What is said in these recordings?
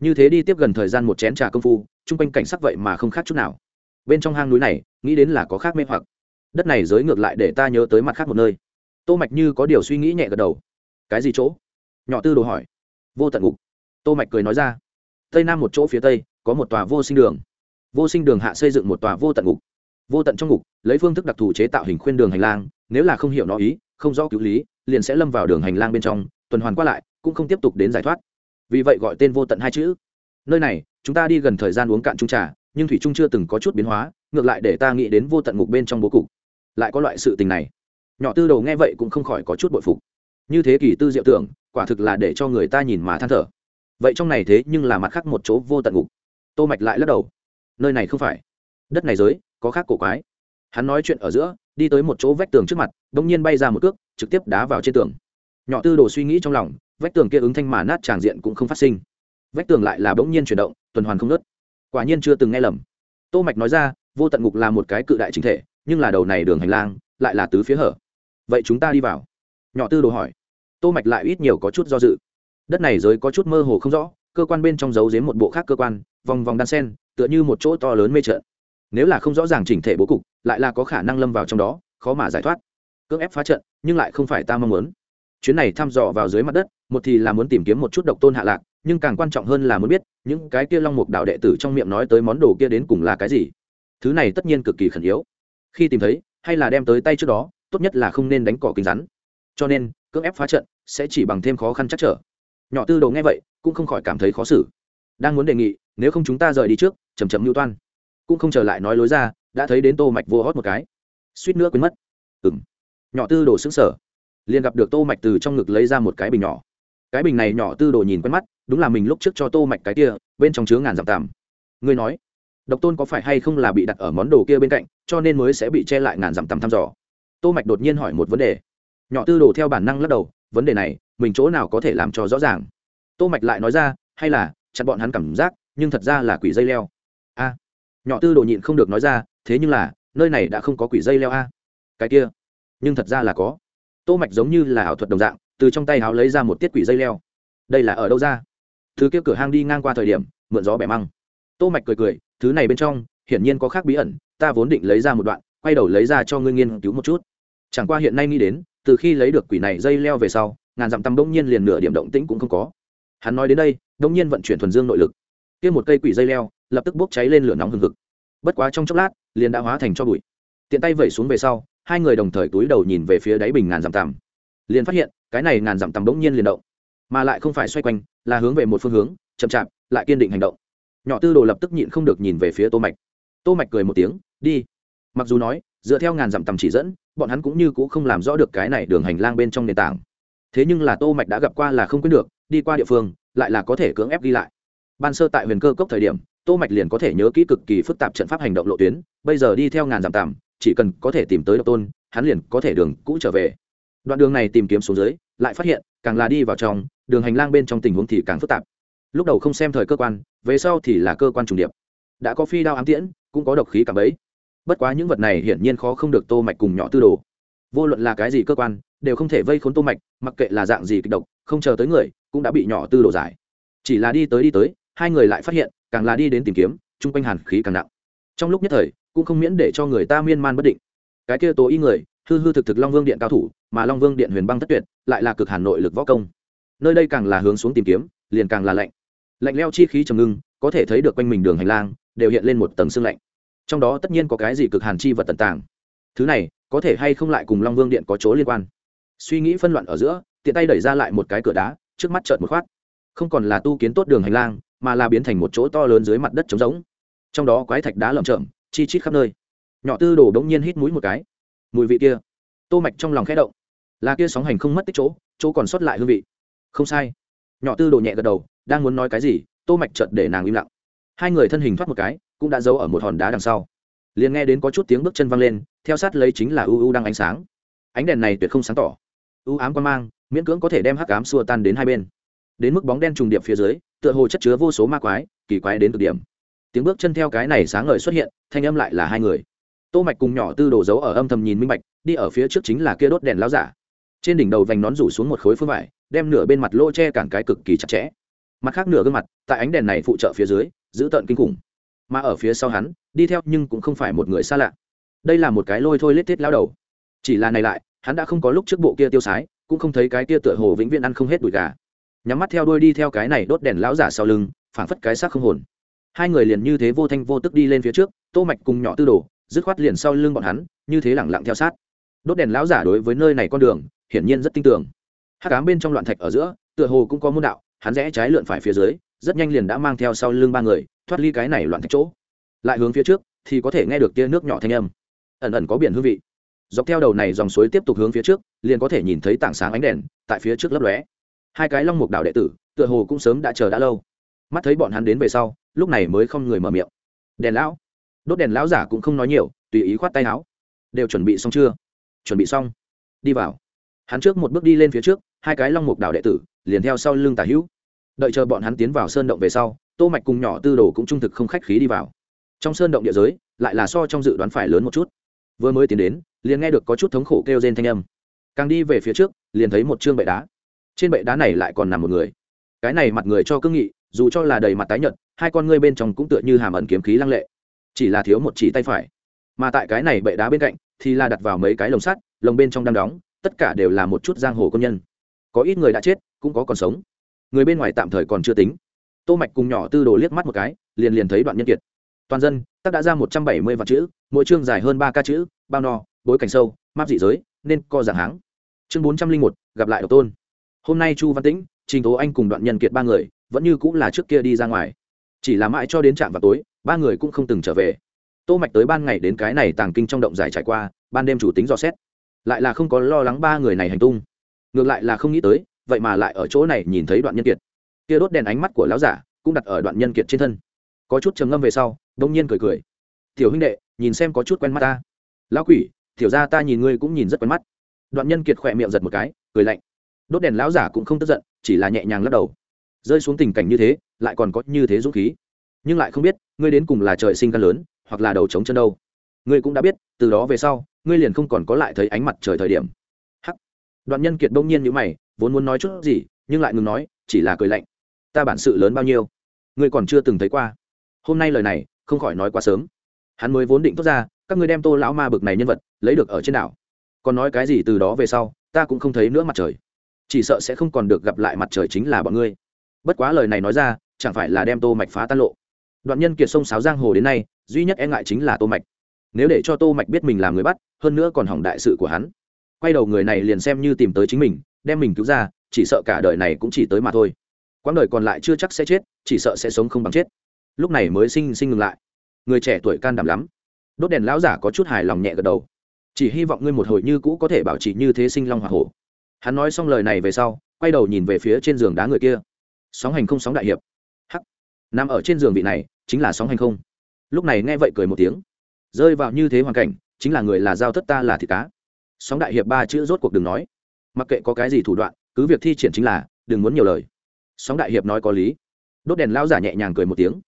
như thế đi tiếp gần thời gian một chén trà công phu, chung quanh cảnh sắc vậy mà không khác chút nào. Bên trong hang núi này, nghĩ đến là có khác mê hoặc. Đất này giới ngược lại để ta nhớ tới mặt khác một nơi. Tô mạch như có điều suy nghĩ nhẹ gật đầu. Cái gì chỗ? Nhỏ tư đồ hỏi. Vô tận ngục. Tô mạch cười nói ra. Tây nam một chỗ phía tây, có một tòa vô sinh đường. Vô sinh đường hạ xây dựng một tòa vô tận ngục. Vô tận trong ngục, lấy phương thức đặc thù chế tạo hình khuyên đường hành lang, nếu là không hiểu nó ý, không rõ cứu lý, liền sẽ lâm vào đường hành lang bên trong, tuần hoàn qua lại, cũng không tiếp tục đến giải thoát vì vậy gọi tên vô tận hai chữ. Nơi này, chúng ta đi gần thời gian uống cạn trung trà, nhưng thủy trung chưa từng có chút biến hóa, ngược lại để ta nghĩ đến vô tận ngục bên trong bố cục. Lại có loại sự tình này. Nhỏ tư đầu nghe vậy cũng không khỏi có chút bội phục. Như thế kỳ tư diệu tưởng, quả thực là để cho người ta nhìn mà than thở. Vậy trong này thế nhưng là mặt khác một chỗ vô tận ngục. Tô mạch lại lắc đầu. Nơi này không phải. Đất này giới, có khác cổ quái. Hắn nói chuyện ở giữa, đi tới một chỗ vách tường trước mặt bỗng nhiên bay ra một cước, trực tiếp đá vào trên tường. Nhỏ tư đồ suy nghĩ trong lòng vách tường kia ứng thanh mà nát tràng diện cũng không phát sinh. Vách tường lại là bỗng nhiên chuyển động, tuần hoàn không nớt quả nhiên chưa từng nghe lầm. Tô mạch nói ra, vô tận ngục là một cái cự đại chính thể, nhưng là đầu này đường hành lang, lại là tứ phía hở. Vậy chúng ta đi vào. Nhỏ tư đồ hỏi. Tô mạch lại ít nhiều có chút do dự. Đất này giới có chút mơ hồ không rõ, cơ quan bên trong giấu giếm một bộ khác cơ quan, vòng vòng đan sen, tựa như một chỗ to lớn mê trận. Nếu là không rõ ràng chỉnh thể bố cục, lại là có khả năng lâm vào trong đó, khó mà giải thoát. Cưỡng ép phá trận, nhưng lại không phải ta mong muốn. Chuyến này thăm dò vào dưới mặt đất một thì là muốn tìm kiếm một chút độc tôn hạ lạc, nhưng càng quan trọng hơn là muốn biết, những cái kia long mục đạo đệ tử trong miệng nói tới món đồ kia đến cùng là cái gì. Thứ này tất nhiên cực kỳ khẩn yếu. Khi tìm thấy, hay là đem tới tay trước đó, tốt nhất là không nên đánh cỏ kính rắn. Cho nên, cưỡng ép phá trận sẽ chỉ bằng thêm khó khăn chắc trở. Nhỏ tư đồ nghe vậy, cũng không khỏi cảm thấy khó xử. Đang muốn đề nghị, nếu không chúng ta rời đi trước chầm chậm mưu toan. Cũng không trở lại nói lối ra, đã thấy đến tô mạch vô hót một cái. Suýt nữa quên mất. Ừm. Nhỏ tư đồ sững sờ. Liền gặp được tô mạch từ trong ngực lấy ra một cái bình nhỏ cái bình này nhỏ tư đồ nhìn quen mắt, đúng là mình lúc trước cho tô mạch cái kia, bên trong chứa ngàn dặm tạm. ngươi nói, độc tôn có phải hay không là bị đặt ở món đồ kia bên cạnh, cho nên mới sẽ bị che lại ngàn dặm tầm thăm dò? Tô mạch đột nhiên hỏi một vấn đề. Nhỏ tư đồ theo bản năng lắc đầu, vấn đề này, mình chỗ nào có thể làm cho rõ ràng? Tô mạch lại nói ra, hay là chặt bọn hắn cảm giác, nhưng thật ra là quỷ dây leo. A. Nhỏ tư đồ nhịn không được nói ra, thế nhưng là, nơi này đã không có quỷ dây leo a. Cái kia, nhưng thật ra là có. Tô mạch giống như là ảo thuật đồng dạng từ trong tay háo lấy ra một tiết quỷ dây leo. Đây là ở đâu ra? Thứ kia cửa hang đi ngang qua thời điểm, mượn gió bẻ măng. Tô mạch cười cười, thứ này bên trong, hiển nhiên có khác bí ẩn, ta vốn định lấy ra một đoạn, quay đầu lấy ra cho ngươi nghiên cứu một chút. Chẳng qua hiện nay nghĩ đến, từ khi lấy được quỷ này dây leo về sau, ngàn dặm tăm bỗng nhiên liền nửa điểm động tĩnh cũng không có. Hắn nói đến đây, bỗng nhiên vận chuyển thuần dương nội lực. Kia một cây quỷ dây leo, lập tức bốc cháy lên lửa nóng hừng hực. Bất quá trong chốc lát, liền đã hóa thành cho bụi. Tiện tay vẩy xuống về sau, hai người đồng thời túi đầu nhìn về phía đáy bình ngàn dặm tằm liền phát hiện, cái này ngàn dặm tầm bỗng nhiên liền động. Mà lại không phải xoay quanh, là hướng về một phương hướng, chậm chạp, lại kiên định hành động. Nhỏ tư đồ lập tức nhịn không được nhìn về phía tô mạch. Tô mạch cười một tiếng, đi. Mặc dù nói, dựa theo ngàn dặm tầm chỉ dẫn, bọn hắn cũng như cũng không làm rõ được cái này đường hành lang bên trong nền tảng. Thế nhưng là tô mạch đã gặp qua là không quyết được, đi qua địa phương, lại là có thể cưỡng ép ghi lại. Ban sơ tại huyền cơ cốc thời điểm, tô mạch liền có thể nhớ kỹ cực kỳ phức tạp trận pháp hành động lộ tuyến, bây giờ đi theo ngàn dặm tạm chỉ cần có thể tìm tới độc tôn, hắn liền có thể đường cũ trở về đoạn đường này tìm kiếm xuống dưới, lại phát hiện, càng là đi vào trong, đường hành lang bên trong tình huống thì càng phức tạp. Lúc đầu không xem thời cơ quan, về sau thì là cơ quan trùng điệp. Đã có phi đao ám tiễn, cũng có độc khí cảm ấy bất quá những vật này hiển nhiên khó không được tô mạch cùng nhỏ tư đồ. Vô luận là cái gì cơ quan, đều không thể vây khốn tô mạch, mặc kệ là dạng gì kịch độc, không chờ tới người, cũng đã bị nhỏ tư đồ giải. Chỉ là đi tới đi tới, hai người lại phát hiện, càng là đi đến tìm kiếm, chung quanh hàn khí càng nặng. Trong lúc nhất thời, cũng không miễn để cho người ta miên man bất định. Cái kia tố y người hư hư thực thực long vương điện cao thủ, mà long vương điện huyền băng thất tuyệt, lại là cực hàn nội lực võ công. Nơi đây càng là hướng xuống tìm kiếm, liền càng là lạnh. Lạnh leo chi khí trầm ngưng, có thể thấy được quanh mình đường hành lang, đều hiện lên một tầng xương lạnh. Trong đó tất nhiên có cái gì cực hàn chi vật tận tàng. Thứ này, có thể hay không lại cùng long vương điện có chỗ liên quan? Suy nghĩ phân loạn ở giữa, tiện tay đẩy ra lại một cái cửa đá, trước mắt chợt một khoát. Không còn là tu kiến tốt đường hành lang, mà là biến thành một chỗ to lớn dưới mặt đất trống rỗng. Trong đó quái thạch đá lởm chởm, chi chít khắp nơi. Nhỏ tư đồ đống nhiên hít mũi một cái. Mùi vị kia tô mạch trong lòng khẽ động. Là kia sóng hành không mất tích chỗ chỗ còn sót lại hương vị. Không sai. Nhỏ tư đồ nhẹ gật đầu, đang muốn nói cái gì, tô mạch chợt để nàng im lặng. Hai người thân hình thoát một cái, cũng đã giấu ở một hòn đá đằng sau. Liền nghe đến có chút tiếng bước chân văng lên, theo sát lấy chính là u u đang ánh sáng. Ánh đèn này tuyệt không sáng tỏ. U ám quan mang, miễn cưỡng có thể đem hắc ám xua tan đến hai bên. Đến mức bóng đen trùng điệp phía dưới, tựa hồ chất chứa vô số ma quái, kỳ quái đến cực điểm. Tiếng bước chân theo cái này sáng ngời xuất hiện, thanh âm lại là hai người tô mạch cùng nhỏ tư đồ giấu ở âm thầm nhìn minh bạch, đi ở phía trước chính là kia đốt đèn lão giả. Trên đỉnh đầu vành nón rủ xuống một khối phương vải, đem nửa bên mặt lỗ che cản cái cực kỳ chặt chẽ. Mặt khác nửa gương mặt, tại ánh đèn này phụ trợ phía dưới, giữ tợn kinh khủng. Mà ở phía sau hắn, đi theo nhưng cũng không phải một người xa lạ. Đây là một cái lôi thôi lết thiết lao đầu. Chỉ là này lại, hắn đã không có lúc trước bộ kia tiêu sái, cũng không thấy cái kia tựa hồ vĩnh viễn ăn không hết đùi gà. Nhắm mắt theo đuôi đi theo cái này đốt đèn lão giả sau lưng, phảng phất cái xác không hồn. Hai người liền như thế vô thanh vô tức đi lên phía trước, tô mạch cùng nhỏ tư đồ dứt khoát liền sau lưng bọn hắn, như thế lẳng lặng theo sát. Đốt đèn lão giả đối với nơi này con đường, hiển nhiên rất tin tưởng. Hát cám bên trong loạn thạch ở giữa, tựa hồ cũng có môn đạo, hắn rẽ trái lượn phải phía dưới, rất nhanh liền đã mang theo sau lưng ba người, thoát ly cái này loạn thạch chỗ. Lại hướng phía trước, thì có thể nghe được tia nước nhỏ thanh âm. Ẩn ẩn có biển hương vị. Dọc theo đầu này dòng suối tiếp tục hướng phía trước, liền có thể nhìn thấy tảng sáng ánh đèn, tại phía trước lấp lóe. Hai cái long mục đạo đệ tử, tựa hồ cũng sớm đã chờ đã lâu. Mắt thấy bọn hắn đến về sau, lúc này mới không người mở miệng. Đèn lão đốt đèn lão giả cũng không nói nhiều, tùy ý khoát tay áo. Đều chuẩn bị xong chưa? Chuẩn bị xong. Đi vào. Hắn trước một bước đi lên phía trước, hai cái long mục đảo đệ tử, liền theo sau lưng tả hữu. Đợi chờ bọn hắn tiến vào sơn động về sau, tô mạch cùng nhỏ tư đồ cũng trung thực không khách khí đi vào. Trong sơn động địa giới, lại là so trong dự đoán phải lớn một chút. Vừa mới tiến đến, liền nghe được có chút thống khổ kêu rên thanh âm. Càng đi về phía trước, liền thấy một trương bệ đá. Trên bệ đá này lại còn nằm một người. Cái này mặt người cho cương nghị, dù cho là đầy mặt tái nhợt, hai con ngươi bên trong cũng tựa như hàm ẩn kiếm khí lăng lệ chỉ là thiếu một chỉ tay phải. Mà tại cái này bệ đá bên cạnh, thì là đặt vào mấy cái lồng sắt, lồng bên trong đang đóng, tất cả đều là một chút giang hồ công nhân. Có ít người đã chết, cũng có còn sống. Người bên ngoài tạm thời còn chưa tính. Tô mạch cùng nhỏ tư đồ liếc mắt một cái, liền liền thấy đoạn nhân kiệt. Toàn dân tác đã ra một trăm bảy mươi vạn chữ, mỗi chương dài hơn ba ca chữ, bao no, bối cảnh sâu, map dị giới, nên co dạng háng. Chương bốn trăm linh một, gặp lại độc tôn. Hôm nay chu văn tĩnh, trình tố anh cùng đoạn nhân kiệt ba người, vẫn như cũng là trước kia đi ra ngoài chỉ là mãi cho đến trạm vào tối, ba người cũng không từng trở về. Tô mạch tới ban ngày đến cái này tàng kinh trong động dài trải qua, ban đêm chủ tính dò xét. Lại là không có lo lắng ba người này hành tung. Ngược lại là không nghĩ tới, vậy mà lại ở chỗ này nhìn thấy đoạn nhân kiệt. Kia đốt đèn ánh mắt của lão giả cũng đặt ở đoạn nhân kiệt trên thân. Có chút trầm ngâm về sau đông nhiên cười cười. Tiểu huynh đệ, nhìn xem có chút quen mắt ta. Lão quỷ, tiểu gia ta nhìn ngươi cũng nhìn rất quen mắt. Đoạn nhân kiệt khỏe miệng giật một cái, cười lạnh. Đốt đèn lão giả cũng không tức giận, chỉ là nhẹ nhàng lắc đầu rơi xuống tình cảnh như thế, lại còn có như thế dũng khí. Nhưng lại không biết, ngươi đến cùng là trời sinh căn lớn, hoặc là đầu trống chân đâu. Ngươi cũng đã biết, từ đó về sau, ngươi liền không còn có lại thấy ánh mặt trời thời điểm. Hắc. Đoạn nhân kiệt đông nhiên như mày, vốn muốn nói chút gì, nhưng lại ngừng nói, chỉ là cười lạnh. Ta bản sự lớn bao nhiêu? Ngươi còn chưa từng thấy qua. Hôm nay lời này, không khỏi nói quá sớm. Hắn mới vốn định tốt ra, các ngươi đem tô lão ma bực này nhân vật, lấy được ở trên đảo. Còn nói cái gì từ đó về sau, ta cũng không thấy nữa mặt trời. Chỉ sợ sẽ không còn được gặp lại mặt trời chính là bọn ngươi bất quá lời này nói ra, chẳng phải là đem tô mạch phá tan lộ. Đoạn nhân kiệt sông sáo giang hồ đến nay, duy nhất e ngại chính là tô mạch. Nếu để cho tô mạch biết mình là người bắt, hơn nữa còn hỏng đại sự của hắn. Quay đầu người này liền xem như tìm tới chính mình, đem mình cứu ra, chỉ sợ cả đời này cũng chỉ tới mà thôi. Quãng đời còn lại chưa chắc sẽ chết, chỉ sợ sẽ sống không bằng chết. Lúc này mới sinh sinh ngừng lại. Người trẻ tuổi can đảm lắm. Đốt đèn lão giả có chút hài lòng nhẹ gật đầu. Chỉ hy vọng ngươi một hồi như cũ có thể bảo trì như thế sinh long hỏa hổ. Hắn nói xong lời này về sau, quay đầu nhìn về phía trên giường đá người kia sóng hành không sóng đại hiệp. Hắc. Nằm ở trên giường vị này, chính là sóng hành không. Lúc này nghe vậy cười một tiếng. Rơi vào như thế hoàn cảnh, chính là người là giao thất ta là thịt cá. Sóng đại hiệp ba chữ rốt cuộc đừng nói. Mặc kệ có cái gì thủ đoạn, cứ việc thi triển chính là, đừng muốn nhiều lời. Sóng đại hiệp nói có lý. Đốt đèn lao giả nhẹ nhàng cười một tiếng.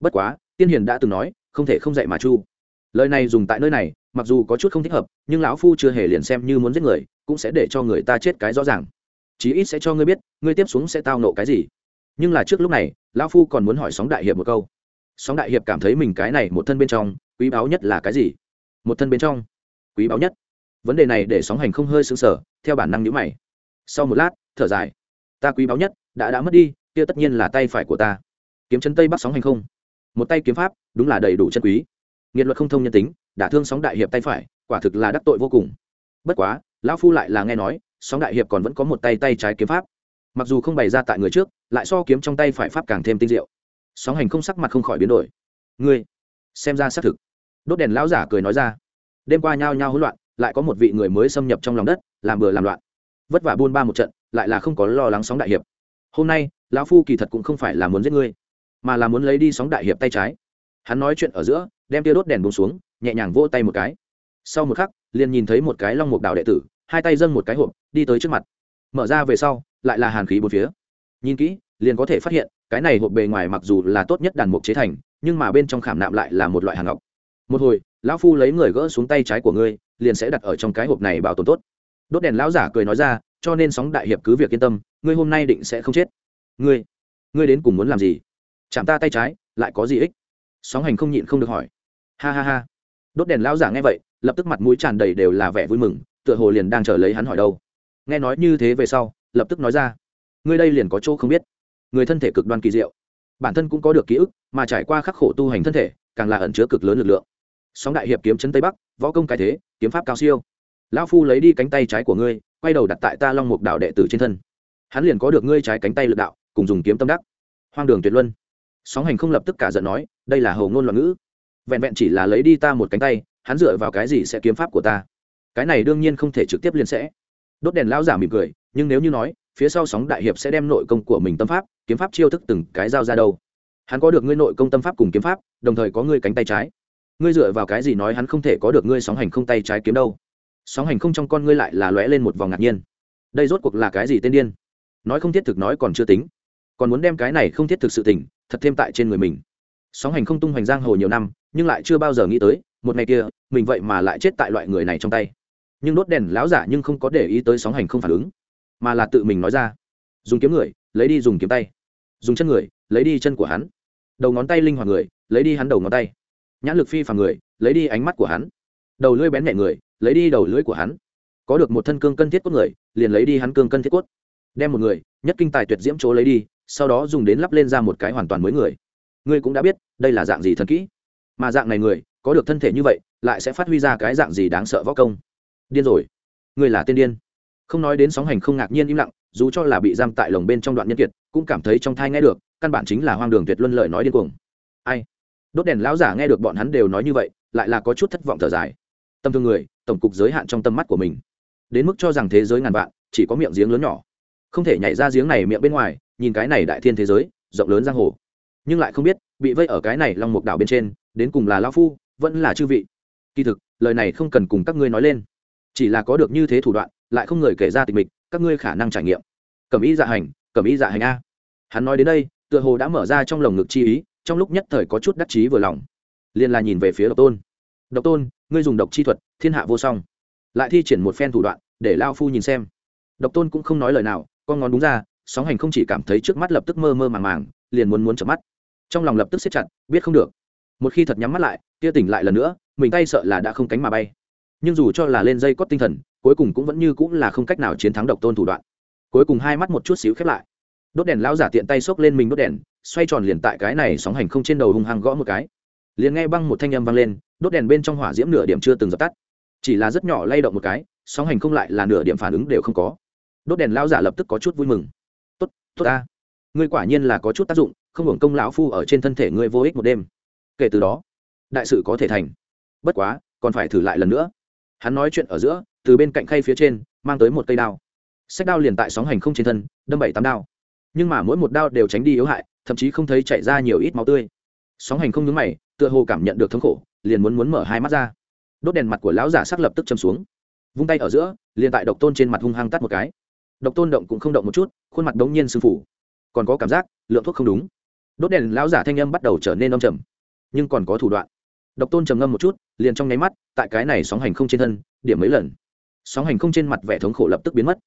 Bất quá, tiên hiền đã từng nói, không thể không dạy mà chu. Lời này dùng tại nơi này, mặc dù có chút không thích hợp, nhưng lão phu chưa hề liền xem như muốn giết người, cũng sẽ để cho người ta chết cái rõ ràng. Chí ít sẽ cho ngươi biết, ngươi tiếp xuống sẽ tao nộ cái gì nhưng là trước lúc này, lão phu còn muốn hỏi sóng đại hiệp một câu. Sóng đại hiệp cảm thấy mình cái này một thân bên trong, quý báu nhất là cái gì? Một thân bên trong, quý báu nhất. Vấn đề này để sóng hành không hơi xứng sở theo bản năng nhữ mày. Sau một lát, thở dài. Ta quý báu nhất, đã đã mất đi, kia tất nhiên là tay phải của ta. Kiếm chân tây bắc sóng hành không? Một tay kiếm pháp, đúng là đầy đủ chân quý. Nghiệt luật không thông nhân tính đả thương sóng đại hiệp tay phải, quả thực là đắc tội vô cùng. Bất quá, lão phu lại là nghe nói, sóng đại hiệp còn vẫn có một tay tay trái kiếm pháp mặc dù không bày ra tại người trước, lại so kiếm trong tay phải pháp càng thêm tinh diệu. Sóng hành không sắc mặt không khỏi biến đổi. Ngươi, xem ra xác thực. Đốt đèn lão giả cười nói ra. Đêm qua nhao nhao hỗn loạn, lại có một vị người mới xâm nhập trong lòng đất, làm bừa làm loạn. Vất vả buôn ba một trận, lại là không có lo lắng sóng đại hiệp. Hôm nay, lão phu kỳ thật cũng không phải là muốn giết ngươi, mà là muốn lấy đi sóng đại hiệp tay trái. Hắn nói chuyện ở giữa, đem tia đốt đèn bông xuống, nhẹ nhàng vỗ tay một cái. Sau một khắc, liền nhìn thấy một cái long mục đạo đệ tử, hai tay dâng một cái hộp, đi tới trước mặt mở ra về sau, lại là hàn khí bốn phía. Nhìn kỹ, liền có thể phát hiện, cái này hộp bề ngoài mặc dù là tốt nhất đàn mục chế thành, nhưng mà bên trong khảm nạm lại là một loại hàng ngọc. Một hồi, lão phu lấy người gỡ xuống tay trái của ngươi, liền sẽ đặt ở trong cái hộp này bảo tồn tốt. Đốt đèn lão giả cười nói ra, cho nên sóng đại hiệp cứ việc yên tâm, ngươi hôm nay định sẽ không chết. Ngươi ngươi đến cùng muốn làm gì? Chạm ta tay trái, lại có gì ích? Sóng hành không nhịn không được hỏi. Ha ha ha. Đốt đèn lão giả nghe vậy, lập tức mặt mũi tràn đầy đều là vẻ vui mừng, tựa hồ liền đang chờ lấy hắn hỏi đâu nghe nói như thế về sau, lập tức nói ra. Ngươi đây liền có chỗ không biết. Người thân thể cực đoan kỳ diệu. Bản thân cũng có được ký ức, mà trải qua khắc khổ tu hành thân thể, càng là ẩn chứa cực lớn lực lượng. Sóng đại hiệp kiếm chấn tây bắc, võ công cái thế, kiếm pháp cao siêu. Lão phu lấy đi cánh tay trái của ngươi, quay đầu đặt tại ta long mục đạo đệ tử trên thân. Hắn liền có được ngươi trái cánh tay lực đạo, cùng dùng kiếm tâm đắc. Hoang đường tuyệt luân. Sóng hành không lập tức cả giận nói, đây là hầu ngôn loạn ngữ. Vẹn vẹn chỉ là lấy đi ta một cánh tay, hắn dựa vào cái gì sẽ kiếm pháp của ta? Cái này đương nhiên không thể trực tiếp liên sẽ đốt đèn lão giả mỉm cười, nhưng nếu như nói, phía sau sóng đại hiệp sẽ đem nội công của mình tâm pháp, kiếm pháp chiêu thức từng cái giao ra đâu. Hắn có được ngươi nội công tâm pháp cùng kiếm pháp, đồng thời có ngươi cánh tay trái. Ngươi dựa vào cái gì nói hắn không thể có được ngươi sóng hành không tay trái kiếm đâu? Sóng hành không trong con ngươi lại là lóe lên một vòng ngạc nhiên. Đây rốt cuộc là cái gì tên điên? Nói không thiết thực nói còn chưa tính. Còn muốn đem cái này không thiết thực sự tỉnh thật thêm tại trên người mình. Sóng hành không tung hoành giang hồ nhiều năm, nhưng lại chưa bao giờ nghĩ tới, một ngày kia, mình vậy mà lại chết tại loại người này trong tay nhưng đốt đèn lão giả nhưng không có để ý tới sóng hành không phản ứng, mà là tự mình nói ra, dùng kiếm người, lấy đi dùng kiếm tay. Dùng chân người, lấy đi chân của hắn. Đầu ngón tay linh hoạt người, lấy đi hắn đầu ngón tay. Nhãn lực phi phàm người, lấy đi ánh mắt của hắn. Đầu lưỡi bén nhẹ người, lấy đi đầu lưỡi của hắn. Có được một thân cương cân thiết cốt người, liền lấy đi hắn cương cân thiết cốt. Đem một người, nhất kinh tài tuyệt diễm chỗ lấy đi, sau đó dùng đến lắp lên ra một cái hoàn toàn mới người. Ngươi cũng đã biết, đây là dạng gì thần kỹ. Mà dạng này người, có được thân thể như vậy, lại sẽ phát huy ra cái dạng gì đáng sợ võ công điên rồi. Ngươi là tên điên. Không nói đến sóng hành không ngạc nhiên im lặng, dù cho là bị giam tại lồng bên trong đoạn nhân kiệt, cũng cảm thấy trong thai nghe được, căn bản chính là hoang đường tuyệt luân lợi nói điên cuồng. Ai? Đốt đèn lão giả nghe được bọn hắn đều nói như vậy, lại là có chút thất vọng thở dài. Tâm thương người, tổng cục giới hạn trong tâm mắt của mình. Đến mức cho rằng thế giới ngàn vạn, chỉ có miệng giếng lớn nhỏ. Không thể nhảy ra giếng này miệng bên ngoài, nhìn cái này đại thiên thế giới, rộng lớn giang hồ. Nhưng lại không biết, bị vây ở cái này long mục đảo bên trên, đến cùng là lao phu, vẫn là chư vị. Kỳ thực, lời này không cần cùng các ngươi nói lên chỉ là có được như thế thủ đoạn, lại không người kể ra tình mịch, các ngươi khả năng trải nghiệm. Cầm ý dạ hành cầm ý dạ hành a. Hắn nói đến đây, tựa hồ đã mở ra trong lồng ngực chi ý, trong lúc nhất thời có chút đắc chí vừa lòng. Liền là nhìn về phía độc tôn. Độc tôn, ngươi dùng độc chi thuật, thiên hạ vô song. Lại thi triển một phen thủ đoạn, để lao phu nhìn xem. Độc tôn cũng không nói lời nào, con ngón đúng ra, sóng hành không chỉ cảm thấy trước mắt lập tức mơ mơ màng màng, liền muốn muốn chợp mắt. Trong lòng lập tức xếp chặt, biết không được. Một khi thật nhắm mắt lại, kia tỉnh lại lần nữa, mình tay sợ là đã không cánh mà bay nhưng dù cho là lên dây cót tinh thần, cuối cùng cũng vẫn như cũng là không cách nào chiến thắng độc tôn thủ đoạn. Cuối cùng hai mắt một chút xíu khép lại. Đốt đèn lão giả tiện tay xốc lên mình đốt đèn, xoay tròn liền tại cái này sóng hành không trên đầu hung hăng gõ một cái. Liền nghe băng một thanh âm vang lên, đốt đèn bên trong hỏa diễm nửa điểm chưa từng dập tắt. Chỉ là rất nhỏ lay động một cái, sóng hành không lại là nửa điểm phản ứng đều không có. Đốt đèn lão giả lập tức có chút vui mừng. Tốt tốt ta. Ngươi quả nhiên là có chút tác dụng, không hưởng công lão phu ở trên thân thể ngươi vô ích một đêm. Kể từ đó, đại sự có thể thành. Bất quá, còn phải thử lại lần nữa hắn nói chuyện ở giữa, từ bên cạnh khay phía trên, mang tới một cây đao. Sách đao liền tại sóng hành không trên thân, đâm bảy tám đao. Nhưng mà mỗi một đao đều tránh đi yếu hại, thậm chí không thấy chạy ra nhiều ít máu tươi. Sóng hành không nhúng mày, tựa hồ cảm nhận được thống khổ, liền muốn muốn mở hai mắt ra. Đốt đèn mặt của lão giả sắc lập tức châm xuống. Vung tay ở giữa, liền tại độc tôn trên mặt hung hăng tắt một cái. Độc tôn động cũng không động một chút, khuôn mặt đống nhiên sưng phủ còn có cảm giác, lượng thuốc không đúng. Đốt đèn lão giả thanh âm bắt đầu trở nên đông trầm, nhưng còn có thủ đoạn độc tôn trầm ngâm một chút, liền trong nháy mắt, tại cái này sóng hành không trên thân, điểm mấy lần. Sóng hành không trên mặt vẻ thống khổ lập tức biến mất.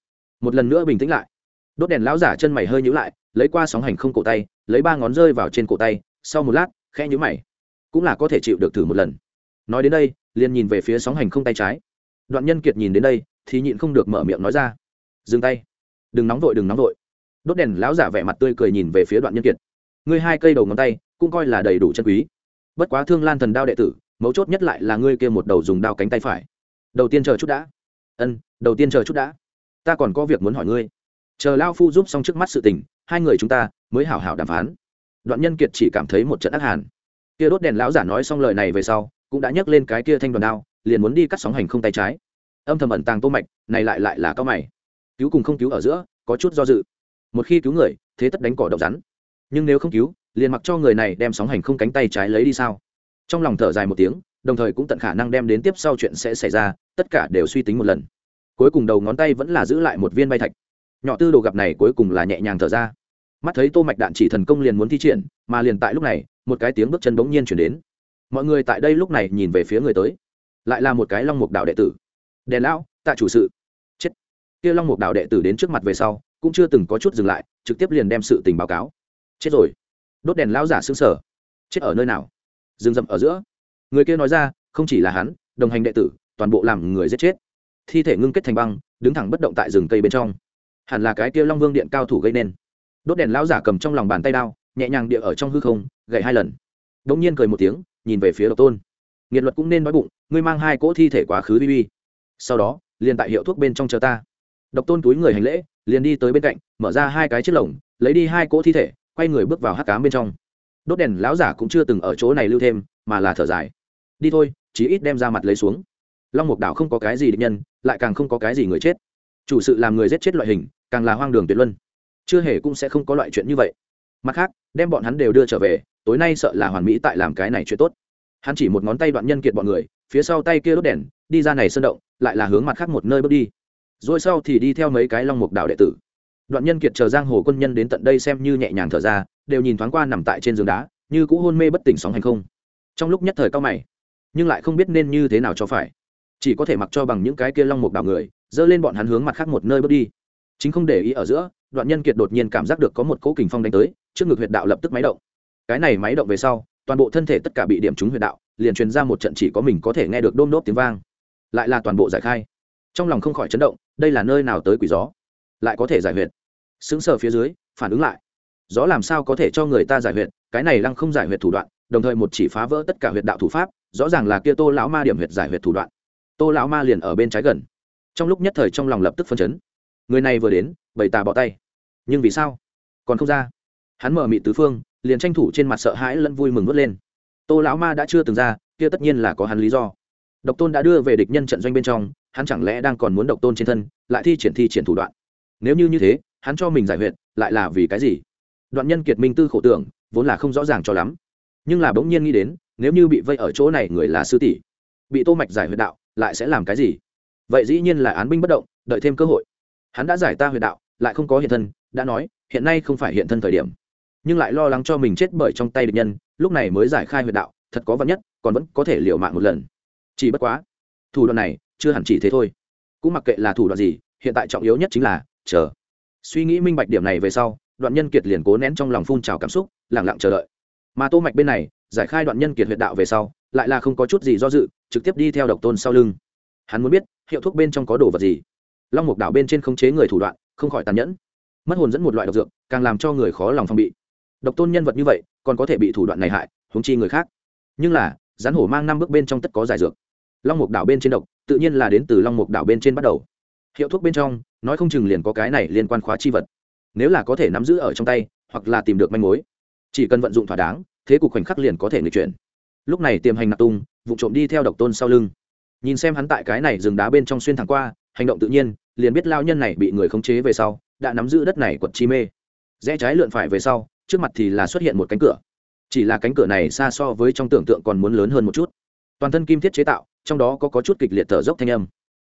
Một lần nữa bình tĩnh lại. Đốt đèn lão giả chân mày hơi nhữ lại, lấy qua sóng hành không cổ tay, lấy ba ngón rơi vào trên cổ tay, sau một lát, khẽ nhữ mày. Cũng là có thể chịu được thử một lần. Nói đến đây, liền nhìn về phía sóng hành không tay trái. Đoạn nhân kiệt nhìn đến đây, thì nhịn không được mở miệng nói ra. Dừng tay. Đừng nóng vội, đừng nóng vội. Đốt đèn lão giả vẻ mặt tươi cười nhìn về phía đoạn nhân kiệt. Ngươi hai cây đầu ngón tay, cũng coi là đầy đủ chân quý bất quá thương lan thần đao đệ tử, mấu chốt nhất lại là ngươi kia một đầu dùng đao cánh tay phải. Đầu tiên chờ chút đã. Ân, đầu tiên chờ chút đã. Ta còn có việc muốn hỏi ngươi. Chờ lao phu giúp xong trước mắt sự tình, hai người chúng ta mới hảo hảo đàm phán. Đoạn nhân kiệt chỉ cảm thấy một trận ác hàn. Kia đốt đèn lão giả nói xong lời này về sau, cũng đã nhấc lên cái kia thanh đoàn đao, liền muốn đi cắt sóng hành không tay trái. Âm thầm ẩn tàng tô mạch, này lại lại là cao mày. Cứu cùng không cứu ở giữa, có chút do dự. Một khi cứu người, thế tất đánh cỏ độc rắn. Nhưng nếu không cứu liền mặc cho người này đem sóng hành không cánh tay trái lấy đi sao? Trong lòng thở dài một tiếng, đồng thời cũng tận khả năng đem đến tiếp sau chuyện sẽ xảy ra, tất cả đều suy tính một lần. Cuối cùng đầu ngón tay vẫn là giữ lại một viên bay thạch. Nhỏ tư đồ gặp này cuối cùng là nhẹ nhàng thở ra. Mắt thấy tô mạch đạn chỉ thần công liền muốn thi triển, mà liền tại lúc này, một cái tiếng bước chân bỗng nhiên chuyển đến. Mọi người tại đây lúc này nhìn về phía người tới. Lại là một cái long mục đạo đệ tử. Đèn lão, tạ chủ sự. Chết. Kia long mục đạo đệ tử đến trước mặt về sau, cũng chưa từng có chút dừng lại, trực tiếp liền đem sự tình báo cáo. Chết rồi đốt đèn lão giả xương sở chết ở nơi nào? Rừng rậm ở giữa. Người kia nói ra, không chỉ là hắn, đồng hành đệ tử, toàn bộ làm người giết chết. Thi thể ngưng kết thành băng, đứng thẳng bất động tại rừng cây bên trong. Hẳn là cái kia long vương điện cao thủ gây nên. Đốt đèn lão giả cầm trong lòng bàn tay đao, nhẹ nhàng địa ở trong hư không, gậy hai lần. Đ ỗ n g nhiên cười một tiếng, nhìn về phía độc tôn. Nghiệt luật cũng nên nói bụng, ngươi mang hai cỗ thi thể quá khứ bi bi sau đó, liền tại hiệu thuốc bên trong chờ ta. Độc tôn túi người hành lễ, liền đi tới bên cạnh, mở ra hai cái chiếc lồng, lấy đi hai cỗ thi thể quay người bước vào hắc cám bên trong. Đốt đèn lão giả cũng chưa từng ở chỗ này lưu thêm, mà là thở dài. Đi thôi, chí ít đem ra mặt lấy xuống. Long mục đảo không có cái gì định nhân, lại càng không có cái gì người chết. Chủ sự làm người giết chết loại hình, càng là hoang đường tuyệt luân. Chưa hề cũng sẽ không có loại chuyện như vậy. Mặt khác, đem bọn hắn đều đưa trở về, tối nay sợ là hoàn mỹ tại làm cái này chuyện tốt. Hắn chỉ một ngón tay đoạn nhân kiệt bọn người, phía sau tay kia đốt đèn, đi ra này sơn động, lại là hướng mặt khác một nơi bước đi. Rồi sau thì đi theo mấy cái long mục đảo đệ tử đoạn nhân kiệt chờ giang hồ quân nhân đến tận đây xem như nhẹ nhàng thở ra, đều nhìn thoáng qua nằm tại trên giường đá, như cũ hôn mê bất tỉnh sóng hành không. Trong lúc nhất thời cao mày, nhưng lại không biết nên như thế nào cho phải. Chỉ có thể mặc cho bằng những cái kia long mục đảo người, dơ lên bọn hắn hướng mặt khác một nơi bước đi. Chính không để ý ở giữa, đoạn nhân kiệt đột nhiên cảm giác được có một cỗ kình phong đánh tới, trước ngực huyệt đạo lập tức máy động. Cái này máy động về sau, toàn bộ thân thể tất cả bị điểm trúng huyệt đạo, liền truyền ra một trận chỉ có mình có thể nghe được đôm đốp tiếng vang. Lại là toàn bộ giải khai. Trong lòng không khỏi chấn động, đây là nơi nào tới quỷ gió? Lại có thể giải huyệt. Xứng sờ phía dưới, phản ứng lại. Gió làm sao có thể cho người ta giải huyệt? Cái này lăng không giải huyệt thủ đoạn, đồng thời một chỉ phá vỡ tất cả huyệt đạo thủ pháp, rõ ràng là kia tô lão ma điểm huyệt giải huyệt thủ đoạn. Tô lão ma liền ở bên trái gần. Trong lúc nhất thời trong lòng lập tức phân chấn. Người này vừa đến, bầy tà bỏ tay. Nhưng vì sao? Còn không ra. Hắn mở mị tứ phương, liền tranh thủ trên mặt sợ hãi lẫn vui mừng vớt lên. Tô lão ma đã chưa từng ra, kia tất nhiên là có hắn lý do. Độc tôn đã đưa về địch nhân trận doanh bên trong, hắn chẳng lẽ đang còn muốn độc tôn trên thân, lại thi triển thi triển thủ đoạn nếu như như thế, hắn cho mình giải huyệt, lại là vì cái gì? Đoạn nhân kiệt minh tư khổ tưởng, vốn là không rõ ràng cho lắm. Nhưng là bỗng nhiên nghĩ đến, nếu như bị vây ở chỗ này người là sư tỷ, bị tô mạch giải huyệt đạo, lại sẽ làm cái gì? Vậy dĩ nhiên là án binh bất động, đợi thêm cơ hội. Hắn đã giải ta huyệt đạo, lại không có hiện thân, đã nói, hiện nay không phải hiện thân thời điểm. Nhưng lại lo lắng cho mình chết bởi trong tay địch nhân, lúc này mới giải khai huyệt đạo, thật có vật nhất, còn vẫn có thể liều mạng một lần. Chỉ bất quá, thủ đoạn này, chưa hẳn chỉ thế thôi. Cũng mặc kệ là thủ đoạn gì, hiện tại trọng yếu nhất chính là chờ. Suy nghĩ minh bạch điểm này về sau, đoạn nhân kiệt liền cố nén trong lòng phun trào cảm xúc lẳng lặng chờ đợi. Mà tô mạch bên này, giải khai đoạn nhân kiệt huyệt đạo về sau, lại là không có chút gì do dự, trực tiếp đi theo độc tôn sau lưng. Hắn muốn biết, hiệu thuốc bên trong có đồ vật gì. Long mục đảo bên trên không chế người thủ đoạn, không khỏi tàn nhẫn. Mất hồn dẫn một loại độc dược, càng làm cho người khó lòng phòng bị. Độc tôn nhân vật như vậy, còn có thể bị thủ đoạn này hại húng chi người khác. Nhưng là rắn hổ mang năm bước bên trong tất có giải dược. Long mục đảo bên trên độc, tự nhiên là đến từ long mục đảo bên trên bắt đầu hiệu thuốc bên trong nói không chừng liền có cái này liên quan khóa chi vật. Nếu là có thể nắm giữ ở trong tay hoặc là tìm được manh mối. Chỉ cần vận dụng thỏa đáng thế cục khoảnh khắc liền có thể nghịch chuyển. Lúc này tiềm hành nạp tung vụ trộm đi theo độc tôn sau lưng. Nhìn xem hắn tại cái này rừng đá bên trong xuyên thẳng qua hành động tự nhiên liền biết lao nhân này bị người khống chế về sau đã nắm giữ đất này quật chi mê. Rẽ trái lượn phải về sau trước mặt thì là xuất hiện một cánh cửa. Chỉ là cánh cửa này xa so với trong tưởng tượng còn muốn lớn hơn một chút. Toàn thân kim thiết chế tạo trong đó có, có chút kịch liệt thở dốc thanh âm.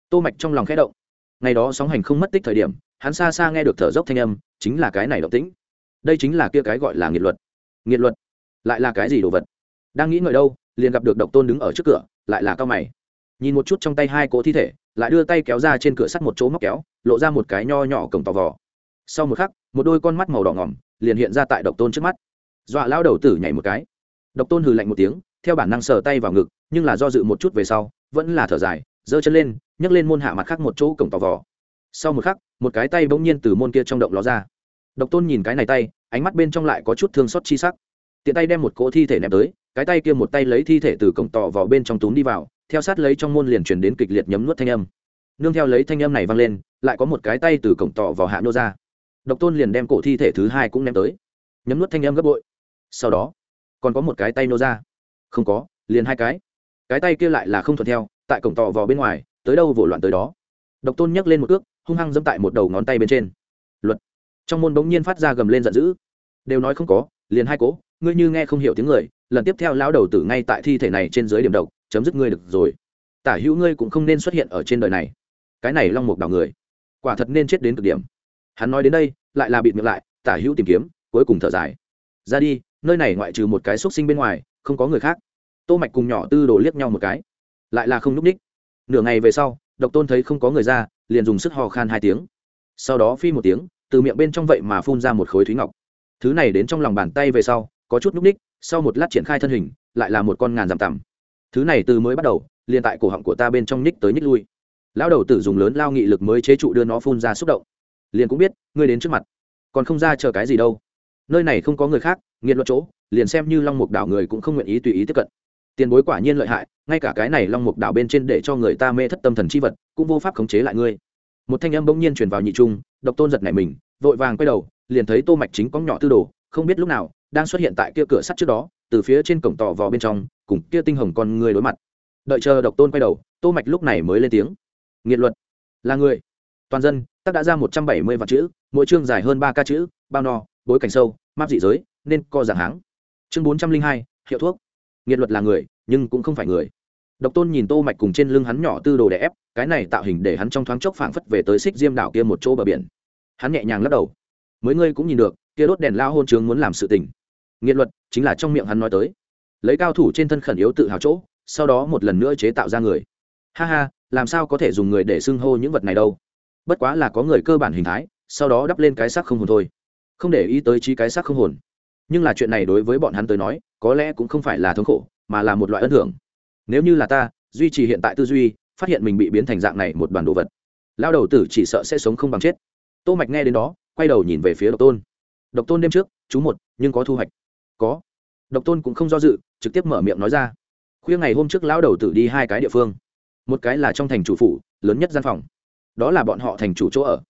Tô mạch trong lòng khẽ động ngày đó sóng hành không mất tích thời điểm, hắn xa xa nghe được thở dốc thanh âm, chính là cái này động tĩnh. Đây chính là kia cái gọi là nghiệt luật. Nghiệt luật? Lại là cái gì đồ vật? Đang nghĩ ngợi đâu, liền gặp được độc tôn đứng ở trước cửa, lại là cao mày. Nhìn một chút trong tay hai cỗ thi thể, lại đưa tay kéo ra trên cửa sắt một chỗ móc kéo, lộ ra một cái nho nhỏ cổng tò vò. Sau một khắc, một đôi con mắt màu đỏ ngỏm liền hiện ra tại độc tôn trước mắt. Dọa lao đầu tử nhảy một cái. Độc tôn hừ lạnh một tiếng, theo bản năng sờ tay vào ngực, nhưng là do dự một chút về sau, vẫn là thở dài giơ chân lên, nhấc lên môn hạ mặt khác một chỗ cổng tò vò. Sau một khắc, một cái tay bỗng nhiên từ môn kia trong động ló ra. Độc tôn nhìn cái này tay, ánh mắt bên trong lại có chút thương xót chi sắc. Tiện tay đem một cỗ thi thể ném tới, cái tay kia một tay lấy thi thể từ cổng tò vào bên trong túm đi vào, theo sát lấy trong môn liền chuyển đến kịch liệt nhấm nuốt thanh âm. Nương theo lấy thanh âm này vang lên, lại có một cái tay từ cổng tò vào hạ nô ra. Độc tôn liền đem cổ thi thể thứ hai cũng ném tới. Nhấm nuốt thanh âm gấp bội. Sau đó, còn có một cái tay nô ra. Không có, liền hai cái. Cái tay kia lại là không thuận theo tại cổng tò vò bên ngoài, tới đâu vỗ loạn tới đó. Độc tôn nhấc lên một ước hung hăng dẫm tại một đầu ngón tay bên trên. Luật. Trong môn bỗng nhiên phát ra gầm lên giận dữ. Đều nói không có, liền hai cố, ngươi như nghe không hiểu tiếng người, lần tiếp theo lão đầu tử ngay tại thi thể này trên dưới điểm độc, chấm dứt ngươi được rồi. Tả hữu ngươi cũng không nên xuất hiện ở trên đời này. Cái này long mục đảo người, quả thật nên chết đến cực điểm. Hắn nói đến đây, lại là bịt miệng lại, tả hữu tìm kiếm, cuối cùng thở dài. Ra đi, nơi này ngoại trừ một cái xúc sinh bên ngoài, không có người khác. Tô mạch cùng nhỏ tư đồ liếc nhau một cái lại là không núp ních. Nửa ngày về sau, độc tôn thấy không có người ra, liền dùng sức hò khan hai tiếng. Sau đó phi một tiếng, từ miệng bên trong vậy mà phun ra một khối thúy ngọc. Thứ này đến trong lòng bàn tay về sau, có chút núp ních, sau một lát triển khai thân hình, lại là một con ngàn dặm tằm. Thứ này từ mới bắt đầu, liền tại cổ họng của ta bên trong ních tới ních lui. Lão đầu tử dùng lớn lao nghị lực mới chế trụ đưa nó phun ra xúc động. Liền cũng biết, ngươi đến trước mặt, còn không ra chờ cái gì đâu. Nơi này không có người khác, nghiện luật chỗ, liền xem như long mục đảo người cũng không nguyện ý tùy ý tiếp cận. Tiền bối quả nhiên lợi hại ngay cả cái này long mục đảo bên trên để cho người ta mê thất tâm thần chi vật, cũng vô pháp khống chế lại ngươi. Một thanh âm bỗng nhiên truyền vào nhị trung, độc tôn giật này mình, vội vàng quay đầu, liền thấy tô mạch chính có nhỏ tư đồ, không biết lúc nào, đang xuất hiện tại kia cửa sắt trước đó, từ phía trên cổng tỏ vào bên trong, cùng kia tinh hồng con người đối mặt. Đợi chờ độc tôn quay đầu, tô mạch lúc này mới lên tiếng. Nghiệt luật, là người. Toàn dân tác đã ra một trăm bảy mươi vạn chữ, mỗi chương dài hơn ba ca chữ, bao no, bối cảnh sâu, map dị giới, nên co dạng háng. Chương bốn trăm linh hai, hiệu thuốc. Nghiệt luật là người nhưng cũng không phải người. Độc tôn nhìn tô mạch cùng trên lưng hắn nhỏ tư đồ đè ép, cái này tạo hình để hắn trong thoáng chốc phảng phất về tới xích diêm đảo kia một chỗ bờ biển. Hắn nhẹ nhàng lắc đầu. Mới ngươi cũng nhìn được, kia đốt đèn lao hôn trướng muốn làm sự tình. Nghiện luật, chính là trong miệng hắn nói tới. Lấy cao thủ trên thân khẩn yếu tự hào chỗ, sau đó một lần nữa chế tạo ra người. Ha ha, làm sao có thể dùng người để xưng hô những vật này đâu? Bất quá là có người cơ bản hình thái, sau đó đắp lên cái xác không hồn thôi. Không để ý tới trí cái xác không hồn. Nhưng là chuyện này đối với bọn hắn tới nói, có lẽ cũng không phải là thống khổ mà là một loại ân thưởng. Nếu như là ta, duy trì hiện tại tư duy, phát hiện mình bị biến thành dạng này một đoàn đồ vật lao đầu tử chỉ sợ sẽ sống không bằng chết. Tô mạch nghe đến đó, quay đầu nhìn về phía độc tôn. Độc tôn đêm trước, chú một, nhưng có thu hoạch. Có. Độc tôn cũng không do dự, trực tiếp mở miệng nói ra. Khuya ngày hôm trước lão đầu tử đi hai cái địa phương. Một cái là trong thành chủ phủ, lớn nhất gian phòng. Đó là bọn họ thành chủ chỗ ở.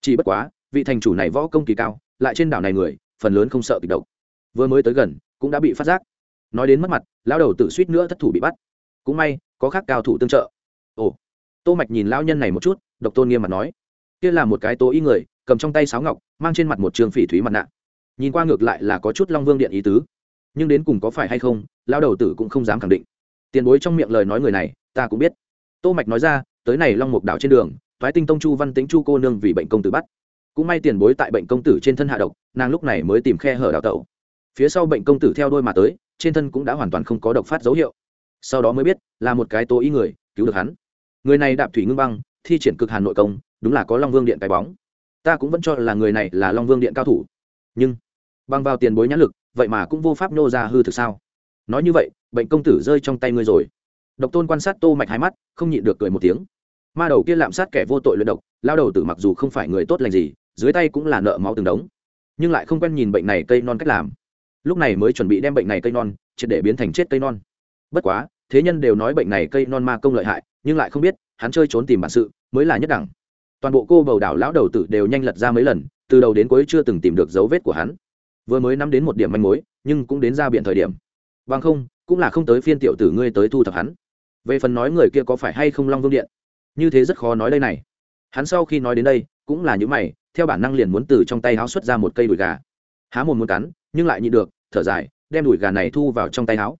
Chỉ bất quá, vị thành chủ này võ công kỳ cao, lại trên đảo này người, phần lớn không sợ kịch độc. Vừa mới tới gần, cũng đã bị phát giác nói đến mất mặt, lão đầu tự suýt nữa thất thủ bị bắt. Cũng may, có khác cao thủ tương trợ. Ồ, tô mạch nhìn lão nhân này một chút, độc tôn nghiêm mặt nói, kia là một cái tố y người, cầm trong tay sáo ngọc, mang trên mặt một trường phỉ thúy mặt nạ. Nhìn qua ngược lại là có chút long vương điện ý tứ. Nhưng đến cùng có phải hay không, lão đầu tử cũng không dám khẳng định. Tiền bối trong miệng lời nói người này, ta cũng biết. Tô mạch nói ra, tới này long mục đảo trên đường thoái tinh tông chu văn tính chu cô nương vì bệnh công tử bắt. Cũng may tiền bối tại bệnh công tử trên thân hạ độc, nàng lúc này mới tìm khe hở đào tẩu phía sau bệnh công tử theo đôi mà tới, trên thân cũng đã hoàn toàn không có độc phát dấu hiệu. Sau đó mới biết, là một cái tố ý người, cứu được hắn. Người này đạp thủy ngưng băng, thi triển cực hàn nội công, đúng là có long vương điện cái bóng. Ta cũng vẫn cho là người này là long vương điện cao thủ. Nhưng, bằng vào tiền bối nhãn lực, vậy mà cũng vô pháp nô ra hư thực sao? Nói như vậy, bệnh công tử rơi trong tay ngươi rồi. Độc tôn quan sát tô mạch hai mắt, không nhịn được cười một tiếng. Ma đầu kia lạm sát kẻ vô tội luyện độc, lao đầu tử mặc dù không phải người tốt lành gì, dưới tay cũng là nợ máu từng đống. Nhưng lại không quen nhìn bệnh này cây non cách làm lúc này mới chuẩn bị đem bệnh này cây non, triệt để biến thành chết cây non. Bất quá, thế nhân đều nói bệnh này cây non ma công lợi hại, nhưng lại không biết, hắn chơi trốn tìm bản sự, mới là nhất đẳng. Toàn bộ cô bầu đảo lão đầu tử đều nhanh lật ra mấy lần, từ đầu đến cuối chưa từng tìm được dấu vết của hắn. Vừa mới nắm đến một điểm manh mối, nhưng cũng đến ra biển thời điểm. Bằng không, cũng là không tới phiên tiểu tử ngươi tới thu thập hắn. Về phần nói người kia có phải hay không long vương điện? Như thế rất khó nói đây này. Hắn sau khi nói đến đây, cũng là những mày, theo bản năng liền muốn từ trong tay háo xuất ra một cây đùi gà. Há mồm muốn cắn nhưng lại nhịn được, thở dài, đem đùi gà này thu vào trong tay háo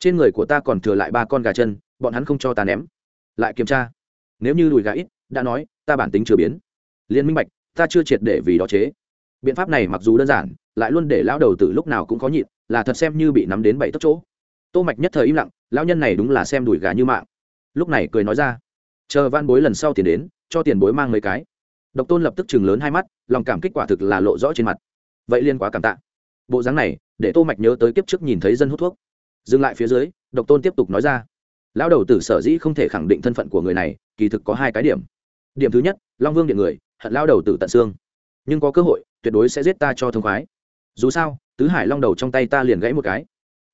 trên người của ta còn thừa lại ba con gà chân, bọn hắn không cho ta ném. Lại kiểm tra. Nếu như đùi gà ít, đã nói, ta bản tính chưa biến. Liên minh bạch, ta chưa triệt để vì đó chế. Biện pháp này mặc dù đơn giản, lại luôn để lão đầu từ lúc nào cũng có nhịn, là thật xem như bị nắm đến bảy tốc chỗ. Tô mạch nhất thời im lặng, lão nhân này đúng là xem đùi gà như mạng. Lúc này cười nói ra, chờ van bối lần sau tiền đến, cho tiền bối mang mấy cái. Độc tôn lập tức chừng lớn hai mắt, lòng cảm kích quả thực là lộ rõ trên mặt. Vậy liên quá cảm tạ bộ dáng này, để tô mạch nhớ tới kiếp trước nhìn thấy dân hút thuốc. Dừng lại phía dưới, độc tôn tiếp tục nói ra. Lão đầu tử sở dĩ không thể khẳng định thân phận của người này, kỳ thực có hai cái điểm. Điểm thứ nhất, long vương điện người, hận lão đầu tử tận xương. Nhưng có cơ hội, tuyệt đối sẽ giết ta cho thông khoái. Dù sao, tứ hải long đầu trong tay ta liền gãy một cái.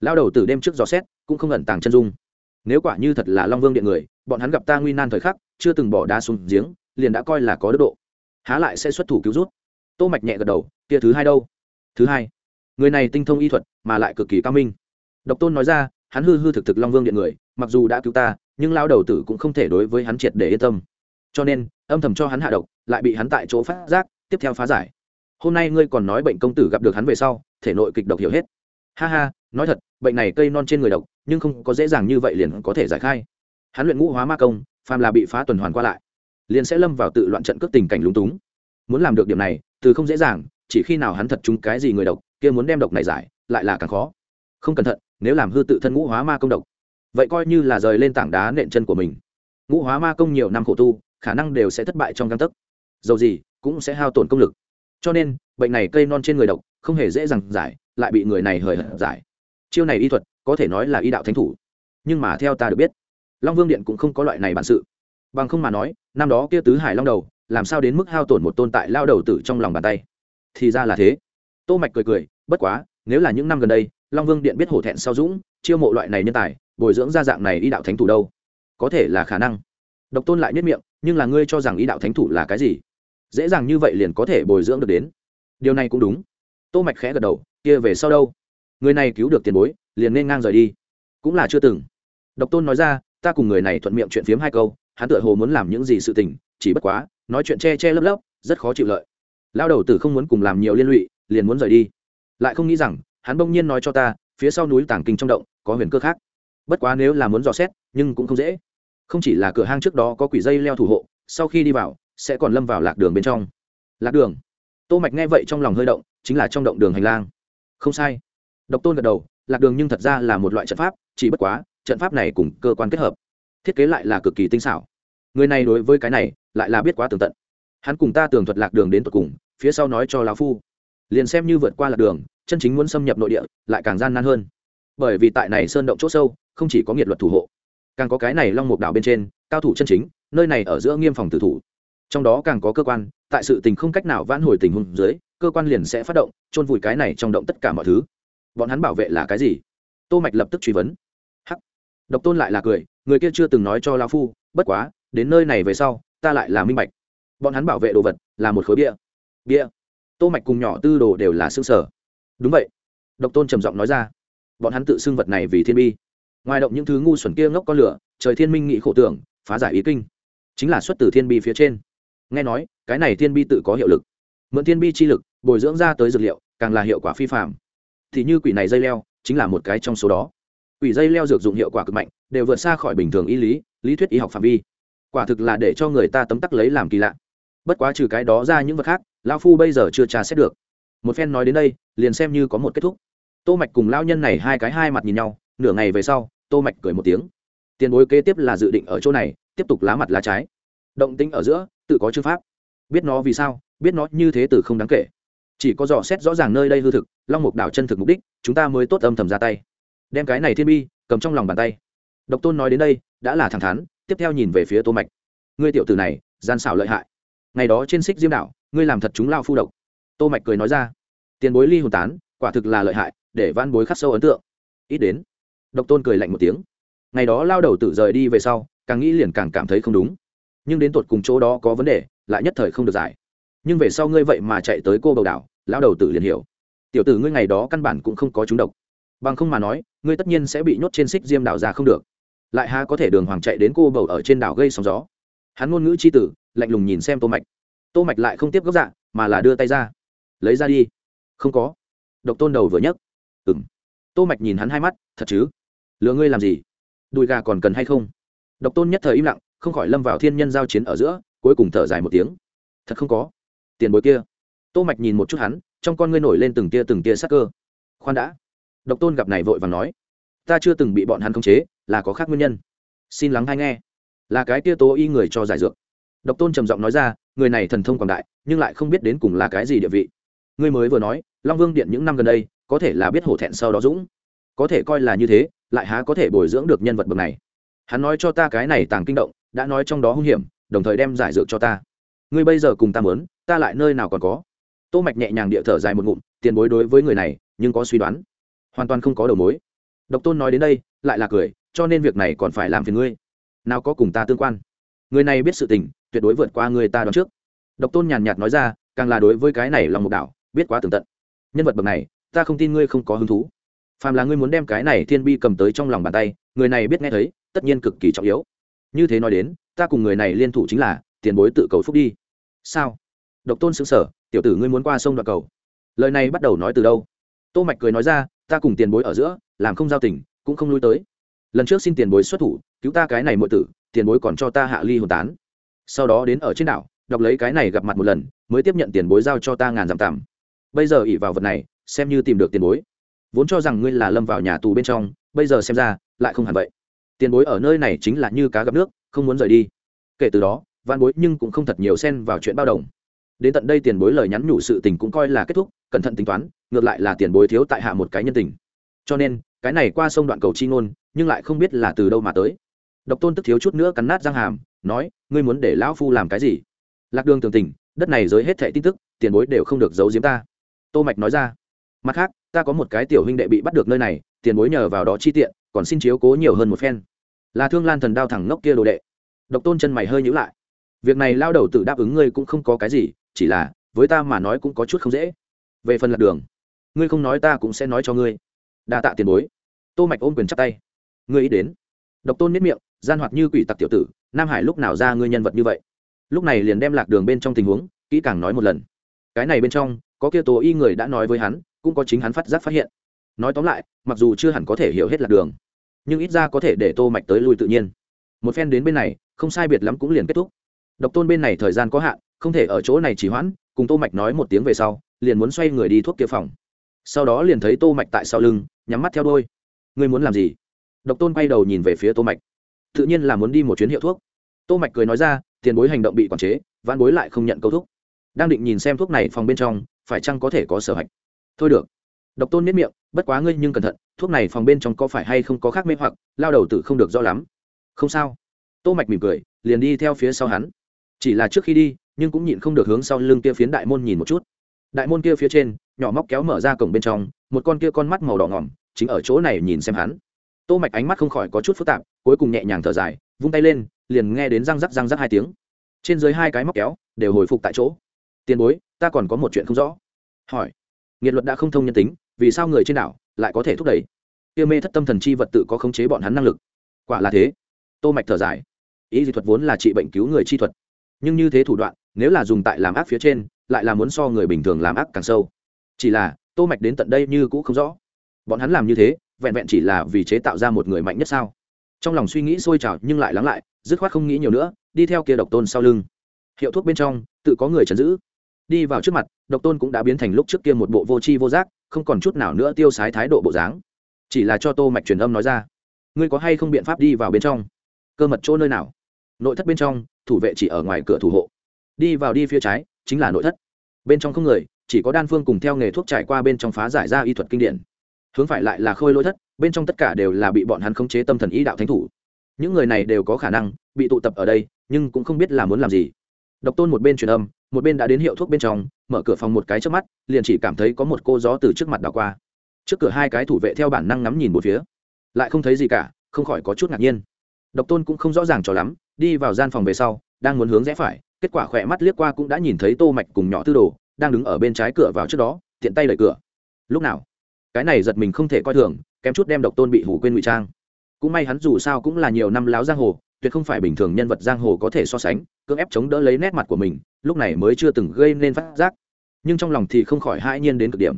Lão đầu tử đêm trước dò xét, cũng không ẩn tàng chân dung. Nếu quả như thật là long vương điện người, bọn hắn gặp ta nguy nan thời khắc, chưa từng bỏ đá xuống giếng, liền đã coi là có đức độ. Há lại sẽ xuất thủ cứu rút. Tô mạch nhẹ gật đầu, kia thứ hai đâu? Thứ hai người này tinh thông y thuật, mà lại cực kỳ cao minh. Độc tôn nói ra, hắn hư hư thực thực long vương điện người, mặc dù đã cứu ta, nhưng lao đầu tử cũng không thể đối với hắn triệt để yên tâm. Cho nên, âm thầm cho hắn hạ độc, lại bị hắn tại chỗ phát giác, tiếp theo phá giải. Hôm nay ngươi còn nói bệnh công tử gặp được hắn về sau, thể nội kịch độc hiểu hết. Ha ha, nói thật, bệnh này cây non trên người độc, nhưng không có dễ dàng như vậy liền có thể giải khai. Hắn luyện ngũ hóa ma công, phàm là bị phá tuần hoàn qua lại, liền sẽ lâm vào tự loạn trận cướp tình cảnh lúng túng. Muốn làm được điểm này, từ không dễ dàng, chỉ khi nào hắn thật trúng cái gì người độc kia muốn đem độc này giải, lại là càng khó. Không cẩn thận, nếu làm hư tự thân ngũ hóa ma công độc, vậy coi như là rời lên tảng đá nện chân của mình. Ngũ hóa ma công nhiều năm khổ tu, khả năng đều sẽ thất bại trong găng tấc. Dầu gì, cũng sẽ hao tổn công lực. Cho nên, bệnh này cây non trên người độc, không hề dễ dàng giải, lại bị người này hời hợt giải. Chiêu này y thuật, có thể nói là y đạo thánh thủ. Nhưng mà theo ta được biết, long vương điện cũng không có loại này bản sự. Bằng không mà nói, năm đó kia tứ hải long đầu, làm sao đến mức hao tổn một tồn tại lao đầu tử trong lòng bàn tay? Thì ra là thế. Tô mạch cười cười bất quá, nếu là những năm gần đây, long vương điện biết hổ thẹn sau dũng, chiêu mộ loại này nhân tài, bồi dưỡng ra dạng này y đạo thánh thủ đâu? Có thể là khả năng. Độc tôn lại nhất miệng, nhưng là ngươi cho rằng y đạo thánh thủ là cái gì? Dễ dàng như vậy liền có thể bồi dưỡng được đến. Điều này cũng đúng. Tô mạch khẽ gật đầu, kia về sau đâu? Người này cứu được tiền bối, liền nên ngang rời đi. Cũng là chưa từng. Độc tôn nói ra, ta cùng người này thuận miệng chuyện phiếm hai câu, hắn tựa hồ muốn làm những gì sự tình, chỉ bất quá, nói chuyện che che lấp lấp, rất khó chịu lợi. Lao đầu tử không muốn cùng làm nhiều liên lụy, liền muốn rời đi lại không nghĩ rằng, hắn bỗng nhiên nói cho ta, phía sau núi tảng kinh trong động, có huyền cơ khác. Bất quá nếu là muốn dò xét, nhưng cũng không dễ. Không chỉ là cửa hang trước đó có quỷ dây leo thủ hộ, sau khi đi vào, sẽ còn lâm vào lạc đường bên trong. Lạc đường? Tô mạch nghe vậy trong lòng hơi động, chính là trong động đường hành lang. Không sai. Độc tôn gật đầu, lạc đường nhưng thật ra là một loại trận pháp, chỉ bất quá, trận pháp này cùng cơ quan kết hợp. Thiết kế lại là cực kỳ tinh xảo. Người này đối với cái này, lại là biết quá tường tận. Hắn cùng ta tường thuật lạc đường đến tận cùng, phía sau nói cho lão phu liền xem như vượt qua lạc đường, chân chính muốn xâm nhập nội địa, lại càng gian nan hơn. Bởi vì tại này sơn động chỗ sâu, không chỉ có nghiệt luật thủ hộ, càng có cái này long mục đảo bên trên, cao thủ chân chính, nơi này ở giữa nghiêm phòng tử thủ. Trong đó càng có cơ quan, tại sự tình không cách nào vãn hồi tình huống dưới, cơ quan liền sẽ phát động, chôn vùi cái này trong động tất cả mọi thứ. Bọn hắn bảo vệ là cái gì? Tô mạch lập tức truy vấn. Hắc. Độc tôn lại là cười, người kia chưa từng nói cho lão phu, bất quá, đến nơi này về sau, ta lại là minh bạch. Bọn hắn bảo vệ đồ vật là một khối bia. Bia tô mạch cùng nhỏ tư đồ đều là xương sở đúng vậy, độc tôn trầm giọng nói ra, bọn hắn tự xưng vật này vì thiên bi. Ngoài động những thứ ngu xuẩn kia ngốc có lửa, trời thiên minh nghị khổ tưởng, phá giải ý kinh. Chính là xuất từ thiên bi phía trên. Nghe nói, cái này thiên bi tự có hiệu lực. Mượn thiên bi chi lực, bồi dưỡng ra tới dược liệu, càng là hiệu quả phi phạm thì như quỷ này dây leo, chính là một cái trong số đó. Quỷ dây leo dược dụng hiệu quả cực mạnh, đều vượt xa khỏi bình thường y lý lý thuyết y học phạm vi. Quả thực là để cho người ta tấm tắc lấy làm kỳ lạ. Bất quá trừ cái đó ra những vật khác lao phu bây giờ chưa tra xét được. Một phen nói đến đây, liền xem như có một kết thúc. Tô mạch cùng lao nhân này hai cái hai mặt nhìn nhau, nửa ngày về sau, tô mạch cười một tiếng. Tiền bối kế tiếp là dự định ở chỗ này, tiếp tục lá mặt lá trái. Động tĩnh ở giữa, tự có chư pháp. Biết nó vì sao, biết nó như thế từ không đáng kể. Chỉ có dò xét rõ ràng nơi đây hư thực, long mục đảo chân thực mục đích, chúng ta mới tốt âm thầm ra tay. Đem cái này thiên bi, cầm trong lòng bàn tay. Độc tôn nói đến đây, đã là thẳng thắn, tiếp theo nhìn về phía tô mạch. Ngươi tiểu tử này, gian xảo lợi hại. Ngày đó trên xích diêm đảo ngươi làm thật chúng lao phu độc. Tô mạch cười nói ra. Tiền bối ly hồn tán, quả thực là lợi hại, để van bối khắc sâu ấn tượng. Ít đến, độc tôn cười lạnh một tiếng. Ngày đó lao đầu tử rời đi về sau, càng nghĩ liền càng cảm thấy không đúng. Nhưng đến tột cùng chỗ đó có vấn đề, lại nhất thời không được giải. Nhưng về sau ngươi vậy mà chạy tới cô bầu đảo lao đầu tử liền hiểu. Tiểu tử ngươi ngày đó căn bản cũng không có chúng độc. Bằng không mà nói, ngươi tất nhiên sẽ bị nhốt trên xích diêm đảo ra không được. Lại há có thể đường hoàng chạy đến cô bầu ở trên đảo gây sóng gió. Hắn ngôn ngữ c h i tử, lạnh lùng nhìn xem tô mạch tô mạch lại không tiếp gốc dạ mà là đưa tay ra. Lấy ra đi. Không có. Độc tôn đầu vừa nhấc. Ừm. tô mạch nhìn hắn hai mắt, thật chứ? Lừa ngươi làm gì? Đùi gà còn cần hay không? Độc tôn nhất thời im lặng, không khỏi lâm vào thiên nhân giao chiến ở giữa, cuối cùng thở dài một tiếng. Thật không có. Tiền bối kia. Tô mạch nhìn một chút hắn, trong con ngươi nổi lên từng tia từng tia sắc cơ. Khoan đã. Độc tôn gặp này vội vàng nói. Ta chưa từng bị bọn hắn khống chế, là có khác nguyên nhân. Xin lắng hay nghe. Là cái tia tố y người cho giải dược độc tôn trầm giọng nói ra, người này thần thông quảng đại, nhưng lại không biết đến cùng là cái gì địa vị. Ngươi mới vừa nói, long vương điện những năm gần đây, có thể là biết hổ thẹn sau đó dũng. Có thể coi là như thế, lại há có thể bồi dưỡng được nhân vật bậc này. Hắn nói cho ta cái này tàng kinh động, đã nói trong đó hung hiểm, đồng thời đem giải dược cho ta. Ngươi bây giờ cùng ta mớn ta lại nơi nào còn có? Tô mạch nhẹ nhàng địa thở dài một ngụm, tiền bối đối với người này, nhưng có suy đoán. Hoàn toàn không có đầu mối. Độc tôn nói đến đây, lại là cười, cho nên việc này còn phải làm phiền ngươi. Nào có cùng ta tương quan người này biết sự tình, tuyệt đối vượt qua người ta đoán trước. Độc tôn nhàn nhạt nói ra, càng là đối với cái này lòng mục đảo, biết quá tường tận. Nhân vật bậc này, ta không tin ngươi không có hứng thú. Phàm là ngươi muốn đem cái này thiên bi cầm tới trong lòng bàn tay, người này biết nghe thấy, tất nhiên cực kỳ trọng yếu. Như thế nói đến, ta cùng người này liên thủ chính là, tiền bối tự cầu phúc đi. Sao? Độc tôn xứng sở tiểu tử ngươi muốn qua sông đoạt cầu. Lời này bắt đầu nói từ đâu? Tô mạch cười nói ra, ta cùng tiền bối ở giữa, làm không giao tình, cũng không lui tới. Lần trước xin tiền bối xuất thủ, cứu ta cái này muội tử tiền bối còn cho ta hạ ly hồn tán. Sau đó đến ở trên đảo, đọc lấy cái này gặp mặt một lần, mới tiếp nhận tiền bối giao cho ta ngàn dặm tạm. Bây giờ ỉ vào vật này, xem như tìm được tiền bối. Vốn cho rằng ngươi là lâm vào nhà tù bên trong, bây giờ xem ra, lại không hẳn vậy. Tiền bối ở nơi này chính là như cá gặp nước, không muốn rời đi. Kể từ đó văn bối nhưng cũng không thật nhiều xen vào chuyện bao đồng. Đến tận đây tiền bối lời nhắn nhủ sự tình cũng coi là kết thúc, cẩn thận tính toán, ngược lại là tiền bối thiếu tại hạ một cái nhân tình. Cho nên, cái này qua sông đoạn cầu chi ngôn, nhưng lại không biết là từ đâu mà tới độc tôn tức thiếu chút nữa cắn nát răng hàm, nói, ngươi muốn để lão phu làm cái gì? Lạc đường tường tình đất này giới hết thệ tin tức, tiền bối đều không được giấu giếm ta. Tô mạch nói ra, mặt khác, ta có một cái tiểu huynh đệ bị bắt được nơi này, tiền bối nhờ vào đó chi tiện, còn xin chiếu cố nhiều hơn một phen. Là thương lan thần đao thẳng ngốc kia đồ đệ. Độc tôn chân mày hơi nhíu lại. Việc này lao đầu tự đáp ứng ngươi cũng không có cái gì, chỉ là, với ta mà nói cũng có chút không dễ. Về phần lạc đường, ngươi không nói ta cũng sẽ nói cho ngươi. Đa tạ tiền bối. Tô mạch ôm quyền chắp tay. Ngươi ý đến. Độc tôn miết miệng gian hoạt như quỷ tặc tiểu tử, nam hải lúc nào ra ngươi nhân vật như vậy? Lúc này liền đem lạc đường bên trong tình huống, kỹ càng nói một lần. Cái này bên trong, có kia tố y người đã nói với hắn, cũng có chính hắn phát giác phát hiện. Nói tóm lại, mặc dù chưa hẳn có thể hiểu hết lạc đường, nhưng ít ra có thể để tô mạch tới lui tự nhiên. Một phen đến bên này, không sai biệt lắm cũng liền kết thúc. Độc tôn bên này thời gian có hạn, không thể ở chỗ này chỉ hoãn, cùng tô mạch nói một tiếng về sau, liền muốn xoay người đi thuốc kia phòng. Sau đó liền thấy tô mạch tại sau lưng, nhắm mắt theo đôi ngươi muốn làm gì? Độc tôn quay đầu nhìn về phía tô mạch tự nhiên là muốn đi một chuyến hiệu thuốc. Tô mạch cười nói ra, tiền bối hành động bị quản chế, vãn bối lại không nhận câu thuốc đang định nhìn xem thuốc này phòng bên trong, phải chăng có thể có sở hạch? Thôi được. Độc tôn miết miệng, bất quá ngươi nhưng cẩn thận, thuốc này phòng bên trong có phải hay không có khác mê hoặc, lao đầu tử không được rõ lắm. Không sao. Tô mạch mỉm cười, liền đi theo phía sau hắn. Chỉ là trước khi đi, nhưng cũng nhịn không được hướng sau lưng kia phiến đại môn nhìn một chút. Đại môn kia phía trên, nhỏ móc kéo mở ra cổng bên trong, một con kia con mắt màu đỏ ngỏm, chính ở chỗ này nhìn xem hắn. Tô mạch ánh mắt không khỏi có chút phức tạp cuối cùng nhẹ nhàng thở dài, vung tay lên, liền nghe đến răng rắc răng rắc hai tiếng. Trên dưới hai cái móc kéo, đều hồi phục tại chỗ. Tiền bối, ta còn có một chuyện không rõ. Hỏi. Nghiệt luật đã không thông nhân tính, vì sao người trên đảo lại có thể thúc đẩy? Kia mê thất tâm thần chi vật tự có khống chế bọn hắn năng lực. Quả là thế. Tô mạch thở dài. Ý dị thuật vốn là trị bệnh cứu người chi thuật. Nhưng như thế thủ đoạn, nếu là dùng tại làm ác phía trên, lại là muốn so người bình thường làm ác càng sâu. Chỉ là, tô mạch đến tận đây như cũ không rõ. Bọn hắn làm như thế, vẹn vẹn chỉ là vì chế tạo ra một người mạnh nhất sao? Trong lòng suy nghĩ sôi trào nhưng lại lắng lại, dứt khoát không nghĩ nhiều nữa, đi theo kia độc tôn sau lưng. Hiệu thuốc bên trong, tự có người chấn giữ. Đi vào trước mặt, độc tôn cũng đã biến thành lúc trước kia một bộ vô tri vô giác, không còn chút nào nữa tiêu sái thái độ bộ dáng. Chỉ là cho tô mạch truyền âm nói ra, ngươi có hay không biện pháp đi vào bên trong? Cơ mật chỗ nơi nào? Nội thất bên trong, thủ vệ chỉ ở ngoài cửa thủ hộ. Đi vào đi phía trái, chính là nội thất. Bên trong không người, chỉ có đan phương cùng theo nghề thuốc trải qua bên trong phá giải ra y thuật kinh điển hướng phải lại là khôi lỗi thất, bên trong tất cả đều là bị bọn hắn khống chế tâm thần ý đạo thánh thủ. Những người này đều có khả năng bị tụ tập ở đây, nhưng cũng không biết là muốn làm gì. Độc tôn một bên truyền âm, một bên đã đến hiệu thuốc bên trong, mở cửa phòng một cái trước mắt, liền chỉ cảm thấy có một cô gió từ trước mặt đảo qua. Trước cửa hai cái thủ vệ theo bản năng ngắm nhìn một phía, lại không thấy gì cả, không khỏi có chút ngạc nhiên. Độc tôn cũng không rõ ràng cho lắm, đi vào gian phòng về sau, đang muốn hướng rẽ phải, kết quả khỏe mắt liếc qua cũng đã nhìn thấy tô mạch cùng nhỏ tư đồ, đang đứng ở bên trái cửa vào trước đó, tiện tay đẩy cửa. Lúc nào? Cái này giật mình không thể coi thường, kém chút đem độc tôn bị hủ quên ngụy trang. Cũng may hắn dù sao cũng là nhiều năm láo giang hồ, tuyệt không phải bình thường nhân vật giang hồ có thể so sánh, cưỡng ép chống đỡ lấy nét mặt của mình, lúc này mới chưa từng gây nên phát giác. Nhưng trong lòng thì không khỏi hãi nhiên đến cực điểm.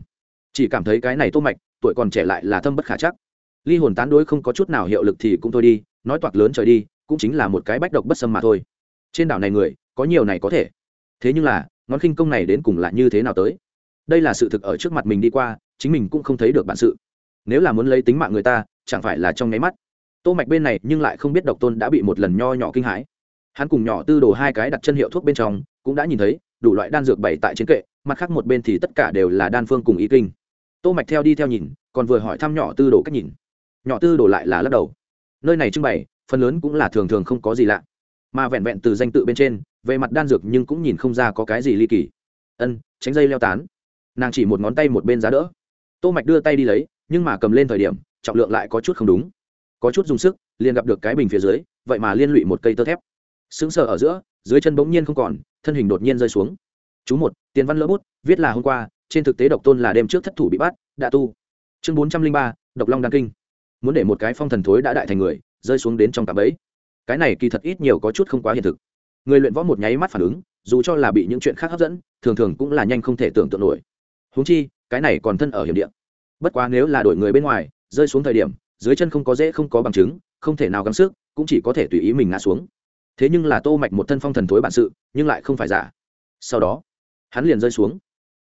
Chỉ cảm thấy cái này tô mạch, tuổi còn trẻ lại là thâm bất khả chắc. Ly hồn tán đối không có chút nào hiệu lực thì cũng thôi đi, nói toạc lớn trời đi, cũng chính là một cái bách độc bất xâm mà thôi. Trên đảo này người, có nhiều này có thể. Thế nhưng là, ngón khinh công này đến cùng là như thế nào tới? Đây là sự thực ở trước mặt mình đi qua chính mình cũng không thấy được bản sự. Nếu là muốn lấy tính mạng người ta, chẳng phải là trong nháy mắt. Tô mạch bên này nhưng lại không biết độc tôn đã bị một lần nho nhỏ kinh hãi. Hắn cùng nhỏ tư đồ hai cái đặt chân hiệu thuốc bên trong, cũng đã nhìn thấy, đủ loại đan dược bày tại trên kệ, mặt khác một bên thì tất cả đều là đan phương cùng ý kinh. Tô mạch theo đi theo nhìn, còn vừa hỏi thăm nhỏ tư đồ cách nhìn. Nhỏ tư đồ lại là lắc đầu. Nơi này trưng bày, phần lớn cũng là thường thường không có gì lạ. Mà vẹn vẹn từ danh tự bên trên, về mặt đan dược nhưng cũng nhìn không ra có cái gì ly kỳ. Ân, tránh dây leo tán. Nàng chỉ một ngón tay một bên giá đỡ tô mạch đưa tay đi lấy, nhưng mà cầm lên thời điểm, trọng lượng lại có chút không đúng. Có chút dùng sức, liền gặp được cái bình phía dưới, vậy mà liên lụy một cây tơ thép. Sững sờ ở giữa, dưới chân bỗng nhiên không còn, thân hình đột nhiên rơi xuống. Chú một, tiền văn lỡ bút, viết là hôm qua, trên thực tế độc tôn là đêm trước thất thủ bị bắt, đã tu. Chương bốn trăm linh ba, độc long đăng kinh. Muốn để một cái phong thần thối đã đại thành người, rơi xuống đến trong cạm bẫy. Cái này kỳ thật ít nhiều có chút không quá hiện thực. Người luyện võ một nháy mắt phản ứng, dù cho là bị những chuyện khác hấp dẫn, thường thường cũng là nhanh không thể tưởng tượng nổi. Huống chi, cái này còn thân ở hiểm địa bất quá nếu là đổi người bên ngoài, rơi xuống thời điểm, dưới chân không có dễ không có bằng chứng, không thể nào gắng sức, cũng chỉ có thể tùy ý mình ngã xuống. Thế nhưng là tô mạch một thân phong thần thối bản sự, nhưng lại không phải giả. Sau đó, hắn liền rơi xuống.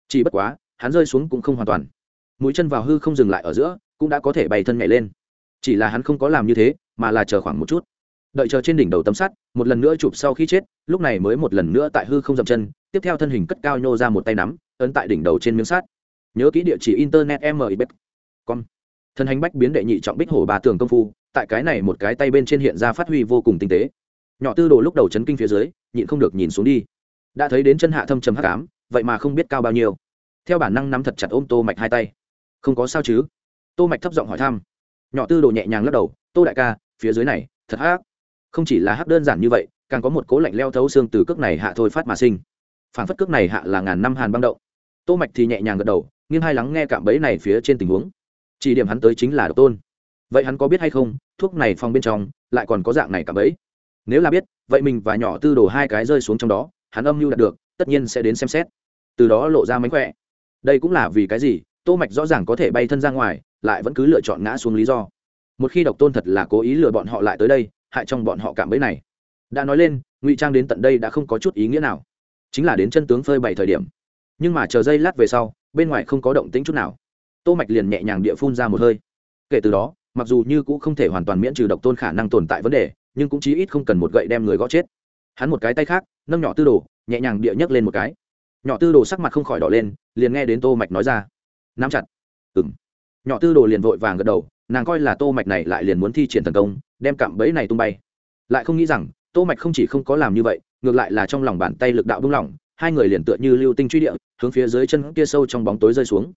Chỉ bất quá, hắn rơi xuống cũng không hoàn toàn. Mũi chân vào hư không dừng lại ở giữa, cũng đã có thể bày thân nhảy lên. Chỉ là hắn không có làm như thế, mà là chờ khoảng một chút. Đợi chờ trên đỉnh đầu tấm sắt, một lần nữa chụp sau khi chết, lúc này mới một lần nữa tại hư không dậm chân, tiếp theo thân hình cất cao nhô ra một tay nắm, ấn tại đỉnh đầu trên miếng sắt nhớ kỹ địa chỉ internet mibet com. Thần hành bách biến đệ nhị trọng bích hổ bà tường công phu, tại cái này một cái tay bên trên hiện ra phát huy vô cùng tinh tế. Nhỏ tư đồ lúc đầu chấn kinh phía dưới, nhịn không được nhìn xuống đi. Đã thấy đến chân hạ thâm trầm hắc ám, vậy mà không biết cao bao nhiêu. Theo bản năng nắm thật chặt ôm tô mạch hai tay. Không có sao chứ? Tô mạch thấp giọng hỏi thăm. Nhỏ tư đồ nhẹ nhàng lắc đầu, tô đại ca, phía dưới này, thật hắc. Không chỉ là hắc đơn giản như vậy, càng có một cố lạnh leo thấu xương từ cước này hạ thôi phát mà sinh. Phản phất cước này hạ là ngàn năm hàn băng động. Tô mạch thì nhẹ nhàng gật đầu nghiêng hai lắng nghe cạm bẫy này phía trên tình huống. Chỉ điểm hắn tới chính là độc tôn. Vậy hắn có biết hay không, thuốc này phòng bên trong lại còn có dạng này cạm bẫy? Nếu là biết, vậy mình và nhỏ tư đồ hai cái rơi xuống trong đó, hắn âm mưu đạt được, tất nhiên sẽ đến xem xét. Từ đó lộ ra mánh khỏe. Đây cũng là vì cái gì, tô mạch rõ ràng có thể bay thân ra ngoài, lại vẫn cứ lựa chọn ngã xuống lý do. Một khi độc tôn thật là cố ý lừa bọn họ lại tới đây, hại trong bọn họ cảm bẫy này. Đã nói lên, ngụy trang đến tận đây đã không có chút ý nghĩa nào. Chính là đến chân tướng phơi bày thời điểm. Nhưng mà chờ giây lát về sau bên ngoài không có động tĩnh chút nào. Tô mạch liền nhẹ nhàng địa phun ra một hơi. Kể từ đó, mặc dù như cũng không thể hoàn toàn miễn trừ độc tôn khả năng tồn tại vấn đề, nhưng cũng chí ít không cần một gậy đem người gõ chết. Hắn một cái tay khác, nâng nhỏ tư đồ, nhẹ nhàng địa nhấc lên một cái. Nhỏ tư đồ sắc mặt không khỏi đỏ lên, liền nghe đến tô mạch nói ra. Nắm chặt. Ừm. Nhỏ tư đồ liền vội vàng gật đầu, nàng coi là tô mạch này lại liền muốn thi triển thần công, đem cạm bẫy này tung bay. Lại không nghĩ rằng, tô mạch không chỉ không có làm như vậy, ngược lại là trong lòng bàn tay lực đạo buông lỏng hai người liền tựa như lưu tinh truy địa, hướng phía dưới chân kia sâu trong bóng tối rơi xuống.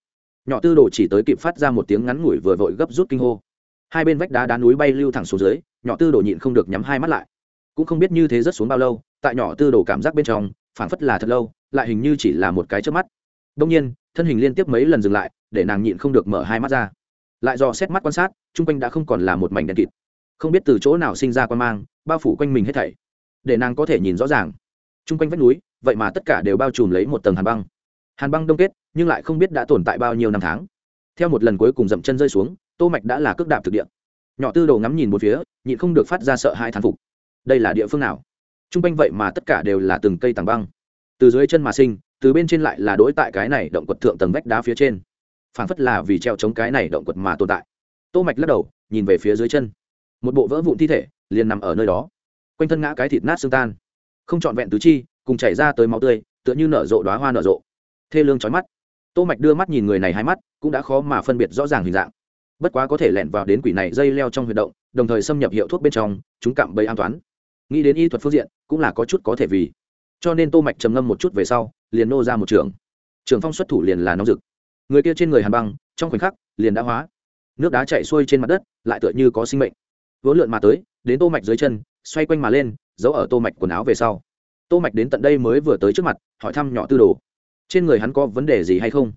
Nhỏ tư đồ chỉ tới kịp phát ra một tiếng ngắn ngủi vừa vội gấp rút kinh hô. Hai bên vách đá đá núi bay lưu thẳng xuống dưới, nhỏ tư đồ nhịn không được nhắm hai mắt lại. Cũng không biết như thế rất xuống bao lâu, tại nhỏ tư đồ cảm giác bên trong, phảng phất là thật lâu, lại hình như chỉ là một cái trước mắt. Đông nhiên, thân hình liên tiếp mấy lần dừng lại, để nàng nhịn không được mở hai mắt ra. Lại do xét mắt quan sát, chung quanh đã không còn là một mảnh đen kịt. Không biết từ chỗ nào sinh ra quan mang, bao phủ quanh mình hết thảy, để nàng có thể nhìn rõ ràng. Chung quanh vách núi vậy mà tất cả đều bao trùm lấy một tầng hàn băng. Hàn băng đông kết, nhưng lại không biết đã tồn tại bao nhiêu năm tháng. Theo một lần cuối cùng dậm chân rơi xuống, tô mạch đã là cước đạp thực địa. Nhỏ tư đầu ngắm nhìn một phía, nhịn không được phát ra sợ hai thán phục. Đây là địa phương nào? Trung quanh vậy mà tất cả đều là từng cây tảng băng. Từ dưới chân mà sinh, từ bên trên lại là đối tại cái này động quật thượng tầng vách đá phía trên. Phản phất là vì treo chống cái này động quật mà tồn tại. Tô mạch lắc đầu, nhìn về phía dưới chân. Một bộ vỡ vụn thi thể, liền nằm ở nơi đó. Quanh thân ngã cái thịt nát xương tan. Không trọn vẹn tứ chi cùng chảy ra tới máu tươi, tựa như nở rộ, đóa hoa nở rộ. Thê lương chói mắt. Tô mạch đưa mắt nhìn người này hai mắt, cũng đã khó mà phân biệt rõ ràng hình dạng. Bất quá có thể lẻn vào đến quỷ này dây leo trong huyệt động, đồng thời xâm nhập hiệu thuốc bên trong, chúng cảm bấy an toán nghĩ đến y thuật phương diện, cũng là có chút có thể vì. Cho nên tô mạch trầm ngâm một chút về sau, liền nô ra một trường. Trường phong xuất thủ liền là nóng rực. Người kia trên người hàn băng, trong khoảnh khắc, liền đã hóa. Nước đá chảy xuôi trên mặt đất, lại tựa như có sinh mệnh. Vốn lượn mà tới, đến tô mạch dưới chân, xoay quanh mà lên, giấu ở tô mạch quần áo về sau tô mạch đến tận đây mới vừa tới trước mặt, hỏi thăm nhỏ tư đồ. Trên người hắn có vấn đề gì hay không?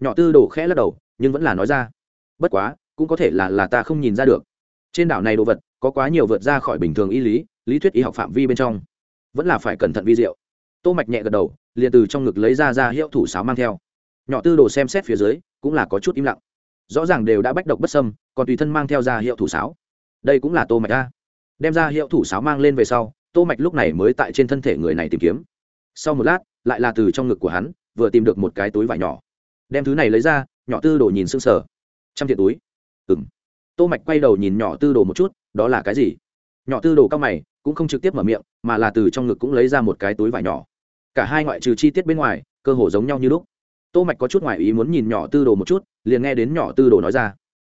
Nhỏ tư đồ khẽ lắc đầu, nhưng vẫn là nói ra. Bất quá, cũng có thể là là ta không nhìn ra được. Trên đảo này đồ vật, có quá nhiều vượt ra khỏi bình thường y lý lý thuyết y học phạm vi bên trong. Vẫn là phải cẩn thận vi diệu. Tô mạch nhẹ gật đầu, liền từ trong ngực lấy ra ra hiệu thủ sáo mang theo. Nhỏ tư đồ xem xét phía dưới, cũng là có chút im lặng. Rõ ràng đều đã bách độc bất sâm còn tùy thân mang theo ra hiệu thủ sáo. Đây cũng là tô mạch a. Đem ra hiệu thủ sáo mang lên về sau tô mạch lúc này mới tại trên thân thể người này tìm kiếm. Sau một lát, lại là từ trong ngực của hắn, vừa tìm được một cái túi vải nhỏ. Đem thứ này lấy ra, nhỏ tư đồ nhìn sưng sờ. Trăm thiện túi. Ừm. Tô mạch quay đầu nhìn nhỏ tư đồ một chút, đó là cái gì? Nhỏ tư đồ cao mày, cũng không trực tiếp mở miệng, mà là từ trong ngực cũng lấy ra một cái túi vải nhỏ. Cả hai ngoại trừ chi tiết bên ngoài, cơ hồ giống nhau như lúc. Tô mạch có chút ngoại ý muốn nhìn nhỏ tư đồ một chút, liền nghe đến nhỏ tư đồ nói ra.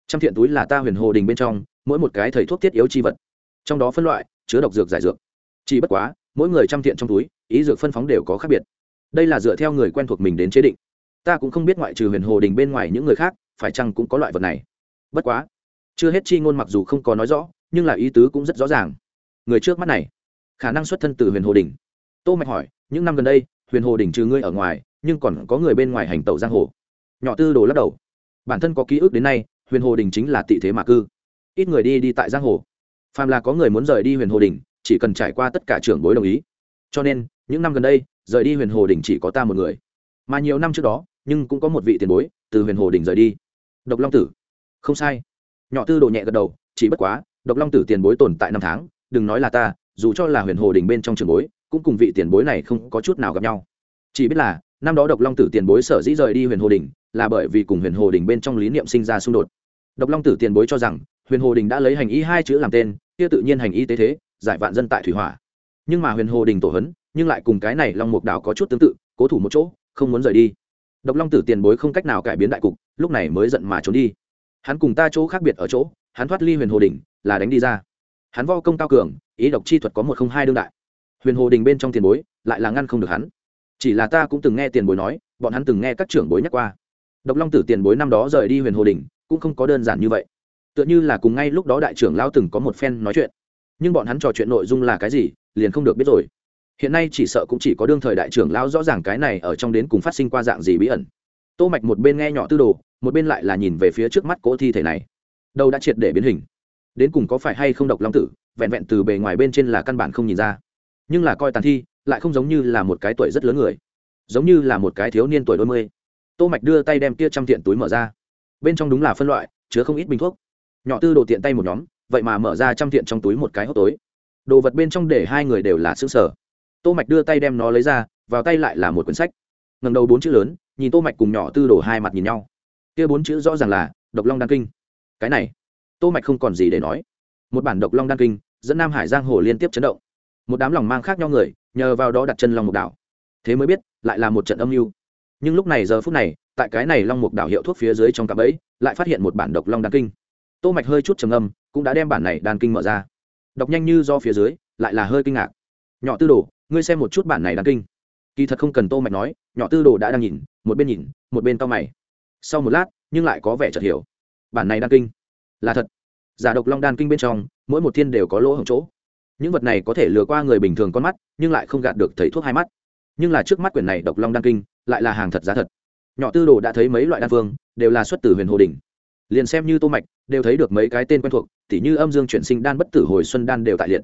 Trăm thiện túi là ta huyền hồ đình bên trong, mỗi một cái thầy thuốc thiết yếu chi vật. Trong đó phân loại, chứa độc dược giải dược chỉ bất quá, mỗi người trăm thiện trong túi, ý dược phân phóng đều có khác biệt. Đây là dựa theo người quen thuộc mình đến chế định. Ta cũng không biết ngoại trừ huyền hồ đình bên ngoài những người khác, phải chăng cũng có loại vật này. Bất quá, chưa hết chi ngôn mặc dù không có nói rõ, nhưng là ý tứ cũng rất rõ ràng. Người trước mắt này, khả năng xuất thân từ huyền hồ đình. Tô mạch hỏi, những năm gần đây, huyền hồ đình trừ ngươi ở ngoài, nhưng còn có người bên ngoài hành tẩu giang hồ. Nhỏ tư đồ lắc đầu. Bản thân có ký ức đến nay, huyền hồ đình chính là tị thế mà cư. Ít người đi đi tại giang hồ. Phàm là có người muốn rời đi huyền hồ đình chỉ cần trải qua tất cả trưởng bối đồng ý. Cho nên, những năm gần đây, rời đi huyền hồ đình chỉ có ta một người. Mà nhiều năm trước đó, nhưng cũng có một vị tiền bối, từ huyền hồ đình rời đi. Độc long tử. Không sai. Nhỏ tư độ nhẹ gật đầu, chỉ bất quá, độc long tử tiền bối tồn tại năm tháng, đừng nói là ta, dù cho là huyền hồ đình bên trong trường bối, cũng cùng vị tiền bối này không có chút nào gặp nhau. Chỉ biết là, năm đó độc long tử tiền bối sở dĩ rời đi huyền hồ đình, là bởi vì cùng huyền hồ đình bên trong lý niệm sinh ra xung đột. Độc long tử tiền bối cho rằng, huyền hồ đình đã lấy hành ý hai chữ làm tên, kia tự nhiên hành ý tế thế giải vạn dân tại thủy hỏa. Nhưng mà huyền hồ đình tổ hấn, nhưng lại cùng cái này long mục đảo có chút tương tự, cố thủ một chỗ, không muốn rời đi. Độc long tử tiền bối không cách nào cải biến đại cục, lúc này mới giận mà trốn đi. Hắn cùng ta chỗ khác biệt ở chỗ, hắn thoát ly huyền hồ đình, là đánh đi ra. Hắn vo công cao cường, ý độc chi thuật có một không hai đương đại. Huyền hồ đình bên trong tiền bối, lại là ngăn không được hắn. Chỉ là ta cũng từng nghe tiền bối nói, bọn hắn từng nghe các trưởng bối nhắc qua. Độc long tử tiền bối năm đó rời đi huyền hồ đình, cũng không có đơn giản như vậy. Tựa như là cùng ngay lúc đó đại trưởng lao từng có một phen nói chuyện nhưng bọn hắn trò chuyện nội dung là cái gì, liền không được biết rồi. Hiện nay chỉ sợ cũng chỉ có đương thời đại trưởng lao rõ ràng cái này ở trong đến cùng phát sinh qua dạng gì bí ẩn. Tô mạch một bên nghe nhỏ tư đồ, một bên lại là nhìn về phía trước mắt cỗ thi thể này. Đầu đã triệt để biến hình? Đến cùng có phải hay không độc long tử, vẹn vẹn từ bề ngoài bên trên là căn bản không nhìn ra. Nhưng là coi tàn thi, lại không giống như là một cái tuổi rất lớn người. Giống như là một cái thiếu niên tuổi đôi mươi. Tô mạch đưa tay đem kia trăm tiện túi mở ra. Bên trong đúng là phân loại, chứa không ít bình thuốc. Nhỏ tư đồ tiện tay một nhóm vậy mà mở ra trăm thiện trong túi một cái hốc tối. Đồ vật bên trong để hai người đều là xương sở. Tô mạch đưa tay đem nó lấy ra, vào tay lại là một quyển sách. Ngầm đầu bốn chữ lớn, nhìn tô mạch cùng nhỏ tư đồ hai mặt nhìn nhau. Kia bốn chữ rõ ràng là, độc long đan kinh. Cái này, tô mạch không còn gì để nói. Một bản độc long đan kinh, dẫn nam hải giang hồ liên tiếp chấn động. Một đám lòng mang khác nhau người, nhờ vào đó đặt chân long mục đảo. Thế mới biết, lại là một trận âm mưu. Nhưng lúc này giờ phút này, tại cái này long mục đảo hiệu thuốc phía dưới trong cạm ấy lại phát hiện một bản độc long đan kinh. Tô mạch hơi chút trầm âm cũng đã đem bản này đan kinh mở ra. Đọc nhanh như do phía dưới, lại là hơi kinh ngạc. Nhỏ tư đồ, ngươi xem một chút bản này đan kinh. Kỳ thật không cần tô mạch nói, nhỏ tư đồ đã đang nhìn, một bên nhìn, một bên to mày. Sau một lát, nhưng lại có vẻ chợt hiểu. Bản này đan kinh, là thật. Giả độc long đan kinh bên trong, mỗi một thiên đều có lỗ hổng chỗ. Những vật này có thể lừa qua người bình thường con mắt, nhưng lại không gạt được thầy thuốc hai mắt. Nhưng là trước mắt quyển này độc long đan kinh, lại là hàng thật giá thật. Nhỏ tư đồ đã thấy mấy loại đan phương, đều là xuất từ huyền hồ đỉnh liền xem như tô mạch đều thấy được mấy cái tên quen thuộc tỉ như âm dương chuyển sinh đan bất tử hồi xuân đan đều tại liệt.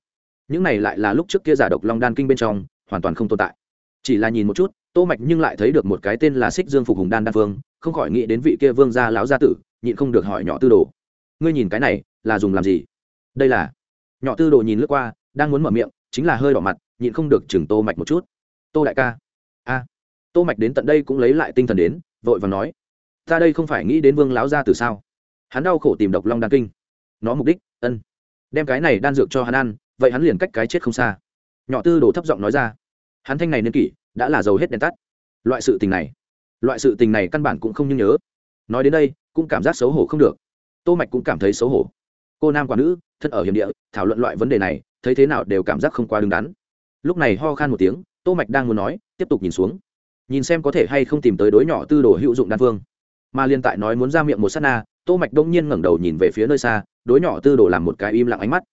Những này lại là lúc trước kia giả độc long đan kinh bên trong hoàn toàn không tồn tại. Chỉ là nhìn một chút tô mạch nhưng lại thấy được một cái tên là xích dương phục hùng đan đan vương, không khỏi nghĩ đến vị kia vương gia lão gia tử nhịn không được hỏi nhỏ tư đồ. Ngươi nhìn cái này là dùng làm gì? Đây là nhỏ tư đồ nhìn lướt qua đang muốn mở miệng chính là hơi đỏ mặt nhịn không được chừng tô mạch một chút. Tô đại ca. A. Tô mạch đến tận đây cũng lấy lại tinh thần đến vội vàng nói. Ta đây không phải nghĩ đến vương lão gia tử sao? Hắn đau khổ tìm độc long đan kinh. Nó mục đích, ân. Đem cái này đan dược cho hắn ăn, vậy hắn liền cách cái chết không xa. Nhỏ tư đồ thấp giọng nói ra. Hắn thanh này niên kỷ, đã là giàu hết đèn tắt. Loại sự tình này, loại sự tình này căn bản cũng không như nhớ. Nói đến đây, cũng cảm giác xấu hổ không được. Tô mạch cũng cảm thấy xấu hổ. Cô nam quả nữ, thân ở hiểm địa, thảo luận loại vấn đề này, thấy thế nào đều cảm giác không qua đứng đắn. Lúc này ho khan một tiếng, tô mạch đang muốn nói, tiếp tục nhìn xuống. Nhìn xem có thể hay không tìm tới đối nhỏ tư đồ hữu dụng đan phương. Mà liên tại nói muốn ra miệng một sát na tô mạch đông nhiên ngẩng đầu nhìn về phía nơi xa, đối nhỏ tư đồ làm một cái im lặng ánh mắt.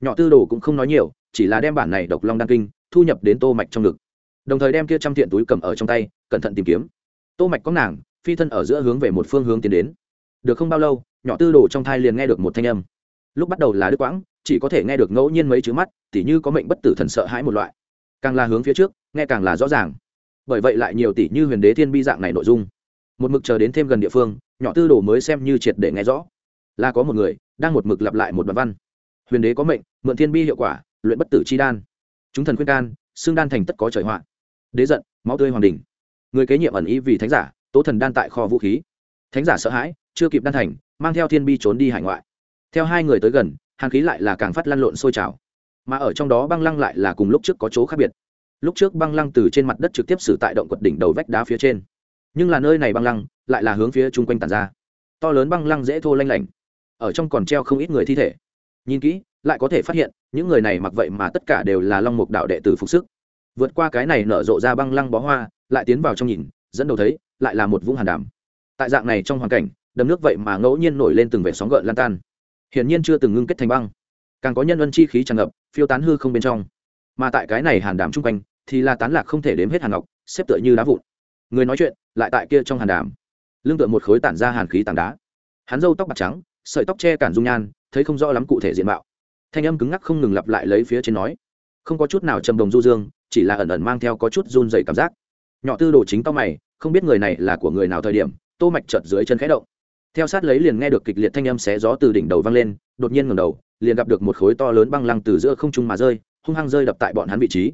Nhỏ tư đồ cũng không nói nhiều, chỉ là đem bản này độc long đan kinh, thu nhập đến tô mạch trong ngực. Đồng thời đem kia trăm thiện túi cầm ở trong tay, cẩn thận tìm kiếm. Tô mạch có nàng, phi thân ở giữa hướng về một phương hướng tiến đến. Được không bao lâu, nhỏ tư đồ trong thai liền nghe được một thanh âm. Lúc bắt đầu là đứt quãng, chỉ có thể nghe được ngẫu nhiên mấy chữ mắt, tỉ như có mệnh bất tử thần sợ hãi một loại. Càng là hướng phía trước, nghe càng là rõ ràng. Bởi vậy lại nhiều tỷ như huyền đế thiên bi dạng này nội dung. Một mực chờ đến thêm gần địa phương nhỏ tư đồ mới xem như triệt để nghe rõ. Là có một người đang một mực lặp lại một đoạn văn. Huyền đế có mệnh, mượn thiên bi hiệu quả, luyện bất tử chi đan. Chúng thần khuyên can xương đan thành tất có trời họa. Đế giận, máu tươi hoàng đình người kế nhiệm ẩn ý vì thánh giả, tố thần đan tại kho vũ khí. Thánh giả sợ hãi, chưa kịp đan thành, mang theo thiên bi trốn đi hải ngoại. Theo hai người tới gần, hàn khí lại là càng phát lăn lộn sôi trào. Mà ở trong đó băng lăng lại là cùng lúc trước có chỗ khác biệt. Lúc trước băng lăng từ trên mặt đất trực tiếp xử tại động quật đỉnh đầu vách đá phía trên nhưng là nơi này băng lăng lại là hướng phía chung quanh tàn ra. To lớn băng lăng dễ thô lanh lảnh, ở trong còn treo không ít người thi thể. Nhìn kỹ, lại có thể phát hiện, những người này mặc vậy mà tất cả đều là long mục đạo đệ tử phục sức. Vượt qua cái này nở rộ ra băng lăng bó hoa, lại tiến vào trong nhìn, dẫn đầu thấy, lại là một vũng hàn đàm. Tại dạng này trong hoàn cảnh, đầm nước vậy mà ngẫu nhiên nổi lên từng vẻ sóng gợn lan tan. Hiển nhiên chưa từng ngưng kết thành băng. Càng có nhân ân chi khí tràn ngập, phiêu tán hư không bên trong. Mà tại cái này hàn đàm chung quanh, thì là tán lạc không thể đếm hết hàn ngọc, xếp tựa như đá vụn người nói chuyện, lại tại kia trong hàn đàm. Lưng tựa một khối tản ra hàn khí tảng đá. Hắn râu tóc bạc trắng, sợi tóc che cản dung nhan, thấy không rõ lắm cụ thể diện mạo. Thanh âm cứng ngắc không ngừng lặp lại lấy phía trên nói. Không có chút nào trầm đồng du dương, chỉ là ẩn ẩn mang theo có chút run dày cảm giác. Nhỏ tư đồ chính tao mày, không biết người này là của người nào thời điểm, tô mạch chợt dưới chân khẽ động. Theo sát lấy liền nghe được kịch liệt thanh âm xé gió từ đỉnh đầu vang lên, đột nhiên ngẩng đầu, liền gặp được một khối to lớn băng lăng từ giữa không trung mà rơi, hung hăng rơi đập tại bọn hắn vị trí.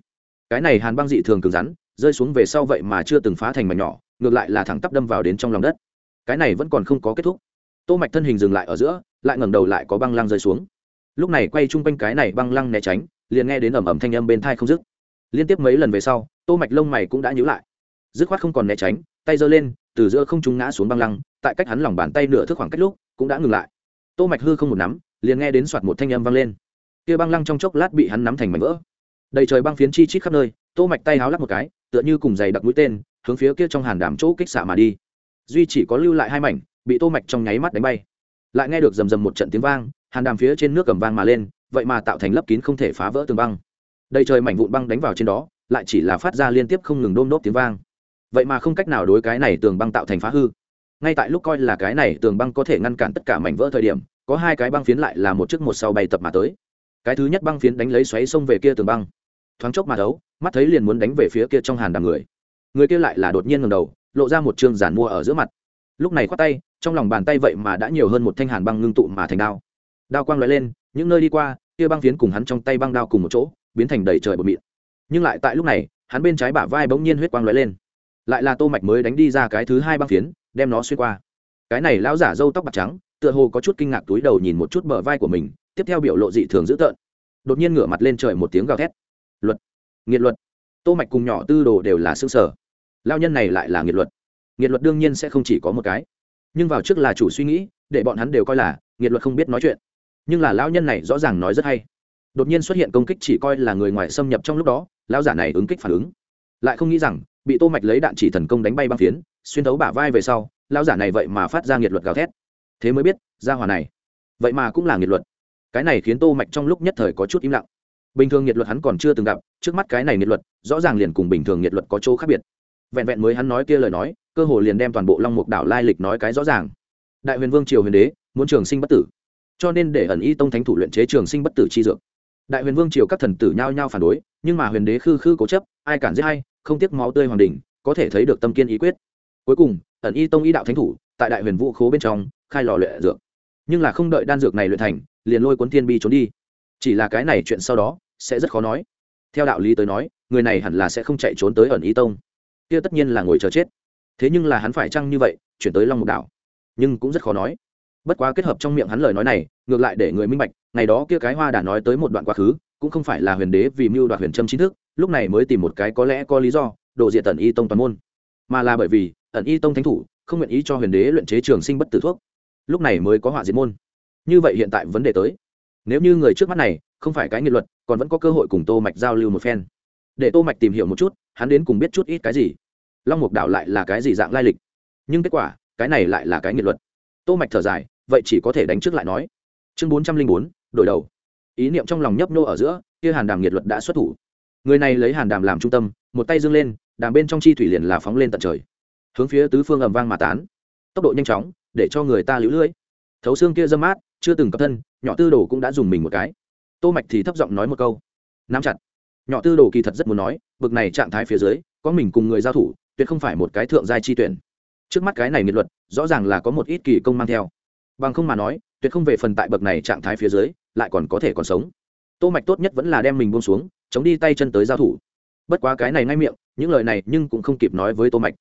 Cái này hàn băng dị thường cứng rắn rơi xuống về sau vậy mà chưa từng phá thành mảnh nhỏ, ngược lại là thẳng tắp đâm vào đến trong lòng đất. Cái này vẫn còn không có kết thúc. Tô mạch thân hình dừng lại ở giữa, lại ngẩng đầu lại có băng lăng rơi xuống. Lúc này quay chung quanh cái này băng lăng né tránh, liền nghe đến ầm ầm thanh âm bên thai không dứt. Liên tiếp mấy lần về sau, tô mạch lông mày cũng đã nhíu lại. Dứt khoát không còn né tránh, tay giơ lên, từ giữa không trung ngã xuống băng lăng, tại cách hắn lòng bàn tay nửa thước khoảng cách lúc, cũng đã ngừng lại. Tô mạch hư không một nắm, liền nghe đến soạt một thanh âm vang lên. Kia băng lăng trong chốc lát bị hắn nắm thành mảnh vỡ. Đầy trời băng phiến chi chít khắp nơi, tô mạch tay háo lắc một cái tựa như cùng giày đặc mũi tên, hướng phía kia trong hàn đàm chỗ kích xạ mà đi. Duy chỉ có lưu lại hai mảnh, bị tô mạch trong nháy mắt đánh bay. Lại nghe được rầm rầm một trận tiếng vang, hàn đàm phía trên nước cầm vang mà lên, vậy mà tạo thành lớp kín không thể phá vỡ tường băng. Đầy trời mảnh vụn băng đánh vào trên đó, lại chỉ là phát ra liên tiếp không ngừng đôm đốp tiếng vang. Vậy mà không cách nào đối cái này tường băng tạo thành phá hư. Ngay tại lúc coi là cái này tường băng có thể ngăn cản tất cả mảnh vỡ thời điểm, có hai cái băng phiến lại là một chiếc một sau bay tập mà tới. Cái thứ nhất băng phiến đánh lấy xoáy xông về kia tường băng. Thoáng chốc mà đấu mắt thấy liền muốn đánh về phía kia trong hàn đàm người. Người kia lại là đột nhiên ngầm đầu, lộ ra một chương giản mua ở giữa mặt. Lúc này khoát tay, trong lòng bàn tay vậy mà đã nhiều hơn một thanh hàn băng ngưng tụ mà thành đao. Đao quang lóe lên, những nơi đi qua, kia băng phiến cùng hắn trong tay băng đao cùng một chỗ, biến thành đầy trời bột mịn. Nhưng lại tại lúc này, hắn bên trái bả vai bỗng nhiên huyết quang lóe lên. Lại là tô mạch mới đánh đi ra cái thứ hai băng phiến, đem nó xuyên qua. Cái này lão giả râu tóc bạc trắng, tựa hồ có chút kinh ngạc túi đầu nhìn một chút bờ vai của mình, tiếp theo biểu lộ dị thường dữ tợn. Đột nhiên ngửa mặt lên trời một tiếng gào thét nghiệt luật. Tô mạch cùng nhỏ tư đồ đều là xương sở lao nhân này lại là nghiệt luật. Nghiệt luật đương nhiên sẽ không chỉ có một cái. Nhưng vào trước là chủ suy nghĩ, để bọn hắn đều coi là nghiệt luật không biết nói chuyện. Nhưng là lão nhân này rõ ràng nói rất hay. Đột nhiên xuất hiện công kích chỉ coi là người ngoài xâm nhập trong lúc đó, lão giả này ứng kích phản ứng. Lại không nghĩ rằng, bị tô mạch lấy đạn chỉ thần công đánh bay băng phiến, xuyên thấu bả vai về sau, lão giả này vậy mà phát ra nghiệt luật gào thét. Thế mới biết ra hòa này, vậy mà cũng là nghiệt luật. Cái này khiến tô mạch trong lúc nhất thời có chút im lặng bình thường nghiệt luật hắn còn chưa từng gặp, trước mắt cái này nghiệt luật, rõ ràng liền cùng bình thường nghiệt luật có chỗ khác biệt. Vẹn vẹn mới hắn nói kia lời nói, cơ hồ liền đem toàn bộ long mục đảo lai lịch nói cái rõ ràng. Đại huyền vương triều huyền đế, muốn trường sinh bất tử. Cho nên để ẩn y tông thánh thủ luyện chế trường sinh bất tử chi dược. Đại huyền vương triều các thần tử nhao nhao phản đối, nhưng mà huyền đế khư khư cố chấp, ai cản giết hay không tiếc máu tươi hoàng đình có thể thấy được tâm kiên ý quyết. Cuối cùng, ẩn y tông y đạo thánh thủ, tại đại huyền vũ khố bên trong, khai lò luyện dược. Nhưng là không đợi đan dược này luyện thành, liền lôi cuốn thiên bi trốn đi. Chỉ là cái này chuyện sau đó sẽ rất khó nói. Theo đạo lý tới nói, người này hẳn là sẽ không chạy trốn tới ẩn y tông. Kia tất nhiên là ngồi chờ chết. Thế nhưng là hắn phải chăng như vậy, chuyển tới long mục đảo nhưng cũng rất khó nói. Bất quá kết hợp trong miệng hắn lời nói này, ngược lại để người minh bạch, ngày đó kia cái hoa đã nói tới một đoạn quá khứ, cũng không phải là huyền đế vì mưu đoạt huyền trâm chính thức, lúc này mới tìm một cái có lẽ có lý do độ diện tần y tông toàn môn. Mà là bởi vì, ẩn y tông thánh thủ, không nguyện ý cho huyền đế luyện chế trường sinh bất tử thuốc. Lúc này mới có họa diệt môn. Như vậy hiện tại vấn đề tới. Nếu như người trước mắt này không phải cái nghị luật, còn vẫn có cơ hội cùng tô mạch giao lưu một phen. Để tô mạch tìm hiểu một chút, hắn đến cùng biết chút ít cái gì. Long mục đạo lại là cái gì dạng lai lịch? Nhưng kết quả, cái này lại là cái nghị luật. Tô mạch thở dài, vậy chỉ có thể đánh trước lại nói. Chương bốn trăm linh bốn, đổi đầu. Ý niệm trong lòng nhấp nô ở giữa, kia hàn đàm nghiệt luật đã xuất thủ. Người này lấy hàn đàm làm trung tâm, một tay dương lên, đàm bên trong chi thủy liền là phóng lên tận trời. Hướng phía tứ phương ầm vang mà tán. Tốc độ nhanh chóng, để cho người ta lũ lưỡi thấu xương kia dâm mát, chưa từng cập thân, nhỏ tư đồ cũng đã dùng mình một cái tô mạch thì thấp giọng nói một câu. Nắm chặt. Nhỏ tư đồ kỳ thật rất muốn nói, bực này trạng thái phía dưới, có mình cùng người giao thủ, tuyệt không phải một cái thượng giai chi tuyển. Trước mắt cái này nghiệt luật, rõ ràng là có một ít kỳ công mang theo. Bằng không mà nói, tuyệt không về phần tại bậc này trạng thái phía dưới, lại còn có thể còn sống. Tô mạch tốt nhất vẫn là đem mình buông xuống, chống đi tay chân tới giao thủ. Bất quá cái này ngay miệng, những lời này nhưng cũng không kịp nói với tô mạch.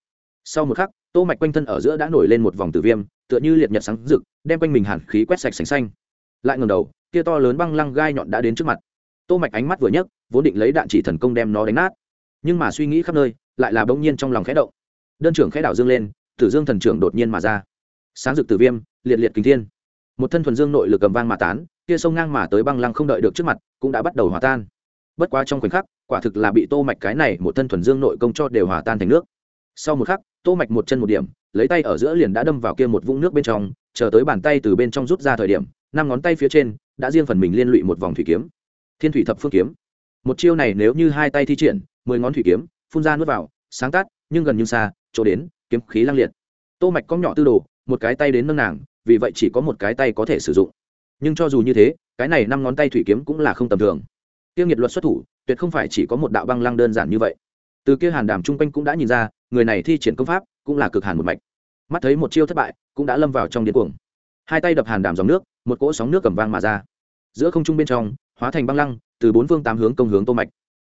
Sau một khắc, tô mạch quanh thân ở giữa đã nổi lên một vòng tử viêm, tựa như liệt nhật sáng rực, đem quanh mình hàn khí quét sạch sành xanh. Lại ngẩng đầu kia to lớn băng lăng gai nhọn đã đến trước mặt. Tô mạch ánh mắt vừa nhấc, vốn định lấy đạn chỉ thần công đem nó đánh nát. Nhưng mà suy nghĩ khắp nơi, lại là bỗng nhiên trong lòng khẽ động. Đơn trưởng khẽ đảo dương lên, tử dương thần trưởng đột nhiên mà ra. Sáng rực tử viêm, liệt liệt kính thiên. Một thân thuần dương nội lực cầm vang mà tán, kia sông ngang mà tới băng lăng không đợi được trước mặt, cũng đã bắt đầu hòa tan. Bất quá trong khoảnh khắc, quả thực là bị tô mạch cái này một thân thuần dương nội công cho đều hòa tan thành nước. Sau một khắc, tô mạch một chân một điểm, lấy tay ở giữa liền đã đâm vào kia một vũng nước bên trong, chờ tới bàn tay từ bên trong rút ra thời điểm, năm ngón tay phía trên đã riêng phần mình liên lụy một vòng thủy kiếm. Thiên thủy thập phương kiếm. Một chiêu này nếu như hai tay thi triển, mười ngón thủy kiếm, phun ra nuốt vào, sáng tát, nhưng gần như xa, chỗ đến, kiếm khí lang liệt. Tô mạch có nhỏ tư đồ, một cái tay đến nâng nàng, vì vậy chỉ có một cái tay có thể sử dụng. Nhưng cho dù như thế, cái này năm ngón tay thủy kiếm cũng là không tầm thường. Tiêu nghiệt luật xuất thủ, tuyệt không phải chỉ có một đạo băng lăng đơn giản như vậy. Từ kia hàn đàm trung quanh cũng đã nhìn ra, người này thi triển công pháp cũng là cực hàn một mạch. Mắt thấy một chiêu thất bại, cũng đã lâm vào trong điên cuồng hai tay đập hàn đàm dòng nước, một cỗ sóng nước cầm vang mà ra. Giữa không trung bên trong, hóa thành băng lăng, từ bốn phương tám hướng công hướng tô mạch.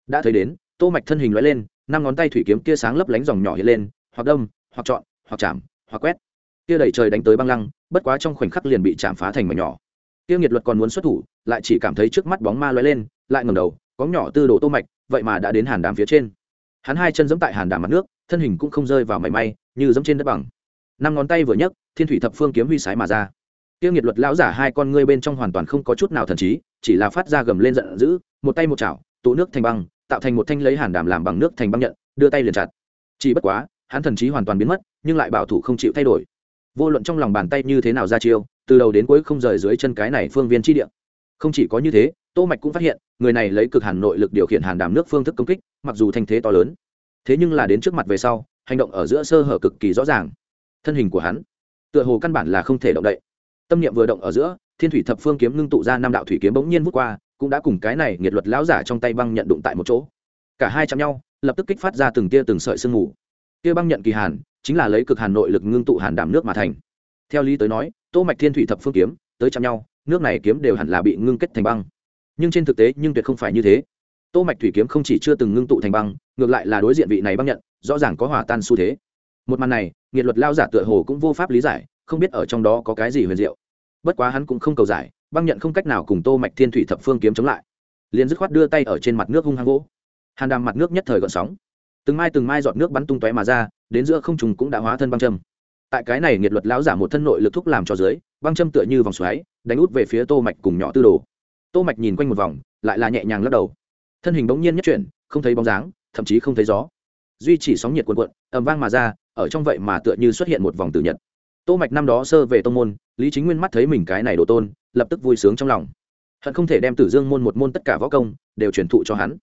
Đã thấy đến, tô mạch thân hình lóe lên, năm ngón tay thủy kiếm kia sáng lấp lánh dòng nhỏ hiện lên, hoặc đâm, hoặc chọn hoặc chạm, hoặc quét. Kia đẩy trời đánh tới băng lăng, bất quá trong khoảnh khắc liền bị chạm phá thành mảnh nhỏ. Kia nghiệt luật còn muốn xuất thủ, lại chỉ cảm thấy trước mắt bóng ma lóe lên, lại ngẩng đầu, có nhỏ tư đồ tô mạch, vậy mà đã đến hàn đàm phía trên. Hắn hai chân giẫm tại hàn đàm mặt nước, thân hình cũng không rơi vào mảy may, như giẫm trên đất bằng. Năm ngón tay vừa nhấc, thiên thủy thập phương kiếm huy sái mà ra tiêu nghiệt luật lão giả hai con ngươi bên trong hoàn toàn không có chút nào thần trí, chỉ là phát ra gầm lên giận dữ, một tay một chảo, tụ nước thành băng, tạo thành một thanh lấy hàn đàm làm bằng nước thành băng nhận, đưa tay liền chặt. Chỉ bất quá, hắn thần trí hoàn toàn biến mất, nhưng lại bảo thủ không chịu thay đổi. Vô luận trong lòng bàn tay như thế nào ra chiêu, từ đầu đến cuối không rời dưới chân cái này phương viên chi địa. Không chỉ có như thế, tô mạch cũng phát hiện, người này lấy cực hàn nội lực điều khiển hàn đàm nước phương thức công kích, mặc dù thành thế to lớn, thế nhưng là đến trước mặt về sau, hành động ở giữa sơ hở cực kỳ rõ ràng. Thân hình của hắn, tựa hồ căn bản là không thể động đậy tâm niệm vừa động ở giữa, thiên thủy thập phương kiếm ngưng tụ ra năm đạo thủy kiếm bỗng nhiên vút qua, cũng đã cùng cái này nghiệt luật lão giả trong tay băng nhận đụng tại một chỗ. Cả hai chạm nhau, lập tức kích phát ra từng tia từng sợi sương mù. Kia băng nhận kỳ hàn, chính là lấy cực hàn nội lực ngưng tụ hàn đảm nước mà thành. Theo lý tới nói, tô mạch thiên thủy thập phương kiếm, tới chạm nhau, nước này kiếm đều hẳn là bị ngưng kết thành băng. Nhưng trên thực tế, nhưng tuyệt không phải như thế. Tô mạch thủy kiếm không chỉ chưa từng ngưng tụ thành băng, ngược lại là đối diện vị này băng nhận, rõ ràng có hòa tan xu thế. Một màn này, nghiệt luật lao giả tựa hồ cũng vô pháp lý giải không biết ở trong đó có cái gì huyền diệu. Bất quá hắn cũng không cầu giải, băng nhận không cách nào cùng tô mạch thiên thủy thập phương kiếm chống lại. Liền dứt khoát đưa tay ở trên mặt nước hung hăng gỗ hàn đàm mặt nước nhất thời gợn sóng. Từng mai từng mai giọt nước bắn tung tóe mà ra, đến giữa không trùng cũng đã hóa thân băng châm. Tại cái này nghiệt luật lão giả một thân nội lực thúc làm cho dưới, băng châm tựa như vòng xoáy, đánh út về phía tô mạch cùng nhỏ tư đồ. Tô mạch nhìn quanh một vòng, lại là nhẹ nhàng lắc đầu. Thân hình bỗng nhiên nhất chuyển, không thấy bóng dáng, thậm chí không thấy gió. Duy chỉ sóng nhiệt cuộn cuộn, ầm vang mà ra, ở trong vậy mà tựa như xuất hiện một vòng tử nhật tô mạch năm đó sơ về tông môn, lý chính nguyên mắt thấy mình cái này đồ tôn, lập tức vui sướng trong lòng. Hận không thể đem tử dương môn một môn tất cả võ công đều truyền thụ cho hắn.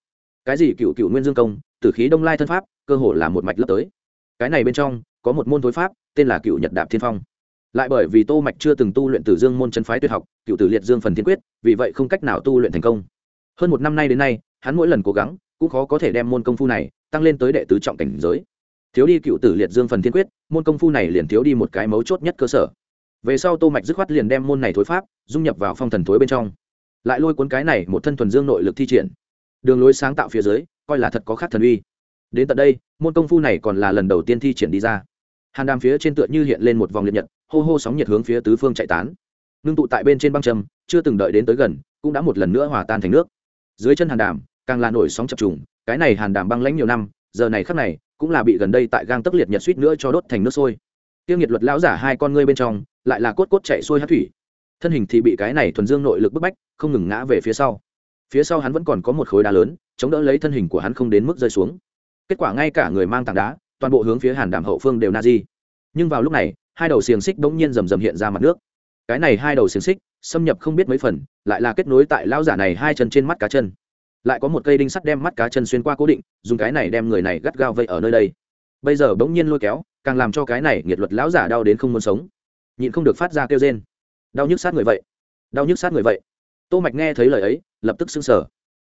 Cái gì cựu cựu nguyên dương công, tử khí đông lai thân pháp, cơ hồ là một mạch lấp tới. Cái này bên trong, có một môn thối pháp, tên là cựu nhật đạp thiên phong. Lại bởi vì tô mạch chưa từng tu luyện tử dương môn chân phái tuyệt học cựu tử liệt dương phần thiên quyết, vì vậy không cách nào tu luyện thành công. Hơn một năm nay đến nay, hắn mỗi lần cố gắng, cũng khó có thể đem môn công phu này tăng lên tới đệ tứ trọng cảnh giới thiếu đi cựu tử liệt dương phần thiên quyết, môn công phu này liền thiếu đi một cái mấu chốt nhất cơ sở. Về sau tô mạch dứt khoát liền đem môn này thối pháp, dung nhập vào phong thần thối bên trong. Lại lôi cuốn cái này một thân thuần dương nội lực thi triển. Đường lối sáng tạo phía dưới, coi là thật có khác thần uy. Đến tận đây, môn công phu này còn là lần đầu tiên thi triển đi ra. Hàn đàm phía trên tựa như hiện lên một vòng liệt nhật, hô hô sóng nhiệt hướng phía tứ phương chạy tán. Ngưng tụ tại bên trên băng trầm, chưa từng đợi đến tới gần, cũng đã một lần nữa hòa tan thành nước. Dưới chân hàn đàm, càng là nổi sóng chập trùng, cái này hàn đàm băng lãnh nhiều năm, giờ này khắc này cũng là bị gần đây tại gang tấc liệt nhật suýt nữa cho đốt thành nước sôi. Tiêu nghiệt luật lão giả hai con ngươi bên trong, lại là cốt cốt chạy xuôi hát thủy. Thân hình thì bị cái này thuần dương nội lực bức bách, không ngừng ngã về phía sau. Phía sau hắn vẫn còn có một khối đá lớn, chống đỡ lấy thân hình của hắn không đến mức rơi xuống. Kết quả ngay cả người mang tảng đá, toàn bộ hướng phía hàn đàm hậu phương đều na di. Nhưng vào lúc này, hai đầu xiềng xích bỗng nhiên rầm rầm hiện ra mặt nước. Cái này hai đầu xiềng xích, xâm nhập không biết mấy phần, lại là kết nối tại lão giả này hai chân trên mắt cá chân lại có một cây đinh sắt đem mắt cá chân xuyên qua cố định, dùng cái này đem người này gắt gao vây ở nơi đây. Bây giờ bỗng nhiên lôi kéo, càng làm cho cái này nghiệt luật lão giả đau đến không muốn sống. Nhịn không được phát ra kêu rên. Đau nhức sát người vậy. Đau nhức sát người vậy. Tô mạch nghe thấy lời ấy, lập tức sững sờ.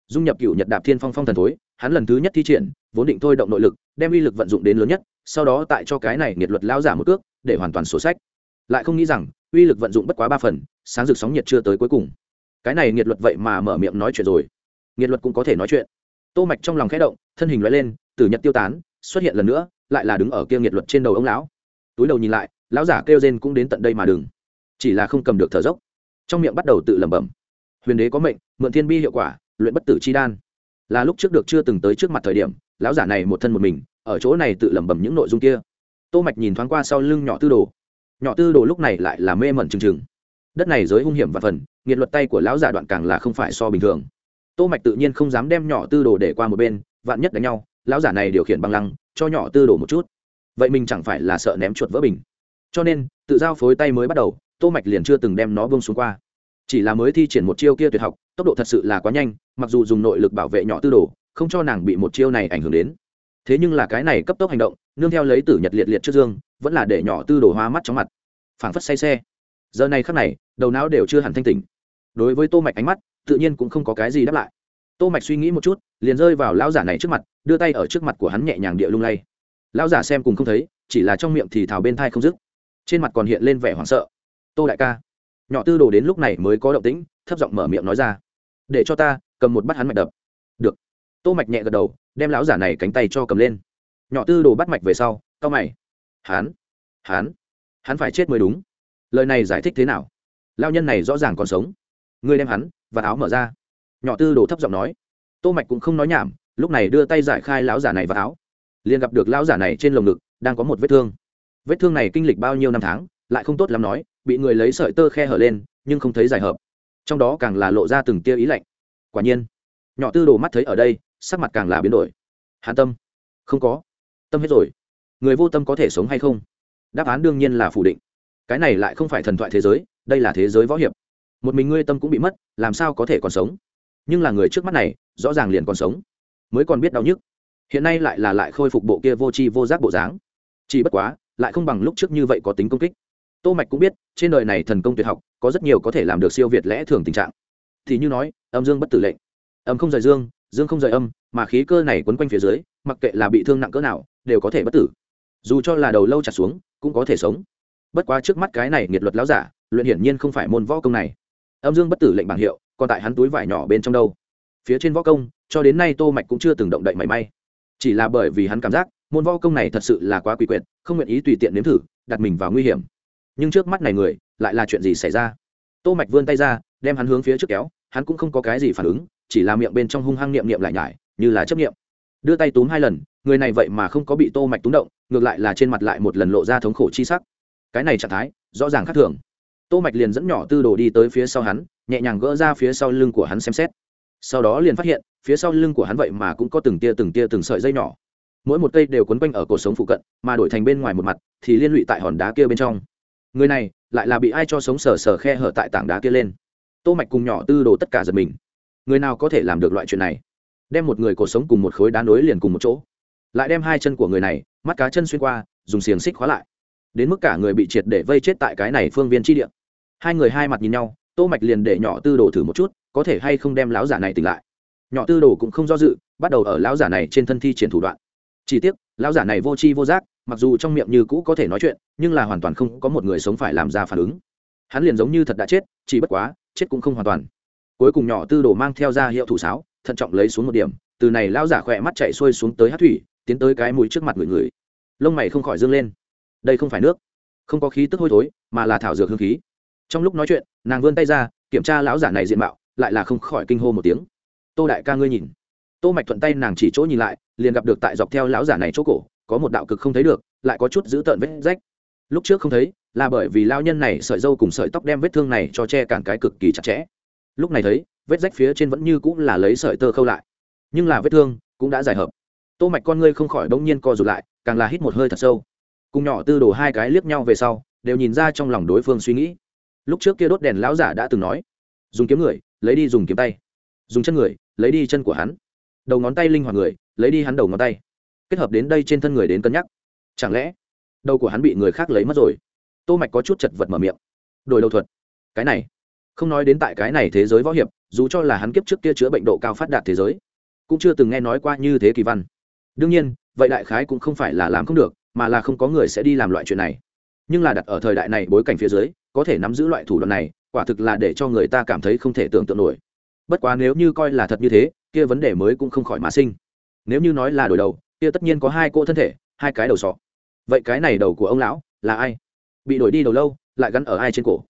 Dung nhập cựu nhật đạp thiên phong phong thần thối, hắn lần thứ nhất thi triển, vốn định thôi động nội lực, đem uy lực vận dụng đến lớn nhất, sau đó tại cho cái này nghiệt luật lão giả một cước, để hoàn toàn sổ sách. Lại không nghĩ rằng, uy lực vận dụng bất quá ba phần, sáng rực sóng nhiệt chưa tới cuối cùng. Cái này nghiệt luật vậy mà mở miệng nói chuyện rồi nghiệt luật cũng có thể nói chuyện. Tô mạch trong lòng khẽ động, thân hình lóe lên, tử nhật tiêu tán, xuất hiện lần nữa, lại là đứng ở kia nghiệt luật trên đầu ông lão. Túi đầu nhìn lại, lão giả kêu rên cũng đến tận đây mà đừng. Chỉ là không cầm được thở dốc. Trong miệng bắt đầu tự lẩm bẩm. Huyền đế có mệnh, mượn thiên bi hiệu quả, luyện bất tử chi đan. Là lúc trước được chưa từng tới trước mặt thời điểm, lão giả này một thân một mình, ở chỗ này tự lẩm bẩm những nội dung kia. Tô mạch nhìn thoáng qua sau lưng nhỏ tư đồ. Nhỏ tư đồ lúc này lại là mê mẩn trừng trừng đất này giới hung hiểm và phần nghiệt luật tay của lão giả đoạn càng là không phải so bình thường tô mạch tự nhiên không dám đem nhỏ tư đồ để qua một bên, vạn nhất đánh nhau, lão giả này điều khiển băng lăng, cho nhỏ tư đồ một chút. Vậy mình chẳng phải là sợ ném chuột vỡ bình. Cho nên, tự giao phối tay mới bắt đầu, tô mạch liền chưa từng đem nó bông xuống qua. Chỉ là mới thi triển một chiêu kia tuyệt học, tốc độ thật sự là quá nhanh, mặc dù dùng nội lực bảo vệ nhỏ tư đồ, không cho nàng bị một chiêu này ảnh hưởng đến. Thế nhưng là cái này cấp tốc hành động, nương theo lấy tử nhật liệt liệt trước dương, vẫn là để nhỏ tư đồ hoa mắt chóng mặt. Phảng phất say xe. Giờ này khắc này, đầu não đều chưa hẳn thanh tỉnh. Đối với tô mạch ánh mắt tự nhiên cũng không có cái gì đáp lại. Tô mạch suy nghĩ một chút, liền rơi vào lão giả này trước mặt, đưa tay ở trước mặt của hắn nhẹ nhàng địa lung lay. Lão giả xem cùng không thấy, chỉ là trong miệng thì thào bên thai không dứt. Trên mặt còn hiện lên vẻ hoảng sợ. Tô đại ca, nhỏ tư đồ đến lúc này mới có động tĩnh, thấp giọng mở miệng nói ra. Để cho ta, cầm một bắt hắn mạch đập. Được. Tô mạch nhẹ gật đầu, đem lão giả này cánh tay cho cầm lên. Nhỏ tư đồ bắt mạch về sau cao mày. Hắn hắn hắn phải chết mới đúng. Lời này giải thích thế nào? Lao nhân này rõ ràng còn sống. Ngươi đem hắn và áo mở ra. Nhỏ tư đồ thấp giọng nói. Tô mạch cũng không nói nhảm, lúc này đưa tay giải khai lão giả này và áo. Liền gặp được lão giả này trên lồng ngực, đang có một vết thương. Vết thương này kinh lịch bao nhiêu năm tháng, lại không tốt lắm nói, bị người lấy sợi tơ khe hở lên, nhưng không thấy giải hợp. Trong đó càng là lộ ra từng tia ý lạnh. Quả nhiên, nhỏ tư đồ mắt thấy ở đây, sắc mặt càng là biến đổi. Hàn tâm. Không có. Tâm hết rồi. Người vô tâm có thể sống hay không? Đáp án đương nhiên là phủ định. Cái này lại không phải thần thoại thế giới, đây là thế giới võ hiệp một mình ngươi tâm cũng bị mất, làm sao có thể còn sống? Nhưng là người trước mắt này, rõ ràng liền còn sống, mới còn biết đau nhức. Hiện nay lại là lại khôi phục bộ kia vô tri vô giác bộ dáng. Chỉ bất quá, lại không bằng lúc trước như vậy có tính công kích. Tô mạch cũng biết, trên đời này thần công tuyệt học, có rất nhiều có thể làm được siêu việt lẽ thường tình trạng. Thì như nói, âm dương bất tử lệnh. Âm không rời dương dương không rời âm, mà khí cơ này quấn quanh phía dưới, mặc kệ là bị thương nặng cỡ nào, đều có thể bất tử. Dù cho là đầu lâu chặt xuống, cũng có thể sống. Bất quá trước mắt cái này nghiệt luật láo giả, luyện hiển nhiên không phải môn võ công này âm dương bất tử lệnh bảng hiệu, còn tại hắn túi vải nhỏ bên trong đâu. Phía trên võ công, cho đến nay tô mạch cũng chưa từng động đậy mảy may. Chỉ là bởi vì hắn cảm giác, môn võ công này thật sự là quá quỷ quyệt, không nguyện ý tùy tiện nếm thử, đặt mình vào nguy hiểm. Nhưng trước mắt này người, lại là chuyện gì xảy ra? Tô mạch vươn tay ra, đem hắn hướng phía trước kéo, hắn cũng không có cái gì phản ứng, chỉ là miệng bên trong hung hăng niệm niệm lại nhải, như là chấp niệm. Đưa tay túm hai lần, người này vậy mà không có bị tô mạch túm động, ngược lại là trên mặt lại một lần lộ ra thống khổ chi sắc. Cái này trạng thái, rõ ràng khác thường tô mạch liền dẫn nhỏ tư đồ đi tới phía sau hắn, nhẹ nhàng gỡ ra phía sau lưng của hắn xem xét. Sau đó liền phát hiện, phía sau lưng của hắn vậy mà cũng có từng tia từng tia từng sợi dây nhỏ. Mỗi một cây đều quấn quanh ở cổ sống phụ cận, mà đổi thành bên ngoài một mặt, thì liên lụy tại hòn đá kia bên trong. Người này, lại là bị ai cho sống sờ sờ khe hở tại tảng đá kia lên. Tô mạch cùng nhỏ tư đồ tất cả giật mình. Người nào có thể làm được loại chuyện này? Đem một người cột sống cùng một khối đá nối liền cùng một chỗ. Lại đem hai chân của người này, mắt cá chân xuyên qua, dùng xiềng xích khóa lại. Đến mức cả người bị triệt để vây chết tại cái này phương viên chi địa hai người hai mặt nhìn nhau, tô mạch liền để nhỏ tư đồ thử một chút, có thể hay không đem lão giả này tỉnh lại. Nhỏ tư đồ cũng không do dự, bắt đầu ở lão giả này trên thân thi triển thủ đoạn. Chỉ tiếc, lão giả này vô tri vô giác, mặc dù trong miệng như cũ có thể nói chuyện, nhưng là hoàn toàn không có một người sống phải làm ra phản ứng. Hắn liền giống như thật đã chết, chỉ bất quá, chết cũng không hoàn toàn. Cuối cùng nhỏ tư đồ mang theo ra hiệu thủ sáo, thận trọng lấy xuống một điểm, từ này lão giả khỏe mắt chạy xuôi xuống tới hát thủy, tiến tới cái mũi trước mặt người người. Lông mày không khỏi dương lên. Đây không phải nước, không có khí tức hôi thối, mà là thảo dược hương khí trong lúc nói chuyện, nàng vươn tay ra, kiểm tra lão giả này diện mạo, lại là không khỏi kinh hô một tiếng. Tô đại ca ngươi nhìn. Tô mạch thuận tay nàng chỉ chỗ nhìn lại, liền gặp được tại dọc theo lão giả này chỗ cổ, có một đạo cực không thấy được, lại có chút giữ tợn vết rách. Lúc trước không thấy, là bởi vì lao nhân này sợi dâu cùng sợi tóc đem vết thương này cho che cản cái cực kỳ chặt chẽ. Lúc này thấy, vết rách phía trên vẫn như cũng là lấy sợi tơ khâu lại. Nhưng là vết thương cũng đã giải hợp. Tô mạch con ngươi không khỏi bỗng nhiên co rụt lại, càng là hít một hơi thật sâu. Cùng nhỏ tư đồ hai cái liếc nhau về sau, đều nhìn ra trong lòng đối phương suy nghĩ lúc trước kia đốt đèn lão giả đã từng nói, dùng kiếm người, lấy đi dùng kiếm tay. Dùng chân người, lấy đi chân của hắn. Đầu ngón tay linh hoạt người, lấy đi hắn đầu ngón tay. Kết hợp đến đây trên thân người đến cân nhắc. Chẳng lẽ, đầu của hắn bị người khác lấy mất rồi? Tô mạch có chút chật vật mở miệng. Đổi đầu thuật. Cái này, không nói đến tại cái này thế giới võ hiệp, dù cho là hắn kiếp trước kia chữa bệnh độ cao phát đạt thế giới, cũng chưa từng nghe nói qua như thế kỳ văn. Đương nhiên, vậy đại khái cũng không phải là làm không được, mà là không có người sẽ đi làm loại chuyện này. Nhưng là đặt ở thời đại này bối cảnh phía dưới có thể nắm giữ loại thủ đoạn này, quả thực là để cho người ta cảm thấy không thể tưởng tượng nổi. Bất quá nếu như coi là thật như thế, kia vấn đề mới cũng không khỏi mà sinh. Nếu như nói là đổi đầu, kia tất nhiên có hai cô thân thể, hai cái đầu sọ. Vậy cái này đầu của ông lão là ai? Bị đổi đi đầu lâu, lại gắn ở ai trên cổ?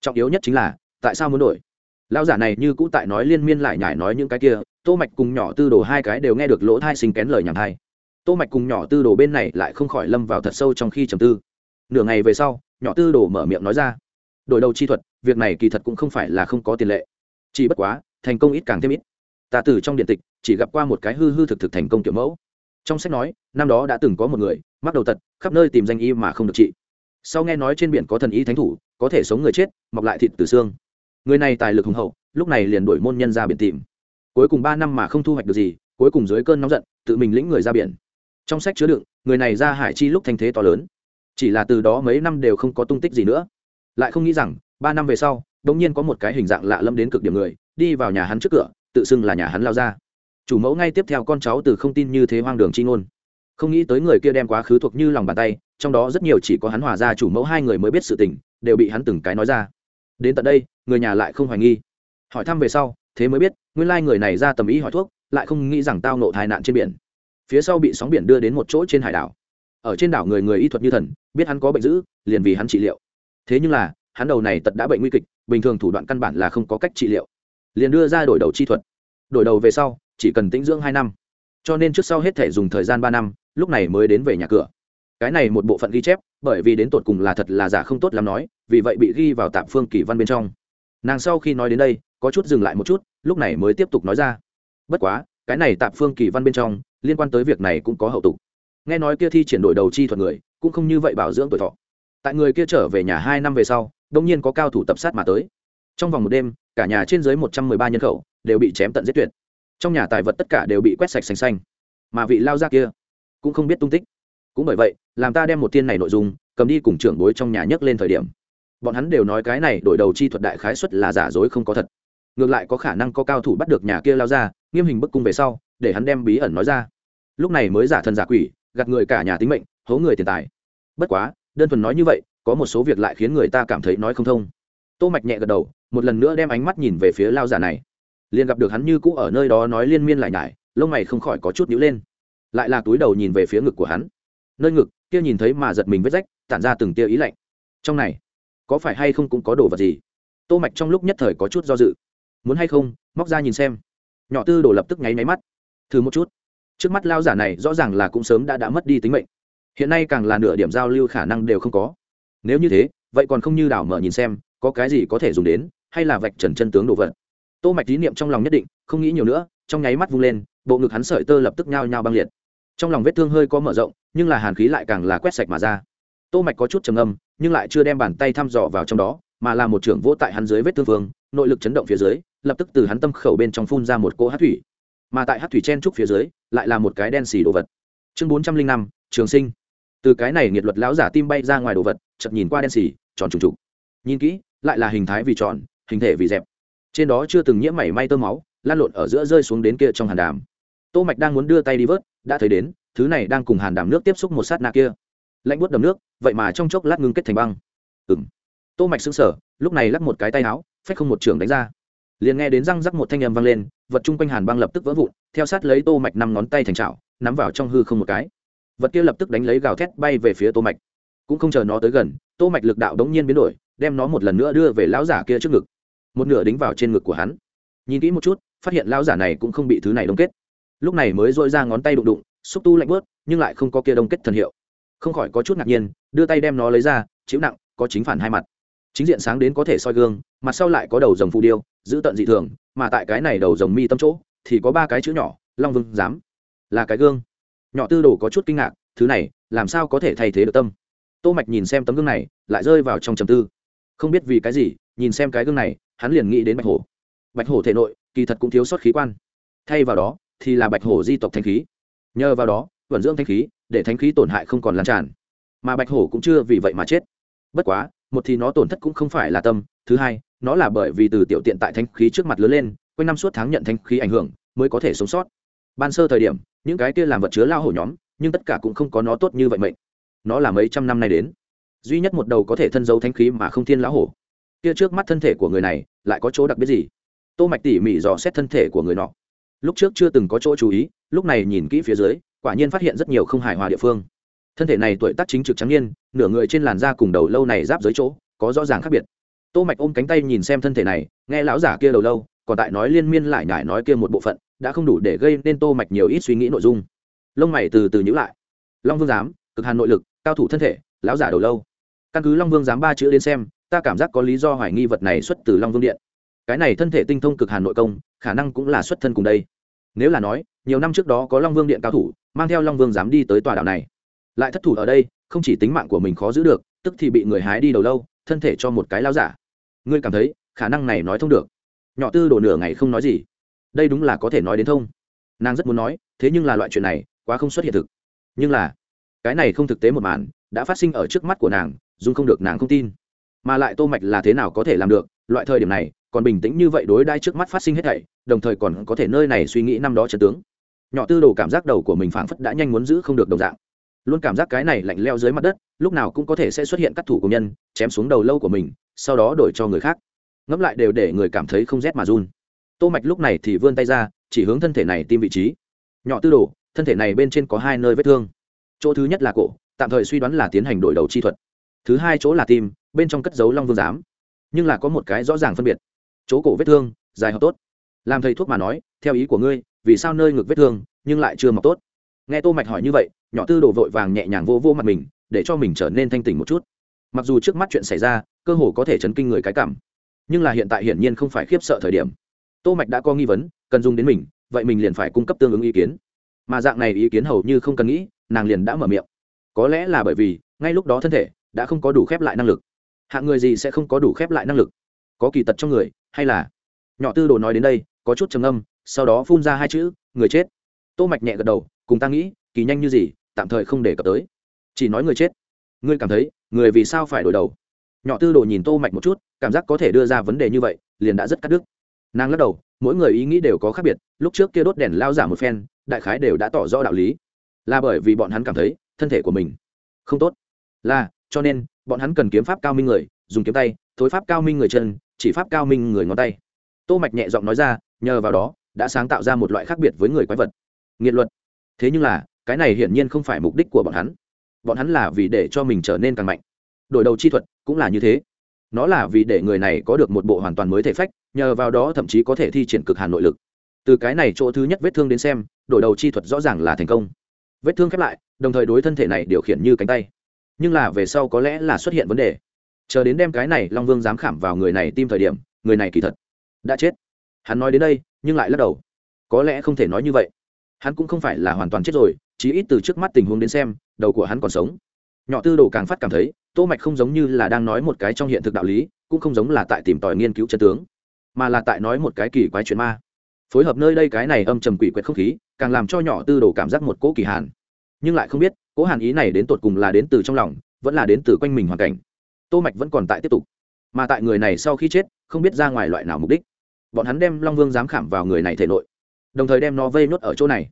Trọng yếu nhất chính là, tại sao muốn đổi lão giả này như cũ tại nói liên miên lại nhải nói những cái kia, tô mạch cùng nhỏ tư đồ hai cái đều nghe được lỗ thai sinh kén lời nhảm thai. Tô mạch cùng nhỏ tư đồ bên này lại không khỏi lâm vào thật sâu trong khi trầm tư. Nửa ngày về sau, nhỏ tư đồ mở miệng nói ra đổi đầu chi thuật, việc này kỳ thật cũng không phải là không có tiền lệ. Chỉ bất quá, thành công ít càng thêm ít. Ta từ trong điện tịch, chỉ gặp qua một cái hư hư thực thực thành công kiểu mẫu. Trong sách nói, năm đó đã từng có một người, mắc đầu tật, khắp nơi tìm danh y mà không được trị. Sau nghe nói trên biển có thần y thánh thủ, có thể sống người chết, mọc lại thịt từ xương. Người này tài lực hùng hậu, lúc này liền đổi môn nhân ra biển tìm. Cuối cùng ba năm mà không thu hoạch được gì, cuối cùng dưới cơn nóng giận, tự mình lĩnh người ra biển. Trong sách chứa đựng, người này ra hải chi lúc thanh thế to lớn. Chỉ là từ đó mấy năm đều không có tung tích gì nữa lại không nghĩ rằng, ba năm về sau đ ỗ n g nhiên có một cái hình dạng lạ lâm đến cực điểm người, đi vào nhà hắn trước cửa, tự xưng là nhà hắn lao ra. Chủ mẫu ngay tiếp theo con cháu từ không tin như thế hoang đường chi ngôn. Không nghĩ tới người kia đem quá khứ thuộc như lòng bàn tay, trong đó rất nhiều chỉ có hắn hòa ra chủ mẫu hai người mới biết sự tình, đều bị hắn từng cái nói ra. Đến tận đây, người nhà lại không hoài nghi. Hỏi thăm về sau, thế mới biết, nguyên lai người này ra tầm ý hỏi thuốc, lại không nghĩ rằng tao nộ tai nạn trên biển. Phía sau bị sóng biển đưa đến một chỗ trên hải đảo. Ở trên đảo người người y thuật như thần, biết hắn có bệnh dữ, liền vì hắn trị liệu thế nhưng là, hắn đầu này tật đã bệnh nguy kịch, bình thường thủ đoạn căn bản là không có cách trị liệu. Liền đưa ra đổi đầu chi thuật. Đổi đầu về sau, chỉ cần tĩnh dưỡng hai năm. Cho nên trước sau hết thể dùng thời gian ba năm, lúc này mới đến về nhà cửa. Cái này một bộ phận ghi chép, bởi vì đến tột cùng là thật là giả không tốt lắm nói, vì vậy bị ghi vào tạp phương kỳ văn bên trong. Nàng sau khi nói đến đây, có chút dừng lại một chút, lúc này mới tiếp tục nói ra. Bất quá, cái này tạp phương kỳ văn bên trong, liên quan tới việc này cũng có hậu tục. Nghe nói kia thi triển đổi đầu chi thuật người, cũng không như vậy bảo dưỡng tuổi thọ tại người kia trở về nhà hai năm về sau đông nhiên có cao thủ tập sát mà tới. Trong vòng một đêm, cả nhà trên dưới một trăm mười ba nhân khẩu đều bị chém tận giết tuyệt. Trong nhà tài vật tất cả đều bị quét sạch xanh xanh. Mà vị lao ra kia cũng không biết tung tích. Cũng bởi vậy, làm ta đem một tiên này nội dung cầm đi cùng trưởng bối trong nhà nhấc lên thời điểm. Bọn hắn đều nói cái này đổi đầu chi thuật đại khái xuất là giả dối không có thật. Ngược lại có khả năng có cao thủ bắt được nhà kia lao ra nghiêm hình bức cung về sau, để hắn đem bí ẩn nói ra. Lúc này mới giả thần giả quỷ, gạt người cả nhà tính mệnh, hố người tiền tài. Bất quá đơn thuần nói như vậy, có một số việc lại khiến người ta cảm thấy nói không thông. Tô mạch nhẹ gật đầu, một lần nữa đem ánh mắt nhìn về phía lao giả này. Liền gặp được hắn như cũ ở nơi đó nói liên miên lại nhải, lông mày không khỏi có chút nhíu lên. Lại là túi đầu nhìn về phía ngực của hắn. Nơi ngực, kia nhìn thấy mà giật mình vết rách, tản ra từng tia ý lạnh. Trong này, có phải hay không cũng có đồ vật gì? Tô mạch trong lúc nhất thời có chút do dự. Muốn hay không, móc ra nhìn xem. Nhỏ tư đồ lập tức nháy máy mắt. Thử một chút. Trước mắt lao giả này rõ ràng là cũng sớm đã đã mất đi tính mệnh hiện nay càng là nửa điểm giao lưu khả năng đều không có. Nếu như thế, vậy còn không như đảo mở nhìn xem, có cái gì có thể dùng đến, hay là vạch trần chân tướng đồ vật. Tô mạch tín niệm trong lòng nhất định, không nghĩ nhiều nữa, trong nháy mắt vung lên, bộ ngực hắn sợi tơ lập tức nhao nhao băng liệt. Trong lòng vết thương hơi có mở rộng, nhưng là hàn khí lại càng là quét sạch mà ra. Tô mạch có chút trầm âm nhưng lại chưa đem bàn tay thăm dò vào trong đó, mà là một trưởng vỗ tại hắn dưới vết thương vương, nội lực chấn động phía dưới, lập tức từ hắn tâm khẩu bên trong phun ra một cỗ hát thủy. Mà tại hát thủy chen trúc phía dưới, lại là một cái đen xì đồ vật. Chương bốn trăm linh năm, trường sinh từ cái này nghiệt luật lão giả tim bay ra ngoài đồ vật, chợt nhìn qua đen xì, tròn trùng trục. Nhìn kỹ, lại là hình thái vì tròn, hình thể vì dẹp. Trên đó chưa từng nhiễm mảy may tơ máu, lan lộn ở giữa rơi xuống đến kia trong hàn đàm. Tô mạch đang muốn đưa tay đi vớt, đã thấy đến, thứ này đang cùng hàn đàm nước tiếp xúc một sát na kia. Lạnh buốt đầm nước, vậy mà trong chốc lát ngưng kết thành băng. Ừm. Tô mạch sững sờ, lúc này lắc một cái tay áo, phách không một trường đánh ra. Liền nghe đến răng rắc một thanh âm vang lên, vật chung quanh hàn băng lập tức vỡ vụn, theo sát lấy tô mạch năm ngón tay thành chảo, nắm vào trong hư không một cái vật kia lập tức đánh lấy gào thét bay về phía tô mạch. Cũng không chờ nó tới gần, tô mạch lực đạo đống nhiên biến đổi, đem nó một lần nữa đưa về lão giả kia trước ngực. Một nửa đính vào trên ngực của hắn. Nhìn kỹ một chút, phát hiện lão giả này cũng không bị thứ này đông kết. Lúc này mới dội ra ngón tay đụng đụng, xúc tu lạnh bớt, nhưng lại không có kia đông kết thần hiệu. Không khỏi có chút ngạc nhiên, đưa tay đem nó lấy ra, chịu nặng, có chính phản hai mặt. Chính diện sáng đến có thể soi gương, mặt sau lại có đầu rồng phù điêu, giữ tận dị thường, mà tại cái này đầu rồng mi tâm chỗ, thì có ba cái chữ nhỏ, long vương dám là cái gương nhỏ tư đồ có chút kinh ngạc, thứ này, làm sao có thể thay thế được tâm? Tô mạch nhìn xem tấm gương này, lại rơi vào trong trầm tư. Không biết vì cái gì, nhìn xem cái gương này, hắn liền nghĩ đến bạch hổ. Bạch hổ thể nội, kỳ thật cũng thiếu sót khí quan. Thay vào đó, thì là bạch hổ di tộc thanh khí. Nhờ vào đó, vận dưỡng thanh khí, để thanh khí tổn hại không còn lan tràn. Mà bạch hổ cũng chưa vì vậy mà chết. Bất quá, một thì nó tổn thất cũng không phải là tâm, thứ hai, nó là bởi vì từ tiểu tiện tại thanh khí trước mặt lớn lên, quanh năm suốt tháng nhận thanh khí ảnh hưởng, mới có thể sống sót ban sơ thời điểm, những cái kia làm vật chứa lao hổ nhóm, nhưng tất cả cũng không có nó tốt như vậy mệnh. Nó là mấy trăm năm nay đến. Duy nhất một đầu có thể thân dấu thanh khí mà không thiên lão hổ. Kia trước mắt thân thể của người này, lại có chỗ đặc biệt gì? Tô mạch tỉ mỉ dò xét thân thể của người nọ. Lúc trước chưa từng có chỗ chú ý, lúc này nhìn kỹ phía dưới, quả nhiên phát hiện rất nhiều không hài hòa địa phương. Thân thể này tuổi tác chính trực trắng niên, nửa người trên làn da cùng đầu lâu này giáp dưới chỗ, có rõ ràng khác biệt. Tô mạch ôm cánh tay nhìn xem thân thể này, nghe lão giả kia đầu lâu, còn tại nói liên miên lại nhải nói kia một bộ phận đã không đủ để gây nên tô mạch nhiều ít suy nghĩ nội dung. Lông mày từ từ nhíu lại. Long vương giám, cực hàn nội lực, cao thủ thân thể, lão giả đầu lâu. Căn cứ long vương giám ba chữ đến xem, ta cảm giác có lý do hoài nghi vật này xuất từ long vương điện. Cái này thân thể tinh thông cực hàn nội công, khả năng cũng là xuất thân cùng đây. Nếu là nói, nhiều năm trước đó có long vương điện cao thủ, mang theo long vương dám đi tới tòa đảo này. Lại thất thủ ở đây, không chỉ tính mạng của mình khó giữ được, tức thì bị người hái đi đầu lâu, thân thể cho một cái lao giả. Ngươi cảm thấy, khả năng này nói thông được. Nhỏ tư đổ nửa ngày không nói gì đây đúng là có thể nói đến thông. Nàng rất muốn nói, thế nhưng là loại chuyện này quá không xuất hiện thực. Nhưng là, cái này không thực tế một màn, đã phát sinh ở trước mắt của nàng, dung không được nàng không tin. Mà lại tô mạch là thế nào có thể làm được, loại thời điểm này, còn bình tĩnh như vậy đối đãi trước mắt phát sinh hết thảy, đồng thời còn có thể nơi này suy nghĩ năm đó trận tướng. Nhỏ tư đồ cảm giác đầu của mình phảng phất đã nhanh muốn giữ không được đồng dạng. Luôn cảm giác cái này lạnh leo dưới mặt đất, lúc nào cũng có thể sẽ xuất hiện các thủ công nhân, chém xuống đầu lâu của mình, sau đó đổi cho người khác. Ngẫm lại đều để người cảm thấy không rét mà run tô mạch lúc này thì vươn tay ra, chỉ hướng thân thể này tim vị trí. Nhỏ tư đồ, thân thể này bên trên có hai nơi vết thương. Chỗ thứ nhất là cổ, tạm thời suy đoán là tiến hành đổi đầu chi thuật. Thứ hai chỗ là tim, bên trong cất giấu long vương giám. Nhưng là có một cái rõ ràng phân biệt. Chỗ cổ vết thương, dài hợp tốt. Làm thầy thuốc mà nói, theo ý của ngươi, vì sao nơi ngực vết thương, nhưng lại chưa mọc tốt? Nghe tô mạch hỏi như vậy, nhỏ tư đồ vội vàng nhẹ nhàng vô vô mặt mình, để cho mình trở nên thanh tỉnh một chút. Mặc dù trước mắt chuyện xảy ra, cơ hồ có thể chấn kinh người cái cảm. Nhưng là hiện tại hiển nhiên không phải khiếp sợ thời điểm tô mạch đã có nghi vấn, cần dùng đến mình, vậy mình liền phải cung cấp tương ứng ý kiến. Mà dạng này ý kiến hầu như không cần nghĩ, nàng liền đã mở miệng. Có lẽ là bởi vì, ngay lúc đó thân thể đã không có đủ khép lại năng lực. Hạng người gì sẽ không có đủ khép lại năng lực? Có kỳ tật trong người, hay là? Nhỏ tư đồ nói đến đây, có chút trầm âm sau đó phun ra hai chữ, người chết. Tô mạch nhẹ gật đầu, cùng ta nghĩ, kỳ nhanh như gì, tạm thời không để cập tới. Chỉ nói người chết. Ngươi cảm thấy, người vì sao phải đổi đầu? Nhỏ tư đồ nhìn tô mạch một chút, cảm giác có thể đưa ra vấn đề như vậy, liền đã rất cắt đứt nàng lắc đầu, mỗi người ý nghĩ đều có khác biệt, lúc trước kia đốt đèn lao giả một phen, đại khái đều đã tỏ rõ đạo lý. Là bởi vì bọn hắn cảm thấy, thân thể của mình không tốt. Là, cho nên, bọn hắn cần kiếm pháp cao minh người, dùng kiếm tay, thối pháp cao minh người chân, chỉ pháp cao minh người ngón tay. Tô mạch nhẹ giọng nói ra, nhờ vào đó, đã sáng tạo ra một loại khác biệt với người quái vật. Nghiệt luật. Thế nhưng là, cái này hiển nhiên không phải mục đích của bọn hắn. Bọn hắn là vì để cho mình trở nên càng mạnh. Đổi đầu chi thuật cũng là như thế nó là vì để người này có được một bộ hoàn toàn mới thể phách, nhờ vào đó thậm chí có thể thi triển cực hàn nội lực. Từ cái này chỗ thứ nhất vết thương đến xem, đổi đầu chi thuật rõ ràng là thành công. Vết thương khép lại, đồng thời đối thân thể này điều khiển như cánh tay. Nhưng là về sau có lẽ là xuất hiện vấn đề. Chờ đến đem cái này long vương dám khảm vào người này tim thời điểm, người này kỳ thật đã chết. Hắn nói đến đây, nhưng lại lắc đầu. Có lẽ không thể nói như vậy. Hắn cũng không phải là hoàn toàn chết rồi, chí ít từ trước mắt tình huống đến xem, đầu của hắn còn sống. Nhỏ tư đồ càng phát cảm thấy tô mạch không giống như là đang nói một cái trong hiện thực đạo lý, cũng không giống là tại tìm tòi nghiên cứu chân tướng, mà là tại nói một cái kỳ quái chuyện ma. Phối hợp nơi đây cái này âm trầm quỷ quyệt không khí, càng làm cho nhỏ tư đồ cảm giác một cỗ kỳ hàn. Nhưng lại không biết, cỗ hàn ý này đến tột cùng là đến từ trong lòng, vẫn là đến từ quanh mình hoàn cảnh. Tô mạch vẫn còn tại tiếp tục. Mà tại người này sau khi chết, không biết ra ngoài loại nào mục đích. Bọn hắn đem long vương dám khảm vào người này thể nội, đồng thời đem nó vây nốt ở chỗ này.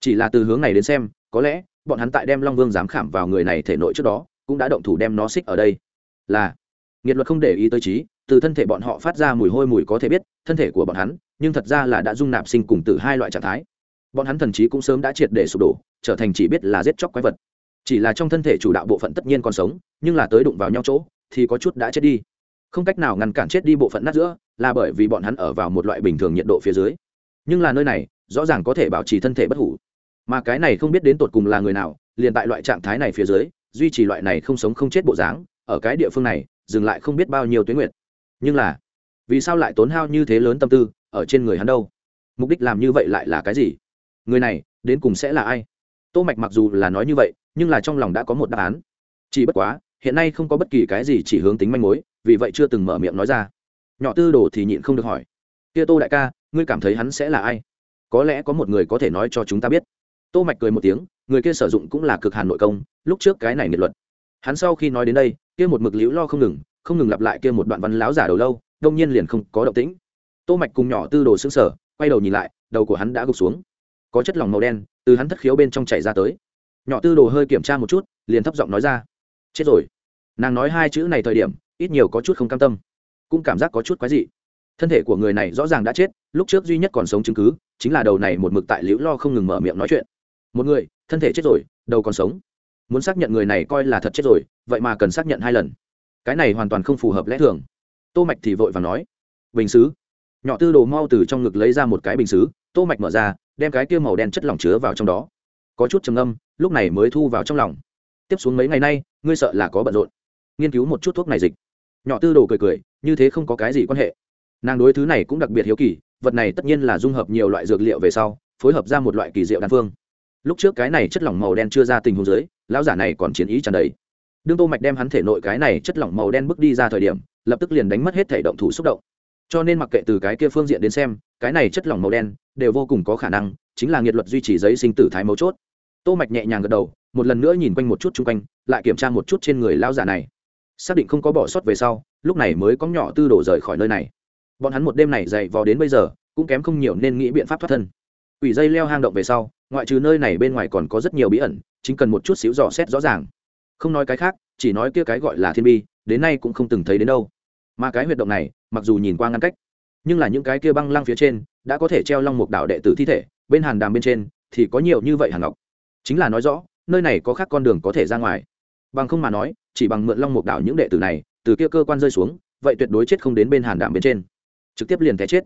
Chỉ là từ hướng này đến xem, có lẽ, bọn hắn tại đem long vương dám khảm vào người này thể nội trước đó cũng đã động thủ đem nó xích ở đây. Là, nghiệt luật không để ý tới trí, từ thân thể bọn họ phát ra mùi hôi mùi có thể biết, thân thể của bọn hắn, nhưng thật ra là đã dung nạp sinh cùng từ hai loại trạng thái. Bọn hắn thần trí cũng sớm đã triệt để sụp đổ, trở thành chỉ biết là giết chóc quái vật. Chỉ là trong thân thể chủ đạo bộ phận tất nhiên còn sống, nhưng là tới đụng vào nhau chỗ, thì có chút đã chết đi. Không cách nào ngăn cản chết đi bộ phận nát giữa, là bởi vì bọn hắn ở vào một loại bình thường nhiệt độ phía dưới. Nhưng là nơi này, rõ ràng có thể bảo trì thân thể bất hủ. Mà cái này không biết đến tột cùng là người nào, liền tại loại trạng thái này phía dưới duy trì loại này không sống không chết bộ dáng, ở cái địa phương này, dừng lại không biết bao nhiêu tuyến nguyện nhưng là, vì sao lại tốn hao như thế lớn tâm tư, ở trên người hắn đâu? Mục đích làm như vậy lại là cái gì? Người này, đến cùng sẽ là ai? Tô mạch mặc dù là nói như vậy, nhưng là trong lòng đã có một đáp án. Chỉ bất quá, hiện nay không có bất kỳ cái gì chỉ hướng tính manh mối, vì vậy chưa từng mở miệng nói ra. Nhỏ tư đồ thì nhịn không được hỏi. Kia tô đại ca, ngươi cảm thấy hắn sẽ là ai? Có lẽ có một người có thể nói cho chúng ta biết. Tô mạch cười một tiếng người kia sử dụng cũng là cực hàn nội công, lúc trước cái này nghiệt luật. Hắn sau khi nói đến đây, kia một mực liễu lo không ngừng không ngừng lặp lại kia một đoạn văn láo giả đầu lâu, đông nhiên liền không có động tĩnh. Tô mạch cùng nhỏ tư đồ sững sờ, quay đầu nhìn lại, đầu của hắn đã gục xuống. Có chất lỏng màu đen, từ hắn thất khiếu bên trong chảy ra tới. Nhỏ tư đồ hơi kiểm tra một chút, liền thấp giọng nói ra, chết rồi. Nàng nói hai chữ này thời điểm, ít nhiều có chút không cam tâm, cũng cảm giác có chút quái dị. Thân thể của người này rõ ràng đã chết, lúc trước duy nhất còn sống chứng cứ, chính là đầu này một mực tại liễu lo không ngừng mở miệng nói chuyện một người, thân thể chết rồi, đầu còn sống. Muốn xác nhận người này coi là thật chết rồi, vậy mà cần xác nhận hai lần. Cái này hoàn toàn không phù hợp lẽ thường. Tô mạch thì vội và nói, bình xứ. Nhỏ tư đồ mau từ trong ngực lấy ra một cái bình xứ, tô mạch mở ra, đem cái kia màu đen chất lỏng chứa vào trong đó. Có chút trầm âm lúc này mới thu vào trong lòng. Tiếp xuống mấy ngày nay, ngươi sợ là có bận rộn. Nghiên cứu một chút thuốc này dịch. Nhỏ tư đồ cười cười, như thế không có cái gì quan hệ. Nàng đối thứ này cũng đặc biệt hiếu kỳ, vật này tất nhiên là dung hợp nhiều loại dược liệu về sau, phối hợp ra một loại kỳ diệu đan phương lúc trước cái này chất lỏng màu đen chưa ra tình huống dưới, lão giả này còn chiến ý tràn đầy. Đương tô mạch đem hắn thể nội cái này chất lỏng màu đen bước đi ra thời điểm, lập tức liền đánh mất hết thể động thủ xúc động. Cho nên mặc kệ từ cái kia phương diện đến xem, cái này chất lỏng màu đen đều vô cùng có khả năng chính là nghiệt luật duy trì giấy sinh tử thái mấu chốt. Tô mạch nhẹ nhàng gật đầu, một lần nữa nhìn quanh một chút chung quanh, lại kiểm tra một chút trên người lão giả này. Xác định không có bỏ sót về sau, lúc này mới có nhỏ tư đổ rời khỏi nơi này. Bọn hắn một đêm này dậy vò đến bây giờ, cũng kém không nhiều nên nghĩ biện pháp thoát thân quỷ dây leo hang động về sau, ngoại trừ nơi này bên ngoài còn có rất nhiều bí ẩn, chính cần một chút xíu dò xét rõ ràng. Không nói cái khác, chỉ nói kia cái gọi là thiên bi, đến nay cũng không từng thấy đến đâu. Mà cái huyệt động này, mặc dù nhìn qua ngăn cách, nhưng là những cái kia băng lăng phía trên, đã có thể treo long mục đạo đệ tử thi thể, bên hàn đàm bên trên, thì có nhiều như vậy hàn ngọc. Chính là nói rõ, nơi này có khác con đường có thể ra ngoài. Bằng không mà nói, chỉ bằng mượn long mục đạo những đệ tử này, từ kia cơ quan rơi xuống, vậy tuyệt đối chết không đến bên hàn đàm bên trên. Trực tiếp liền té chết.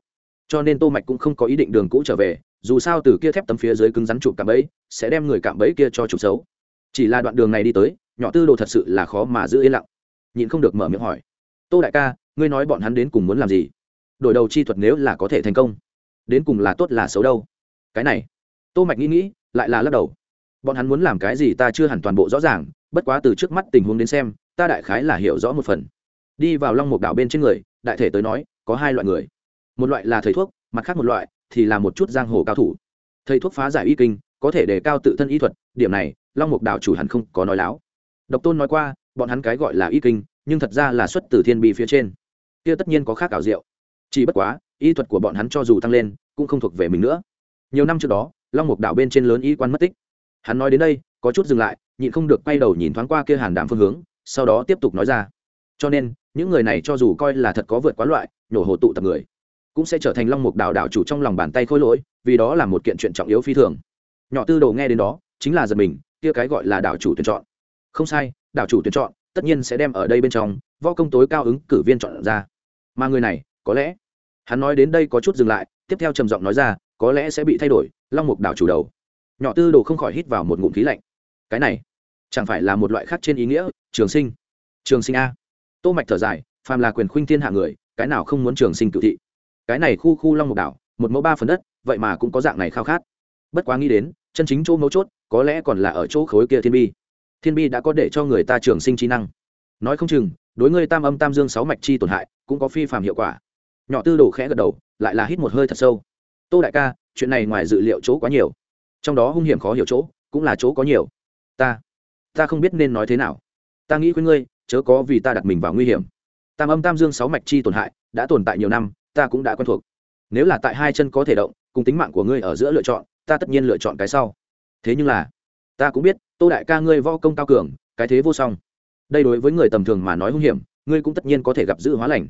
Cho nên tô mạch cũng không có ý định đường cũ trở về dù sao từ kia thép tấm phía dưới cứng rắn chụp cạm bẫy, sẽ đem người cạm bẫy kia cho chụp xấu. Chỉ là đoạn đường này đi tới, nhỏ tư đồ thật sự là khó mà giữ yên lặng. Nhịn không được mở miệng hỏi. Tô đại ca, ngươi nói bọn hắn đến cùng muốn làm gì? Đổi đầu chi thuật nếu là có thể thành công, đến cùng là tốt là xấu đâu? Cái này, tô mạch nghĩ nghĩ, lại là lắc đầu. Bọn hắn muốn làm cái gì ta chưa hẳn toàn bộ rõ ràng, bất quá từ trước mắt tình huống đến xem, ta đại khái là hiểu rõ một phần. Đi vào long mục đảo bên trên người, đại thể tới nói, có hai loại người. Một loại là thầy thuốc, mặt khác một loại thì là một chút giang hồ cao thủ. Thầy thuốc phá giải y kinh, có thể đề cao tự thân y thuật, điểm này, long mục đảo chủ hẳn không có nói láo. Độc tôn nói qua, bọn hắn cái gọi là y kinh, nhưng thật ra là xuất từ thiên bi phía trên. Kia tất nhiên có khác ảo diệu. Chỉ bất quá, y thuật của bọn hắn cho dù tăng lên, cũng không thuộc về mình nữa. Nhiều năm trước đó, long mục đảo bên trên lớn y quan mất tích. Hắn nói đến đây, có chút dừng lại, nhịn không được quay đầu nhìn thoáng qua kia hàn đạm phương hướng, sau đó tiếp tục nói ra. Cho nên, những người này cho dù coi là thật có vượt quá loại, nhổ hồ tụ tập người cũng sẽ trở thành long mục đảo đảo chủ trong lòng bàn tay khôi lỗi, vì đó là một kiện chuyện trọng yếu phi thường. Nhỏ tư Đồ nghe đến đó, chính là giật mình, kia cái gọi là đảo chủ tuyển chọn. Không sai, đảo chủ tuyển chọn, tất nhiên sẽ đem ở đây bên trong, võ công tối cao ứng cử viên chọn ra. Mà người này, có lẽ, hắn nói đến đây có chút dừng lại, tiếp theo trầm giọng nói ra, có lẽ sẽ bị thay đổi, long mục đảo chủ đầu. Nhỏ tư đồ không khỏi hít vào một ngụm khí lạnh. Cái này, chẳng phải là một loại khác trên ý nghĩa, trường sinh. Trường sinh a. Tô mạch thở dài, phàm là quyền khuynh thiên hạ người, cái nào không muốn trường sinh cự thị? Cái này khu khu long mục đảo, một mẫu ba phần đất, vậy mà cũng có dạng này khao khát. Bất quá nghĩ đến, chân chính chỗ mấu chốt, có lẽ còn là ở chỗ khối kia thiên bi. Thiên bi đã có để cho người ta trường sinh trí năng. Nói không chừng, đối ngươi tam âm tam dương sáu mạch chi tổn hại, cũng có phi phạm hiệu quả. Nhỏ tư đồ khẽ gật đầu, lại là hít một hơi thật sâu. Tô đại ca, chuyện này ngoài dự liệu chỗ quá nhiều. Trong đó hung hiểm khó hiểu chỗ, cũng là chỗ có nhiều. Ta ta không biết nên nói thế nào. Ta nghĩ với ngươi, chớ có vì ta đặt mình vào nguy hiểm. Tam âm tam dương sáu mạch chi tổn hại, đã tồn tại nhiều năm ta cũng đã quen thuộc. Nếu là tại hai chân có thể động, cùng tính mạng của ngươi ở giữa lựa chọn, ta tất nhiên lựa chọn cái sau. Thế nhưng là, ta cũng biết, tô đại ca ngươi võ công cao cường, cái thế vô song. Đây đối với người tầm thường mà nói hung hiểm, ngươi cũng tất nhiên có thể gặp giữ hóa lành.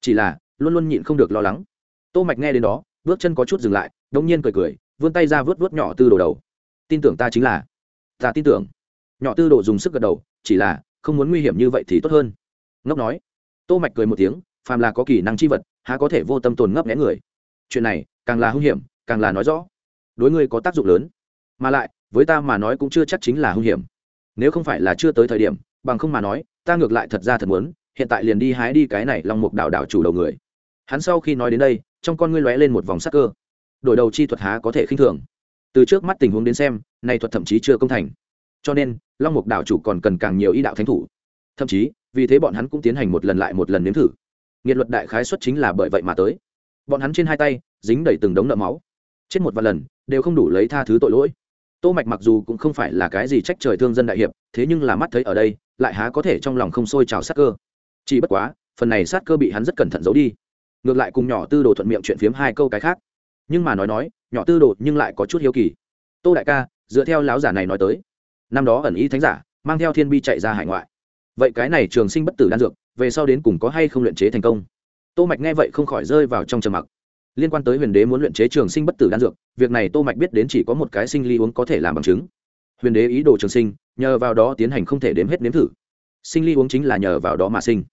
Chỉ là, luôn luôn nhịn không được lo lắng. Tô mạch nghe đến đó, bước chân có chút dừng lại đông nhiên cười cười, vươn tay ra vớt vớt nhỏ tư đồ đầu. Tin tưởng ta chính là, ta tin tưởng. Nhỏ tư đồ dùng sức gật đầu, chỉ là, không muốn nguy hiểm như vậy thì tốt hơn. Ngốc nói. Tô mạch cười một tiếng phàm là có kỹ năng chi vật, há có thể vô tâm tồn ngấp nghé người. Chuyện này, càng là hung hiểm, càng là nói rõ. Đối ngươi có tác dụng lớn. Mà lại, với ta mà nói cũng chưa chắc chính là hung hiểm. Nếu không phải là chưa tới thời điểm, bằng không mà nói, ta ngược lại thật ra thật muốn, hiện tại liền đi hái đi cái này long mục đảo đảo chủ đầu người. Hắn sau khi nói đến đây, trong con ngươi lóe lên một vòng sắc cơ. Đổi đầu chi thuật há có thể khinh thường. Từ trước mắt tình huống đến xem, này thuật thậm chí chưa công thành. Cho nên, long mục đảo chủ còn cần càng nhiều ý đạo thánh thủ. Thậm chí, vì thế bọn hắn cũng tiến hành một lần lại một lần nếm thử nghiệt luật đại khái xuất chính là bởi vậy mà tới. Bọn hắn trên hai tay, dính đầy từng đống nợ máu. Chết một vài lần, đều không đủ lấy tha thứ tội lỗi. Tô mạch mặc dù cũng không phải là cái gì trách trời thương dân đại hiệp, thế nhưng là mắt thấy ở đây, lại há có thể trong lòng không sôi trào sát cơ. Chỉ bất quá, phần này sát cơ bị hắn rất cẩn thận giấu đi. Ngược lại cùng nhỏ tư đồ thuận miệng chuyện phiếm hai câu cái khác. Nhưng mà nói nói, nhỏ tư đồ nhưng lại có chút hiếu kỳ. Tô đại ca, dựa theo láo giả này nói tới, năm đó ẩn ý thánh giả, mang theo thiên bi chạy ra hải ngoại. Vậy cái này trường sinh bất tử đan dược về sau đến cùng có hay không luyện chế thành công. Tô mạch nghe vậy không khỏi rơi vào trong trầm mặc. Liên quan tới huyền đế muốn luyện chế trường sinh bất tử đan dược, việc này tô mạch biết đến chỉ có một cái sinh ly uống có thể làm bằng chứng. Huyền đế ý đồ trường sinh, nhờ vào đó tiến hành không thể đếm hết nếm thử. Sinh ly uống chính là nhờ vào đó mà sinh.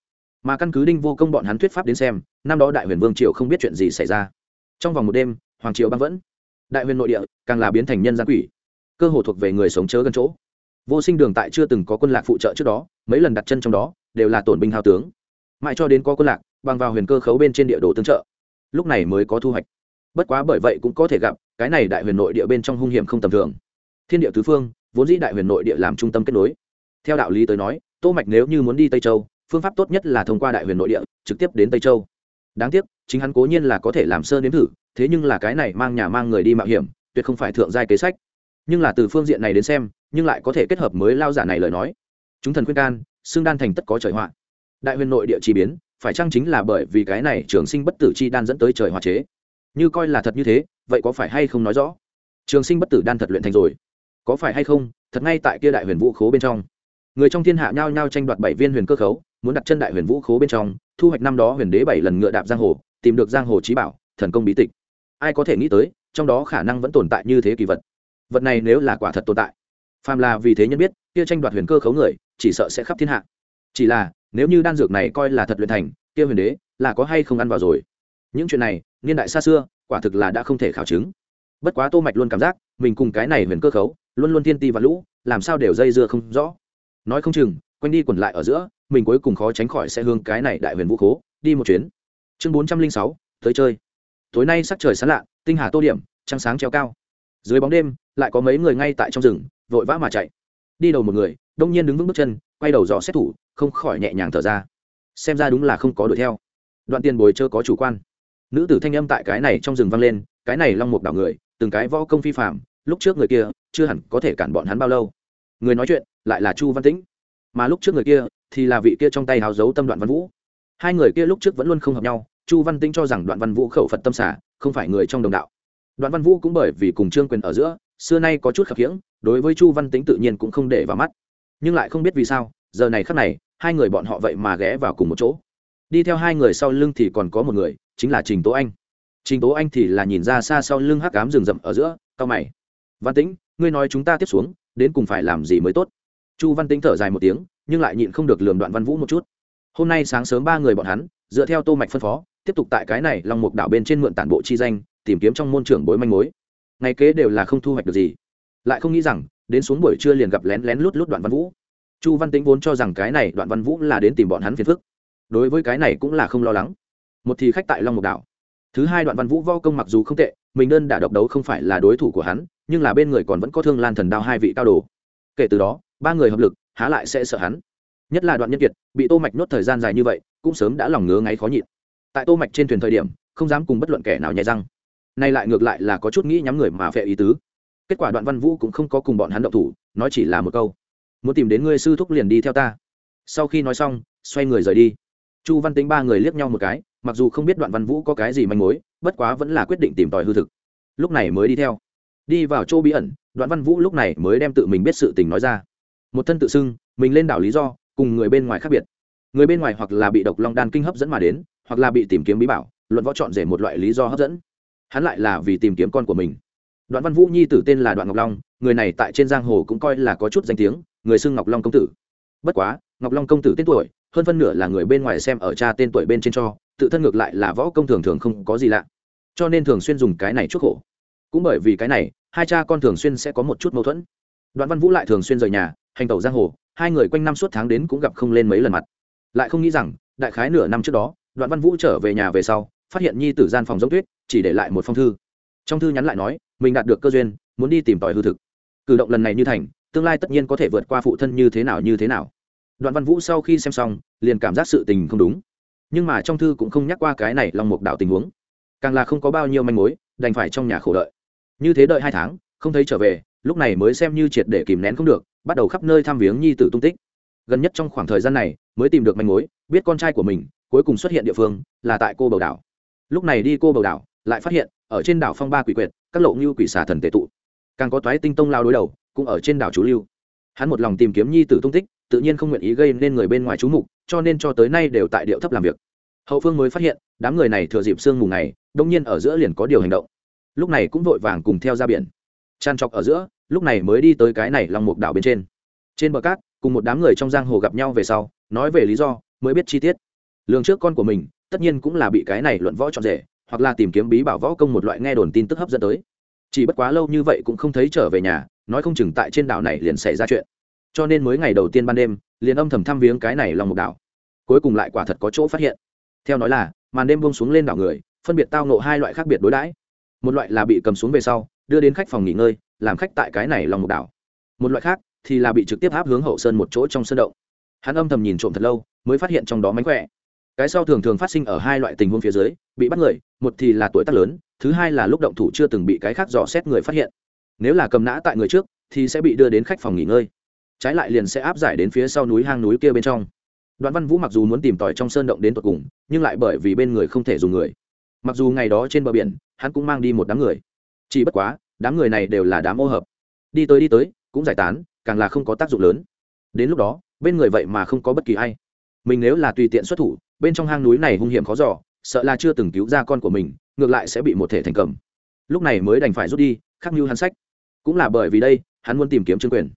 Mà căn cứ đinh vô công bọn hắn thuyết pháp đến xem, năm đó đại huyền vương triều không biết chuyện gì xảy ra. Trong vòng một đêm, hoàng triều băng vẫn. Đại huyền nội địa, càng là biến thành nhân gian quỷ. Cơ hồ thuộc về người sống chớ gần chỗ. Vô sinh đường tại chưa từng có quân lạc phụ trợ trước đó, mấy lần đặt chân trong đó đều là tổn binh hao tướng. Mãi cho đến có quân lạc, bằng vào huyền cơ khấu bên trên địa đồ tương trợ, lúc này mới có thu hoạch. Bất quá bởi vậy cũng có thể gặp, cái này đại huyền nội địa bên trong hung hiểm không tầm thường. Thiên địa tứ phương, vốn dĩ đại huyền nội địa làm trung tâm kết nối. Theo đạo lý tới nói, tô mạch nếu như muốn đi tây châu, phương pháp tốt nhất là thông qua đại huyền nội địa, trực tiếp đến tây châu. Đáng tiếc, chính hắn cố nhiên là có thể làm sơ nếm thử, thế nhưng là cái này mang nhà mang người đi mạo hiểm, tuyệt không phải thượng giai kế sách. Nhưng là từ phương diện này đến xem, nhưng lại có thể kết hợp mới lao giả này lời nói. Chúng thần khuyên can xương đan thành tất có trời họa. Đại huyền nội địa chi biến, phải chăng chính là bởi vì cái này trường sinh bất tử chi đan dẫn tới trời họa chế? Như coi là thật như thế, vậy có phải hay không nói rõ? Trường sinh bất tử đan thật luyện thành rồi. Có phải hay không, thật ngay tại kia đại huyền vũ khố bên trong. Người trong thiên hạ nhao nhao tranh đoạt bảy viên huyền cơ khấu, muốn đặt chân đại huyền vũ khố bên trong, thu hoạch năm đó huyền đế bảy lần ngựa đạp giang hồ, tìm được giang hồ trí bảo, thần công bí tịch. Ai có thể nghĩ tới, trong đó khả năng vẫn tồn tại như thế kỳ vật. Vật này nếu là quả thật tồn tại, phàm là vì thế nhân biết, kia tranh đoạt huyền cơ khấu người chỉ sợ sẽ khắp thiên hạ. Chỉ là, nếu như đan dược này coi là thật luyện thành, kia huyền đế là có hay không ăn vào rồi? Những chuyện này, niên đại xa xưa, quả thực là đã không thể khảo chứng. Bất quá tô mạch luôn cảm giác, mình cùng cái này huyền cơ khấu, luôn luôn thiên ti và lũ, làm sao đều dây dưa không rõ. Nói không chừng, quanh đi quẩn lại ở giữa, mình cuối cùng khó tránh khỏi sẽ hướng cái này đại huyền vũ khố, đi một chuyến. Chương bốn trăm linh sáu, tới chơi. Tối nay sắc trời sáng lạ, tinh hà tô điểm, trăng sáng treo cao. Dưới bóng đêm, lại có mấy người ngay tại trong rừng, vội vã mà chạy. Đi đầu một người đông nhiên đứng vững bước chân, quay đầu dò xét thủ, không khỏi nhẹ nhàng thở ra. Xem ra đúng là không có đuổi theo. Đoạn tiền bồi chớ có chủ quan. Nữ tử thanh âm tại cái này trong rừng vang lên, cái này long mục đảo người, từng cái võ công phi phạm lúc trước người kia, chưa hẳn có thể cản bọn hắn bao lâu. Người nói chuyện, lại là chu văn tĩnh. Mà lúc trước người kia, thì là vị kia trong tay hào giấu tâm đoạn văn vũ. Hai người kia lúc trước vẫn luôn không hợp nhau, chu văn tĩnh cho rằng đoạn văn vũ khẩu phật tâm xả, không phải người trong đồng đạo. Đoạn văn vũ cũng bởi vì cùng trương quyền ở giữa, xưa nay có chút khập khiễng, đối với chu văn tĩnh tự nhiên cũng không để vào mắt nhưng lại không biết vì sao, giờ này khắc này, hai người bọn họ vậy mà ghé vào cùng một chỗ. Đi theo hai người sau lưng thì còn có một người, chính là trình tố anh. Trình tố anh thì là nhìn ra xa sau lưng hắc cám rừng rậm ở giữa, cao mày. Văn tĩnh, ngươi nói chúng ta tiếp xuống, đến cùng phải làm gì mới tốt? Chu văn tĩnh thở dài một tiếng, nhưng lại nhịn không được lườm đoạn văn vũ một chút. Hôm nay sáng sớm ba người bọn hắn, dựa theo tô mạch phân phó, tiếp tục tại cái này long mục đảo bên trên mượn tản bộ chi danh, tìm kiếm trong môn trưởng bối manh mối. Ngày kế đều là không thu hoạch được gì. Lại không nghĩ rằng đến xuống buổi trưa liền gặp lén lén lút lút đoạn văn vũ. Chu văn tĩnh vốn cho rằng cái này đoạn văn vũ là đến tìm bọn hắn phiền phức. Đối với cái này cũng là không lo lắng. Một thì khách tại long mục đảo. Thứ hai đoạn văn vũ vo công mặc dù không tệ, mình đơn đả độc đấu không phải là đối thủ của hắn, nhưng là bên người còn vẫn có thương lan thần đao hai vị cao đồ. Kể từ đó, ba người hợp lực, há lại sẽ sợ hắn. Nhất là đoạn nhân kiệt, bị tô mạch nốt thời gian dài như vậy, cũng sớm đã lòng ngứa ngáy khó nhịn. Tại tô mạch trên thuyền thời điểm, không dám cùng bất luận kẻ nào nhảy răng. Nay lại ngược lại là có chút nghĩ nhắm người mà phệ ý tứ kết quả đoạn văn vũ cũng không có cùng bọn hắn động thủ, nói chỉ là một câu. Muốn tìm đến ngươi sư thúc liền đi theo ta. Sau khi nói xong, xoay người rời đi. Chu văn tính ba người liếc nhau một cái, mặc dù không biết đoạn văn vũ có cái gì manh mối, bất quá vẫn là quyết định tìm tòi hư thực. Lúc này mới đi theo. Đi vào chỗ bí ẩn, đoạn văn vũ lúc này mới đem tự mình biết sự tình nói ra. Một thân tự xưng, mình lên đảo lý do, cùng người bên ngoài khác biệt. Người bên ngoài hoặc là bị độc long đan kinh hấp dẫn mà đến, hoặc là bị tìm kiếm bí bảo, luận võ chọn rể một loại lý do hấp dẫn. Hắn lại là vì tìm kiếm con của mình đoạn văn vũ nhi tử tên là đoạn ngọc long, người này tại trên giang hồ cũng coi là có chút danh tiếng, người xưng ngọc long công tử. Bất quá, ngọc long công tử tên tuổi, hơn phân nửa là người bên ngoài xem ở cha tên tuổi bên trên cho, tự thân ngược lại là võ công thường thường không có gì lạ. Cho nên thường xuyên dùng cái này chuốc khổ cũng bởi vì cái này, hai cha con thường xuyên sẽ có một chút mâu thuẫn. Đoạn văn vũ lại thường xuyên rời nhà, hành tẩu giang hồ, hai người quanh năm suốt tháng đến cũng gặp không lên mấy lần mặt. Lại không nghĩ rằng, đại khái nửa năm trước đó, đoạn văn vũ trở về nhà về sau, phát hiện nhi tử gian phòng giống tuyết, chỉ để lại một phong thư. Trong thư nhắn lại nói mình đạt được cơ duyên, muốn đi tìm tòi hư thực. Cử động lần này như thành, tương lai tất nhiên có thể vượt qua phụ thân như thế nào như thế nào. Đoạn văn vũ sau khi xem xong, liền cảm giác sự tình không đúng. Nhưng mà trong thư cũng không nhắc qua cái này long mục đạo tình huống. Càng là không có bao nhiêu manh mối, đành phải trong nhà khổ đợi. Như thế đợi hai tháng, không thấy trở về, lúc này mới xem như triệt để kìm nén không được, bắt đầu khắp nơi thăm viếng nhi tử tung tích. Gần nhất trong khoảng thời gian này, mới tìm được manh mối, biết con trai của mình, cuối cùng xuất hiện địa phương, là tại cô bầu đảo. Lúc này đi cô bầu đảo lại phát hiện, ở trên đảo phong ba quỷ quyệt, các lộ như quỷ xà thần tệ tụ. Càng có toái tinh tông lao đối đầu, cũng ở trên đảo chú lưu. Hắn một lòng tìm kiếm nhi tử tung tích, tự nhiên không nguyện ý gây nên người bên ngoài chú mục, cho nên cho tới nay đều tại điệu thấp làm việc. Hậu phương mới phát hiện, đám người này thừa dịp sương mù ngày, đông nhiên ở giữa liền có điều hành động. Lúc này cũng vội vàng cùng theo ra biển. Tràn trọc ở giữa, lúc này mới đi tới cái này lòng mục đảo bên trên. Trên bờ cát, cùng một đám người trong giang hồ gặp nhau về sau, nói về lý do, mới biết chi tiết. Lường trước con của mình, tất nhiên cũng là bị cái này luận võ trọn rể hoặc là tìm kiếm bí bảo võ công một loại nghe đồn tin tức hấp dẫn tới. Chỉ bất quá lâu như vậy cũng không thấy trở về nhà, nói không chừng tại trên đảo này liền xảy ra chuyện. Cho nên mới ngày đầu tiên ban đêm, liền âm thầm thăm viếng cái này lòng một đảo. Cuối cùng lại quả thật có chỗ phát hiện. Theo nói là, màn đêm bông xuống lên đảo người, phân biệt tao nộ hai loại khác biệt đối đãi. Một loại là bị cầm xuống về sau, đưa đến khách phòng nghỉ ngơi, làm khách tại cái này lòng một đảo. Một loại khác thì là bị trực tiếp áp hướng hậu sơn một chỗ trong sơn động. Hắn âm thầm nhìn trộm thật lâu, mới phát hiện trong đó mánh khỏe cái sau thường thường phát sinh ở hai loại tình huống phía dưới, bị bắt người, một thì là tuổi tác lớn, thứ hai là lúc động thủ chưa từng bị cái khác dò xét người phát hiện. Nếu là cầm nã tại người trước, thì sẽ bị đưa đến khách phòng nghỉ ngơi. Trái lại liền sẽ áp giải đến phía sau núi hang núi kia bên trong. Đoạn văn vũ mặc dù muốn tìm tòi trong sơn động đến tột cùng, nhưng lại bởi vì bên người không thể dùng người. Mặc dù ngày đó trên bờ biển, hắn cũng mang đi một đám người. Chỉ bất quá, đám người này đều là đám ô hợp. Đi tới đi tới, cũng giải tán, càng là không có tác dụng lớn. Đến lúc đó, bên người vậy mà không có bất kỳ ai. Mình nếu là tùy tiện xuất thủ bên trong hang núi này hung hiểm khó giỏ sợ là chưa từng cứu ra con của mình, ngược lại sẽ bị một thể thành cầm. Lúc này mới đành phải rút đi, khắc như hắn sách. Cũng là bởi vì đây, hắn muốn tìm kiếm trương quyền.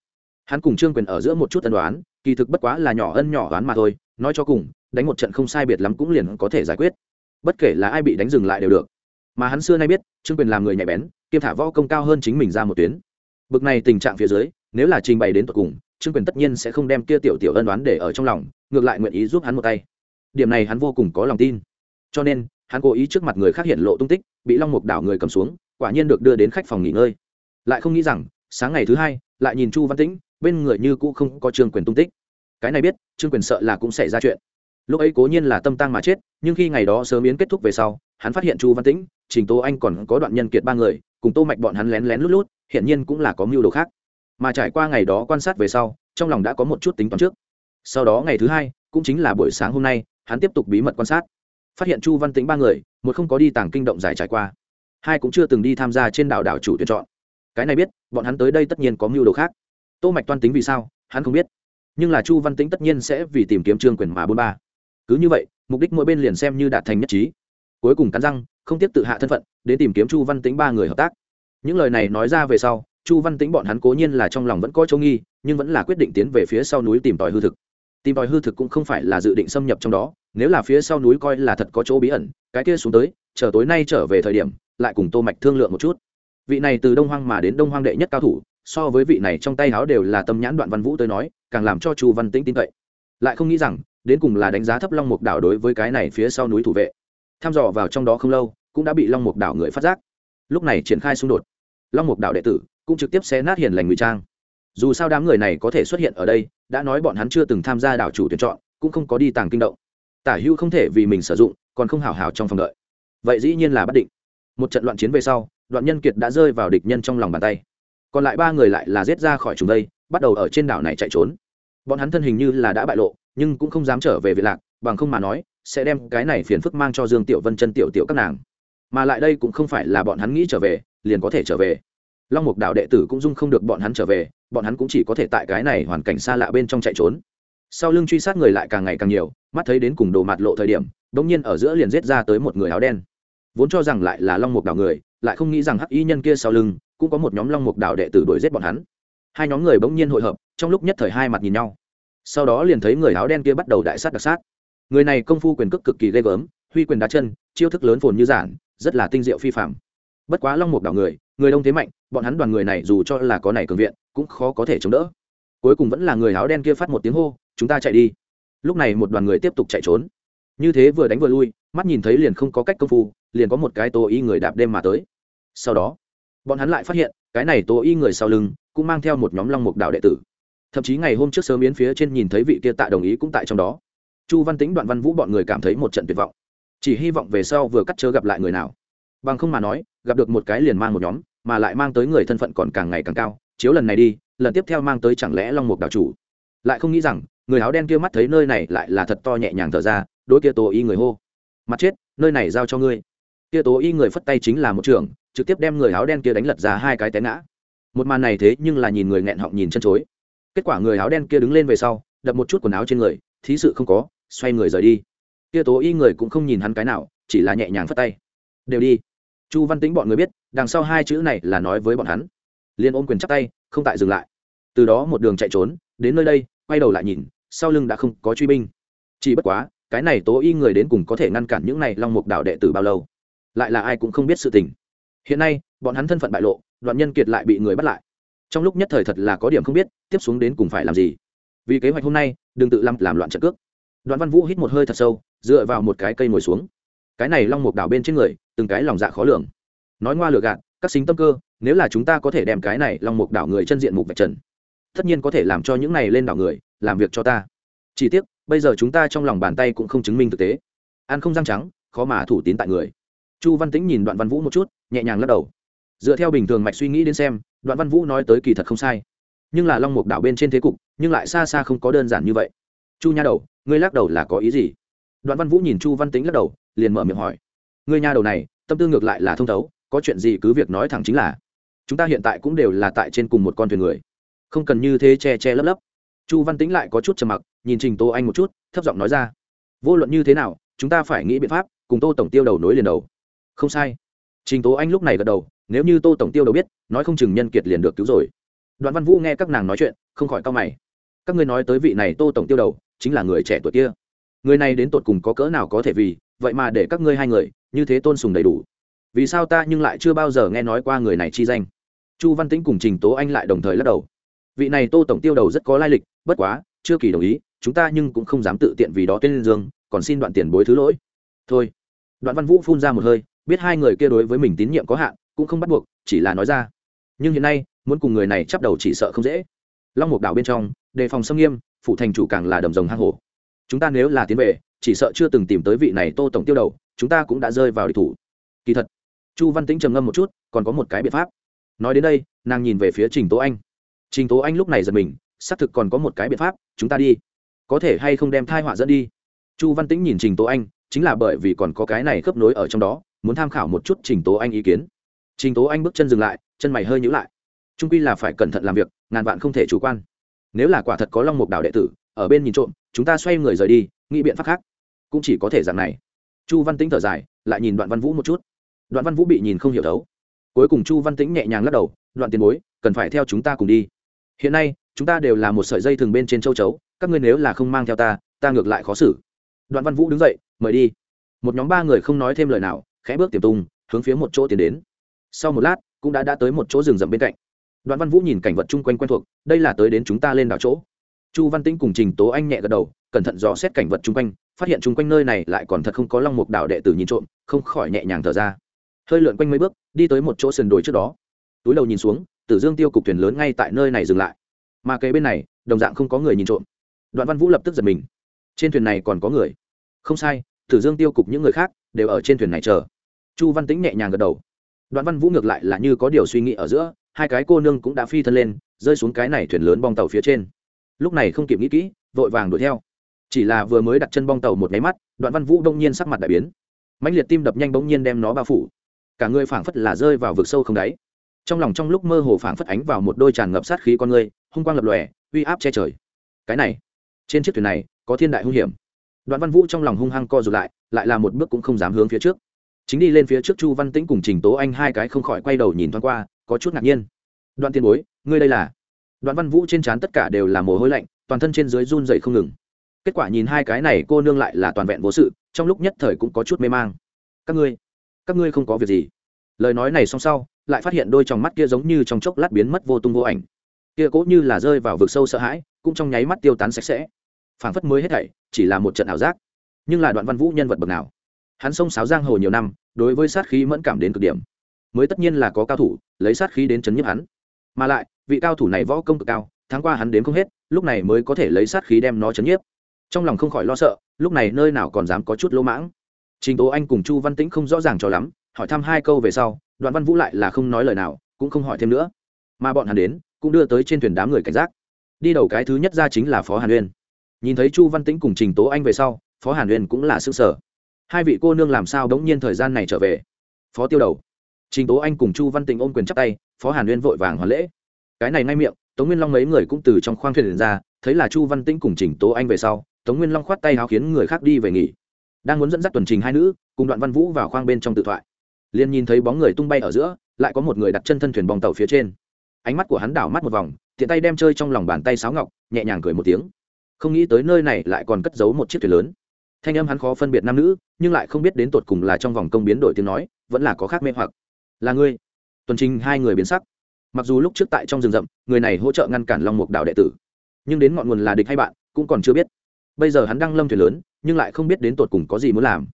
Hắn cùng trương quyền ở giữa một chút tân đoán kỳ thực bất quá là nhỏ ân nhỏ đoán mà thôi, nói cho cùng, đánh một trận không sai biệt lắm cũng liền có thể giải quyết. Bất kể là ai bị đánh dừng lại đều được. Mà hắn xưa nay biết, trương quyền làm người nhạy bén, kiêm thả võ công cao hơn chính mình ra một tuyến. Bực này tình trạng phía dưới, nếu là trình bày đến tột cùng, trương quyền tất nhiên sẽ không đem kia tiểu tiểu ân đoán để ở trong lòng, ngược lại nguyện ý giúp hắn một tay điểm này hắn vô cùng có lòng tin. Cho nên, hắn cố ý trước mặt người khác hiện lộ tung tích, bị long mục đảo người cầm xuống, quả nhiên được đưa đến khách phòng nghỉ ngơi. Lại không nghĩ rằng, sáng ngày thứ hai, lại nhìn chu văn tĩnh, bên người như cũ không có trương quyền tung tích. Cái này biết, trương quyền sợ là cũng xảy ra chuyện. Lúc ấy cố nhiên là tâm tăng mà chết, nhưng khi ngày đó sớm yến kết thúc về sau, hắn phát hiện chu văn tĩnh, trình Tô anh còn có đoạn nhân kiệt ba người, cùng tô mạch bọn hắn lén lén lút lút hiện nhiên cũng là có mưu đồ khác. Mà trải qua ngày đó quan sát về sau, trong lòng đã có một chút tính toán trước. Sau đó ngày thứ hai, cũng chính là buổi sáng hôm nay hắn tiếp tục bí mật quan sát. Phát hiện chu văn tĩnh ba người, một không có đi tàng kinh động giải trải qua. Hai cũng chưa từng đi tham gia trên đảo đảo chủ tuyển chọn. Cái này biết, bọn hắn tới đây tất nhiên có mưu đồ khác. Tô mạch toan tính vì sao, hắn không biết. Nhưng là chu văn tĩnh tất nhiên sẽ vì tìm kiếm trương quyền mà bôn ba. Cứ như vậy, mục đích mỗi bên liền xem như đạt thành nhất trí. Cuối cùng cắn răng, không tiếp tự hạ thân phận, đến tìm kiếm chu văn tĩnh ba người hợp tác. Những lời này nói ra về sau, chu văn tĩnh bọn hắn cố nhiên là trong lòng vẫn có châu nghi, nhưng vẫn là quyết định tiến về phía sau núi tìm tòi hư thực tìm tòi hư thực cũng không phải là dự định xâm nhập trong đó, nếu là phía sau núi coi là thật có chỗ bí ẩn, cái kia xuống tới, chờ tối nay trở về thời điểm, lại cùng tô mạch thương lượng một chút. Vị này từ đông hoang mà đến đông hoang đệ nhất cao thủ, so với vị này trong tay háo đều là tâm nhãn đoạn văn vũ tới nói, càng làm cho chu văn tĩnh tin cậy. Lại không nghĩ rằng, đến cùng là đánh giá thấp long mục đảo đối với cái này phía sau núi thủ vệ. Tham dò vào trong đó không lâu, cũng đã bị long mục đảo người phát giác. Lúc này triển khai xung đột. Long mục đảo đệ tử cũng trực tiếp xé nát hiền lành ngụy trang dù sao đám người này có thể xuất hiện ở đây, đã nói bọn hắn chưa từng tham gia đảo chủ tuyển chọn, cũng không có đi tàng kinh động. Tả hưu không thể vì mình sử dụng, còn không hào hào trong phòng đợi. Vậy dĩ nhiên là bất định. Một trận loạn chiến về sau, đoạn nhân kiệt đã rơi vào địch nhân trong lòng bàn tay. Còn lại ba người lại là giết ra khỏi chúng đây, bắt đầu ở trên đảo này chạy trốn. Bọn hắn thân hình như là đã bại lộ, nhưng cũng không dám trở về việt lạc, bằng không mà nói, sẽ đem cái này phiền phức mang cho dương tiểu vân chân tiểu tiểu các nàng. Mà lại đây cũng không phải là bọn hắn nghĩ trở về, liền có thể trở về. Long mục đạo đệ tử cũng dung không được bọn hắn trở về bọn hắn cũng chỉ có thể tại cái này hoàn cảnh xa lạ bên trong chạy trốn. Sau lưng truy sát người lại càng ngày càng nhiều, mắt thấy đến cùng đồ mặt lộ thời điểm đ ỗ n g nhiên ở giữa liền giết ra tới một người áo đen. Vốn cho rằng lại là long mục đảo người, lại không nghĩ rằng hắc y nhân kia sau lưng cũng có một nhóm long mục đảo đệ tử đuổi giết bọn hắn. Hai nhóm người bỗng nhiên hội hợp, trong lúc nhất thời hai mặt nhìn nhau. Sau đó liền thấy người áo đen kia bắt đầu đại sát đặc sát. Người này công phu quyền cước cực kỳ ghê gớm, huy quyền đá chân, chiêu thức lớn phồn như giản, rất là tinh diệu phi phạm bất quá long mục đảo người người đông thế mạnh, bọn hắn đoàn người này dù cho là có này cường viện, cũng khó có thể chống đỡ. Cuối cùng vẫn là người áo đen kia phát một tiếng hô, chúng ta chạy đi. Lúc này một đoàn người tiếp tục chạy trốn. Như thế vừa đánh vừa lui, mắt nhìn thấy liền không có cách công phu, liền có một cái tố y người đạp đêm mà tới. Sau đó, bọn hắn lại phát hiện, cái này tố y người sau lưng cũng mang theo một nhóm long mục đạo đệ tử. Thậm chí ngày hôm trước sớm biến phía trên nhìn thấy vị kia tạ đồng ý cũng tại trong đó. Chu văn tính đoạn văn vũ bọn người cảm thấy một trận tuyệt vọng. Chỉ hy vọng về sau vừa cắt chớ gặp lại người nào bằng không mà nói, gặp được một cái liền mang một nhóm, mà lại mang tới người thân phận còn càng ngày càng cao, chiếu lần này đi, lần tiếp theo mang tới chẳng lẽ long mục đạo chủ? Lại không nghĩ rằng, người áo đen kia mắt thấy nơi này lại là thật to nhẹ nhàng thở ra, đối kia tố y người hô. Mặt chết, nơi này giao cho ngươi. Kia tố y người phất tay chính là một trường trực tiếp đem người áo đen kia đánh lật ra hai cái té ngã. Một màn này thế nhưng là nhìn người nghẹn họng nhìn chân chối. Kết quả người áo đen kia đứng lên về sau, đập một chút quần áo trên người, thí sự không có, xoay người rời đi. Kia tố y người cũng không nhìn hắn cái nào, chỉ là nhẹ nhàng phất tay. Đều đi chu văn tính bọn người biết, đằng sau hai chữ này là nói với bọn hắn. Liền ôm quyền chắc tay, không tại dừng lại. Từ đó một đường chạy trốn, đến nơi đây, quay đầu lại nhìn, sau lưng đã không có truy binh. Chỉ bất quá, cái này tố y người đến cùng có thể ngăn cản những này long mục đảo đệ tử bao lâu? Lại là ai cũng không biết sự tình. Hiện nay, bọn hắn thân phận bại lộ, đoạn nhân kiệt lại bị người bắt lại. Trong lúc nhất thời thật là có điểm không biết, tiếp xuống đến cùng phải làm gì? Vì kế hoạch hôm nay, đừng tự lâm làm loạn trận cước. Đoạn văn vũ hít một hơi thật sâu, dựa vào một cái cây ngồi xuống cái này long mục đảo bên trên người, từng cái lòng dạ khó lường. Nói ngoa lừa gạt, các xính tâm cơ, nếu là chúng ta có thể đem cái này long mục đảo người chân diện mục vạch trần, tất nhiên có thể làm cho những này lên đảo người, làm việc cho ta. Chỉ tiếc, bây giờ chúng ta trong lòng bàn tay cũng không chứng minh thực tế. Ăn không răng trắng, khó mà thủ tín tại người. Chu văn tĩnh nhìn đoạn văn vũ một chút, nhẹ nhàng lắc đầu. Dựa theo bình thường mạch suy nghĩ đến xem, đoạn văn vũ nói tới kỳ thật không sai. Nhưng là long mục đảo bên trên thế cục, nhưng lại xa xa không có đơn giản như vậy. Chu nha đầu, ngươi lắc đầu là có ý gì? Đoạn văn vũ nhìn chu văn tĩnh lắc đầu liền mở miệng hỏi. Người nha đầu này, tâm tư ngược lại là thông thấu, có chuyện gì cứ việc nói thẳng chính là. Chúng ta hiện tại cũng đều là tại trên cùng một con thuyền người. Không cần như thế che che lấp lấp. Chu văn tĩnh lại có chút trầm mặc, nhìn trình tô anh một chút, thấp giọng nói ra. Vô luận như thế nào, chúng ta phải nghĩ biện pháp, cùng tô tổng tiêu đầu nối liền đầu. Không sai. Trình tố anh lúc này gật đầu, nếu như tô tổng tiêu đầu biết, nói không chừng nhân kiệt liền được cứu rồi. Đoạn văn vũ nghe các nàng nói chuyện, không khỏi cao mày. Các ngươi nói tới vị này tô tổng tiêu đầu, chính là người trẻ tuổi kia. Người này đến tột cùng có cỡ nào có thể vì vậy mà để các ngươi hai người, như thế tôn sùng đầy đủ. Vì sao ta nhưng lại chưa bao giờ nghe nói qua người này chi danh? Chu văn tĩnh cùng trình tố anh lại đồng thời lắc đầu. Vị này tô tổng tiêu đầu rất có lai lịch, bất quá, chưa kỳ đồng ý, chúng ta nhưng cũng không dám tự tiện vì đó tên liên dương, còn xin đoạn tiền bối thứ lỗi. Thôi. Đoạn văn vũ phun ra một hơi, biết hai người kia đối với mình tín nhiệm có hạn, cũng không bắt buộc, chỉ là nói ra. Nhưng hiện nay, muốn cùng người này chấp đầu chỉ sợ không dễ. Long mục đảo bên trong, đề phòng xâm nghiêm phụ thành chủ càng là đầm rồng hang hổ. Chúng ta nếu là tiến về chỉ sợ chưa từng tìm tới vị này tô tổng tiêu đầu, chúng ta cũng đã rơi vào địch thủ. Kỳ thật, chu văn tĩnh trầm ngâm một chút, còn có một cái biện pháp. Nói đến đây, nàng nhìn về phía trình tố anh. Trình tố anh lúc này giật mình, xác thực còn có một cái biện pháp, chúng ta đi. Có thể hay không đem thai họa dẫn đi? Chu văn tĩnh nhìn trình tố anh, chính là bởi vì còn có cái này khớp nối ở trong đó, muốn tham khảo một chút trình tố anh ý kiến. Trình tố anh bước chân dừng lại, chân mày hơi nhữ lại. Trung quy là phải cẩn thận làm việc, ngàn vạn không thể chủ quan. Nếu là quả thật có long mục đảo đệ tử, ở bên nhìn trộm, chúng ta xoay người rời đi, nghĩ biện pháp khác cũng chỉ có thể dạng này. Chu văn tĩnh thở dài, lại nhìn đoạn văn vũ một chút. Đoạn văn vũ bị nhìn không hiểu thấu. Cuối cùng chu văn tĩnh nhẹ nhàng lắc đầu, đoạn tiền bối, cần phải theo chúng ta cùng đi. Hiện nay, chúng ta đều là một sợi dây thường bên trên châu chấu, các ngươi nếu là không mang theo ta ta ngược lại khó xử. Đoạn văn vũ đứng dậy, mời đi. Một nhóm ba người không nói thêm lời nào, khẽ bước tiềm tung, hướng phía một chỗ tiến đến. Sau một lát, cũng đã đã tới một chỗ rừng rậm bên cạnh. Đoạn văn vũ nhìn cảnh vật chung quanh quen thuộc, đây là tới đến chúng ta lên đảo chỗ. Chu văn tĩnh cùng trình tố anh nhẹ gật đầu, cẩn thận dò xét cảnh vật chung quanh phát hiện chung quanh nơi này lại còn thật không có long mục đảo đệ tử nhìn trộm, không khỏi nhẹ nhàng thở ra. Hơi lượn quanh mấy bước, đi tới một chỗ sườn đồi trước đó. Túi đầu nhìn xuống, tử dương tiêu cục thuyền lớn ngay tại nơi này dừng lại. Mà kế bên này, đồng dạng không có người nhìn trộm. Đoạn văn vũ lập tức giật mình. Trên thuyền này còn có người? Không sai, tử dương tiêu cục những người khác đều ở trên thuyền này chờ. Chu văn tĩnh nhẹ nhàng gật đầu. Đoạn văn vũ ngược lại là như có điều suy nghĩ ở giữa, hai cái cô nương cũng đã phi thân lên, rơi xuống cái này thuyền lớn bong tàu phía trên. Lúc này không kịp nghĩ kỹ, vội vàng đuổi theo chỉ là vừa mới đặt chân bong tàu một máy mắt, đoạn văn vũ đông nhiên sắc mặt đại biến. Mãnh liệt tim đập nhanh bỗng nhiên đem nó bao phủ. Cả người phảng phất là rơi vào vực sâu không đáy. Trong lòng trong lúc mơ hồ phảng phất ánh vào một đôi tràn ngập sát khí con người, hung quang lập lòe, uy áp che trời. Cái này, trên chiếc thuyền này, có thiên đại hung hiểm. Đoạn văn vũ trong lòng hung hăng co rụt lại lại là một bước cũng không dám hướng phía trước. Chính đi lên phía trước chu văn tĩnh cùng trình tố anh hai cái không khỏi quay đầu nhìn thoáng qua, có chút ngạc nhiên. Đoạn tiền bối, ngươi đây là? Đoạn văn vũ trên trán tất cả đều là mồ hôi lạnh, toàn thân trên dưới run dậy không ngừng kết quả nhìn hai cái này, cô nương lại là toàn vẹn vô sự, trong lúc nhất thời cũng có chút mê mang. Các ngươi các ngươi không có việc gì. Lời nói này xong sau, lại phát hiện đôi trong mắt kia giống như trong chốc lát biến mất vô tung vô ảnh. Kia cố như là rơi vào vực sâu sợ hãi, cũng trong nháy mắt tiêu tán sạch sẽ. Phảng phất mới hết thảy, chỉ là một trận ảo giác. Nhưng là đoạn văn vũ nhân vật bậc nào? Hắn sông sáo giang hồ nhiều năm, đối với sát khí mẫn cảm đến cực điểm. Mới tất nhiên là có cao thủ, lấy sát khí đến chấn nhức hắn. Mà lại, vị cao thủ này võ công cực cao tháng qua hắn đến không hết, lúc này mới có thể lấy sát khí đem nó chấn nhiếp trong lòng không khỏi lo sợ, lúc này nơi nào còn dám có chút lỗ mãng. Trình tố anh cùng chu văn tĩnh không rõ ràng cho lắm, hỏi thăm hai câu về sau, đoạn văn vũ lại là không nói lời nào, cũng không hỏi thêm nữa. Mà bọn hắn đến, cũng đưa tới trên thuyền đám người cảnh giác. Đi đầu cái thứ nhất ra chính là phó hàn uyên. Nhìn thấy chu văn tĩnh cùng trình tố anh về sau, phó hàn uyên cũng là s ư ơ n g sở hai vị cô nương làm sao đống nhiên thời gian này trở về? Phó tiêu đầu. Trình tố anh cùng chu văn tĩnh ôm quyền chắp tay, phó hàn uyên vội vàng hoàn lễ. Cái này ngay miệng, tống nguyên long mấy người cũng từ trong khoang thuyền ra, thấy là chu văn tĩnh cùng trình tố anh về sau tống nguyên long khoát tay háo khiến người khác đi về nghỉ. Đang muốn dẫn dắt tuần trình hai nữ, cùng đoạn văn vũ vào khoang bên trong tự thoại. Liền nhìn thấy bóng người tung bay ở giữa, lại có một người đặt chân thân thuyền bong tàu phía trên. Ánh mắt của hắn đảo mắt một vòng, tiện tay đem chơi trong lòng bàn tay sáo ngọc, nhẹ nhàng cười một tiếng. Không nghĩ tới nơi này lại còn cất giấu một chiếc thuyền lớn. Thanh âm hắn khó phân biệt nam nữ, nhưng lại không biết đến tột cùng là trong vòng công biến đổi tiếng nói, vẫn là có khác mê hoặc. Là ngươi. Tuần trình hai người biến sắc. Mặc dù lúc trước tại trong rừng rậm, người này hỗ trợ ngăn cản long mục đảo đệ tử, nhưng đến ngọn nguồn là địch hay bạn, cũng còn chưa biết bây giờ hắn đang lâm thuyền lớn, nhưng lại không biết đến tột cùng có gì muốn làm.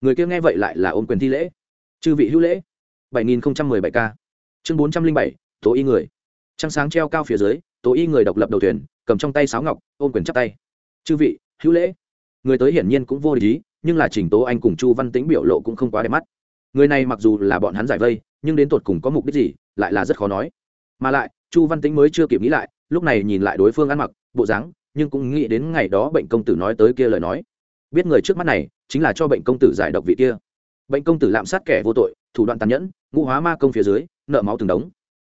Người kia nghe vậy lại là ôm quyền thi lễ. Chư vị hữu lễ. bảy nghìn bảy k chương bốn trăm linh bảy, tố y người. Trăng sáng treo cao phía dưới, tố y người độc lập đầu thuyền, cầm trong tay sáo ngọc, ôm quyền chắp tay. Chư vị, hữu lễ. Người tới hiển nhiên cũng vô lý, nhưng là trình tố anh cùng chu văn tính biểu lộ cũng không quá đẹp mắt. Người này mặc dù là bọn hắn giải vây, nhưng đến tột cùng có mục đích gì, lại là rất khó nói. Mà lại, chu văn tính mới chưa kịp nghĩ lại, lúc này nhìn lại đối phương ăn mặc, bộ dáng nhưng cũng nghĩ đến ngày đó bệnh công tử nói tới kia lời nói. Biết người trước mắt này chính là cho bệnh công tử giải độc vị kia. Bệnh công tử lạm sát kẻ vô tội, thủ đoạn tàn nhẫn, ngũ hóa ma công phía dưới, nợ máu từng đống.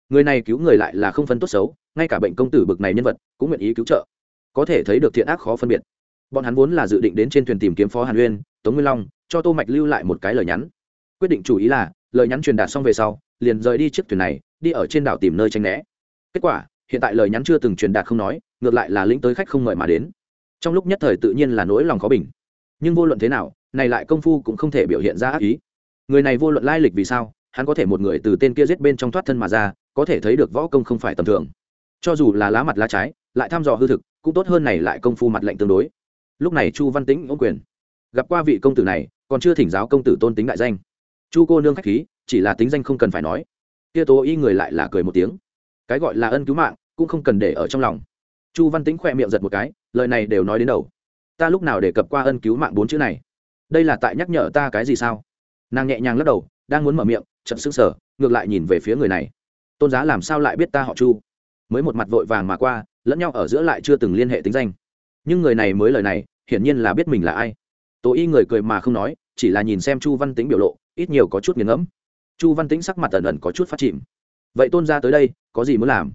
Người này cứu người lại là không phân tốt xấu, ngay cả bệnh công tử bực này nhân vật cũng nguyện ý cứu trợ. Có thể thấy được thiện ác khó phân biệt. Bọn hắn vốn là dự định đến trên thuyền tìm kiếm phó hàn uyên, tống nguyên long, cho tô mạch lưu lại một cái lời nhắn. Quyết định chủ ý là, lời nhắn truyền đạt xong về sau, liền rời đi chiếc thuyền này, đi ở trên đảo tìm nơi tranh né. Kết quả, hiện tại lời nhắn chưa từng truyền đạt không nói ngược lại là lĩnh tới khách không mời mà đến. Trong lúc nhất thời tự nhiên là nỗi lòng khó bình. Nhưng vô luận thế nào, này lại công phu cũng không thể biểu hiện ra ác ý. Người này vô luận lai lịch vì sao, hắn có thể một người từ tên kia giết bên trong thoát thân mà ra, có thể thấy được võ công không phải tầm thường. Cho dù là lá mặt lá trái, lại thăm dò hư thực, cũng tốt hơn này lại công phu mặt lệnh tương đối. Lúc này chu văn tĩnh ôm quyền. Gặp qua vị công tử này, còn chưa thỉnh giáo công tử tôn tính đại danh. Chu cô nương khách khí, chỉ là tính danh không cần phải nói. Kia tố y người lại là cười một tiếng. Cái gọi là ân cứu mạng, cũng không cần để ở trong lòng chu văn tĩnh khỏe miệng giật một cái, lời này đều nói đến đầu. Ta lúc nào để cập qua ân cứu mạng bốn chữ này? Đây là tại nhắc nhở ta cái gì sao? Nàng nhẹ nhàng lắc đầu, đang muốn mở miệng chậm sững sờ, ngược lại nhìn về phía người này. Tôn giá làm sao lại biết ta họ chu? Mới một mặt vội vàng mà qua, lẫn nhau ở giữa lại chưa từng liên hệ tính danh. Nhưng người này mới lời này, hiển nhiên là biết mình là ai. Tố y người cười mà không nói, chỉ là nhìn xem chu văn tính biểu lộ, ít nhiều có chút nghiền ngẫm. Chu văn tính sắc mặt ẩn ẩn có chút phát chìm. Vậy tôn ra tới đây, có gì muốn làm?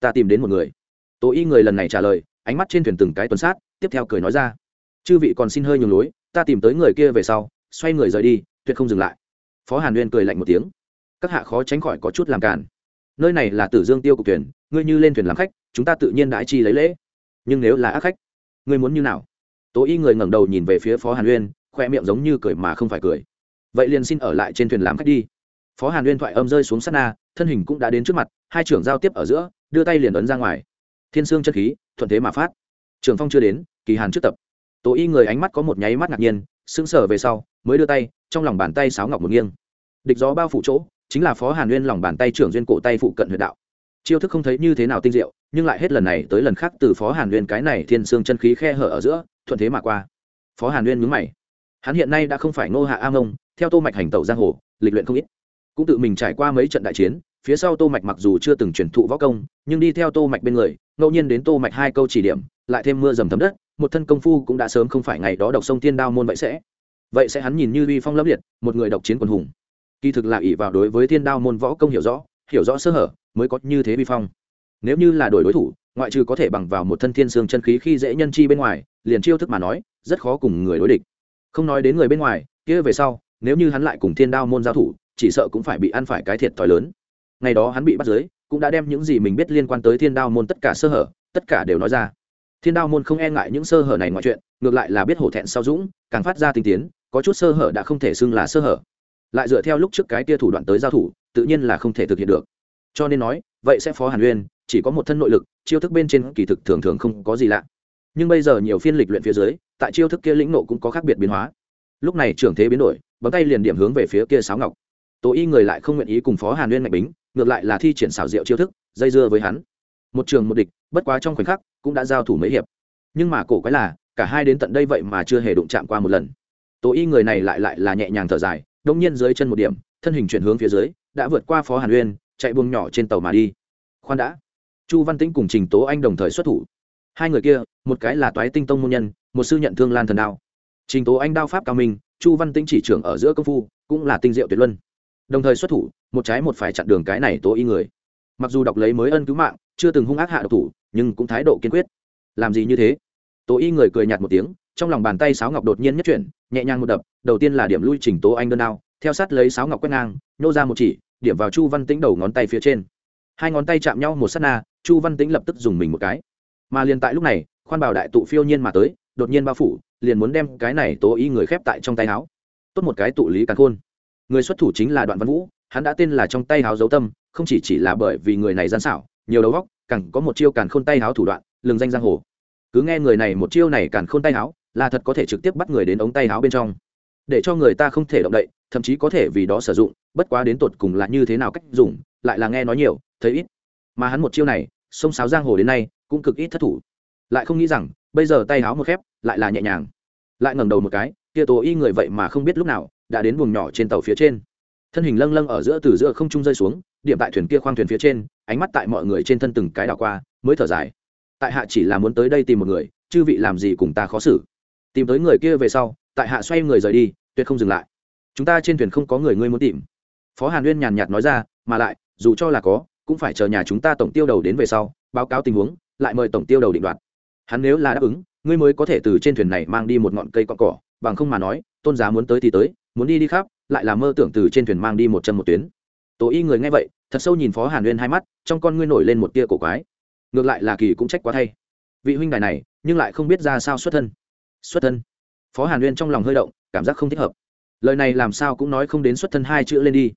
Ta tìm đến một người tố y người lần này trả lời, ánh mắt trên thuyền từng cái tuần sát, tiếp theo cười nói ra. Chư vị còn xin hơi nhường lối, ta tìm tới người kia về sau, xoay người rời đi, tuyệt không dừng lại. Phó hàn uyên cười lạnh một tiếng. Các hạ khó tránh khỏi có chút làm cản nơi này là tử dương tiêu cục thuyền, ngươi như lên thuyền làm khách, chúng ta tự nhiên đãi chi lấy lễ. Nhưng nếu là ác khách, ngươi muốn như nào? Tố y người ngẩng đầu nhìn về phía phó hàn uyên khoe miệng giống như cười mà không phải cười. Vậy liền xin ở lại trên thuyền làm khách đi. Phó hàn uyên thoại âm rơi xuống sát na, thân hình cũng đã đến trước mặt, hai trưởng giao tiếp ở giữa, đưa tay liền ấn ra ngoài thiên sương chân khí, thuận thế mà phát. Trường phong chưa đến, kỳ hàn trước tập. Tố y người ánh mắt có một nháy mắt ngạc nhiên, sững sờ về sau, mới đưa tay, trong lòng bàn tay sáo ngọc một nghiêng. Địch gió bao phủ chỗ, chính là phó hàn nguyên lòng bàn tay trưởng duyên cổ tay phụ cận huyệt đạo. Chiêu thức không thấy như thế nào tinh diệu, nhưng lại hết lần này tới lần khác từ phó hàn nguyên cái này thiên xương chân khí khe hở ở giữa, thuận thế mà qua. Phó hàn nguyên nhướng mày. Hắn hiện nay đã không phải ngô hạ a mông, theo tô mạch hành tẩu giang hồ, lịch luyện không ít. Cũng tự mình trải qua mấy trận đại chiến, phía sau tô mạch mặc dù chưa từng truyền thụ võ công, nhưng đi theo tô mạch bên người ngẫu nhiên đến tô mạch hai câu chỉ điểm, lại thêm mưa dầm thấm đất, một thân công phu cũng đã sớm không phải ngày đó độc sông thiên đao môn vậy sẽ. Vậy sẽ hắn nhìn như uy phong lẫm liệt, một người độc chiến quần hùng. Kỳ thực là ỷ vào đối với thiên đao môn võ công hiểu rõ hiểu rõ sơ hở, mới có như thế uy phong. Nếu như là đổi đối thủ, ngoại trừ có thể bằng vào một thân thiên xương chân khí khi dễ nhân chi bên ngoài, liền chiêu thức mà nói, rất khó cùng người đối địch. Không nói đến người bên ngoài, kia về sau, nếu như hắn lại cùng thiên đao môn giao thủ, chỉ sợ cũng phải bị ăn phải cái thiệt thòi lớn. Ngày đó hắn bị bắt giới cũng đã đem những gì mình biết liên quan tới thiên đao môn tất cả sơ hở, tất cả đều nói ra. Thiên đao môn không e ngại những sơ hở này ngoại chuyện, ngược lại là biết hổ thẹn sau dũng, càng phát ra tinh tiến, có chút sơ hở đã không thể xưng là sơ hở. Lại dựa theo lúc trước cái tia thủ đoạn tới giao thủ, tự nhiên là không thể thực hiện được. Cho nên nói, vậy sẽ phó hàn uyên, chỉ có một thân nội lực, chiêu thức bên trên kỳ thực thường thường không có gì lạ. Nhưng bây giờ nhiều phiên lịch luyện phía dưới, tại chiêu thức kia lĩnh nộ cũng có khác biệt biến hóa. Lúc này trưởng thế biến đổi, bấm tay liền điểm hướng về phía kia sáo ngọc. Tố y người lại không nguyện ý cùng phó hàn uyên mạnh bính ngược lại là thi triển xảo diệu chiêu thức, dây dưa với hắn. Một trường một địch, bất quá trong khoảnh khắc cũng đã giao thủ mấy hiệp. Nhưng mà cổ quái là, cả hai đến tận đây vậy mà chưa hề đụng chạm qua một lần. Tố y người này lại lại là nhẹ nhàng thở dài, đông nhiên dưới chân một điểm, thân hình chuyển hướng phía dưới, đã vượt qua phó hàn uyên, chạy buông nhỏ trên tàu mà đi. Khoan đã. Chu văn tĩnh cùng trình tố anh đồng thời xuất thủ. Hai người kia, một cái là toái tinh tông môn nhân, một sư nhận thương lan thần đao. Trình tố anh đao pháp cao minh, chu văn tĩnh chỉ trưởng ở giữa công phu, cũng là tinh diệu tuyệt luân. Đồng thời xuất thủ một trái một phải chặn đường cái này tố y người. Mặc dù đọc lấy mới ân cứu mạng, chưa từng hung ác hạ độc thủ, nhưng cũng thái độ kiên quyết. Làm gì như thế? Tố y người cười nhạt một tiếng, trong lòng bàn tay sáo ngọc đột nhiên nhất chuyển, nhẹ nhàng một đập, đầu tiên là điểm lui chỉnh tố anh đơn đao, theo sát lấy sáo ngọc quét ngang, nhô ra một chỉ, điểm vào chu văn tĩnh đầu ngón tay phía trên. Hai ngón tay chạm nhau một s á t na, chu văn tĩnh lập tức dùng mình một cái. Mà liền tại lúc này, khoan bảo đại tụ phiêu nhiên mà tới, đột nhiên bao phủ, liền muốn đem cái này tố y người khép tại trong tay áo. Tốt một cái tụ lý càn khôn. Người xuất thủ chính là đoạn văn vũ hắn đã tên là trong tay háo dấu tâm không chỉ chỉ là bởi vì người này gian xảo nhiều đầu góc càng có một chiêu càn khôn tay háo thủ đoạn lừng danh giang hồ. Cứ nghe người này một chiêu này càn khôn tay háo, là thật có thể trực tiếp bắt người đến ống tay háo bên trong. Để cho người ta không thể động đậy thậm chí có thể vì đó sử dụng bất quá đến tột cùng là như thế nào cách dùng lại là nghe nói nhiều thấy ít. Mà hắn một chiêu này sông sáo giang hồ đến nay cũng cực ít thất thủ. Lại không nghĩ rằng bây giờ tay háo một khép lại là nhẹ nhàng. Lại ngẩng đầu một cái kia tố y người vậy mà không biết lúc nào đã đến buồng nhỏ trên tàu phía trên thân hình lâng lâng ở giữa từ giữa không trung rơi xuống, điểm tại thuyền kia khoang thuyền phía trên, ánh mắt tại mọi người trên thân từng cái đảo qua, mới thở dài. Tại hạ chỉ là muốn tới đây tìm một người, chư vị làm gì cùng ta khó xử. Tìm tới người kia về sau, tại hạ xoay người rời đi, tuyệt không dừng lại. Chúng ta trên thuyền không có người ngươi muốn tìm. Phó hàn uyên nhàn nhạt nói ra, mà lại, dù cho là có, cũng phải chờ nhà chúng ta tổng tiêu đầu đến về sau, báo cáo tình huống, lại mời tổng tiêu đầu định đoạt. Hắn nếu là đáp ứng, ngươi mới có thể từ trên thuyền này mang đi một ngọn cây cọn cỏ bằng không mà nói, tôn giá muốn tới thì tới, muốn đi đi khắp, lại là mơ tưởng từ trên thuyền mang đi một chân một tuyến. Tố y người nghe vậy, thật sâu nhìn phó hàn uyên hai mắt, trong con ngươi nổi lên một tia cổ quái. Ngược lại là kỳ cũng trách quá thay. Vị huynh đài này, nhưng lại không biết ra sao xuất thân. Xuất thân? Phó hàn uyên trong lòng hơi động, cảm giác không thích hợp. Lời này làm sao cũng nói không đến xuất thân hai chữ lên đi.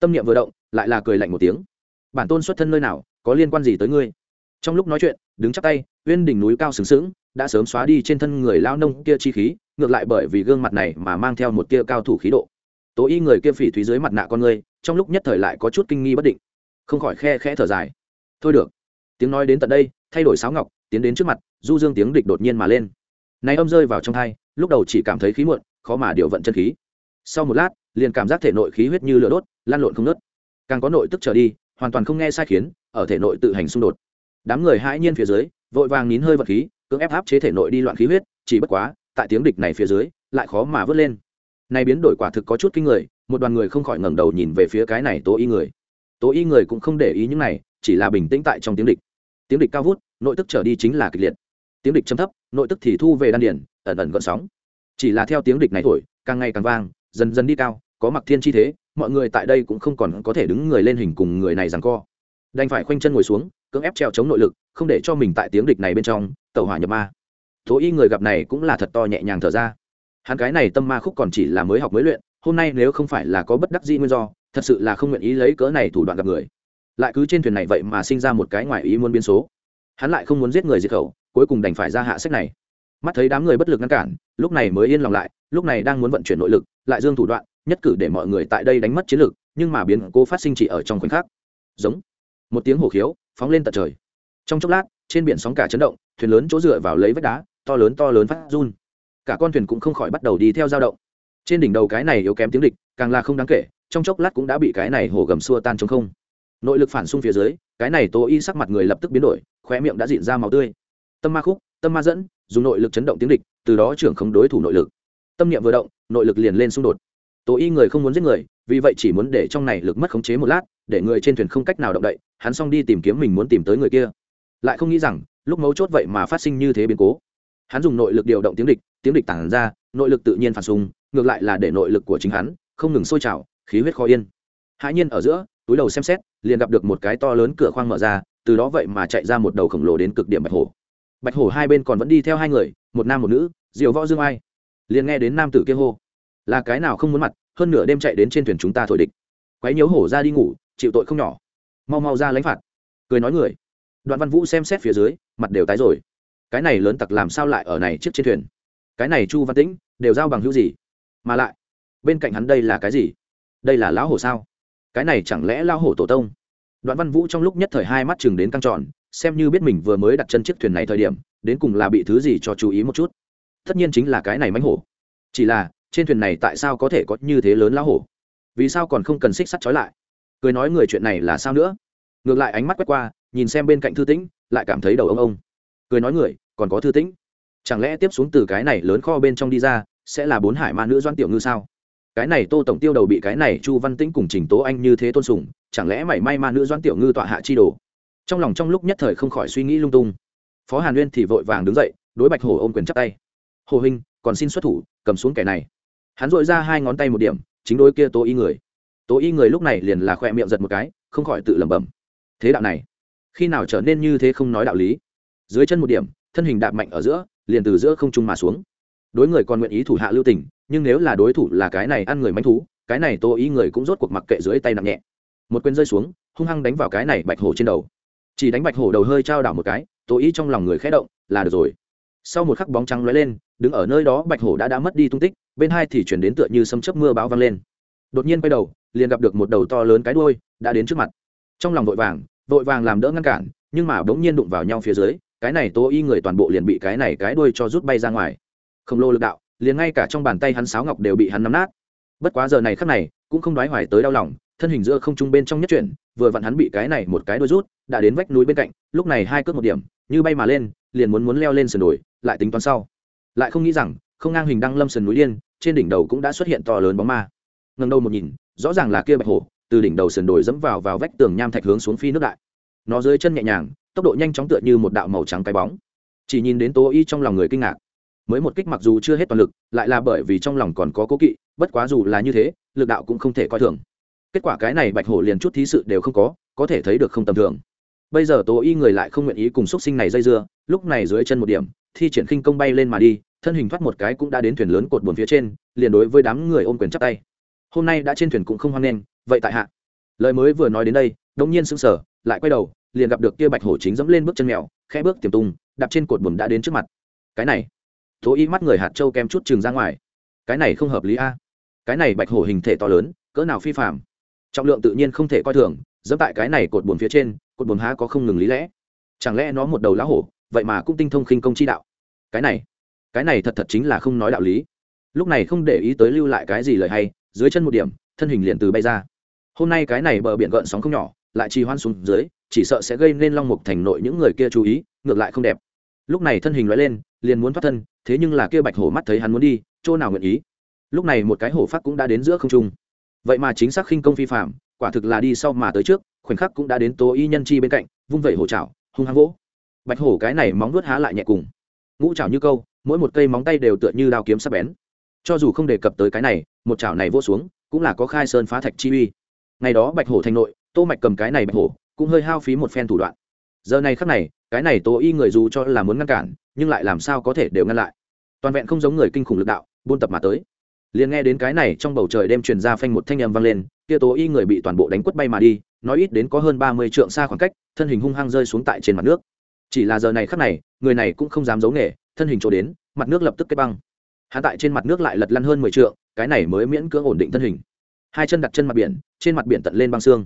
Tâm niệm vừa động, lại là cười lạnh một tiếng. Bản tôn xuất thân nơi nào, có liên quan gì tới ngươi? Trong lúc nói chuyện, đứng chắp tay, uyên đỉnh núi cao sừng sững, đã sớm xóa đi trên thân người lao nông kia chi khí ngược lại bởi vì gương mặt này mà mang theo một tia cao thủ khí độ. Tố y người kia phỉ thúy dưới mặt nạ con người trong lúc nhất thời lại có chút kinh nghi bất định. Không khỏi khe khẽ thở dài. Thôi được. Tiếng nói đến tận đây, thay đổi sáo ngọc, tiến đến trước mặt, du dương tiếng địch đột nhiên mà lên. Này âm rơi vào trong thai, lúc đầu chỉ cảm thấy khí muộn, khó mà điều vận chân khí. Sau một lát, liền cảm giác thể nội khí huyết như lửa đốt lan lộn không nớt càng có nội tức trở đi, hoàn toàn không nghe sai khiến, ở thể nội tự hành xung đột. Đám người hãi nhiên phía dưới, vội vàng nín hơi vật khí, cưỡng ép áp chế thể nội đi loạn khí huyết, chỉ bất quá tại tiếng địch này phía dưới, lại khó mà vớt lên. Này biến đổi quả thực có chút kinh người, một đoàn người không khỏi ngẩng đầu nhìn về phía cái này tố y người. Tố y người cũng không để ý những này, chỉ là bình tĩnh tại trong tiếng địch. Tiếng địch cao vút, nội tức trở đi chính là kịch liệt. Tiếng địch châm thấp, nội tức thì thu về đan điển ẩn ẩn gợn sóng. Chỉ là theo tiếng địch này thổi, càng ngày càng vang, dần dần đi cao, có mặc thiên chi thế, mọi người tại đây cũng không còn có thể đứng người lên hình cùng người này rằng co. Đành phải khoanh chân ngồi xuống, cưỡng ép treo chống nội lực, không để cho mình tại tiếng địch này bên trong tàu hỏa nhập ma tố y người gặp này cũng là thật to nhẹ nhàng thở ra. Hắn cái này tâm ma khúc còn chỉ là mới học mới luyện, hôm nay nếu không phải là có bất đắc dĩ nguyên do, thật sự là không nguyện ý lấy cỡ này thủ đoạn gặp người. Lại cứ trên thuyền này vậy mà sinh ra một cái ngoài ý muốn biến số. Hắn lại không muốn giết người diệt khẩu, cuối cùng đành phải ra hạ sách này. Mắt thấy đám người bất lực ngăn cản, lúc này mới yên lòng lại, lúc này đang muốn vận chuyển nội lực, lại dương thủ đoạn, nhất cử để mọi người tại đây đánh mất chiến lực, nhưng mà biến cố phát sinh chỉ ở trong khoảnh khắc. Giống. Một tiếng hổ khiếu, phóng lên tận trời. Trong chốc lát, trên biển sóng cả chấn động, thuyền lớn chỗ dựa vào lấy vách đá to lớn to lớn phát run. Cả con thuyền cũng không khỏi bắt đầu đi theo dao động. Trên đỉnh đầu cái này yếu kém tiếng địch, càng là không đáng kể, trong chốc lát cũng đã bị cái này hổ gầm xua tan trong không. Nội lực phản xung phía dưới, cái này tố y sắc mặt người lập tức biến đổi, khóe miệng đã dịn ra máu tươi. Tâm ma khúc, tâm ma dẫn, dùng nội lực chấn động tiếng địch, từ đó trưởng không đối thủ nội lực. Tâm niệm vừa động, nội lực liền lên xung đột. Tố y người không muốn giết người, vì vậy chỉ muốn để trong này lực mất khống chế một lát, để người trên thuyền không cách nào động đậy, hắn xong đi tìm kiếm mình muốn tìm tới người kia. Lại không nghĩ rằng, lúc mấu chốt vậy mà phát sinh như thế biến cố hắn dùng nội lực điều động tiếng địch tiếng địch tản ra, nội lực tự nhiên phản xung, ngược lại là để nội lực của chính hắn không ngừng sôi trào, khí huyết khó yên. Hãi nhiên ở giữa, túi đầu xem xét, liền gặp được một cái to lớn cửa khoang mở ra, từ đó vậy mà chạy ra một đầu khổng lồ đến cực điểm bạch hổ. Bạch hổ hai bên còn vẫn đi theo hai người, một nam một nữ, diều võ dương ai. Liền nghe đến nam tử kia hô, là cái nào không muốn mặt, hơn nửa đêm chạy đến trên thuyền chúng ta thổi địch. Quấy nhiễu hổ ra đi ngủ, chịu tội không nhỏ. Mau mau ra lãnh phạt. Cười nói người. Đoạn văn vũ xem xét phía dưới, mặt đều tái rồi cái này lớn tặc làm sao lại ở này chiếc trên thuyền? Cái này chu văn tĩnh đều giao bằng hữu gì? Mà lại, bên cạnh hắn đây là cái gì? Đây là lão hổ sao? Cái này chẳng lẽ lão hổ tổ tông? Đoạn văn vũ trong lúc nhất thời hai mắt chừng đến căng tròn, xem như biết mình vừa mới đặt chân chiếc thuyền này thời điểm, đến cùng là bị thứ gì cho chú ý một chút. Tất nhiên chính là cái này mánh hổ. Chỉ là, trên thuyền này tại sao có thể có như thế lớn lão hổ? Vì sao còn không cần xích sắt trói lại? Cười nói người chuyện này là sao nữa? Ngược lại ánh mắt quét qua, nhìn xem bên cạnh thư tĩnh, lại cảm thấy đầu ông ông cười nói người, còn có thư tĩnh. Chẳng lẽ tiếp xuống từ cái này lớn kho bên trong đi ra, sẽ là bốn hải ma nữ doan tiểu ngư sao? Cái này tô tổng tiêu đầu bị cái này chu văn tĩnh cùng trình tố anh như thế tôn sùng, chẳng lẽ mảy may ma nữ doan tiểu ngư tọa hạ chi đồ? Trong lòng trong lúc nhất thời không khỏi suy nghĩ lung tung. Phó hàn uyên thì vội vàng đứng dậy, đối bạch hồ ôm quyền chắp tay. Hồ huynh, còn xin xuất thủ, cầm xuống kẻ này. Hắn dội ra hai ngón tay một điểm, chính đôi kia tố y người. Tố y người lúc này liền là khoe miệng giật một cái, không khỏi tự lẩm bẩm. Thế đạo này, khi nào trở nên như thế không nói đạo lý? Dưới chân một điểm, thân hình đạp mạnh ở giữa, liền từ giữa không trung mà xuống. Đối người còn nguyện ý thủ hạ lưu tình, nhưng nếu là đối thủ là cái này ăn người manh thú, cái này tô ý người cũng rốt cuộc mặc kệ dưới tay nặng nhẹ. Một quyền rơi xuống, hung hăng đánh vào cái này bạch hổ trên đầu. Chỉ đánh bạch hổ đầu hơi trao đảo một cái, tô ý trong lòng người khẽ động, là được rồi. Sau một khắc bóng trắng lóe lên, đứng ở nơi đó bạch hổ đã đã mất đi tung tích, bên hai thì chuyển đến tựa như sấm chớp mưa báo vang lên. Đột nhiên quay đầu, liền gặp được một đầu to lớn cái đuôi, đã đến trước mặt. Trong lòng vội vàng vội vàng làm đỡ ngăn cản, nhưng mà bỗng nhiên đụng vào nhau phía dưới cái này tố y người toàn bộ liền bị cái này cái đuôi cho rút bay ra ngoài. Không lô lực đạo, liền ngay cả trong bàn tay hắn sáo ngọc đều bị hắn nắm nát. Bất quá giờ này khắc này, cũng không đoái hoài tới đau lòng, thân hình giữa không trung bên trong nhất chuyển, vừa vặn hắn bị cái này một cái đuôi rút, đã đến vách núi bên cạnh, lúc này hai cước một điểm, như bay mà lên, liền muốn muốn leo lên sườn đồi, lại tính toán sau. Lại không nghĩ rằng, không ngang hình đăng lâm sườn núi điên, trên đỉnh đầu cũng đã xuất hiện to lớn bóng ma. Ngần đầu một nhìn, rõ ràng là kia bạch hổ, từ đỉnh đầu sườn đồi dẫm vào vào vách tường nham thạch hướng xuống phi nước đại. Nó dưới chân nhẹ nhàng tốc độ nhanh chóng tựa như một đạo màu trắng cái bóng. Chỉ nhìn đến tố y trong lòng người kinh ngạc. Mới một kích mặc dù chưa hết toàn lực, lại là bởi vì trong lòng còn có cố kỵ, bất quá dù là như thế, lực đạo cũng không thể coi thường. Kết quả cái này bạch hổ liền chút thí sự đều không có có thể thấy được không tầm thường. Bây giờ tố y người lại không nguyện ý cùng x sinh này dây dưa, lúc này dưới chân một điểm, thi triển khinh công bay lên mà đi, thân hình thoát một cái cũng đã đến thuyền lớn cột buồn phía trên, liền đối với đám người ôm quyền chắp tay. Hôm nay đã trên thuyền cũng không hoan nghênh, vậy tại hạ. Lời mới vừa nói đến đây đông nhiên sững sờ, lại quay đầu liền gặp được kia bạch hổ chính dẫm lên bước chân mèo, khẽ bước tiềm tung, đạp trên cột buồm đã đến trước mặt. Cái này, thố y mắt người hạt châu kem chút chừng ra ngoài. Cái này không hợp lý a. Cái này bạch hổ hình thể to lớn, cỡ nào phi phạm trọng lượng tự nhiên không thể coi thường, dẫm tại cái này cột buồn phía trên, cột buồn há có không ngừng lý lẽ. Chẳng lẽ nó một đầu lá hổ, vậy mà cũng tinh thông khinh công chi đạo? Cái này cái này thật thật chính là không nói đạo lý. Lúc này không để ý tới lưu lại cái gì lời hay, dưới chân một điểm, thân hình liền từ bay ra. Hôm nay cái này bờ biển gợn sóng không nhỏ lại trì hoan xuống dưới, chỉ sợ sẽ gây nên long mục thành nội những người kia chú ý, ngược lại không đẹp. Lúc này thân hình loại lên, liền muốn thoát thân, thế nhưng là kia bạch hổ mắt thấy hắn muốn đi, chỗ nào nguyện ý? Lúc này một cái hổ phát cũng đã đến giữa không trung. Vậy mà chính xác khinh công phi phạm, quả thực là đi sau mà tới trước, khoảnh khắc cũng đã đến tố y nhân chi bên cạnh, vung vẩy hổ chảo, hung hăng vỗ. Bạch hổ cái này móng vuốt há lại nhẹ cùng. Ngũ chảo như câu, mỗi một cây móng tay đều tựa như đao kiếm sắc bén. Cho dù không đề cập tới cái này, một chảo này vô xuống, cũng là có khai sơn phá thạch chi uy. Ngày đó bạch hổ thành nội tô mạch cầm cái này bạch hổ, cũng hơi hao phí một phen thủ đoạn. Giờ này khắc này, cái này tố y người dù cho là muốn ngăn cản, nhưng lại làm sao có thể đều ngăn lại. Toàn vẹn không giống người kinh khủng lực đạo, buôn tập mà tới. Liền nghe đến cái này trong bầu trời đêm truyền ra phanh một thanh âm vang lên, kia tố y người bị toàn bộ đánh quất bay mà đi, nói ít đến có hơn ba mươi trượng xa khoảng cách, thân hình hung hăng rơi xuống tại trên mặt nước. Chỉ là giờ này khắc này, người này cũng không dám giấu nghề, thân hình trổ đến, mặt nước lập tức kết băng. Hạ tại trên mặt nước lại lật lăn hơn mười trượng, cái này mới miễn cưỡng ổn định thân hình. Hai chân đặt chân mặt biển, trên mặt biển tận lên băng xương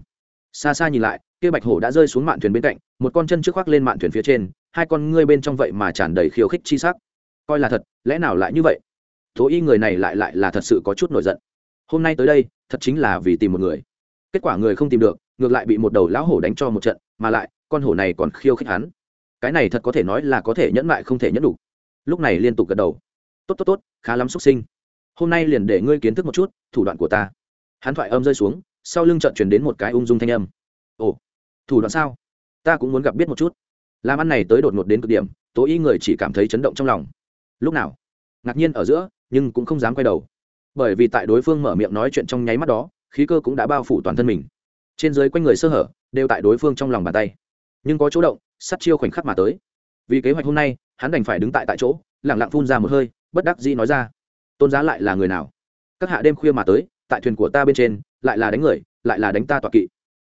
xa xa nhìn lại, kia bạch hổ đã rơi xuống mạn thuyền bên cạnh, một con chân trước khoác lên mạn thuyền phía trên, hai con ngươi bên trong vậy mà tràn đầy khiêu khích chi sắc. Coi là thật, lẽ nào lại như vậy? Tố y người này lại lại là thật sự có chút nổi giận. Hôm nay tới đây, thật chính là vì tìm một người. Kết quả người không tìm được, ngược lại bị một đầu lão hổ đánh cho một trận, mà lại, con hổ này còn khiêu khích hắn. Cái này thật có thể nói là có thể nhẫn mại không thể nhẫn đủ. Lúc này liên tục gật đầu. Tốt tốt tốt, khá lắm xuất sinh. Hôm nay liền để ngươi kiến thức một chút, thủ đoạn của ta. Hắn thoại âm rơi xuống sau lưng trận chuyển đến một cái ung dung thanh âm. Ồ, thủ đoạn sao? Ta cũng muốn gặp biết một chút. Làm ăn này tới đột ngột đến cực điểm, tố y người chỉ cảm thấy chấn động trong lòng. Lúc nào? Ngạc nhiên ở giữa, nhưng cũng không dám quay đầu. Bởi vì tại đối phương mở miệng nói chuyện trong nháy mắt đó, khí cơ cũng đã bao phủ toàn thân mình. Trên dưới quanh người sơ hở, đều tại đối phương trong lòng bàn tay. Nhưng có chỗ động sắt chiêu khoảnh khắc mà tới. Vì kế hoạch hôm nay, hắn đành phải đứng tại tại chỗ lẳng lặng phun ra một hơi, bất đắc dĩ nói ra. Tôn giá lại là người nào? Các hạ đêm khuya mà tới, tại thuyền của ta bên trên lại là đánh người, lại là đánh ta tọa kỵ.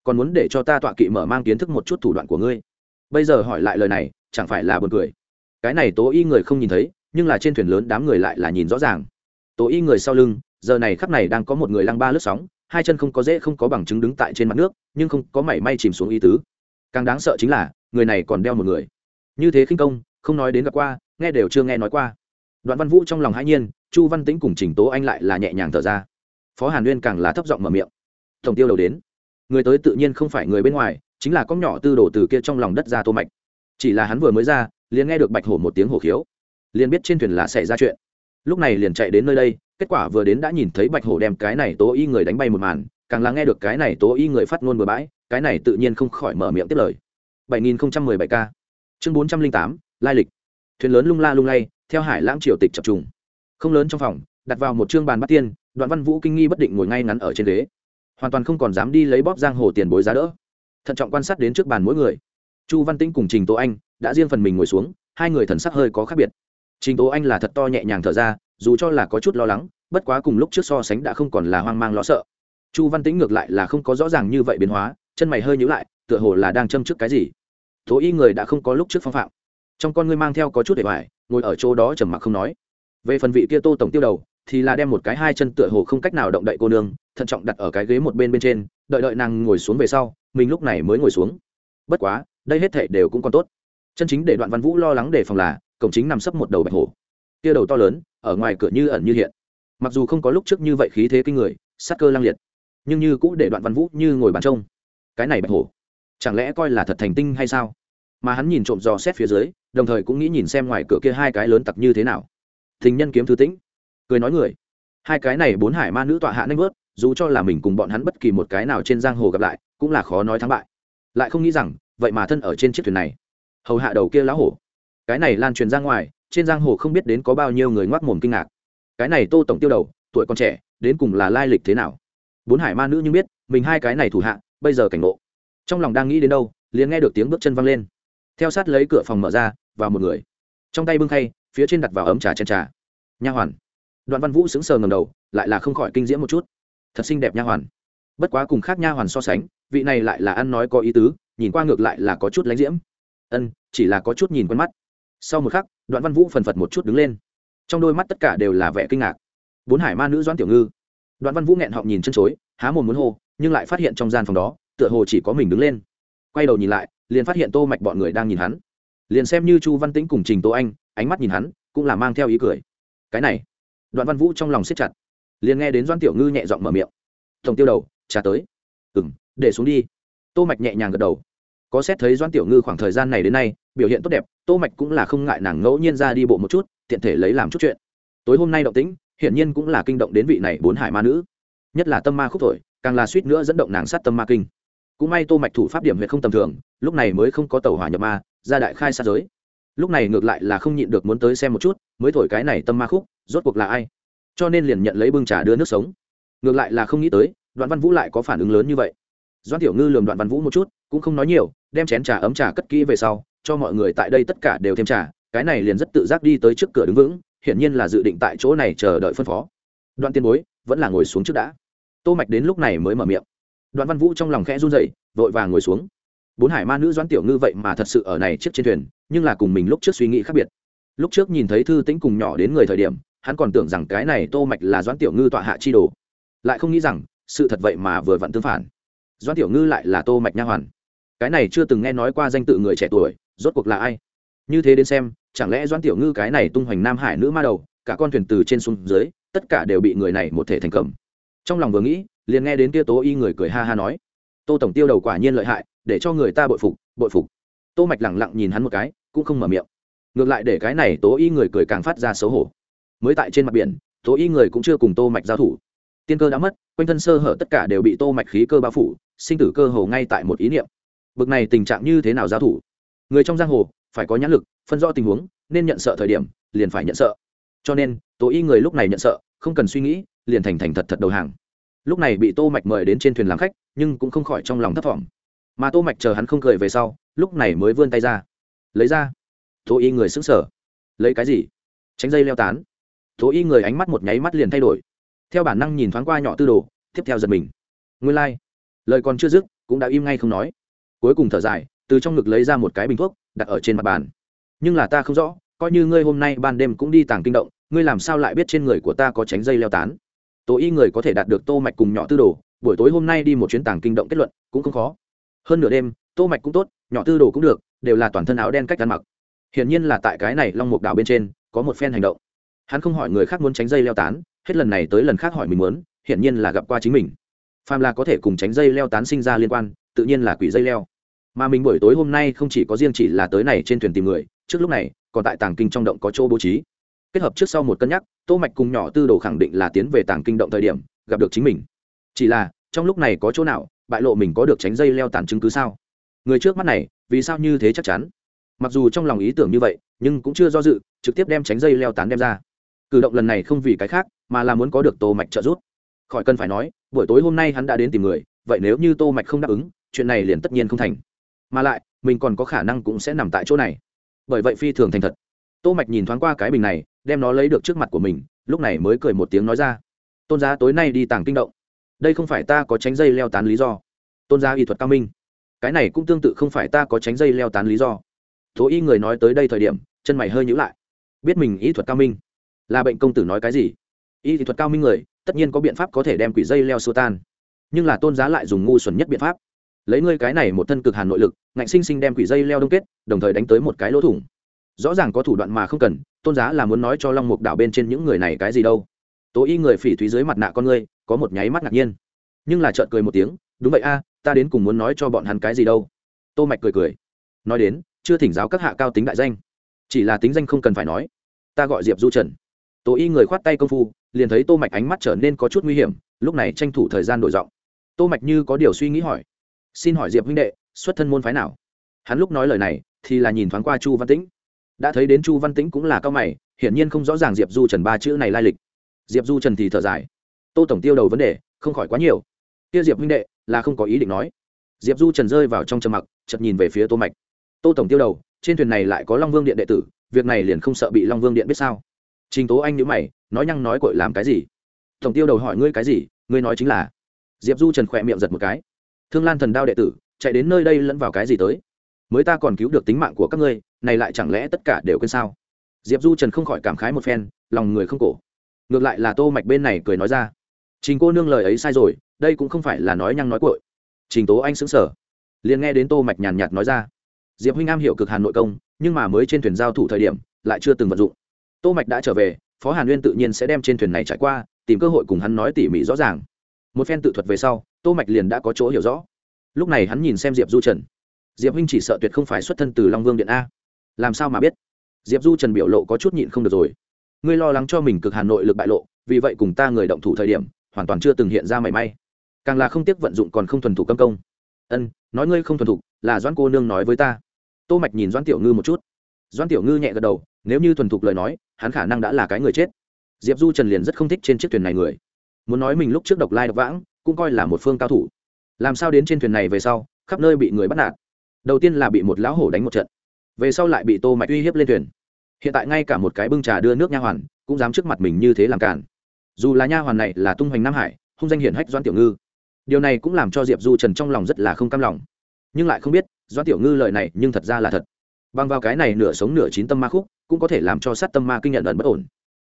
Còn muốn để cho ta tọa kỵ mở mang kiến thức một chút thủ đoạn của ngươi. Bây giờ hỏi lại lời này, chẳng phải là buồn cười. Cái này tố y người không nhìn thấy, nhưng là trên thuyền lớn đám người lại là nhìn rõ ràng. Tố y người sau lưng, giờ này khắp này đang có một người lăng ba lướt sóng, hai chân không có dễ không có bằng chứng đứng tại trên mặt nước, nhưng không có mảy may chìm xuống y tứ. Càng đáng sợ chính là, người này còn đeo một người. Như thế khinh công, không nói đến gặp qua, nghe đều chưa nghe nói qua. Đoạn văn vũ trong lòng hãi nhiên, chu văn tĩnh cùng trình tố anh lại là nhẹ nhàng thở ra phó hàn uyên càng là thấp giọng mở miệng. Tổng tiêu đầu đến. Người tới tự nhiên không phải người bên ngoài chính là con nhỏ tư đồ từ kia trong lòng đất ra tô mạch. Chỉ là hắn vừa mới ra liền nghe được bạch hổ một tiếng hổ khiếu. Liền biết trên thuyền là xảy ra chuyện. Lúc này liền chạy đến nơi đây kết quả vừa đến đã nhìn thấy bạch hổ đem cái này tố y người đánh bay một màn càng là nghe được cái này tố y người phát ngôn bừa bãi cái này tự nhiên không khỏi mở miệng tiếp lời. 7017 k. Chương 408, lai lịch. Thuyền lớn lung la lung lay theo hải lãng triều tịch chập trùng. Không lớn trong phòng đặt vào một chương bàn bắt tiên đoạn văn vũ kinh nghi bất định ngồi ngay ngắn ở trên ghế. Hoàn toàn không còn dám đi lấy bóp giang hồ tiền bối giá đỡ. Thận trọng quan sát đến trước bàn mỗi người. Chu văn tĩnh cùng trình tố anh đã riêng phần mình ngồi xuống, hai người thần sắc hơi có khác biệt. Trình tố anh là thật to nhẹ nhàng thở ra, dù cho là có chút lo lắng, bất quá cùng lúc trước so sánh đã không còn là hoang mang lo sợ. Chu văn tĩnh ngược lại là không có rõ ràng như vậy biến hóa, chân mày hơi nhữ lại, tựa hồ là đang châm trước cái gì. Tố y người đã không có lúc trước phong phạm. Trong con ngươi mang theo có chút để hoài ngồi ở chỗ đó trầm mặc không nói. Về phần vị kia tô tổng tiêu đầu thì là đem một cái hai chân tựa hồ không cách nào động đậy cô nương, thận trọng đặt ở cái ghế một bên bên trên, đợi đợi nàng ngồi xuống về sau, mình lúc này mới ngồi xuống. Bất quá, đây hết thệ đều cũng còn tốt. Chân chính để đoạn văn vũ lo lắng đề phòng là, cổng chính nằm sấp một đầu bạch hổ. Kia đầu to lớn, ở ngoài cửa như ẩn như hiện. Mặc dù không có lúc trước như vậy khí thế kinh người sắc cơ lang liệt, nhưng như cũng để đoạn văn vũ như ngồi bàn trông. Cái này bạch hổ, chẳng lẽ coi là thật thành tinh hay sao? Mà hắn nhìn trộm dò xét phía dưới, đồng thời cũng nghĩ nhìn xem ngoài cửa kia hai cái lớn tặc như thế nào. Thình nhân kiếm thứ tĩnh cười nói người. Hai cái này bốn hải ma nữ tọa hạ nanh vớt, dù cho là mình cùng bọn hắn bất kỳ một cái nào trên giang hồ gặp lại, cũng là khó nói thắng bại. Lại không nghĩ rằng, vậy mà thân ở trên chiếc thuyền này. Hầu hạ đầu kia lá hổ. Cái này lan truyền ra ngoài, trên giang hồ không biết đến có bao nhiêu người ngoác mồm kinh ngạc. Cái này tô tổng tiêu đầu, tuổi còn trẻ, đến cùng là lai lịch thế nào? Bốn hải ma nữ nhưng biết, mình hai cái này thủ hạ, bây giờ cảnh ngộ. Trong lòng đang nghĩ đến đâu, liền nghe được tiếng bước chân văng lên. Theo sát lấy cửa phòng mở ra, vào một người. Trong tay bưng khay, phía trên đặt vào ấm trà chen trà. Nha hoàn đoạn văn vũ sững sờ ngầm đầu, lại là không khỏi kinh diễm một chút. Thật xinh đẹp nha hoàn. Bất quá cùng khác nha hoàn so sánh, vị này lại là ăn nói có ý tứ, nhìn qua ngược lại là có chút lánh diễm. Ân, chỉ là có chút nhìn quen mắt. Sau một khắc, đoạn văn vũ phần phật một chút đứng lên. Trong đôi mắt tất cả đều là vẻ kinh ngạc. Bốn hải ma nữ doãn tiểu ngư. Đoạn văn vũ nghẹn họng nhìn chân chối, há mồm muốn hô, nhưng lại phát hiện trong gian phòng đó, tựa hồ chỉ có mình đứng lên. Quay đầu nhìn lại, liền phát hiện tô mạch bọn người đang nhìn hắn. Liền xem như chu văn tĩnh cùng trình tô anh, ánh mắt nhìn hắn, cũng là mang theo ý cười. Cái này đoạn văn vũ trong lòng siết chặt. Liền nghe đến doan tiểu ngư nhẹ giọng mở miệng. Tổng tiêu đầu trả tới. Ừ m để xuống đi. Tô mạch nhẹ nhàng gật đầu. Có xét thấy doan tiểu ngư khoảng thời gian này đến nay, biểu hiện tốt đẹp, tô mạch cũng là không ngại nàng ngẫu nhiên ra đi bộ một chút, tiện thể lấy làm chút chuyện. Tối hôm nay động tĩnh, hiển nhiên cũng là kinh động đến vị này bốn hải ma nữ. Nhất là tâm ma khúc thổi, càng là suýt nữa dẫn động nàng sát tâm ma kinh. Cũng may tô mạch thủ pháp điểm huyệt không tầm thường, lúc này mới không có tàu hỏa nhập ma, ra đại khai sát giới. Lúc này ngược lại là không nhịn được muốn tới xem một chút, mới thổi cái này tâm ma khúc rốt cuộc là ai? Cho nên liền nhận lấy bưng trà đưa nước sống. Ngược lại là không nghĩ tới, đoạn văn vũ lại có phản ứng lớn như vậy. Doan tiểu ngư lườm đoạn văn vũ một chút, cũng không nói nhiều, đem chén trà ấm trà cất kỹ về sau, cho mọi người tại đây tất cả đều thêm trà, cái này liền rất tự giác đi tới trước cửa đứng vững, hiển nhiên là dự định tại chỗ này chờ đợi phân phó. Đoạn tiên bối, vẫn là ngồi xuống trước đã. Tô mạch đến lúc này mới mở miệng. Đoạn văn vũ trong lòng khẽ run rẩy, vội vàng ngồi xuống. Bốn hải ma nữ doãn tiểu ngư vậy mà thật sự ở này chiếc trên thuyền, nhưng là cùng mình lúc trước suy nghĩ khác biệt. Lúc trước nhìn thấy thư tĩnh cùng nhỏ đến người thời điểm hắn còn tưởng rằng cái này tô mạch là doãn tiểu ngư tọa hạ chi đồ. Lại không nghĩ rằng, sự thật vậy mà vừa vặn tương phản. Doãn tiểu ngư lại là tô mạch nha hoàn. Cái này chưa từng nghe nói qua danh tự người trẻ tuổi, rốt cuộc là ai? Như thế đến xem, chẳng lẽ doãn tiểu ngư cái này tung hoành nam hải nữ ma đầu, cả con thuyền từ trên xuống dưới, tất cả đều bị người này một thể thành cầm. Trong lòng vừa nghĩ, liền nghe đến kia tố y người cười ha ha nói. Tô tổng tiêu đầu quả nhiên lợi hại, để cho người ta bội phục bội phục. Tô mạch lẳng lặng nhìn hắn một cái, cũng không mở miệng. Ngược lại để cái này tố y người cười càng phát ra xấu hổ mới tại trên mặt biển tố y người cũng chưa cùng tô mạch giao thủ. Tiên cơ đã mất, quanh thân sơ hở tất cả đều bị tô mạch khí cơ bao phủ, sinh tử cơ hồ ngay tại một ý niệm. Bực này tình trạng như thế nào giao thủ? Người trong giang hồ, phải có nhãn lực, phân rõ tình huống, nên nhận sợ thời điểm, liền phải nhận sợ. Cho nên tố y người lúc này nhận sợ, không cần suy nghĩ, liền thành thành thật thật đầu hàng. Lúc này bị tô mạch mời đến trên thuyền làm khách, nhưng cũng không khỏi trong lòng thất vọng mà tô mạch chờ hắn không cười về sau, lúc này mới vươn tay ra. Lấy ra. Tố y người sững sờ. Lấy cái gì? Tránh dây leo tán tố y người ánh mắt một nháy mắt liền thay đổi. Theo bản năng nhìn thoáng qua nhỏ tư đồ, tiếp theo giật mình. Nguyên lai、like. lời còn chưa dứt, cũng đã im ngay không nói. Cuối cùng thở dài, từ trong ngực lấy ra một cái bình thuốc, đặt ở trên mặt bàn. Nhưng là ta không rõ, coi như ngươi hôm nay ban đêm cũng đi tàng kinh động, ngươi làm sao lại biết trên người của ta có tránh dây leo tán? Tố y người có thể đạt được tô mạch cùng nhỏ tư đồ, buổi tối hôm nay đi một chuyến tàng kinh động kết luận, cũng không khó. Hơn nửa đêm, tô mạch cũng tốt, nhỏ tư đồ cũng được, đều là toàn thân áo đen cách ăn mặc. Hiển nhiên là tại cái này long mục đảo bên trên, có một phen hành động hắn không hỏi người khác muốn tránh dây leo tán, hết lần này tới lần khác hỏi mình muốn, hiển nhiên là gặp qua chính mình. Phàm là có thể cùng tránh dây leo tán sinh ra liên quan, tự nhiên là quỷ dây leo. Mà mình buổi tối hôm nay không chỉ có riêng chỉ là tới này trên thuyền tìm người, trước lúc này, còn tại tàng kinh trong động có chỗ bố trí. Kết hợp trước sau một cân nhắc, tô mạch cùng nhỏ tư đồ khẳng định là tiến về tàng kinh động thời điểm, gặp được chính mình. Chỉ là, trong lúc này có chỗ nào, bại lộ mình có được tránh dây leo tàn chứng cứ sao? Người trước mắt này, vì sao như thế chắc chắn? Mặc dù trong lòng ý tưởng như vậy, nhưng cũng chưa do dự, trực tiếp đem tránh dây leo tán đem ra cử động lần này không vì cái khác, mà là muốn có được tô mạch trợ giúp. Khỏi cần phải nói, buổi tối hôm nay hắn đã đến tìm người, vậy nếu như tô mạch không đáp ứng, chuyện này liền tất nhiên không thành. Mà lại, mình còn có khả năng cũng sẽ nằm tại chỗ này. Bởi vậy phi thường thành thật. Tô mạch nhìn thoáng qua cái bình này, đem nó lấy được trước mặt của mình, lúc này mới cười một tiếng nói ra. Tôn giá tối nay đi tàng kinh động. Đây không phải ta có tránh dây leo tán lý do. Tôn giá y thuật cao minh. Cái này cũng tương tự không phải ta có tránh dây leo tán lý do. Tố y người nói tới đây thời điểm, chân mày hơi nhíu lại. Biết mình y thuật cao minh là bệnh công tử nói cái gì? Y thì thuật cao minh người, tất nhiên có biện pháp có thể đem quỷ dây leo xua tan. Nhưng là tôn giá lại dùng ngu xuẩn nhất biện pháp. Lấy ngươi cái này một thân cực hàn nội lực, ngạnh sinh sinh đem quỷ dây leo đông kết, đồng thời đánh tới một cái lỗ thủng. Rõ ràng có thủ đoạn mà không cần, tôn giá là muốn nói cho long mục đảo bên trên những người này cái gì đâu. Tố y người phỉ thúy dưới mặt nạ con ngươi, có một nháy mắt ngạc nhiên. Nhưng là trợn cười một tiếng, đúng vậy a, ta đến cùng muốn nói cho bọn hắn cái gì đâu. Tô mạch cười cười. Nói đến, chưa thỉnh giáo các hạ cao tính đại danh. Chỉ là tính danh không cần phải nói. Ta gọi diệp du trần tố y người khoát tay công phu, liền thấy tô mạch ánh mắt trở nên có chút nguy hiểm, lúc này tranh thủ thời gian đổi giọng. Tô mạch như có điều suy nghĩ hỏi, xin hỏi diệp huynh đệ, xuất thân môn phái nào? Hắn lúc nói lời này, thì là nhìn thoáng qua chu văn tĩnh. Đã thấy đến chu văn tĩnh cũng là cao mày, hiển nhiên không rõ ràng diệp du trần ba chữ này lai lịch. Diệp du trần thì thở dài, tô tổng tiêu đầu vấn đề, không khỏi quá nhiều. Kia diệp huynh đệ, là không có ý định nói. Diệp du trần rơi vào trong trầm mặc, chợt nhìn về phía tô mạch. Tô tổng tiêu đầu, trên thuyền này lại có long vương điện đệ tử, việc này liền không sợ bị long vương điện biết sao? Trình tố anh nhữ mày, nói nhăng nói cội làm cái gì? Tổng tiêu đầu hỏi ngươi cái gì, ngươi nói chính là. Diệp du trần khỏe miệng giật một cái. Thương lan thần đao đệ tử, chạy đến nơi đây lẫn vào cái gì tới? Mới ta còn cứu được tính mạng của các ngươi, này lại chẳng lẽ tất cả đều quên sao? Diệp du trần không khỏi cảm khái một phen, lòng người không cổ. Ngược lại là tô mạch bên này cười nói ra. Trình cô nương lời ấy sai rồi, đây cũng không phải là nói nhăng nói cội. Trình tố anh sững sờ. Liền nghe đến tô mạch nhàn nhạt nói ra. Diệp huynh am hiểu cực hàn nội công, nhưng mà mới trên thuyền giao thủ thời điểm, lại chưa từng vận dụng tô mạch đã trở về, phó hàn nguyên tự nhiên sẽ đem trên thuyền này trải qua, tìm cơ hội cùng hắn nói tỉ mỉ rõ ràng. Một phen tự thuật về sau, tô mạch liền đã có chỗ hiểu rõ. Lúc này hắn nhìn xem diệp du trần. Diệp huynh chỉ sợ tuyệt không phải xuất thân từ long vương điện a. Làm sao mà biết? Diệp du trần biểu lộ có chút nhịn không được rồi. Ngươi lo lắng cho mình cực hà nội lực bại lộ, vì vậy cùng ta người động thủ thời điểm, hoàn toàn chưa từng hiện ra mảy may. Càng là không tiếc vận dụng còn không thuần thủ công công. Ân, nói ngươi không thuần thục là doãn cô nương nói với ta. Tô mạch nhìn doãn tiểu ngư một chút. Doan tiểu ngư nhẹ gật đầu, nếu như thuần thục lời nói, hắn khả năng đã là cái người chết. Diệp du trần liền rất không thích trên chiếc thuyền này người. Muốn nói mình lúc trước độc lai độc vãng, cũng coi là một phương cao thủ. Làm sao đến trên thuyền này về sau, khắp nơi bị người bắt nạt? Đầu tiên là bị một lão hổ đánh một trận, về sau lại bị tô mạch uy hiếp lên thuyền. Hiện tại ngay cả một cái bưng trà đưa nước nha hoàn, cũng dám trước mặt mình như thế làm cản dù là nha hoàn này là tung hoành nam hải, hung danh hiển hách doan tiểu ngư. Điều này cũng làm cho diệp du trần trong lòng rất là không cam lòng. Nhưng lại không biết doan tiểu ngư lời này nhưng thật ra là thật bằng vào cái này nửa sống nửa chín tâm ma khúc, cũng có thể làm cho sát tâm ma kinh nhận ẩn bất ổn.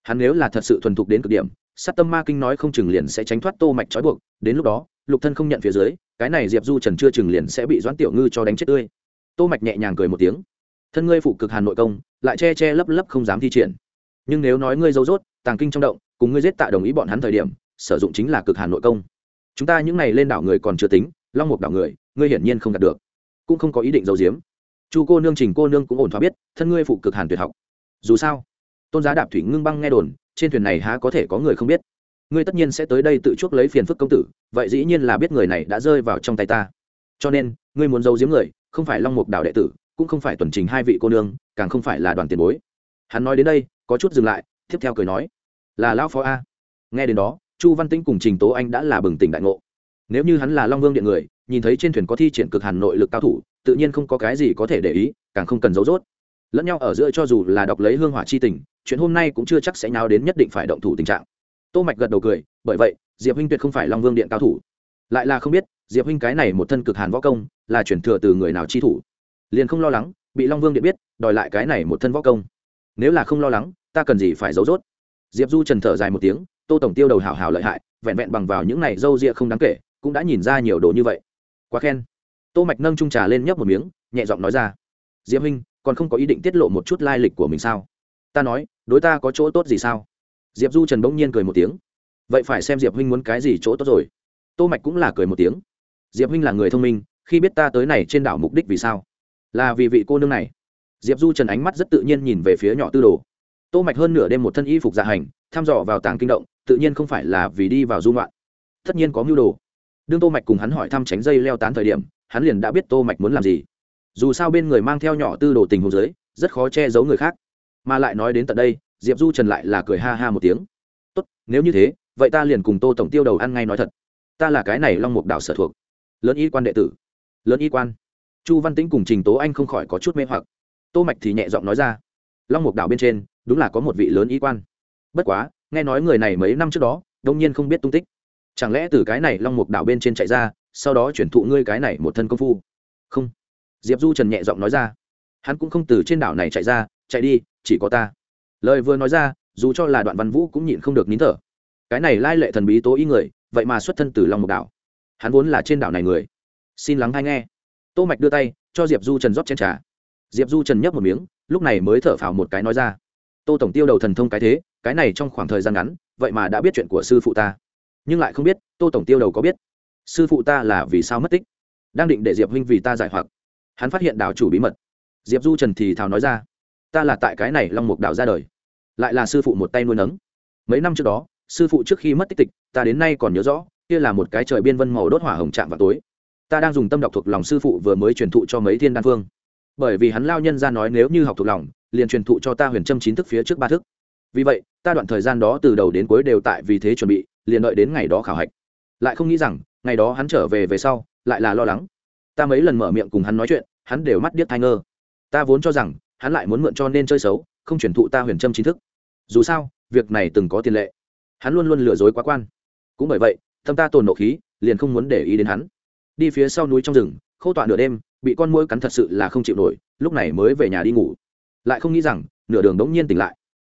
Hắn nếu là thật sự thuần thục đến cực điểm, sát tâm ma kinh nói không chừng liền sẽ tránh thoát tô mạch trói buộc, đến lúc đó, lục thân không nhận phía dưới, cái này diệp du trần chưa chừng liền sẽ bị doãn tiểu ngư cho đánh chết tươi. Tô mạch nhẹ nhàng cười một tiếng. Thân ngươi phụ cực hàn nội công, lại che che lấp lấp không dám thi triển. Nhưng nếu nói ngươi dấu dốt, tàng kinh trong động, cùng ngươi giết tạ đồng ý bọn hắn thời điểm, sử dụng chính là cực hàn nội công. Chúng ta những này lên đảo người còn chưa tính, long mục đảo người, ngươi hiển nhiên không đạt được. Cũng không có ý định giấu giếm chu cô nương trình cô nương cũng ổn thỏa biết, thân ngươi phụ cực hàn tuyệt học. Dù sao, tôn giá đạp thủy ngưng băng nghe đồn, trên thuyền này há có thể có người không biết. Ngươi tất nhiên sẽ tới đây tự chuốc lấy phiền phức công tử, vậy dĩ nhiên là biết người này đã rơi vào trong tay ta. Cho nên, ngươi muốn giấu giếm người, không phải long mục đảo đệ tử, cũng không phải tuần trình hai vị cô nương, càng không phải là đoàn tiền bối. Hắn nói đến đây, có chút dừng lại, tiếp theo cười nói, là lão phó a. Nghe đến đó, chu văn tĩnh cùng trình tố anh đã là bừng tỉnh đại ngộ. Nếu như hắn là long vương điện người nhìn thấy trên thuyền có thi triển cực hàn nội lực cao thủ, tự nhiên không có cái gì có thể để ý, càng không cần giấu rốt. Lẫn nhau ở giữa cho dù là đọc lấy hương hỏa chi tình, chuyện hôm nay cũng chưa chắc sẽ nào đến nhất định phải động thủ tình trạng. Tô mạch gật đầu cười, bởi vậy, diệp huynh tuyệt không phải long vương điện cao thủ. Lại là không biết, diệp huynh cái này một thân cực hàn võ công, là chuyển thừa từ người nào chi thủ. Liền không lo lắng, bị long vương điện biết, đòi lại cái này một thân võ công. Nếu là không lo lắng, ta cần gì phải giấu rốt? Diệp du trần thở dài một tiếng, tô tổng tiêu đầu hảo hảo lợi hại, vẹn vẹn bằng vào những này dâu ria không đáng kể, cũng đã nhìn ra nhiều đồ như vậy quá khen. Tô mạch nâng trung trà lên nhấp một miếng, nhẹ giọng nói ra, diệp huynh, còn không có ý định tiết lộ một chút lai lịch của mình sao? Ta nói, đối ta có chỗ tốt gì sao? Diệp du trần bỗng nhiên cười một tiếng, vậy phải xem diệp huynh muốn cái gì chỗ tốt rồi. Tô mạch cũng là cười một tiếng, diệp huynh là người thông minh, khi biết ta tới này trên đảo mục đích vì sao? Là vì vị cô nương này. Diệp du trần ánh mắt rất tự nhiên nhìn về phía nhỏ tư đồ. Tô mạch hơn nửa đêm một thân y phục dạ hành, thăm dò vào tàng kinh động, tự nhiên không phải là vì đi vào du ngoạn. Tất nhiên có mưu đồ đương tô mạch cùng hắn hỏi thăm tránh dây leo tán thời điểm, hắn liền đã biết tô mạch muốn làm gì. Dù sao bên người mang theo nhỏ tư đồ tình hồ dưới, rất khó che giấu người khác. Mà lại nói đến tận đây, diệp du trần lại là cười ha ha một tiếng. Tốt, nếu như thế, vậy ta liền cùng tô tổng tiêu đầu ăn ngay nói thật. Ta là cái này long mục đảo sở thuộc. Lớn y quan đệ tử. Lớn y quan. Chu văn tĩnh cùng trình tố anh không khỏi có chút mê hoặc. Tô mạch thì nhẹ giọng nói ra, long mục đảo bên trên, đúng là có một vị lớn y quan. Bất quá, nghe nói người này mấy năm trước đó, đông nhiên không biết tung tích chẳng lẽ từ cái này long mục đảo bên trên chạy ra, sau đó chuyển thụ ngươi cái này một thân công phu? Không. Diệp du trần nhẹ giọng nói ra. Hắn cũng không từ trên đảo này chạy ra, chạy đi, chỉ có ta. Lời vừa nói ra, dù cho là đoạn văn vũ cũng nhịn không được nín thở. Cái này lai lệ thần bí tố y người, vậy mà xuất thân từ long mục đảo. Hắn vốn là trên đảo này người. Xin lắng hay nghe. Tô mạch đưa tay, cho diệp du trần rót chén trà. Diệp du trần nhấp một miếng, lúc này mới thở phào một cái nói ra. Tô tổng tiêu đầu thần thông cái thế, cái này trong khoảng thời gian ngắn, vậy mà đã biết chuyện của sư phụ ta nhưng lại không biết, tô tổng tiêu đầu có biết. Sư phụ ta là vì sao mất tích? Đang định để diệp huynh vì ta giải hoặc. Hắn phát hiện đảo chủ bí mật. Diệp du trần thì thào nói ra, ta là tại cái này long mục đảo ra đời, lại là sư phụ một tay nuôi nấng. Mấy năm trước đó, sư phụ trước khi mất tích tịch, ta đến nay còn nhớ rõ, kia là một cái trời biên vân màu đốt hỏa hồng chạm vào tối. Ta đang dùng tâm đọc thuộc lòng sư phụ vừa mới truyền thụ cho mấy thiên đan phương. Bởi vì hắn lao nhân ra nói nếu như học thuộc lòng, liền truyền thụ cho ta huyền châm chín thức phía trước ba thức. Vì vậy, ta đoạn thời gian đó từ đầu đến cuối đều tại vì thế chuẩn bị liền đợi đến ngày đó khảo hạch. Lại không nghĩ rằng, ngày đó hắn trở về về sau, lại là lo lắng. Ta mấy lần mở miệng cùng hắn nói chuyện, hắn đều mắt điếc thai ngơ. Ta vốn cho rằng, hắn lại muốn mượn cho nên chơi xấu, không chuyển thụ ta huyền trâm chính thức. Dù sao, việc này từng có tiền lệ. Hắn luôn luôn lừa dối quá quan. Cũng bởi vậy, tâm ta tồn nộ khí, liền không muốn để ý đến hắn. Đi phía sau núi trong rừng khâu tọa nửa đêm, bị con mũi cắn thật sự là không chịu nổi, lúc này mới về nhà đi ngủ. Lại không nghĩ rằng, nửa đường đống nhiên tỉnh lại.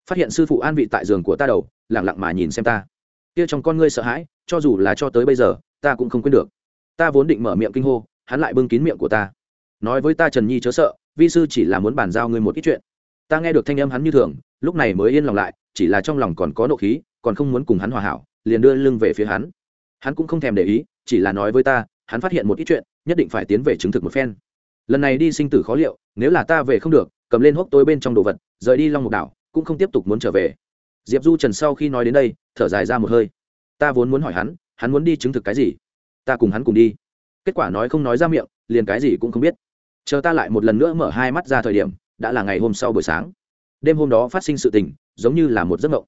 Phát hiện sư phụ an vị tại giường của ta đầu lẳng lặng mà nhìn xem ta kia trong con ngươi sợ hãi, cho dù là cho tới bây giờ, ta cũng không quên được. Ta vốn định mở miệng kinh hô, hắn lại bưng kín miệng của ta. Nói với ta trần nhi chớ sợ, vi sư chỉ là muốn bàn giao ngươi một ít chuyện. Ta nghe được thanh âm hắn như thường, lúc này mới yên lòng lại, chỉ là trong lòng còn có nộ khí, còn không muốn cùng hắn hòa hảo, liền đưa lưng về phía hắn. Hắn cũng không thèm để ý, chỉ là nói với ta, hắn phát hiện một ít chuyện, nhất định phải tiến về chứng thực một phen. Lần này đi sinh tử khó liệu, nếu là ta về không được, cầm lên hốc tối bên trong đồ vật, rời đi long mục đảo, cũng không tiếp tục muốn trở về. Diệp du trần sau khi nói đến đây thở dài ra một hơi. Ta vốn muốn hỏi hắn hắn muốn đi chứng thực cái gì? Ta cùng hắn cùng đi. Kết quả nói không nói ra miệng, liền cái gì cũng không biết. Chờ ta lại một lần nữa mở hai mắt ra thời điểm, đã là ngày hôm sau buổi sáng. Đêm hôm đó phát sinh sự tình, giống như là một giấc mộng.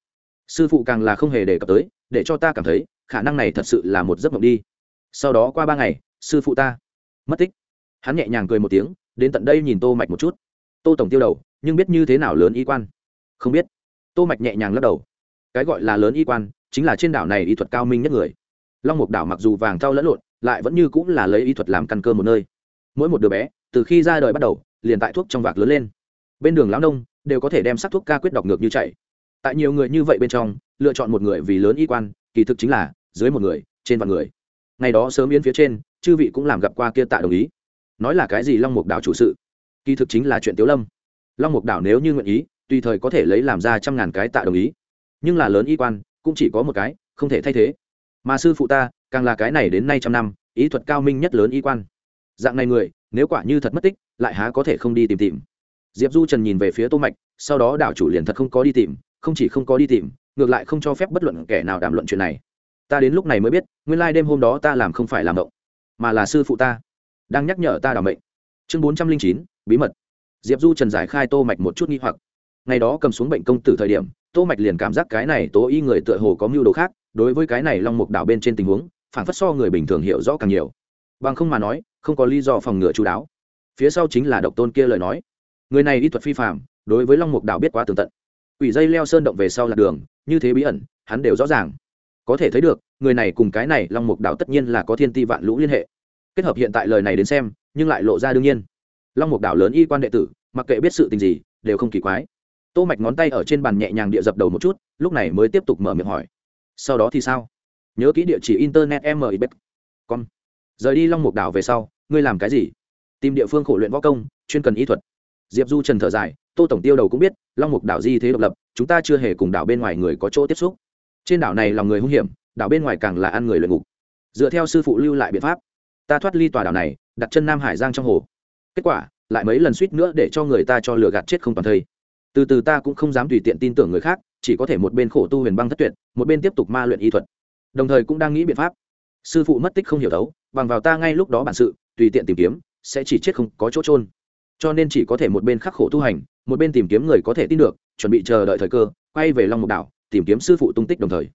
Sư phụ càng là không hề đề cập tới, để cho ta cảm thấy, khả năng này thật sự là một giấc mộng đi. Sau đó qua ba ngày, sư phụ ta mất tích. Hắn nhẹ nhàng cười một tiếng, đến tận đây nhìn tô mạch một chút. Tô tổng tiêu đầu, nhưng biết như thế nào lớn y quan? Không biết. Tô mạch nhẹ nhàng lắc đầu cái gọi là lớn y quan, chính là trên đảo này y thuật cao minh nhất người. Long mục đảo mặc dù vàng thau lẫn lộn, lại vẫn như cũng là lấy y thuật làm căn cơ một nơi. Mỗi một đứa bé, từ khi ra đời bắt đầu, liền tại thuốc trong vạc lớn lên. Bên đường lão nông, đều có thể đem sắc thuốc ca quyết đọc ngược như chạy. Tại nhiều người như vậy bên trong, lựa chọn một người vì lớn y quan, kỳ thực chính là dưới một người, trên vạn người. Ngày đó sớm yến phía trên, chư vị cũng làm gặp qua kia tạ đồng ý. Nói là cái gì long mục đảo chủ sự? Kỳ thực chính là chuyện tiếu lâm. Long mục đảo nếu như nguyện ý, tùy thời có thể lấy làm ra trăm ngàn cái tạ đồng ý nhưng là lớn y quan, cũng chỉ có một cái, không thể thay thế. Mà sư phụ ta, càng là cái này đến nay trăm năm, ý thuật cao minh nhất lớn y quan. Dạng này người, nếu quả như thật mất tích, lại há có thể không đi tìm tìm. Diệp du trần nhìn về phía tô mạch, sau đó đảo chủ liền thật không có đi tìm, không chỉ không có đi tìm, ngược lại không cho phép bất luận kẻ nào đàm luận chuyện này. Ta đến lúc này mới biết, nguyên lai đêm hôm đó ta làm không phải làm động, mà là sư phụ ta, đang nhắc nhở ta đảm mệnh. Chương bốn trăm linh chín, bí mật. Diệp du trần giải khai tô mạch một chút nghi hoặc ngày đó cầm xuống bệnh công tử thời điểm, tô mạch liền cảm giác cái này tố y người tựa hồ có mưu đồ khác, đối với cái này long mục đảo bên trên tình huống, phản phất so người bình thường hiểu rõ càng nhiều. Bằng không mà nói, không có lý do phòng ngừa chú đáo. Phía sau chính là độc tôn kia lời nói. Người này y thuật phi phạm đối với long mục đảo biết quá tường tận. Ủy dây leo sơn động về sau là đường, như thế bí ẩn, hắn đều rõ ràng. Có thể thấy được, người này cùng cái này long mục đảo tất nhiên là có thiên ti vạn lũ liên hệ. Kết hợp hiện tại lời này đến xem, nhưng lại lộ ra đương nhiên. Long mục đảo lớn y quan đệ tử, mặc kệ biết sự tình gì, đều không kỳ quái tô mạch ngón tay ở trên bàn nhẹ nhàng địa dập đầu một chút, lúc này mới tiếp tục mở miệng hỏi. Sau đó thì sao? Nhớ kỹ địa chỉ internet mib con rời đi long mục đảo về sau, ngươi làm cái gì? Tìm địa phương khổ luyện võ công, chuyên cần y thuật. Diệp du trần thở dài, tô tổng tiêu đầu cũng biết, long mục đảo di thế độc lập, chúng ta chưa hề cùng đảo bên ngoài người có chỗ tiếp xúc. Trên đảo này lòng người hung hiểm, đảo bên ngoài càng là ăn người luyện ngục. Dựa theo sư phụ lưu lại biện pháp, ta thoát ly tòa đảo này, đặt chân nam hải giang trong hồ. Kết quả, lại mấy lần suýt nữa để cho người ta cho lừa gạt chết không toàn thây từ từ ta cũng không dám tùy tiện tin tưởng người khác, chỉ có thể một bên khổ tu huyền băng thất tuyệt, một bên tiếp tục ma luyện y thuật. Đồng thời cũng đang nghĩ biện pháp. Sư phụ mất tích không hiểu đấu bằng vào ta ngay lúc đó bản sự, tùy tiện tìm kiếm, sẽ chỉ chết không có chỗ trôn cho nên chỉ có thể một bên khắc khổ tu hành, một bên tìm kiếm người có thể tin được, chuẩn bị chờ đợi thời cơ, quay về long mục đảo, tìm kiếm sư phụ tung tích đồng thời.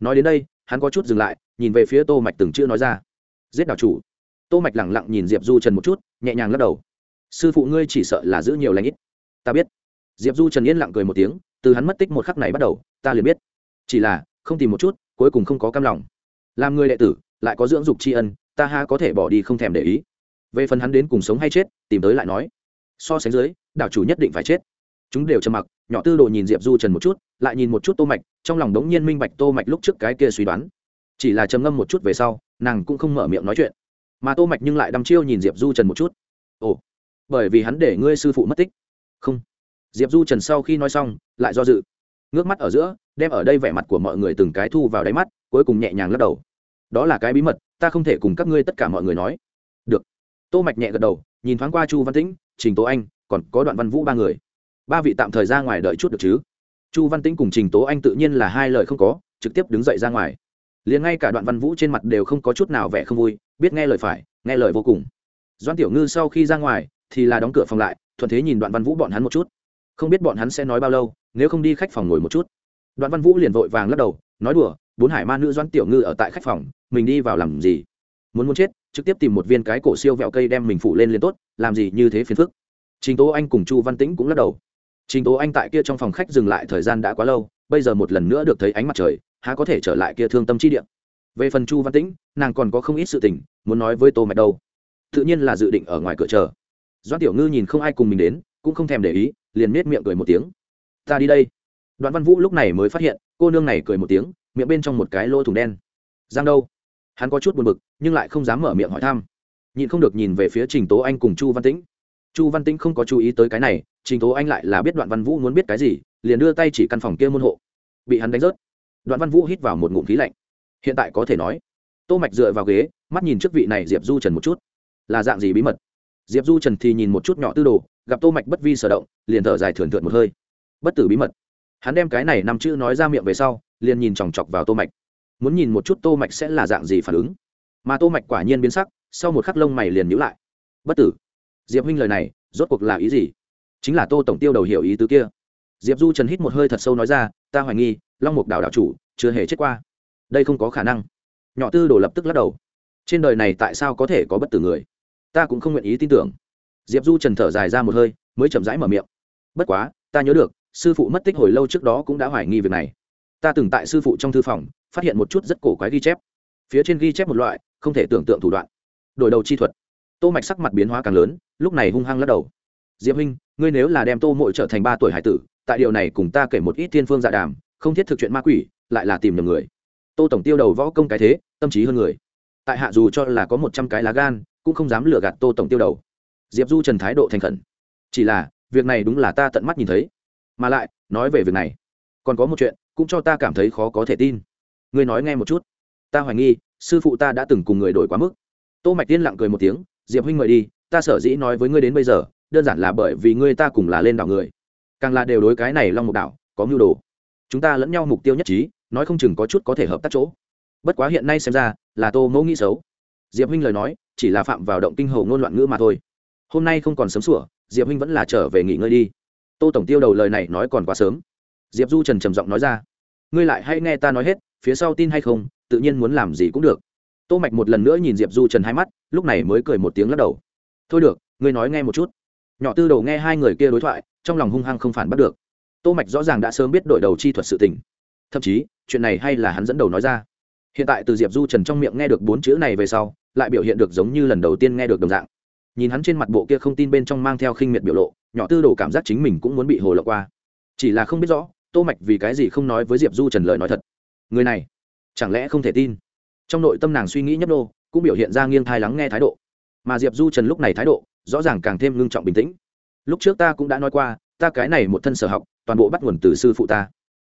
Nói đến đây, hắn có chút dừng lại, nhìn về phía tô mạch từng chữ nói ra. Giết đảo chủ. Tô mạch lẳng lặng nhìn diệp du trần một chút, nhẹ nhàng lắc đầu. Sư phụ ngươi chỉ sợ là giữ nhiều lãnh ít. Ta biết diệp du trần yên lặng cười một tiếng, từ hắn mất tích một khắc này bắt đầu, ta liền biết. Chỉ là, không tìm một chút, cuối cùng không có cam lòng. Làm người đệ tử, lại có dưỡng dục tri ân, ta ha có thể bỏ đi không thèm để ý. Về phần hắn đến cùng sống hay chết, tìm tới lại nói. So sánh dưới, đảo chủ nhất định phải chết. Chúng đều trầm mặc, nhỏ tư đồ nhìn diệp du trần một chút, lại nhìn một chút tô mạch, trong lòng đống nhiên minh bạch tô mạch lúc trước cái kia suy đoán. Chỉ là trầm ngâm một chút về sau, nàng cũng không mở miệng nói chuyện. Mà tô mạch nhưng lại đăm chiêu nhìn diệp du trần một chút. Ồ, bởi vì hắn để ngươi sư phụ mất tích. Không diệp du trần sau khi nói xong, lại do dự. Ngước mắt ở giữa, đem ở đây vẻ mặt của mọi người từng cái thu vào đáy mắt, cuối cùng nhẹ nhàng lắc đầu. Đó là cái bí mật, ta không thể cùng các ngươi tất cả mọi người nói. Được. Tô mạch nhẹ gật đầu, nhìn thoáng qua chu văn tĩnh, trình tố anh, còn có đoạn văn vũ ba người. Ba vị tạm thời ra ngoài đợi chút được chứ? Chu văn tĩnh cùng trình tố anh tự nhiên là hai lời không có, trực tiếp đứng dậy ra ngoài. Liền ngay cả đoạn văn vũ trên mặt đều không có chút nào vẻ không vui, biết nghe lời phải, nghe lời vô cùng. Doan tiểu ngư sau khi ra ngoài thì là đóng cửa phòng lại, thuận thế nhìn đoạn văn vũ bọn hắn một chút không biết bọn hắn sẽ nói bao lâu, nếu không đi khách phòng ngồi một chút. Đoạn văn vũ liền vội vàng lắc đầu, nói đùa, bốn hải ma nữ doãn tiểu ngư ở tại khách phòng, mình đi vào làm gì? Muốn muốn chết, trực tiếp tìm một viên cái cổ siêu vẹo cây đem mình phủ lên liền tốt, làm gì như thế phiền phức. Trình tố anh cùng chu văn tĩnh cũng lắc đầu. Trình tố anh tại kia trong phòng khách dừng lại thời gian đã quá lâu, bây giờ một lần nữa được thấy ánh mặt trời, há có thể trở lại kia thương tâm chi điện về phần chu văn tĩnh, nàng còn có không ít sự tình, muốn nói với tô mạch đâu. Tự nhiên là dự định ở ngoài cửa chờ. Doãn tiểu ngư nhìn không ai cùng mình đến cũng không thèm để ý, liền nết miệng cười một tiếng. Ta đi đây. Đoạn văn vũ lúc này mới phát hiện, cô nương này cười một tiếng, miệng bên trong một cái lỗ thủng đen. Giang đâu? Hắn có chút buồn bực, nhưng lại không dám mở miệng hỏi thăm. Nhịn không được nhìn về phía trình tố anh cùng chu văn tĩnh. Chu văn tĩnh không có chú ý tới cái này, trình tố anh lại là biết đoạn văn vũ muốn biết cái gì, liền đưa tay chỉ căn phòng kia môn hộ. Bị hắn đánh rớt, đoạn văn vũ hít vào một ngụm khí lạnh. Hiện tại có thể nói, tô mạch dựa vào ghế, mắt nhìn trước vị này diệp du trần một chút. Là dạng gì bí mật? Diệp du trần thì nhìn một chút nhỏ tư đồ gặp tô mạch bất vi sở động, liền thở dài thườn thượt một hơi. Bất tử bí mật. Hắn đem cái này năm chữ nói ra miệng về sau, liền nhìn chòng chọc vào tô mạch. Muốn nhìn một chút tô mạch sẽ là dạng gì phản ứng. Mà tô mạch quả nhiên biến sắc, sau một khắc lông mày liền nhíu lại. Bất tử. Diệp huynh lời này, rốt cuộc là ý gì? Chính là tô tổng tiêu đầu hiểu ý tứ kia. Diệp du trần hít một hơi thật sâu nói ra, ta hoài nghi, long mục đảo đảo chủ chưa hề chết qua. Đây không có khả năng. Nhỏ tư đồ lập tức lắc đầu. Trên đời này tại sao có thể có bất tử người? Ta cũng không nguyện ý tin tưởng diệp du trần thở dài ra một hơi, mới chậm rãi mở miệng. Bất quá, ta nhớ được, sư phụ mất tích hồi lâu trước đó cũng đã hoài nghi việc này. Ta từng tại sư phụ trong thư phòng, phát hiện một chút rất cổ quái ghi chép. Phía trên ghi chép một loại, không thể tưởng tượng thủ đoạn. Đổi đầu chi thuật. Tô mạch sắc mặt biến hóa càng lớn, lúc này hung hăng lắc đầu. Diệp huynh, ngươi nếu là đem tô mội trở thành ba tuổi hải tử, tại điều này cùng ta kể một ít thiên phương dạ đàm, không thiết thực chuyện ma quỷ, lại là tìm nhầm người. Tô tổng tiêu đầu võ công cái thế, tâm trí hơn người. Tại hạ dù cho là có một trăm cái lá gan, cũng không dám lừa gạt tô tổng tiêu đầu diệp du trần thái độ thành khẩn. Chỉ là, việc này đúng là ta tận mắt nhìn thấy. Mà lại, nói về việc này, còn có một chuyện, cũng cho ta cảm thấy khó có thể tin. Ngươi nói nghe một chút. Ta hoài nghi, sư phụ ta đã từng cùng người đổi quá mức. Tô mạch tiên lặng cười một tiếng, diệp huynh mời đi, ta sở dĩ nói với ngươi đến bây giờ, đơn giản là bởi vì ngươi ta cùng là lên đảo người. Càng là đều đối cái này long mục đảo, có mưu đồ. Chúng ta lẫn nhau mục tiêu nhất trí, nói không chừng có chút có thể hợp tác chỗ. Bất quá hiện nay xem ra, là tô mẫu nghĩ xấu. Diệp huynh lời nói, chỉ là phạm vào động kinh hồ ngôn loạn ngữ mà thôi hôm nay không còn sớm sủa, diệp huynh vẫn là trở về nghỉ ngơi đi. Tô tổng tiêu đầu lời này nói còn quá sớm. Diệp du trần trầm giọng nói ra. Ngươi lại hay nghe ta nói hết, phía sau tin hay không, tự nhiên muốn làm gì cũng được. Tô mạch một lần nữa nhìn diệp du trần hai mắt, lúc này mới cười một tiếng lắc đầu. Thôi được, ngươi nói nghe một chút. Nhỏ tư đầu nghe hai người kia đối thoại, trong lòng hung hăng không phản bắt được. Tô mạch rõ ràng đã sớm biết đội đầu chi thuật sự tình. Thậm chí, chuyện này hay là hắn dẫn đầu nói ra. Hiện tại từ diệp du trần trong miệng nghe được bốn chữ này về sau, lại biểu hiện được giống như lần đầu tiên nghe được đồng dạng nhìn hắn trên mặt bộ kia không tin bên trong mang theo khinh miệt biểu lộ, nhỏ tư đồ cảm giác chính mình cũng muốn bị hồ lộ qua. Chỉ là không biết rõ, tô mạch vì cái gì không nói với diệp du trần lời nói thật. Người này, chẳng lẽ không thể tin? Trong nội tâm nàng suy nghĩ nhấp đô cũng biểu hiện ra nghiêng thai lắng nghe thái độ. Mà diệp du trần lúc này thái độ, rõ ràng càng thêm ngưng trọng bình tĩnh. Lúc trước ta cũng đã nói qua, ta cái này một thân sở học, toàn bộ bắt nguồn từ sư phụ ta.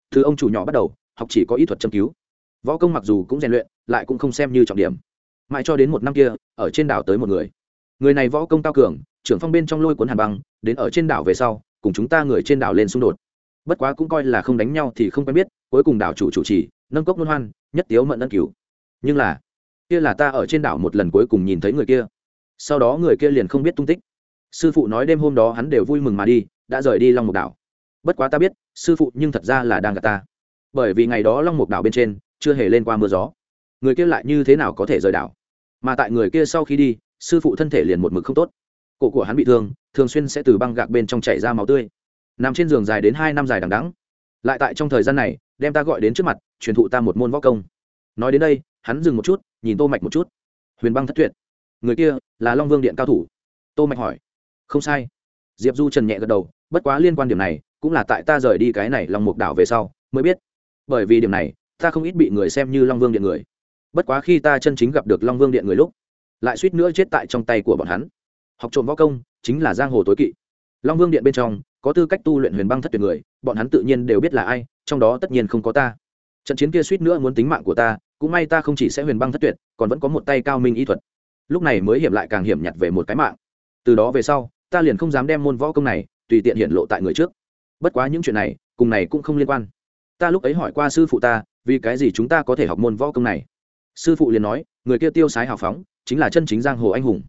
Từ ông chủ nhỏ bắt đầu, học chỉ có ý thuật châm cứu. Võ công mặc dù cũng rèn luyện, lại cũng không xem như trọng điểm. Mãi cho đến một năm kia, ở trên đảo tới một người người này võ công cao cường, trưởng phong bên trong lôi cuốn hàn băng, đến ở trên đảo về sau, cùng chúng ta người trên đảo lên xung đột. Bất quá cũng coi là không đánh nhau thì không quen biết, cuối cùng đảo chủ chủ trì, nâng cốc luân hoan, nhất tiếu mận ân cứu nhưng là, kia là ta ở trên đảo một lần cuối cùng nhìn thấy người kia. Sau đó người kia liền không biết tung tích. Sư phụ nói đêm hôm đó hắn đều vui mừng mà đi, đã rời đi long mục đảo. Bất quá ta biết, sư phụ nhưng thật ra là đang gặp ta. Bởi vì ngày đó long mục đảo bên trên, chưa hề lên qua mưa gió. Người kia lại như thế nào có thể rời đảo? Mà tại người kia sau khi đi sư phụ thân thể liền một mực không tốt. Cổ của hắn bị thương, thường xuyên sẽ từ băng gạc bên trong chảy ra máu tươi. Nằm trên giường dài đến hai năm dài đằng đắng lại tại trong thời gian này, đem ta gọi đến trước mặt, truyền thụ ta một môn võ công. Nói đến đây, hắn dừng một chút, nhìn tô mạch một chút. Huyền băng thất tuyệt. Người kia là long vương điện cao thủ. Tô mạch hỏi. Không sai. Diệp du trần nhẹ gật đầu, bất quá liên quan điểm này, cũng là tại ta rời đi cái này long mục đảo về sau, mới biết. Bởi vì điểm này, ta không ít bị người xem như long vương điện người. Bất quá khi ta chân chính gặp được long vương điện người lúc lại suýt nữa chết tại trong tay của bọn hắn. Học trộm võ công chính là giang hồ tối kỵ. Long vương điện bên trong, có tư cách tu luyện huyền băng thất tuyệt người, bọn hắn tự nhiên đều biết là ai, trong đó tất nhiên không có ta. Trận chiến kia suýt nữa muốn tính mạng của ta, cũng may ta không chỉ sẽ huyền băng thất tuyệt, còn vẫn có một tay cao minh y thuật. Lúc này mới hiểm lại càng hiểm nhặt về một cái mạng. Từ đó về sau, ta liền không dám đem môn võ công này tùy tiện hiện lộ tại người trước. Bất quá những chuyện này, cùng này cũng không liên quan. Ta lúc ấy hỏi qua sư phụ ta, vì cái gì chúng ta có thể học môn võ công này? Sư phụ liền nói, người kia tiêu sái hào phóng chính là chân chính giang hồ anh hùng.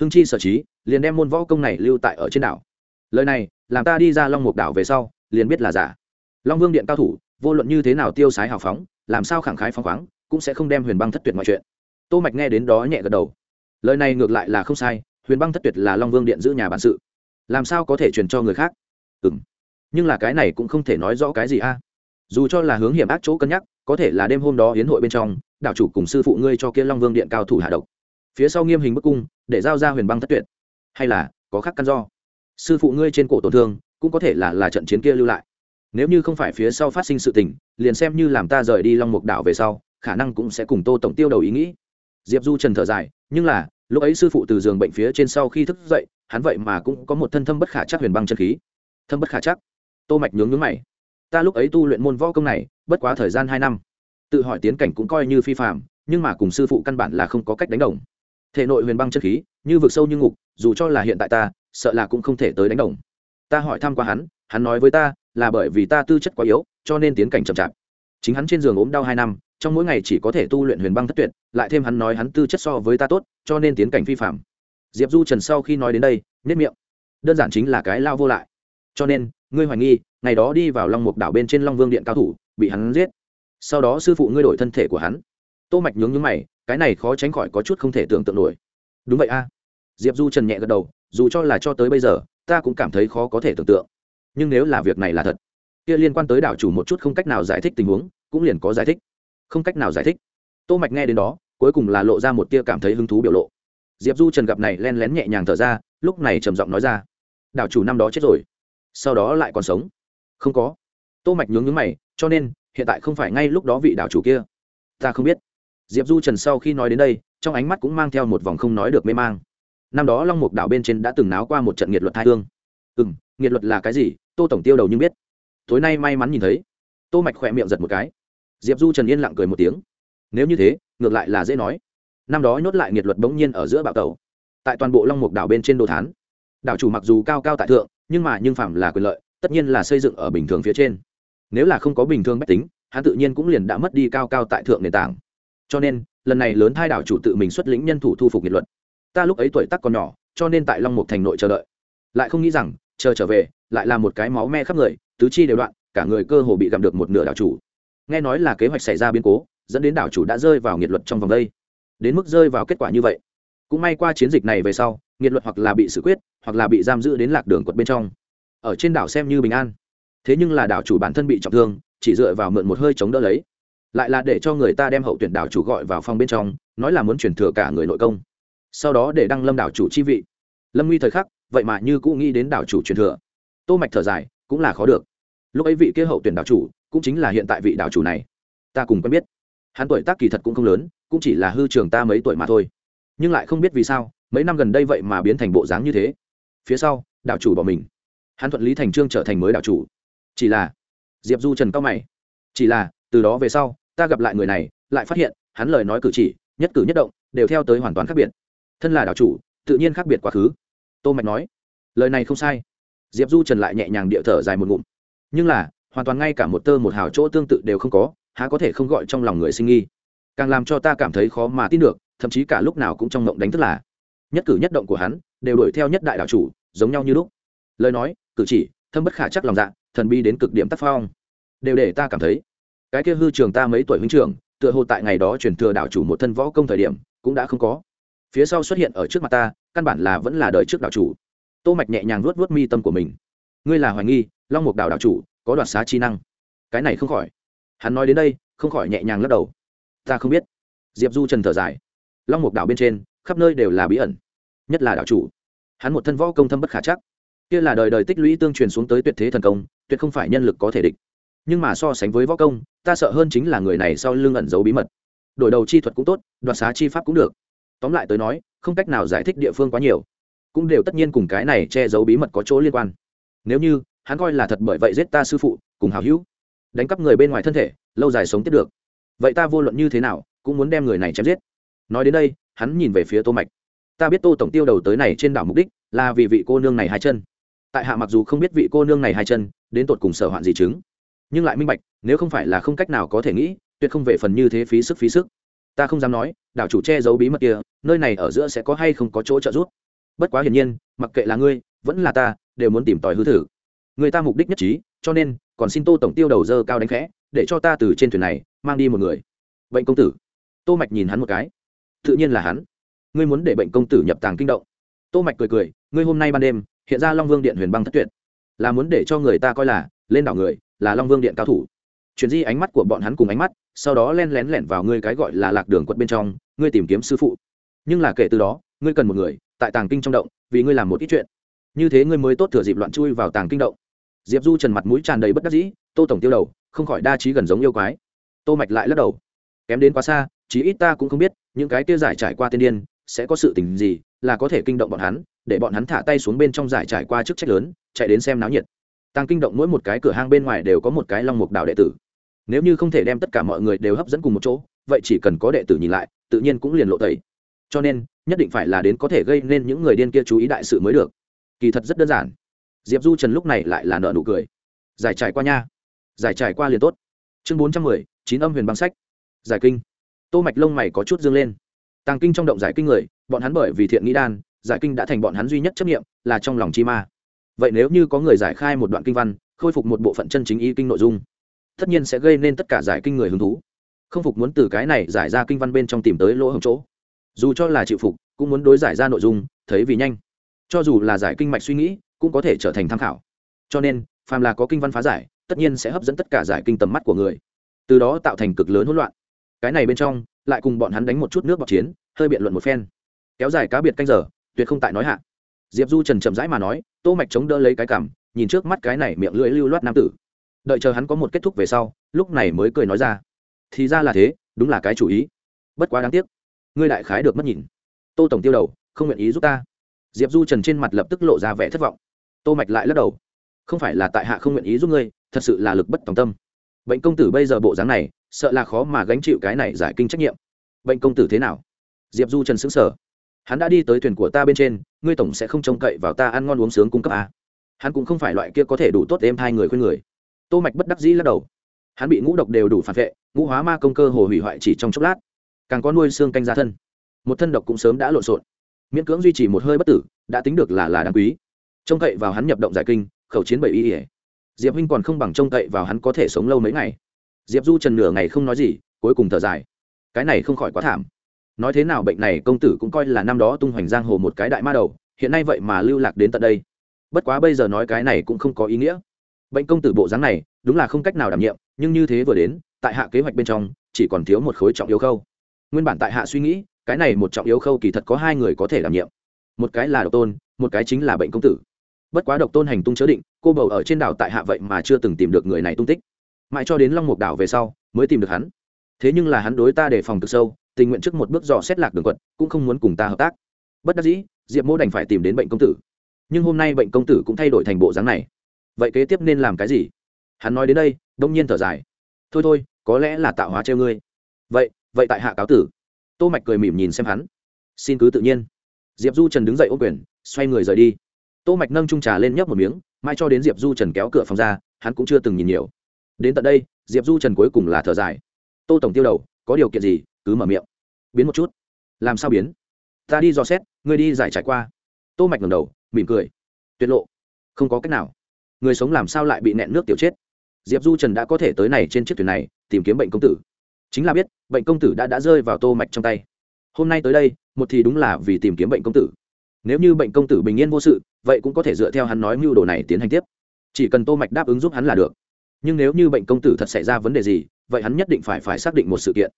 Hưng chi sở trí, liền đem môn võ công này lưu tại ở trên đảo. Lời này, làm ta đi ra long mục đảo về sau, liền biết là giả. Long vương điện cao thủ, vô luận như thế nào tiêu sái hào phóng, làm sao khẳng khái phóng khoáng, cũng sẽ không đem huyền băng thất tuyệt mọi chuyện. Tô mạch nghe đến đó nhẹ gật đầu. Lời này ngược lại là không sai, huyền băng thất tuyệt là long vương điện giữ nhà bản sự. Làm sao có thể truyền cho người khác? Ừm. Nhưng là cái này cũng không thể nói rõ cái gì a. Dù cho là hướng hiểm ác chỗ cân nhắc, có thể là đêm hôm đó hiến hội bên trong đạo chủ cùng sư phụ ngươi cho kia long vương điện cao thủ hạ độc phía sau nghiêm hình bức cung, để giao ra huyền băng thất tuyệt. Hay là, có khác căn do. Sư phụ ngươi trên cổ tổn thương, cũng có thể là là trận chiến kia lưu lại. Nếu như không phải phía sau phát sinh sự tình, liền xem như làm ta rời đi long mục đảo về sau, khả năng cũng sẽ cùng tô tổng tiêu đầu ý nghĩ. Diệp du trần thở dài, nhưng là, lúc ấy sư phụ từ giường bệnh phía trên sau khi thức dậy, hắn vậy mà cũng có một thân thâm bất khả chắc huyền băng chân khí. Thâm bất khả chắc? Tô mạch nhướng nhướng mày. Ta lúc ấy tu luyện môn võ công này, bất quá thời gian hai năm. Tự hỏi tiến cảnh cũng coi như phi phạm nhưng mà cùng sư phụ căn bản là không có cách đánh đồng thể nội huyền băng chân khí, như vực sâu như ngục, dù cho là hiện tại ta, sợ là cũng không thể tới đánh đồng. Ta hỏi thăm qua hắn hắn nói với ta là bởi vì ta tư chất quá yếu, cho nên tiến cảnh chậm chạp. Chính hắn trên giường ốm đau hai năm, trong mỗi ngày chỉ có thể tu luyện huyền băng thất tuyệt, lại thêm hắn nói hắn tư chất so với ta tốt, cho nên tiến cảnh phi phạm. Diệp du trần sau khi nói đến đây nếp miệng. Đơn giản chính là cái lao vô lại. Cho nên, ngươi hoài nghi, ngày đó đi vào long mục đảo bên trên long vương điện cao thủ, bị hắn giết. Sau đó sư phụ ngươi đổi thân thể của hắn. Tô mạch nhướng nhướng mày cái này khó tránh khỏi có chút không thể tưởng tượng nổi. Đúng vậy a. Diệp du trần nhẹ gật đầu, dù cho là cho tới bây giờ, ta cũng cảm thấy khó có thể tưởng tượng. Nhưng nếu là việc này là thật, kia liên quan tới đảo chủ một chút không cách nào giải thích tình huống, cũng liền có giải thích. Không cách nào giải thích. Tô mạch nghe đến đó, cuối cùng là lộ ra một tia cảm thấy hứng thú biểu lộ. Diệp du trần gặp này len lén nhẹ nhàng thở ra, lúc này trầm giọng nói ra, đảo chủ năm đó chết rồi, sau đó lại còn sống. Không có. Tô mạch nhướng nhướng mày, cho nên, hiện tại không phải ngay lúc đó vị đảo chủ kia. Ta không biết diệp du trần sau khi nói đến đây, trong ánh mắt cũng mang theo một vòng không nói được mê mang. Năm đó long mục đảo bên trên đã từng náo qua một trận nghiệt luật thai hương. Ừ m nghiệt luật là cái gì? Tô tổng tiêu đầu nhưng biết. Tối nay may mắn nhìn thấy. Tô mạch khỏe miệng giật một cái. Diệp du trần yên lặng cười một tiếng. Nếu như thế, ngược lại là dễ nói. Năm đó nhốt lại nghiệt luật bỗng nhiên ở giữa bạo tàu tại toàn bộ long mục đảo bên trên đồ thán, đảo chủ mặc dù cao cao tại thượng, nhưng mà nhưng phạm là quyền lợi, tất nhiên là xây dựng ở bình thường phía trên. Nếu là không có bình thường bách tính, hắn tự nhiên cũng liền đã mất đi cao cao tại thượng nền tảng cho nên, lần này lớn thai đảo chủ tự mình xuất lĩnh nhân thủ thu phục nghiệt luật. Ta lúc ấy tuổi tắc còn nhỏ, cho nên tại long mục thành nội chờ đợi. Lại không nghĩ rằng, chờ trở về, lại là một cái máu me khắp người, tứ chi đều đoạn, cả người cơ hồ bị gặm được một nửa đảo chủ. Nghe nói là kế hoạch xảy ra biến cố, dẫn đến đảo chủ đã rơi vào nghiệt luật trong vòng đây. Đến mức rơi vào kết quả như vậy, cũng may qua chiến dịch này về sau, nghiệt luật hoặc là bị xử quyết, hoặc là bị giam giữ đến lạc đường quật bên trong. Ở trên đảo xem như bình an. Thế nhưng là đảo chủ bản thân bị trọng thương, chỉ dựa vào mượn một hơi chống đỡ lấy lại là để cho người ta đem hậu tuyển đảo chủ gọi vào phòng bên trong, nói là muốn chuyển thừa cả người nội công. Sau đó để đăng lâm đảo chủ chi vị. Lâm nguy thời khắc, vậy mà như cũng nghĩ đến đảo chủ truyền thừa. Tô mạch thở dài, cũng là khó được. Lúc ấy vị kia hậu tuyển đảo chủ, cũng chính là hiện tại vị đảo chủ này. Ta cùng quen biết. Hắn tuổi tác kỳ thật cũng không lớn, cũng chỉ là hư trường ta mấy tuổi mà thôi. Nhưng lại không biết vì sao, mấy năm gần đây vậy mà biến thành bộ dáng như thế. Phía sau, đảo chủ bỏ mình. Hắn thuận lý thành trương trở thành mới đảo chủ. Chỉ là, diệp du trần cao mày. Chỉ là, từ đó về sau ta gặp lại người này, lại phát hiện, hắn lời nói cử chỉ, nhất cử nhất động, đều theo tới hoàn toàn khác biệt. Thân là đảo chủ, tự nhiên khác biệt quá khứ. Tô mạch nói, lời này không sai. Diệp du trần lại nhẹ nhàng địa thở dài một ngụm. Nhưng là, hoàn toàn ngay cả một tơ một hào chỗ tương tự đều không có, há có thể không gọi trong lòng người sinh nghi. Càng làm cho ta cảm thấy khó mà tin được, thậm chí cả lúc nào cũng trong mộng đánh thức là, nhất cử nhất động của hắn, đều đuổi theo nhất đại đảo chủ, giống nhau như lúc. Lời nói, cử chỉ, thâm bất khả chắc lòng dạ thần bi đến cực điểm tác phong, đều để ta cảm thấy cái kia hư trường ta mấy tuổi huynh trưởng, tựa hồ tại ngày đó truyền thừa đảo chủ một thân võ công thời điểm, cũng đã không có. Phía sau xuất hiện ở trước mặt ta, căn bản là vẫn là đời trước đảo chủ. Tô mạch nhẹ nhàng vuốt vuốt mi tâm của mình. Ngươi là hoài nghi, long mục đảo đảo chủ, có đoạt xá chi năng. Cái này không khỏi. Hắn nói đến đây, không khỏi nhẹ nhàng lắc đầu. Ta không biết. Diệp du trần thở dài. Long mục đảo bên trên, khắp nơi đều là bí ẩn. Nhất là đảo chủ. Hắn một thân võ công thâm bất khả chắc. Kia là đời đời tích lũy tương truyền xuống tới tuyệt thế thần công, tuyệt không phải nhân lực có thể địch nhưng mà so sánh với võ công, ta sợ hơn chính là người này sau lưng ẩn giấu bí mật. Đổi đầu chi thuật cũng tốt, đoạt xá chi pháp cũng được. Tóm lại tới nói, không cách nào giải thích địa phương quá nhiều. Cũng đều tất nhiên cùng cái này che giấu bí mật có chỗ liên quan. Nếu như, hắn coi là thật bởi vậy giết ta sư phụ, cùng hào hữu, đánh cắp người bên ngoài thân thể, lâu dài sống tiếp được. Vậy ta vô luận như thế nào, cũng muốn đem người này chém giết. Nói đến đây, hắn nhìn về phía tô mạch. Ta biết tô tổng tiêu đầu tới này trên đảo mục đích là vì vị cô nương này hai chân. Tại hạ mặc dù không biết vị cô nương này hai chân, đến tột cùng sở hoạn gì chứng nhưng lại minh bạch, nếu không phải là không cách nào có thể nghĩ, tuyệt không về phần như thế phí sức phí sức. Ta không dám nói, đảo chủ che giấu bí mật kia, nơi này ở giữa sẽ có hay không có chỗ trợ giúp. Bất quá hiển nhiên, mặc kệ là ngươi, vẫn là ta, đều muốn tìm tòi hư thử. Người ta mục đích nhất trí, cho nên, còn xin tô tổng tiêu đầu dơ cao đánh khẽ, để cho ta từ trên thuyền này, mang đi một người. Bệnh công tử. Tô mạch nhìn hắn một cái. Tự nhiên là hắn. Ngươi muốn để bệnh công tử nhập tàng kinh động. Tô mạch cười cười, ngươi hôm nay ban đêm, hiện ra long vương điện huyền băng thất tuyệt. Là muốn để cho người ta coi là, lên đảo người là long vương điện cao thủ. Chuyển di ánh mắt của bọn hắn cùng ánh mắt, sau đó len lén lẻn vào ngươi cái gọi là lạc đường quật bên trong, ngươi tìm kiếm sư phụ. Nhưng là kể từ đó, ngươi cần một người, tại tàng kinh trong động, vì ngươi làm một ít chuyện. Như thế ngươi mới tốt thừa dịp loạn chui vào tàng kinh động. Diệp du trần mặt mũi tràn đầy bất đắc dĩ, tô tổng tiêu đầu, không khỏi đa trí gần giống yêu quái. Tô mạch lại lắc đầu. Kém đến quá xa, chí ít ta cũng không biết, những cái kia giải trải qua tiên điên, sẽ có sự tình gì là có thể kinh động bọn hắn, để bọn hắn thả tay xuống bên trong giải trải qua chức trách lớn, chạy đến xem náo nhiệt tăng kinh động mỗi một cái cửa hang bên ngoài đều có một cái long mục đạo đệ tử. Nếu như không thể đem tất cả mọi người đều hấp dẫn cùng một chỗ, vậy chỉ cần có đệ tử nhìn lại, tự nhiên cũng liền lộ tẩy. Cho nên, nhất định phải là đến có thể gây nên những người điên kia chú ý đại sự mới được. Kỳ thật rất đơn giản. Diệp du trần lúc này lại là nợ nụ cười. Giải trải qua nha. Giải trải qua liền tốt. Chương bốn trăm mười, chín âm huyền băng sách. Giải kinh. Tô mạch lông mày có chút dương lên. Tàng kinh trong động giải kinh người, bọn hắn bởi vì thiện nghĩ đan, giải kinh đã thành bọn hắn duy nhất chấp nghiệm là trong lòng chi ma vậy nếu như có người giải khai một đoạn kinh văn, khôi phục một bộ phận chân chính ý kinh nội dung, tất nhiên sẽ gây nên tất cả giải kinh người hứng thú. Không phục muốn từ cái này giải ra kinh văn bên trong tìm tới lỗ hồng chỗ. Dù cho là chịu phục, cũng muốn đối giải ra nội dung, thấy vì nhanh. Cho dù là giải kinh mạch suy nghĩ, cũng có thể trở thành tham khảo. Cho nên, phàm là có kinh văn phá giải, tất nhiên sẽ hấp dẫn tất cả giải kinh tầm mắt của người. Từ đó tạo thành cực lớn hỗn loạn. Cái này bên trong, lại cùng bọn hắn đánh một chút nước bọc chiến, hơi biện luận một phen. Kéo dài cá biệt canh giờ, tuyệt không tại nói hạ diệp du trần chậm rãi mà nói, tô mạch chống đỡ lấy cái cằm nhìn trước mắt cái này miệng lưỡi lưu loát nam tử. Đợi chờ hắn có một kết thúc về sau, lúc này mới cười nói ra. Thì ra là thế, đúng là cái chủ ý. Bất quá đáng tiếc, ngươi đại khái được mất nhìn. Tô tổng tiêu đầu, không nguyện ý giúp ta. Diệp du trần trên mặt lập tức lộ ra vẻ thất vọng. Tô mạch lại lắc đầu. Không phải là tại hạ không nguyện ý giúp ngươi, thật sự là lực bất tòng tâm. Bệnh công tử bây giờ bộ dáng này, sợ là khó mà gánh chịu cái này giải kinh trách nhiệm. Bệnh công tử thế nào? Diệp du trần xứng sở hắn đã đi tới thuyền của ta bên trên, ngươi tổng sẽ không trông cậy vào ta ăn ngon uống sướng cung cấp à. hắn cũng không phải loại kia có thể đủ tốt êm hai người khuyên người. Tô mạch bất đắc dĩ lắc đầu. Hắn bị ngũ độc đều đủ phản vệ, ngũ hóa ma công cơ hồ hủy hoại chỉ trong chốc lát. Càng có nuôi xương canh ra thân. Một thân độc cũng sớm đã lộn xộn. Miễn cưỡng duy trì một hơi bất tử, đã tính được là là đáng quý. Trông cậy vào hắn nhập động giải kinh, khẩu chiến bảy y ỉa diệp huynh còn không bằng trông cậy vào hắn có thể sống lâu mấy ngày. Diệp du trần nửa ngày không nói gì, cuối cùng thở dài. Cái này không khỏi quá thảm nói thế nào bệnh này công tử cũng coi là năm đó tung hoành giang hồ một cái đại ma đầu, hiện nay vậy mà lưu lạc đến tận đây. Bất quá bây giờ nói cái này cũng không có ý nghĩa. Bệnh công tử bộ dáng này, đúng là không cách nào đảm nhiệm, nhưng như thế vừa đến, tại hạ kế hoạch bên trong, chỉ còn thiếu một khối trọng yếu khâu. Nguyên bản tại hạ suy nghĩ, cái này một trọng yếu khâu kỳ thật có hai người có thể đảm nhiệm. Một cái là độc tôn, một cái chính là bệnh công tử. Bất quá độc tôn hành tung chớ định, cô bầu ở trên đảo tại hạ vậy mà chưa từng tìm được người này tung tích. Mãi cho đến long mục đảo về sau, mới tìm được hắn thế nhưng là hắn đối ta đề phòng cực sâu, tình nguyện trước một bước dò xét lạc đường quận, cũng không muốn cùng ta hợp tác. Bất đắc dĩ, diệp mô đành phải tìm đến bệnh công tử. Nhưng hôm nay bệnh công tử cũng thay đổi thành bộ dáng này. Vậy kế tiếp nên làm cái gì? Hắn nói đến đây, đông nhiên thở dài. Thôi thôi, có lẽ là tạo hóa treo ngươi. Vậy vậy tại hạ cáo tử. Tô mạch cười mỉm nhìn xem hắn. Xin cứ tự nhiên. Diệp du trần đứng dậy ô quyền, xoay người rời đi. Tô mạch nâng trung trà lên nhấp một miếng, mai cho đến diệp du trần kéo cửa phòng ra, hắn cũng chưa từng nhìn nhiều. Đến tận đây, diệp du trần cuối cùng là thở dài tô tổng tiêu đầu, có điều kiện gì, cứ mở miệng. Biến một chút. Làm sao biến? Ta đi dò xét, ngươi đi giải trải qua. Tô mạch ngẩng đầu, mỉm cười. Tuyệt lộ. Không có cách nào. Người sống làm sao lại bị nẹn nước tiểu chết? Diệp du trần đã có thể tới này trên chiếc thuyền này, tìm kiếm bệnh công tử. Chính là biết, bệnh công tử đã đã rơi vào tô mạch trong tay. Hôm nay tới đây, một thì đúng là vì tìm kiếm bệnh công tử. Nếu như bệnh công tử bình yên vô sự, vậy cũng có thể dựa theo hắn nói mưu đồ này tiến hành tiếp. Chỉ cần tô mạch đáp ứng giúp hắn là được nhưng nếu như bệnh công tử thật xảy ra vấn đề gì, vậy hắn nhất định phải phải xác định một sự kiện.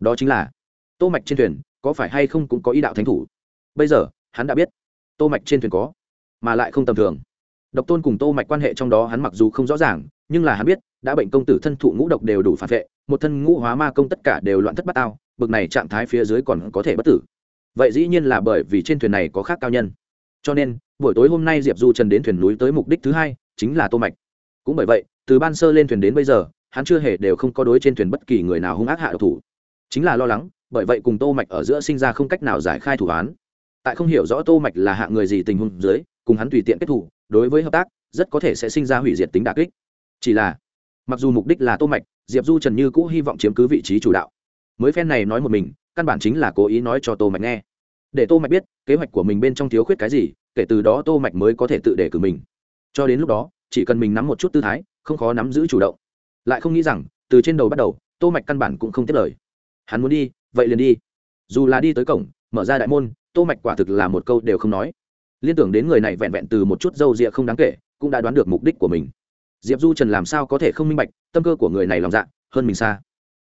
Đó chính là, tô mạch trên thuyền có phải hay không cũng có ý đạo thánh thủ? Bây giờ, hắn đã biết, tô mạch trên thuyền có, mà lại không tầm thường. Độc tôn cùng tô mạch quan hệ trong đó hắn mặc dù không rõ ràng, nhưng là hắn biết, đã bệnh công tử thân thụ ngũ độc đều đủ phản vệ, một thân ngũ hóa ma công tất cả đều loạn thất bát ao bực này trạng thái phía dưới còn có thể bất tử. Vậy dĩ nhiên là bởi vì trên thuyền này có khác cao nhân. Cho nên, buổi tối hôm nay diệp du trần đến thuyền núi tới mục đích thứ hai, chính là tô mạch. Cũng bởi vậy từ ban sơ lên thuyền đến bây giờ, hắn chưa hề đều không có đối trên thuyền bất kỳ người nào hung ác hạ độc thủ. Chính là lo lắng, bởi vậy cùng tô mạch ở giữa sinh ra không cách nào giải khai thủ án. Tại không hiểu rõ tô mạch là hạ người gì tình huống dưới, cùng hắn tùy tiện kết thủ, đối với hợp tác, rất có thể sẽ sinh ra hủy diệt tính đả kích. Chỉ là, mặc dù mục đích là tô mạch, diệp du trần như cũ hy vọng chiếm cứ vị trí chủ đạo. Mới phen này nói một mình, căn bản chính là cố ý nói cho tô mạch nghe. Để tô mạch biết, kế hoạch của mình bên trong thiếu khuyết cái gì, kể từ đó tô mạch mới có thể tự để cử mình. Cho đến lúc đó, chỉ cần mình nắm một chút tư thái không khó nắm giữ chủ động. Lại không nghĩ rằng, từ trên đầu bắt đầu, tô mạch căn bản cũng không tiếp lời. Hắn muốn đi, vậy liền đi. Dù là đi tới cổng, mở ra đại môn, tô mạch quả thực là một câu đều không nói. Liên tưởng đến người này vẹn vẹn từ một chút dâu dịa không đáng kể, cũng đã đoán được mục đích của mình. Diệp du trần làm sao có thể không minh bạch, tâm cơ của người này lòng dạ hơn mình xa.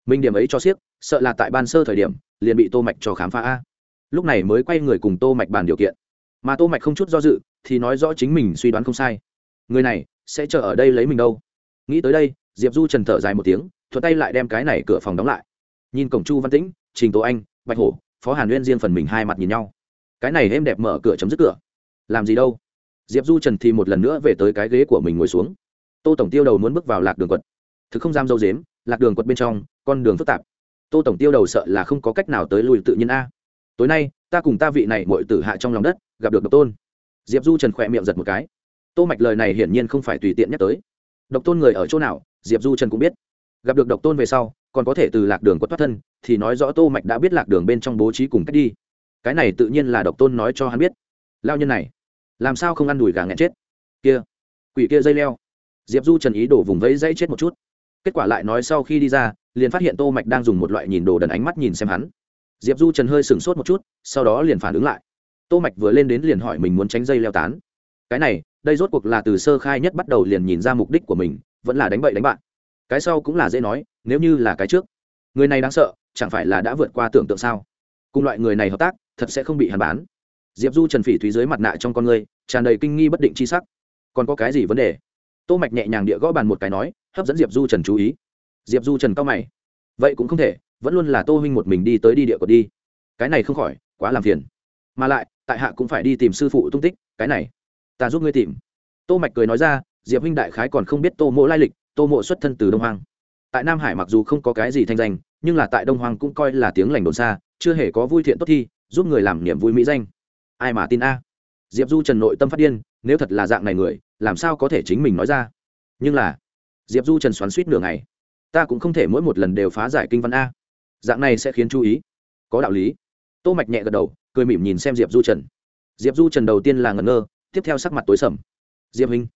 Minh điểm ấy cho siếc, sợ là tại ban sơ thời điểm, liền bị tô mạch cho khám phá a. Lúc này mới quay người cùng tô mạch bàn điều kiện. Mà tô mạch không chút do dự, thì nói rõ chính mình suy đoán không sai. Người này, sẽ chờ ở đây lấy mình đâu? Nghĩ tới đây, diệp du trần thở dài một tiếng, thuận tay lại đem cái này cửa phòng đóng lại. Nhìn cổng chu văn tĩnh, trình tố anh, bạch hổ, phó hàn nguyên riêng phần mình hai mặt nhìn nhau. Cái này êm đẹp mở cửa chấm dứt cửa. Làm gì đâu? Diệp du trần thì một lần nữa về tới cái ghế của mình ngồi xuống. Tô tổng tiêu đầu muốn bước vào lạc đường quật. Thực không dám dâu dếm, lạc đường quật bên trong, con đường phức tạp. Tô tổng tiêu đầu sợ là không có cách nào tới lùi tự nhiên a. Tối nay, ta cùng ta vị này muội tử hạ trong lòng đất, gặp được độc tôn. Diệp du trần khỏe miệng giật một cái. Tô mạch lời này hiển nhiên không phải tùy tiện nhắc tới độc tôn người ở chỗ nào, diệp du trần cũng biết. Gặp được độc tôn về sau, còn có thể từ lạc đường quật thoát thân, thì nói rõ tô mạch đã biết lạc đường bên trong bố trí cùng cách đi. Cái này tự nhiên là độc tôn nói cho hắn biết. Lao nhân này, làm sao không ăn đùi gà nghẹn chết? Kia, quỷ kia dây leo. Diệp du trần ý đổ vùng vẫy dãy chết một chút. Kết quả lại nói sau khi đi ra, liền phát hiện tô mạch đang dùng một loại nhìn đồ đần ánh mắt nhìn xem hắn. Diệp du trần hơi sửng sốt một chút, sau đó liền phản ứng lại. Tô mạch vừa lên đến liền hỏi mình muốn tránh dây leo tán cái này, đây rốt cuộc là từ sơ khai nhất bắt đầu liền nhìn ra mục đích của mình, vẫn là đánh bậy đánh bạn. Cái sau cũng là dễ nói, nếu như là cái trước, người này đáng sợ, chẳng phải là đã vượt qua tưởng tượng sao? Cùng loại người này hợp tác, thật sẽ không bị hàn bán. Diệp du trần phỉ thúy dưới mặt nạ trong con người, tràn đầy kinh nghi bất định chi sắc. Còn có cái gì vấn đề? Tô mạch nhẹ nhàng địa gõ bàn một cái nói, hấp dẫn diệp du trần chú ý. Diệp du trần cao mày. Vậy cũng không thể, vẫn luôn là tô huynh một mình đi tới đi địa của đi. Cái này không khỏi, quá làm phiền. Mà lại, tại hạ cũng phải đi tìm sư phụ tung tích, cái này ta giúp ngươi tìm. Tô mạch cười nói ra, diệp huynh đại khái còn không biết tô mộ lai lịch, tô mộ xuất thân từ đông Hoang. tại nam hải mặc dù không có cái gì thanh danh, nhưng là tại đông Hoang cũng coi là tiếng lành đồn xa, chưa hề có vui thiện tốt thi, giúp người làm niềm vui mỹ danh. Ai mà tin a? Diệp du trần nội tâm phát điên, nếu thật là dạng này người, làm sao có thể chính mình nói ra? Nhưng là, diệp du trần xoắn suýt nửa ngày. Ta cũng không thể mỗi một lần đều phá giải kinh văn a. Dạng này sẽ khiến chú ý. Có đạo lý. Tô mạch nhẹ gật đầu, cười mỉm nhìn xem diệp du trần. Diệp du trần đầu tiên là ngẩn ngơ tiếp theo sắc mặt tối sầm. Diệp huynh,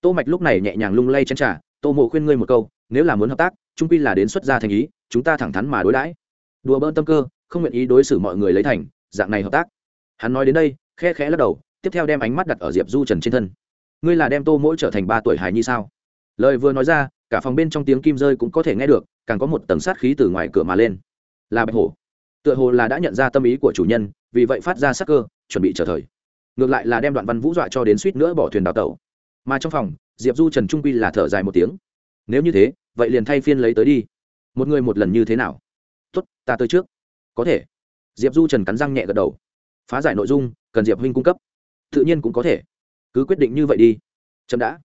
tô mạch lúc này nhẹ nhàng lung lay chân trà, tô mộ khuyên ngươi một câu, nếu là muốn hợp tác, trung quy là đến xuất gia thành ý, chúng ta thẳng thắn mà đối đãi. Đùa bỡn tâm cơ, không nguyện ý đối xử mọi người lấy thành, dạng này hợp tác. Hắn nói đến đây khẽ khẽ lắc đầu, tiếp theo đem ánh mắt đặt ở diệp du trần trên thân. Ngươi là đem tô mỗi trở thành ba tuổi hài nhi sao? Lời vừa nói ra, cả phòng bên trong tiếng kim rơi cũng có thể nghe được, càng có một tầng sát khí từ ngoài cửa mà lên. Là bạch hổ. Tựa hồ là đã nhận ra tâm ý của chủ nhân, vì vậy phát ra sắc cơ, chuẩn bị trở thời ngược lại là đem đoạn văn vũ dọa cho đến suýt nữa bỏ thuyền đào tẩu. Mà trong phòng, diệp du trần trung quy là thở dài một tiếng. Nếu như thế, vậy liền thay phiên lấy tới đi. Một người một lần như thế nào? Tốt, ta tới trước. Có thể. Diệp du trần cắn răng nhẹ gật đầu. Phá giải nội dung, cần diệp huynh cung cấp. Tự nhiên cũng có thể. Cứ quyết định như vậy đi. Chậm đã.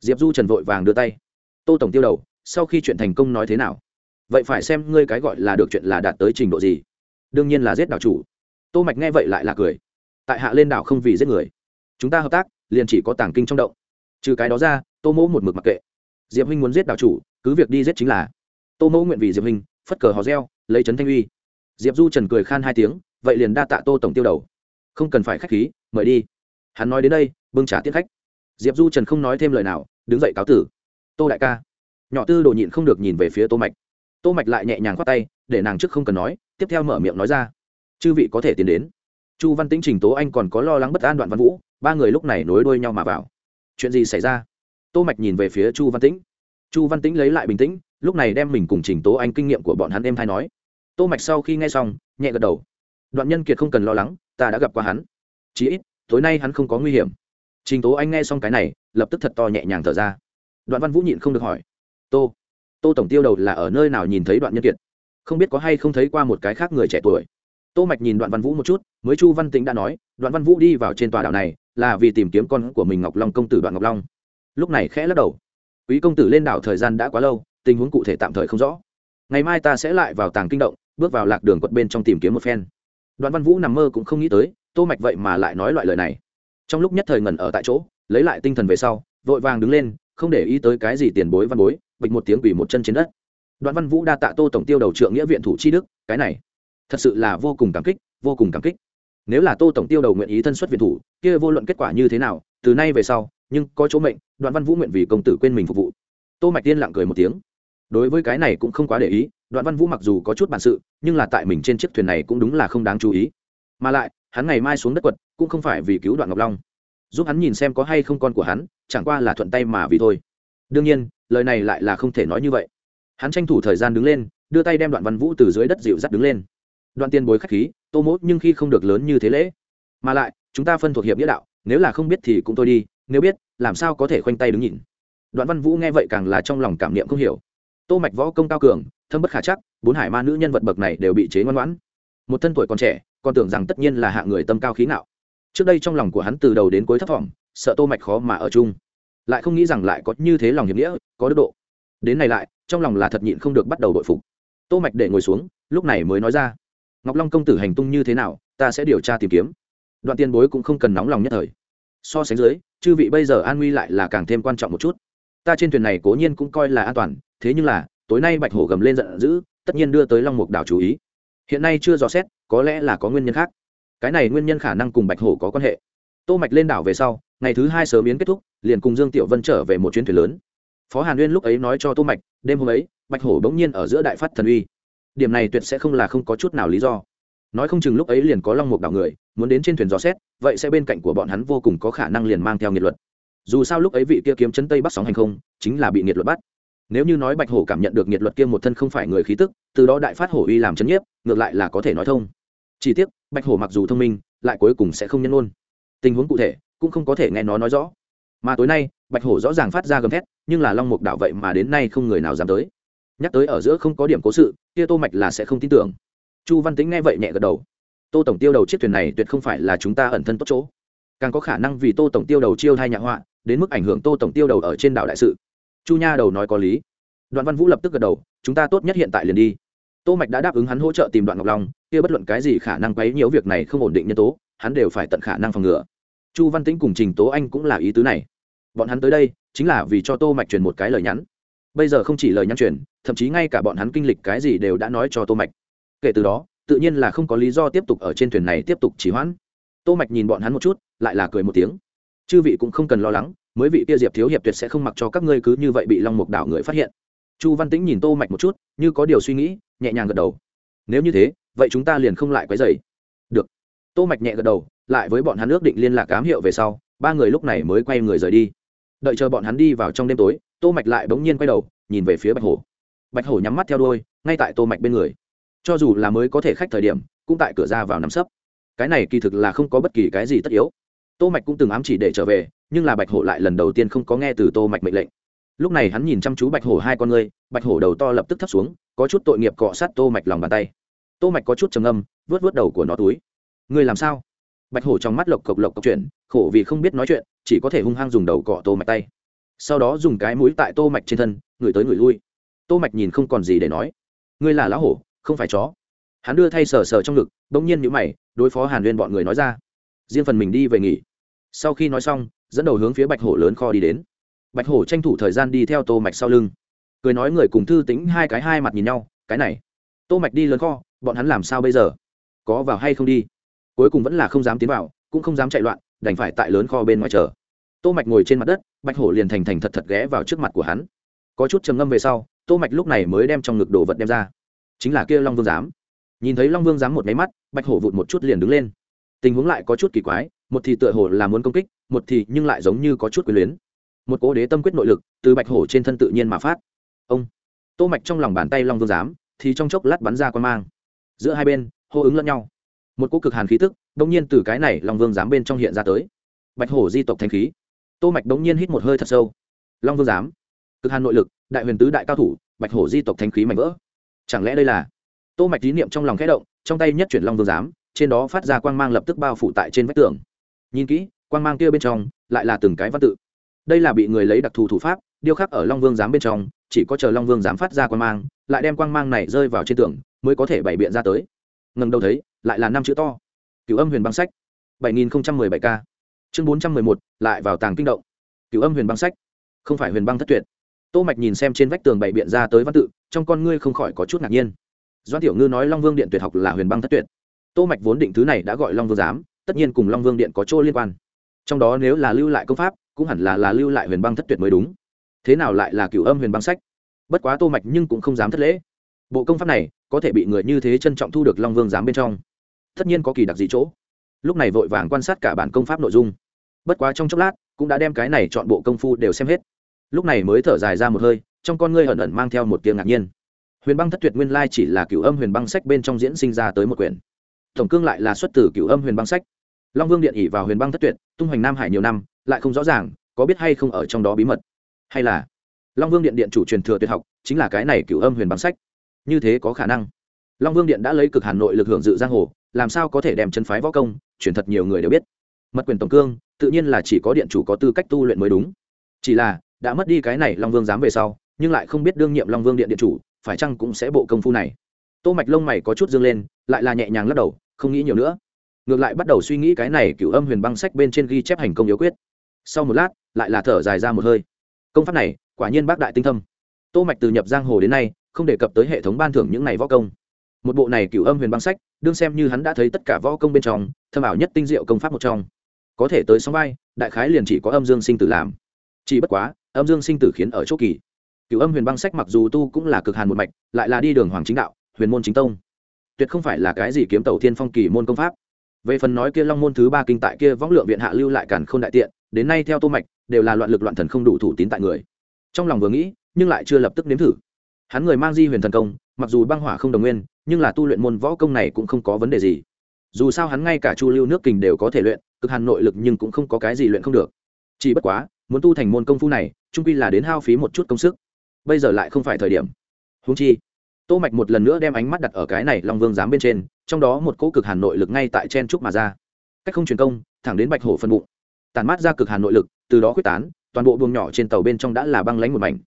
Diệp du trần vội vàng đưa tay. Tô tổng tiêu đầu, sau khi chuyện thành công nói thế nào? Vậy phải xem ngươi cái gọi là được chuyện là đạt tới trình độ gì. Đương nhiên là giết đảo chủ. Tô mạch nghe vậy lại là cười tại hạ lên đảo không vì giết người. Chúng ta hợp tác, liền chỉ có tàng kinh trong động. Trừ cái đó ra, tô mỗ một mực mặc kệ. Diệp huynh muốn giết đảo chủ, cứ việc đi giết chính là. Tô mỗ nguyện vì diệp huynh, phất cờ hò reo, lấy trấn thanh uy. Diệp du trần cười khan hai tiếng, vậy liền đa tạ tô tổng tiêu đầu. Không cần phải khách khí, mời đi. Hắn nói đến đây, bưng trả tiết khách. Diệp du trần không nói thêm lời nào, đứng dậy cáo tử. Tô đại ca. Nhỏ tư đồ nhịn không được nhìn về phía tô mạch. Tô mạch lại nhẹ nhàng khoát tay, để nàng trước không cần nói, tiếp theo mở miệng nói ra. Chư vị có thể tiến đến chu văn tĩnh, trình tố anh còn có lo lắng bất an đoạn văn vũ, ba người lúc này nối đuôi nhau mà vào. Chuyện gì xảy ra? Tô mạch nhìn về phía chu văn tĩnh. Chu văn tĩnh lấy lại bình tĩnh, lúc này đem mình cùng trình tố anh kinh nghiệm của bọn hắn em thay nói. Tô mạch sau khi nghe xong, nhẹ gật đầu. Đoạn nhân kiệt không cần lo lắng, ta đã gặp qua hắn. Chí ít, tối nay hắn không có nguy hiểm. Trình tố anh nghe xong cái này, lập tức thật to nhẹ nhàng thở ra. Đoạn văn vũ nhịn không được hỏi. Tô tô tổng tiêu đầu là ở nơi nào nhìn thấy đoạn nhân kiệt? Không biết có hay không thấy qua một cái khác người trẻ tuổi? Tô mạch nhìn đoạn văn vũ một chút, mới chu văn tĩnh đã nói, đoạn văn vũ đi vào trên tòa đảo này là vì tìm kiếm con của mình ngọc long công tử đoạn ngọc long. Lúc này khẽ lắc đầu. Quý công tử lên đảo thời gian đã quá lâu, tình huống cụ thể tạm thời không rõ. Ngày mai ta sẽ lại vào tàng kinh động, bước vào lạc đường quật bên trong tìm kiếm một phen. Đoạn văn vũ nằm mơ cũng không nghĩ tới, tô mạch vậy mà lại nói loại lời này. Trong lúc nhất thời ngẩn ở tại chỗ, lấy lại tinh thần về sau, vội vàng đứng lên, không để ý tới cái gì tiền bối văn bối, bịch một tiếng quỳ một chân trên đất. Đoạn văn vũ đa tạ tô tổng tiêu đầu trượng nghĩa viện thủ chi đức, cái này thật sự là vô cùng cảm kích, vô cùng cảm kích. Nếu là tô tổng tiêu đầu nguyện ý thân xuất viện thủ, kia vô luận kết quả như thế nào, từ nay về sau, nhưng có chỗ mệnh, đoạn văn vũ nguyện vì công tử quên mình phục vụ. Tô mạch tiên lặng cười một tiếng. Đối với cái này cũng không quá để ý, đoạn văn vũ mặc dù có chút bản sự, nhưng là tại mình trên chiếc thuyền này cũng đúng là không đáng chú ý. Mà lại, hắn ngày mai xuống đất quật, cũng không phải vì cứu đoạn ngọc long. Giúp hắn nhìn xem có hay không con của hắn, chẳng qua là thuận tay mà vì thôi. Đương nhiên, lời này lại là không thể nói như vậy. Hắn tranh thủ thời gian đứng lên, đưa tay đem đoạn văn vũ từ dưới đất dịu dắt đứng lên đoạn tiên bối khách khí, tô mốt nhưng khi không được lớn như thế lễ. Mà lại, chúng ta phân thuộc hiệp nghĩa đạo, nếu là không biết thì cũng thôi đi, nếu biết, làm sao có thể khoanh tay đứng nhìn. Đoạn văn vũ nghe vậy càng là trong lòng cảm niệm không hiểu. Tô mạch võ công cao cường, thâm bất khả chắc, bốn hải ma nữ nhân vật bậc này đều bị chế ngoan ngoãn. Một thân tuổi còn trẻ, còn tưởng rằng tất nhiên là hạng người tâm cao khí não trước đây trong lòng của hắn từ đầu đến cuối thất vọng sợ tô mạch khó mà ở chung. Lại không nghĩ rằng lại có như thế lòng hiệp nghĩa, có đức độ. Đến này lại, trong lòng là thật nhịn không được bắt đầu bội phục. Tô mạch để ngồi xuống, lúc này mới nói ra ngọc long công tử hành tung như thế nào, ta sẽ điều tra tìm kiếm. Đoạn tiền bối cũng không cần nóng lòng nhất thời. So sánh dưới, chư vị bây giờ an nguy lại là càng thêm quan trọng một chút. Ta trên thuyền này cố nhiên cũng coi là an toàn, thế nhưng là, tối nay bạch hổ gầm lên giận dữ, tất nhiên đưa tới long mục đảo chú ý. Hiện nay chưa dò xét, có lẽ là có nguyên nhân khác. Cái này nguyên nhân khả năng cùng bạch hổ có quan hệ. Tô mạch lên đảo về sau, ngày thứ hai sớm biến kết thúc, liền cùng dương tiểu vân trở về một chuyến thuyền lớn. Phó hàn uyên lúc ấy nói cho tô mạch, đêm hôm ấy, bạch hổ bỗng nhiên ở giữa đại phát thần uy điểm này tuyệt sẽ không là không có chút nào lý do. Nói không chừng lúc ấy liền có long mục đảo người, muốn đến trên thuyền dò xét, vậy sẽ bên cạnh của bọn hắn vô cùng có khả năng liền mang theo nghiệt luật. Dù sao lúc ấy vị kia kiếm chân tây bắc sóng hành không, chính là bị nghiệt luật bắt. Nếu như nói bạch hổ cảm nhận được nghiệt luật kia một thân không phải người khí tức, từ đó đại phát hổ uy làm chấn nhiếp, ngược lại là có thể nói thông. Chỉ tiếc, bạch hổ mặc dù thông minh, lại cuối cùng sẽ không nhân ôn tình huống cụ thể, cũng không có thể nghe nó nói rõ. Mà tối nay, bạch hổ rõ ràng phát ra gầm thét, nhưng là long mục đảo vậy mà đến nay không người nào dám tới nhắc tới ở giữa không có điểm cố sự, kia tô mạch là sẽ không tin tưởng. Chu văn tính nghe vậy nhẹ gật đầu. Tô tổng tiêu đầu chiếc thuyền này tuyệt không phải là chúng ta ẩn thân tốt chỗ. Càng có khả năng vì tô tổng tiêu đầu chiêu thay nhạ họa, đến mức ảnh hưởng tô tổng tiêu đầu ở trên đảo đại sự. Chu nha đầu nói có lý. Đoạn văn vũ lập tức gật đầu, chúng ta tốt nhất hiện tại liền đi. Tô mạch đã đáp ứng hắn hỗ trợ tìm đoạn ngọc long, kia bất luận cái gì khả năng quấy nhiễu việc này không ổn định nhân tố, hắn đều phải tận khả năng phòng ngừa. Chu văn tĩnh cùng trình tố anh cũng là ý tứ này. Bọn hắn tới đây, chính là vì cho tô mạch truyền một cái lời nhắn bây giờ không chỉ lời nhắn truyền, thậm chí ngay cả bọn hắn kinh lịch cái gì đều đã nói cho tô mạch. Kể từ đó, tự nhiên là không có lý do tiếp tục ở trên thuyền này tiếp tục trì hoãn. Tô mạch nhìn bọn hắn một chút, lại là cười một tiếng. Chư vị cũng không cần lo lắng, mới vị kia diệp thiếu hiệp tuyệt sẽ không mặc cho các ngươi cứ như vậy bị long mục đảo người phát hiện. Chu văn tĩnh nhìn tô mạch một chút, như có điều suy nghĩ, nhẹ nhàng gật đầu. Nếu như thế, vậy chúng ta liền không lại quấy rầy. Được. Tô mạch nhẹ gật đầu, lại với bọn hắn ước định liên lạc ám hiệu về sau, ba người lúc này mới quay người rời đi. Đợi chờ bọn hắn đi vào trong đêm tối tô mạch lại bỗng nhiên quay đầu, nhìn về phía bạch hổ. Bạch hổ nhắm mắt theo đuôi, ngay tại tô mạch bên người. Cho dù là mới có thể khách thời điểm, cũng tại cửa ra vào nằm sấp. Cái này kỳ thực là không có bất kỳ cái gì tất yếu. Tô mạch cũng từng ám chỉ để trở về, nhưng là bạch hổ lại lần đầu tiên không có nghe từ tô mạch mệnh lệnh. Lúc này hắn nhìn chăm chú bạch hổ hai con ngươi, bạch hổ đầu to lập tức thấp xuống, có chút tội nghiệp cọ sát tô mạch lòng bàn tay. Tô mạch có chút trầm âm vớt vớt đầu của nó túi. Ngươi làm sao? Bạch hổ trong mắt lộc cộc lộc cộc chuyện khổ vì không biết nói chuyện, chỉ có thể hung hăng dùng đầu cọ tô mạch tay sau đó dùng cái mũi tại tô mạch trên thân, người tới người lui. Tô mạch nhìn không còn gì để nói. Ngươi là lão hổ, không phải chó. Hắn đưa thay sờ sờ trong ngực, bỗng nhiên nhíu mày, đối phó hàn nguyên bọn người nói ra. Riêng phần mình đi về nghỉ. Sau khi nói xong, dẫn đầu hướng phía bạch hổ lớn kho đi đến. Bạch hổ tranh thủ thời gian đi theo tô mạch sau lưng. Cười nói người cùng thư tính hai cái hai mặt nhìn nhau, cái này. Tô mạch đi lớn kho, bọn hắn làm sao bây giờ? Có vào hay không đi? Cuối cùng vẫn là không dám tiến vào, cũng không dám chạy loạn, đành phải tại lớn kho bên ngoài chờ tô mạch ngồi trên mặt đất, bạch hổ liền thành thành thật thật ghé vào trước mặt của hắn. Có chút trầm ngâm về sau, tô mạch lúc này mới đem trong ngực đồ vật đem ra. Chính là kia long vương giám. Nhìn thấy long vương giám một máy mắt, bạch hổ vụt một chút liền đứng lên. Tình huống lại có chút kỳ quái, một thì tựa hồ là muốn công kích, một thì nhưng lại giống như có chút quyền luyến. Một cố đế tâm quyết nội lực từ bạch hổ trên thân tự nhiên mà phát. Ông. Tô mạch trong lòng bàn tay long vương giám, thì trong chốc lát bắn ra quan mang. Giữa hai bên, hô ứng lẫn nhau. Một cỗ cực hàn khí tức đông nhiên từ cái này long vương giám bên trong hiện ra tới. Bạch hổ di tộc thanh khí tô mạch đống nhiên hít một hơi thật sâu. Long vương giám, cực hàn nội lực, đại huyền tứ đại cao thủ, bạch hổ di tộc thanh khí mạnh vỡ. Chẳng lẽ đây là? Tô mạch ý niệm trong lòng khẽ động, trong tay nhất chuyển long vương giám, trên đó phát ra quang mang lập tức bao phủ tại trên vách tường. Nhìn kỹ, quang mang kia bên trong, lại là từng cái văn tự. Đây là bị người lấy đặc thù thủ pháp, điêu khắc ở long vương giám bên trong, chỉ có chờ long vương giám phát ra quang mang, lại đem quang mang này rơi vào trên tường, mới có thể bày biện ra tới. Ngần đầu thấy, lại là năm chữ to. Cửu âm huyền băng sách, bảy nghìn bảy k chương bốn trăm mười một, lại vào tàng kinh động. Cửu âm huyền băng sách. Không phải huyền băng thất tuyệt. Tô mạch nhìn xem trên vách tường bày biện ra tới văn tự, trong con ngươi không khỏi có chút ngạc nhiên. Doan tiểu ngư nói long vương điện tuyệt học là huyền băng thất tuyệt. Tô mạch vốn định thứ này đã gọi long vương giám, tất nhiên cùng long vương điện có chỗ liên quan. Trong đó nếu là lưu lại công pháp, cũng hẳn là là lưu lại huyền băng thất tuyệt mới đúng. Thế nào lại là cửu âm huyền băng sách? Bất quá tô mạch nhưng cũng không dám thất lễ. Bộ công pháp này có thể bị người như thế trân trọng thu được long vương giám bên trong. Tất nhiên có kỳ đặc gì chỗ. Lúc này vội vàng quan sát cả bản công pháp nội dung bất quá trong chốc lát, cũng đã đem cái này chọn bộ công phu đều xem hết. Lúc này mới thở dài ra một hơi, trong con ngươi ẩn ẩn mang theo một tiếng ngạc nhiên. Huyền băng thất tuyệt nguyên lai chỉ là cửu âm huyền băng sách bên trong diễn sinh ra tới một quyển. Tổng cương lại là xuất từ cửu âm huyền băng sách. Long vương điện ỉ vào huyền băng thất tuyệt, tung hoành nam hải nhiều năm, lại không rõ ràng, có biết hay không ở trong đó bí mật. Hay là long vương điện điện chủ truyền thừa tuyệt học, chính là cái này cửu âm huyền băng sách. Như thế có khả năng. Long vương điện đã lấy cực hà nội lực hưởng dự giang hồ, làm sao có thể đem chân phái võ công, truyền thật nhiều người đều biết. Mật quyền tổng cương tự nhiên là chỉ có điện chủ có tư cách tu luyện mới đúng. Chỉ là, đã mất đi cái này long vương dám về sau, nhưng lại không biết đương nhiệm long vương điện điện chủ, phải chăng cũng sẽ bộ công phu này. Tô mạch lông mày có chút dương lên, lại là nhẹ nhàng lắc đầu, không nghĩ nhiều nữa. Ngược lại bắt đầu suy nghĩ cái này cửu âm huyền băng sách bên trên ghi chép hành công yếu quyết. Sau một lát, lại là thở dài ra một hơi. Công pháp này, quả nhiên bác đại tinh thâm. Tô mạch từ nhập giang hồ đến nay, không đề cập tới hệ thống ban thưởng những này võ công. Một bộ này cửu âm huyền băng sách, đương xem như hắn đã thấy tất cả võ công bên trong, thâm ảo nhất tinh diệu công pháp một trong có thể tới sóng vai, đại khái liền chỉ có âm dương sinh tử làm. Chỉ bất quá, âm dương sinh tử khiến ở chỗ kỳ. Cửu âm huyền băng sách mặc dù tu cũng là cực hàn một mạch, lại là đi đường hoàng chính đạo, huyền môn chính tông. Tuyệt không phải là cái gì kiếm tàu thiên phong kỳ môn công pháp. Về phần nói kia long môn thứ ba kinh tại kia võng lượng viện hạ lưu lại cản không đại tiện, đến nay theo tô mạch, đều là loạn lực loạn thần không đủ thủ tín tại người. Trong lòng vừa nghĩ, nhưng lại chưa lập tức nếm thử. Hắn người mang di huyền thần công, mặc dù băng hỏa không đồng nguyên, nhưng là tu luyện môn võ công này cũng không có vấn đề gì. Dù sao hắn ngay cả chu lưu nước kình đều có thể luyện cực hàn nội lực nhưng cũng không có cái gì luyện không được. Chỉ bất quá, muốn tu thành môn công phu này, trung quy là đến hao phí một chút công sức. Bây giờ lại không phải thời điểm. Húng chi, tô mạch một lần nữa đem ánh mắt đặt ở cái này long vương giám bên trên, trong đó một cỗ cực hàn nội lực ngay tại chen trúc mà ra. Cách không truyền công, thẳng đến bạch hổ phân bụng. Tàn mát ra cực hàn nội lực, từ đó quyết tán, toàn bộ buồng nhỏ trên tàu bên trong đã là băng lánh một mảnh.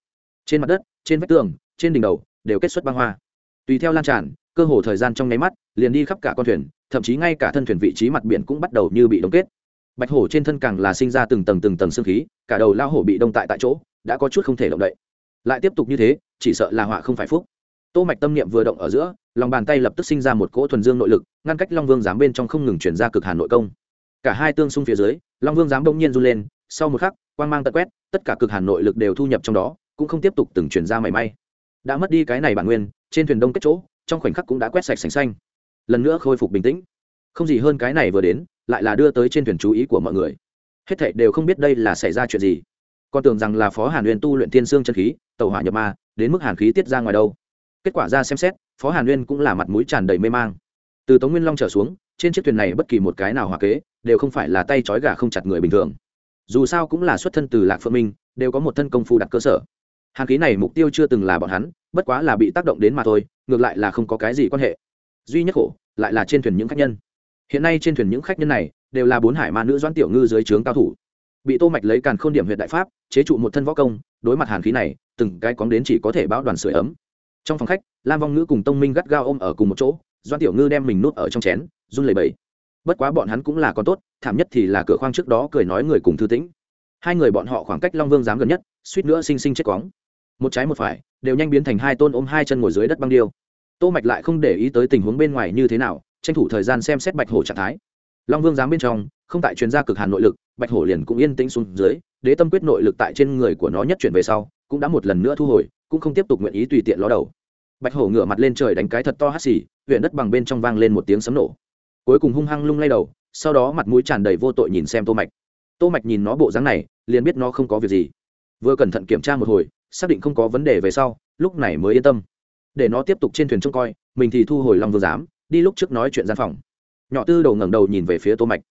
Trên mặt đất, trên vách tường, trên đỉnh đầu đều kết xuất băng hoa. Tùy theo lan tràn, cơ hồ thời gian trong nháy mắt, liền đi khắp cả con thuyền thậm chí ngay cả thân thuyền vị trí mặt biển cũng bắt đầu như bị đông kết. Bạch hổ trên thân càng là sinh ra từng tầng từng tầng xương khí, cả đầu lao hổ bị đông tại tại chỗ, đã có chút không thể động đậy. Lại tiếp tục như thế, chỉ sợ là họa không phải phúc. Tô mạch tâm niệm vừa động ở giữa, lòng bàn tay lập tức sinh ra một cỗ thuần dương nội lực, ngăn cách long vương giám bên trong không ngừng chuyển ra cực hàn nội công. Cả hai tương xung phía dưới, long vương giám bỗng nhiên run lên, sau một khắc, quang mang tận quét, tất cả cực hàn nội lực đều thu nhập trong đó, cũng không tiếp tục từng chuyển ra mảy may. Đã mất đi cái này bản nguyên, trên thuyền đông kết chỗ, trong khoảnh khắc cũng đã quét sạch sành xanh lần nữa khôi phục bình tĩnh. Không gì hơn cái này vừa đến, lại là đưa tới trên thuyền chú ý của mọi người. Hết thảy đều không biết đây là xảy ra chuyện gì. Con tưởng rằng là phó hàn uyên tu luyện thiên sương chân khí, tàu hỏa nhập ma, đến mức hàn khí tiết ra ngoài đâu. Kết quả ra xem xét, phó hàn uyên cũng là mặt mũi tràn đầy mê mang. Từ tống nguyên long trở xuống, trên chiếc thuyền này bất kỳ một cái nào hòa kế, đều không phải là tay trói gà không chặt người bình thường. Dù sao cũng là xuất thân từ lạc phượng minh, đều có một thân công phu đặt cơ sở. Hàn khí này mục tiêu chưa từng là bọn hắn, bất quá là bị tác động đến mà thôi, ngược lại là không có cái gì quan hệ duy nhất khổ lại là trên thuyền những khách nhân. Hiện nay trên thuyền những khách nhân này đều là bốn hải ma nữ doãn tiểu ngư dưới trướng cao thủ. Bị tô mạch lấy càn khôn điểm huyện đại pháp, chế trụ một thân võ công, đối mặt hàn khí này, từng cái cóng đến chỉ có thể báo đoàn sưởi ấm. Trong phòng khách, lam vong ngữ cùng tông minh gắt gao ôm ở cùng một chỗ, doãn tiểu ngư đem mình nuốt ở trong chén, run lẩy bẩy. Bất quá bọn hắn cũng là con tốt, thảm nhất thì là cửa khoang trước đó cười nói người cùng thư tĩnh. Hai người bọn họ khoảng cách long vương dám gần nhất, suýt nữa sinh sinh chết quóng một trái một phải, đều nhanh biến thành hai tôn ôm hai chân ngồi dưới đất băng điêu tô mạch lại không để ý tới tình huống bên ngoài như thế nào, tranh thủ thời gian xem xét bạch hổ trạng thái. Long vương giám bên trong, không tại chuyên gia cực hàn nội lực, bạch hổ liền cũng yên tĩnh xuống dưới, đế tâm quyết nội lực tại trên người của nó nhất chuyển về sau, cũng đã một lần nữa thu hồi, cũng không tiếp tục nguyện ý tùy tiện ló đầu. Bạch hổ ngửa mặt lên trời đánh cái thật to hắt xì, huyện đất bằng bên trong vang lên một tiếng sấm nổ. Cuối cùng hung hăng lung lay đầu, sau đó mặt mũi tràn đầy vô tội nhìn xem tô mạch. Tô mạch nhìn nó bộ dáng này, liền biết nó không có việc gì. Vừa cẩn thận kiểm tra một hồi, xác định không có vấn đề về sau, lúc này mới yên tâm để nó tiếp tục trên thuyền trông coi, mình thì thu hồi long vương giám, đi lúc trước nói chuyện gian phòng. Nhỏ tư đầu ngẩng đầu nhìn về phía tô mạch.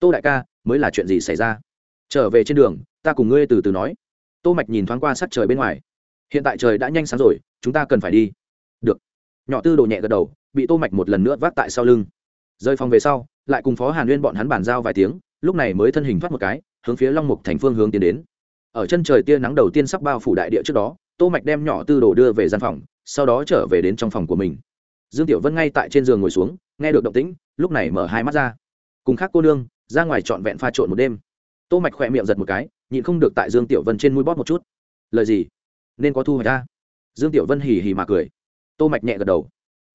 Tô đại ca, mới là chuyện gì xảy ra? Trở về trên đường, ta cùng ngươi từ từ nói. Tô mạch nhìn thoáng qua sát trời bên ngoài. Hiện tại trời đã nhanh sáng rồi, chúng ta cần phải đi. Được. Nhỏ tư đồ nhẹ gật đầu, bị tô mạch một lần nữa vác tại sau lưng. Rơi phòng về sau, lại cùng phó hàn nguyên bọn hắn bàn giao vài tiếng, lúc này mới thân hình thoát một cái, hướng phía long mục thành phương hướng tiến đến. Ở chân trời tia nắng đầu tiên sắp bao phủ đại địa trước đó, tô mạch đem nhỏ tư đồ đưa về gian phòng sau đó trở về đến trong phòng của mình. Dương tiểu vân ngay tại trên giường ngồi xuống, nghe được động tĩnh, lúc này mở hai mắt ra. Cùng khác cô nương, ra ngoài trọn vẹn pha trộn một đêm. Tô mạch khỏe miệng giật một cái, nhịn không được tại dương tiểu vân trên mũi bóp một chút. Lời gì? Nên có thu hoạch ra dương tiểu vân hì hì mà cười. Tô mạch nhẹ gật đầu.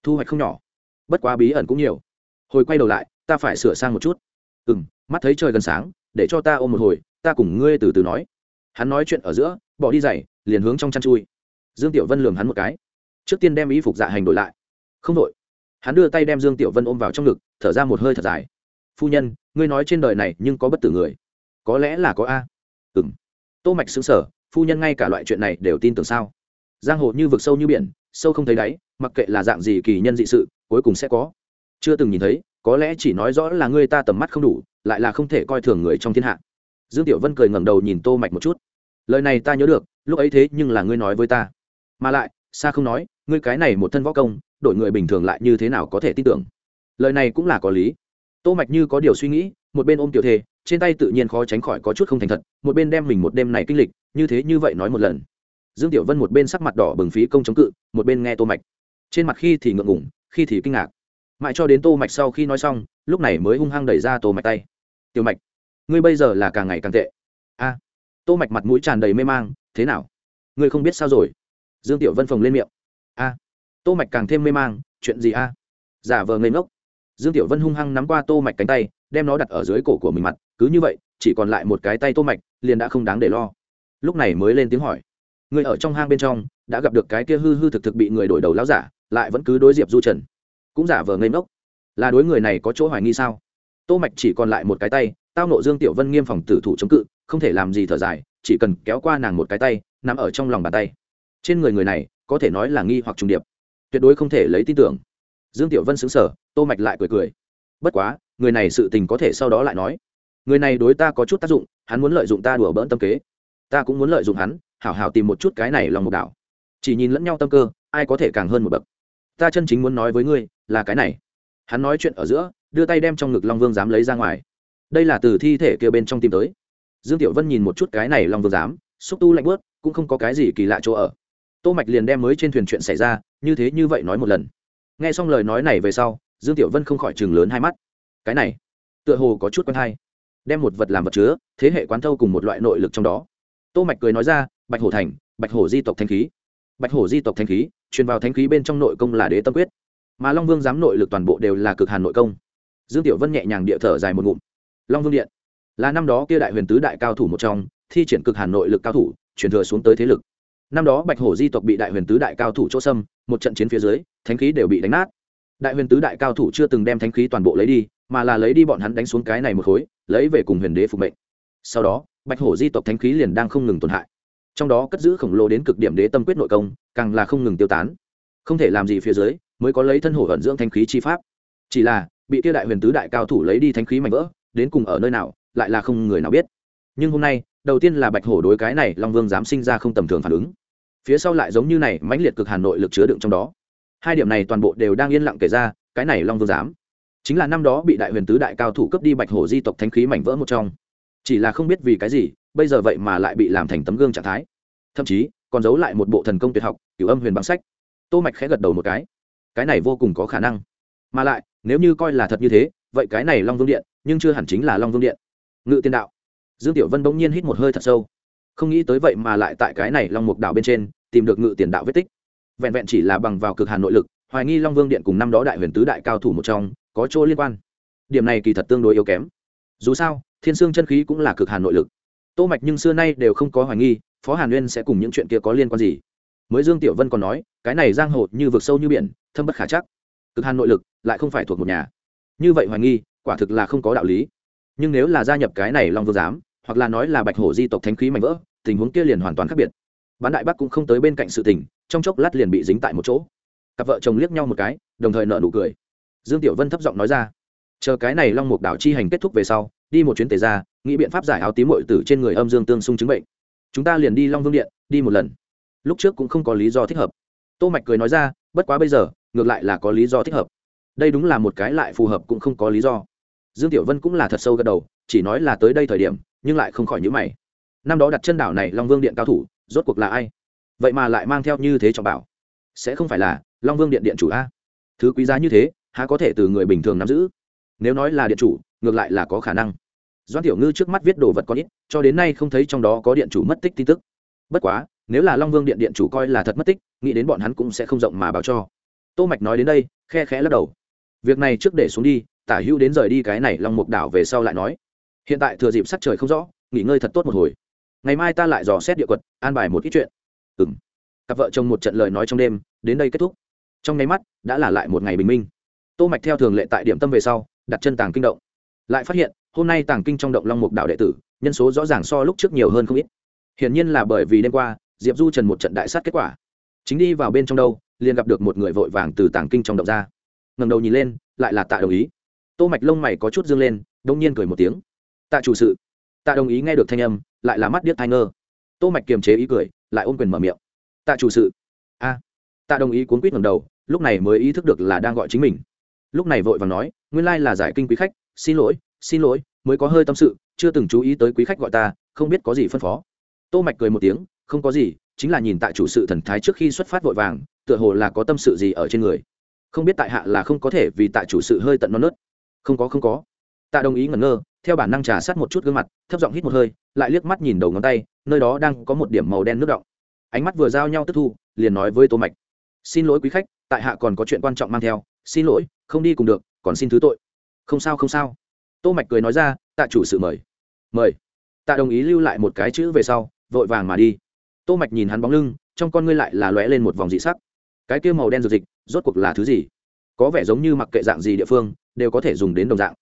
Thu hoạch không nhỏ. Bất quá bí ẩn cũng nhiều. Hồi quay đầu lại, ta phải sửa sang một chút. Ừ mắt thấy trời gần sáng, để cho ta ôm một hồi, ta cùng ngươi từ từ nói. Hắn nói chuyện ở giữa, bỏ đi giày, liền hướng trong chăn chui. Dương tiểu vân lường hắn một cái trước tiên đem y phục dạ hành đổi lại. Không đổi. Hắn đưa tay đem dương tiểu vân ôm vào trong ngực, thở ra một hơi thật dài. Phu nhân, ngươi nói trên đời này nhưng có bất tử người. Có lẽ là có a. Ừ m tô mạch xứng sở phu nhân ngay cả loại chuyện này đều tin tưởng sao? Giang hồ như vực sâu như biển, sâu không thấy đáy, mặc kệ là dạng gì kỳ nhân dị sự, cuối cùng sẽ có. Chưa từng nhìn thấy, có lẽ chỉ nói rõ là ngươi ta tầm mắt không đủ, lại là không thể coi thường người trong thiên hạ. Dương tiểu vân cười ngẩng đầu nhìn tô mạch một chút. Lời này ta nhớ được, lúc ấy thế nhưng là ngươi nói với ta. Mà lại xa không nói, ngươi cái này một thân võ công, đổi người bình thường lại như thế nào có thể tin tưởng? Lời này cũng là có lý. Tô mạch như có điều suy nghĩ, một bên ôm tiểu thề trên tay tự nhiên khó tránh khỏi có chút không thành thật, một bên đem mình một đêm này kinh lịch, như thế như vậy nói một lần. Dương tiểu vân một bên sắc mặt đỏ bừng phí công chống cự, một bên nghe tô mạch. Trên mặt khi thì ngượng ngùng, khi thì kinh ngạc. Mãi cho đến tô mạch sau khi nói xong, lúc này mới hung hăng đẩy ra tô mạch tay. Tiểu mạch, ngươi bây giờ là càng ngày càng tệ. A. Tô mạch mặt mũi tràn đầy mê mang, thế nào? Ngươi không biết sao rồi? Dương tiểu vân phồng lên miệng. A, tô mạch càng thêm mê mang, chuyện gì a? Giả vờ ngây ngốc. Dương tiểu vân hung hăng nắm qua tô mạch cánh tay, đem nó đặt ở dưới cổ của mình mặt, cứ như vậy, chỉ còn lại một cái tay tô mạch, liền đã không đáng để lo. Lúc này mới lên tiếng hỏi, người ở trong hang bên trong, đã gặp được cái kia hư hư thực thực bị người đổi đầu lão giả, lại vẫn cứ đối diệp du trần? Cũng giả vờ ngây ngốc. Là đối người này có chỗ hoài nghi sao? Tô mạch chỉ còn lại một cái tay, tao nộ dương tiểu vân nghiêm phòng tử thủ chống cự, không thể làm gì thở dài, chỉ cần kéo qua nàng một cái tay, nằm ở trong lòng bàn tay trên người người này, có thể nói là nghi hoặc trùng điệp. Tuyệt đối không thể lấy tin tưởng. Dương tiểu vân xứng sở tô mạch lại cười cười. Bất quá, người này sự tình có thể sau đó lại nói. Người này đối ta có chút tác dụng, hắn muốn lợi dụng ta đùa bỡn tâm kế. Ta cũng muốn lợi dụng hắn, hảo hảo tìm một chút cái này lòng một đảo chỉ nhìn lẫn nhau tâm cơ, ai có thể càng hơn một bậc. Ta chân chính muốn nói với ngươi, là cái này. Hắn nói chuyện ở giữa, đưa tay đem trong ngực long vương dám lấy ra ngoài. Đây là từ thi thể kia bên trong tìm tới. Dương tiểu vân nhìn một chút cái này long vương dám xúc tu lạnh bớt cũng không có cái gì kỳ lạ chỗ ở tô mạch liền đem mới trên thuyền chuyện xảy ra, như thế như vậy nói một lần. Nghe xong lời nói này về sau, dương tiểu vân không khỏi chừng lớn hai mắt. Cái này, tựa hồ có chút quen hay. Đem một vật làm vật chứa, thế hệ quán thâu cùng một loại nội lực trong đó. Tô mạch cười nói ra, bạch hổ thành, bạch hổ di tộc thanh khí. Bạch hổ di tộc thanh khí, truyền vào thanh khí bên trong nội công là đế tâm quyết. Mà long vương giám nội lực toàn bộ đều là cực hàn nội công. Dương tiểu vân nhẹ nhàng địa thở dài một ngụm. Long vương điện là năm đó kia đại huyền tứ đại cao thủ một trong, thi triển cực hàn nội lực cao thủ, truyền thừa xuống tới thế lực năm đó bạch hổ di tộc bị đại huyền tứ đại cao thủ chỗ xâm, một trận chiến phía dưới, thánh khí đều bị đánh nát. Đại huyền tứ đại cao thủ chưa từng đem thánh khí toàn bộ lấy đi, mà là lấy đi bọn hắn đánh xuống cái này một khối, lấy về cùng huyền đế phục mệnh. Sau đó, bạch hổ di tộc thánh khí liền đang không ngừng tổn hại. Trong đó cất giữ khổng lồ đến cực điểm đế tâm quyết nội công, càng là không ngừng tiêu tán. Không thể làm gì phía dưới, mới có lấy thân hổ vận dưỡng thánh khí chi pháp. Chỉ là, bị kia đại huyền tứ đại cao thủ lấy đi thánh khí mạnh vỡ, đến cùng ở nơi nào, lại là không người nào biết. Nhưng hôm nay, đầu tiên là bạch hổ đối cái này long vương dám sinh ra không tầm thường phản ứng phía sau lại giống như này mãnh liệt cực hà nội lực chứa đựng trong đó. Hai điểm này toàn bộ đều đang yên lặng kể ra, cái này long vương dám chính là năm đó bị đại huyền tứ đại cao thủ cướp đi bạch hổ di tộc thánh khí mảnh vỡ một trong. Chỉ là không biết vì cái gì, bây giờ vậy mà lại bị làm thành tấm gương trạng thái. Thậm chí, còn giấu lại một bộ thần công tuyệt học cửu âm huyền bằng sách. Tô mạch khẽ gật đầu một cái. Cái này vô cùng có khả năng. Mà lại, nếu như coi là thật như thế, vậy cái này long vương điện, nhưng chưa hẳn chính là long vương điện. Ngự tiên đạo. Dương tiểu vân bỗng nhiên hít một hơi thật sâu không nghĩ tới vậy mà lại tại cái này long mục đạo bên trên, tìm được ngự tiền đạo vết tích. Vẹn vẹn chỉ là bằng vào cực hàn nội lực, hoài nghi long vương điện cùng năm đó đại huyền tứ đại cao thủ một trong, có chỗ liên quan. Điểm này kỳ thật tương đối yếu kém. Dù sao, thiên sương chân khí cũng là cực hàn nội lực. Tô mạch nhưng xưa nay đều không có hoài nghi, phó hàn nguyên sẽ cùng những chuyện kia có liên quan gì. Mới dương tiểu vân còn nói, cái này giang hồ như vực sâu như biển, thâm bất khả chắc. Cực hàn nội lực lại không phải thuộc một nhà. Như vậy hoài nghi, quả thực là không có đạo lý. Nhưng nếu là gia nhập cái này long vương giám, hoặc là nói là bạch hổ di tộc thánh khí mạnh vỡ tình huống kia liền hoàn toàn khác biệt. Bán đại bắc cũng không tới bên cạnh sự tình, trong chốc lát liền bị dính tại một chỗ. Cặp vợ chồng liếc nhau một cái, đồng thời nợ nụ cười. Dương tiểu vân thấp giọng nói ra, chờ cái này long mục đảo chi hành kết thúc về sau, đi một chuyến tề ra nghĩ biện pháp giải áo tím mội tử trên người âm dương tương xung chứng bệnh. Chúng ta liền đi long vương điện, đi một lần. Lúc trước cũng không có lý do thích hợp. Tô mạch cười nói ra, bất quá bây giờ, ngược lại là có lý do thích hợp. Đây đúng là một cái lại phù hợp cũng không có lý do. Dương tiểu vân cũng là thật sâu gật đầu, chỉ nói là tới đây thời điểm, nhưng lại không khỏi nhíu mày năm đó đặt chân đảo này long vương điện cao thủ, rốt cuộc là ai? Vậy mà lại mang theo như thế trọng bảo. Sẽ không phải là long vương điện điện chủ a? Thứ quý giá như thế, há có thể từ người bình thường nắm giữ? Nếu nói là điện chủ, ngược lại là có khả năng. Doan tiểu ngư trước mắt viết đồ vật có ít, cho đến nay không thấy trong đó có điện chủ mất tích tin tức. Bất quá, nếu là long vương điện điện chủ coi là thật mất tích, nghĩ đến bọn hắn cũng sẽ không rộng mà báo cho. Tô mạch nói đến đây, khe khẽ lắc đầu. Việc này trước để xuống đi, tả hữu đến rời đi cái này long mục đảo về sau lại nói. Hiện tại thừa dịp sắc trời không rõ, nghỉ ngơi thật tốt một hồi ngày mai ta lại dò xét địa quật, an bài một ít chuyện. Ừ m cặp vợ chồng một trận lời nói trong đêm, đến đây kết thúc. Trong nháy mắt, đã là lại một ngày bình minh. Tô mạch theo thường lệ tại điểm tâm về sau, đặt chân tàng kinh động. Lại phát hiện, hôm nay tàng kinh trong động long mục đạo đệ tử, nhân số rõ ràng so lúc trước nhiều hơn không ít. Hiển nhiên là bởi vì đêm qua, diệp du trần một trận đại sát kết quả. Chính đi vào bên trong đâu, liền gặp được một người vội vàng từ tàng kinh trong động ra. Ngầm đầu nhìn lên, lại là tạ đồng ý. Tô mạch lông mày có chút dương lên, đông nhiên cười một tiếng. Tạ chủ sự. Tạ đồng ý nghe được thanh âm lại là mắt điếc thai ngơ. Tô mạch kiềm chế ý cười, lại ôm quyền mở miệng. Tạ chủ sự. A. Tạ đồng ý cuốn quýt ngẩng đầu, lúc này mới ý thức được là đang gọi chính mình. Lúc này vội vàng nói, nguyên lai là giải kinh quý khách, xin lỗi xin lỗi, mới có hơi tâm sự, chưa từng chú ý tới quý khách gọi ta, không biết có gì phân phó. Tô mạch cười một tiếng, không có gì, chính là nhìn tại chủ sự thần thái trước khi xuất phát vội vàng, tựa hồ là có tâm sự gì ở trên người. Không biết tại hạ là không có thể vì tại chủ sự hơi tận non nớt. Không có không có. Tạ đồng ý ngẩn ngơ theo bản năng trà sát một chút gương mặt, thấp giọng hít một hơi, lại liếc mắt nhìn đầu ngón tay, nơi đó đang có một điểm màu đen nước động. Ánh mắt vừa giao nhau tức thu, liền nói với tô mạch. Xin lỗi quý khách, tại hạ còn có chuyện quan trọng mang theo. Xin lỗi, không đi cùng được, còn xin thứ tội. Không sao không sao. Tô mạch cười nói ra, tạ chủ sự mời. Mời. Tạ đồng ý lưu lại một cái chữ về sau, vội vàng mà đi. Tô mạch nhìn hắn bóng lưng, trong con ngươi lại là lóe lên một vòng dị sắc. Cái kia màu đen dược dịch rốt cuộc là thứ gì? Có vẻ giống như mặc kệ dạng gì địa phương, đều có thể dùng đến đồng dạng.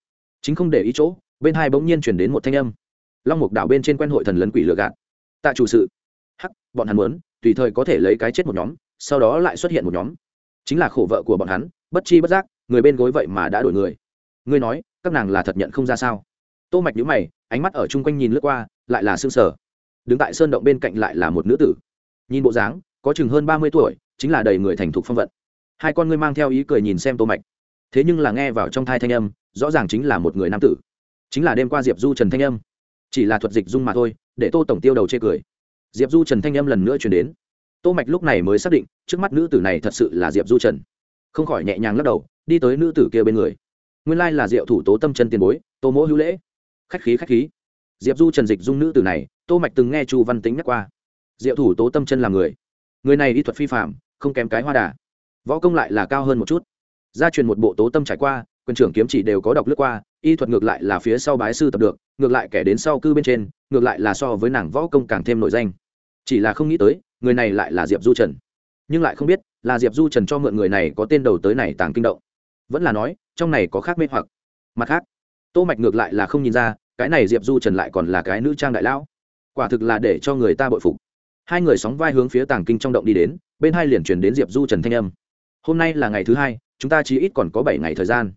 Chính không để ý chỗ bên hai bỗng nhiên chuyển đến một thanh âm. Long mục đảo bên trên quen hội thần lấn quỷ lừa gạt. Tạ chủ sự. Hắc, bọn hắn muốn, tùy thời có thể lấy cái chết một nhóm, sau đó lại xuất hiện một nhóm. Chính là khổ vợ của bọn hắn, bất chi bất giác, người bên gối vậy mà đã đổi người. Ngươi nói, các nàng là thật nhận không ra sao? Tô mạch nhíu mày, ánh mắt ở chung quanh nhìn lướt qua, lại là sương sở đứng tại sơn động bên cạnh lại là một nữ tử. Nhìn bộ dáng, có chừng hơn ba mươi tuổi, chính là đầy người thành thục phong vận. Hai con ngươi mang theo ý cười nhìn xem tô mạch. Thế nhưng là nghe vào trong thai thanh âm, rõ ràng chính là một người nam tử chính là đêm qua diệp du trần thanh âm chỉ là thuật dịch dung mà thôi để tô tổng tiêu đầu chê cười diệp du trần thanh âm lần nữa chuyển đến tô mạch lúc này mới xác định trước mắt nữ tử này thật sự là diệp du trần không khỏi nhẹ nhàng lắc đầu đi tới nữ tử kia bên người nguyên lai là diệu thủ tố tâm chân tiền bối tô mỗ hữu lễ khách khí khách khí diệp du trần dịch dung nữ tử này tô mạch từng nghe chu văn tính nhắc qua diệu thủ tố tâm chân là người người này đi thuật phi phạm không kém cái hoa đà võ công lại là cao hơn một chút gia truyền một bộ tố tâm trải qua quân trưởng kiếm chỉ đều có đọc lướt qua, y thuật ngược lại là phía sau bái sư tập được, ngược lại kẻ đến sau cư bên trên, ngược lại là so với nàng võ công càng thêm nổi danh. Chỉ là không nghĩ tới, người này lại là diệp du trần. Nhưng lại không biết, là diệp du trần cho mượn người này có tên đầu tới này tàng kinh động. Vẫn là nói, trong này có khác mê hoặc. Mặt khác, tô mạch ngược lại là không nhìn ra, cái này diệp du trần lại còn là cái nữ trang đại lão. Quả thực là để cho người ta bội phục. Hai người sóng vai hướng phía tàng kinh trong động đi đến, bên hai liền truyền đến diệp du trần thanh âm. Hôm nay là ngày thứ hai, chúng ta chỉ ít còn có bảy ngày thời gian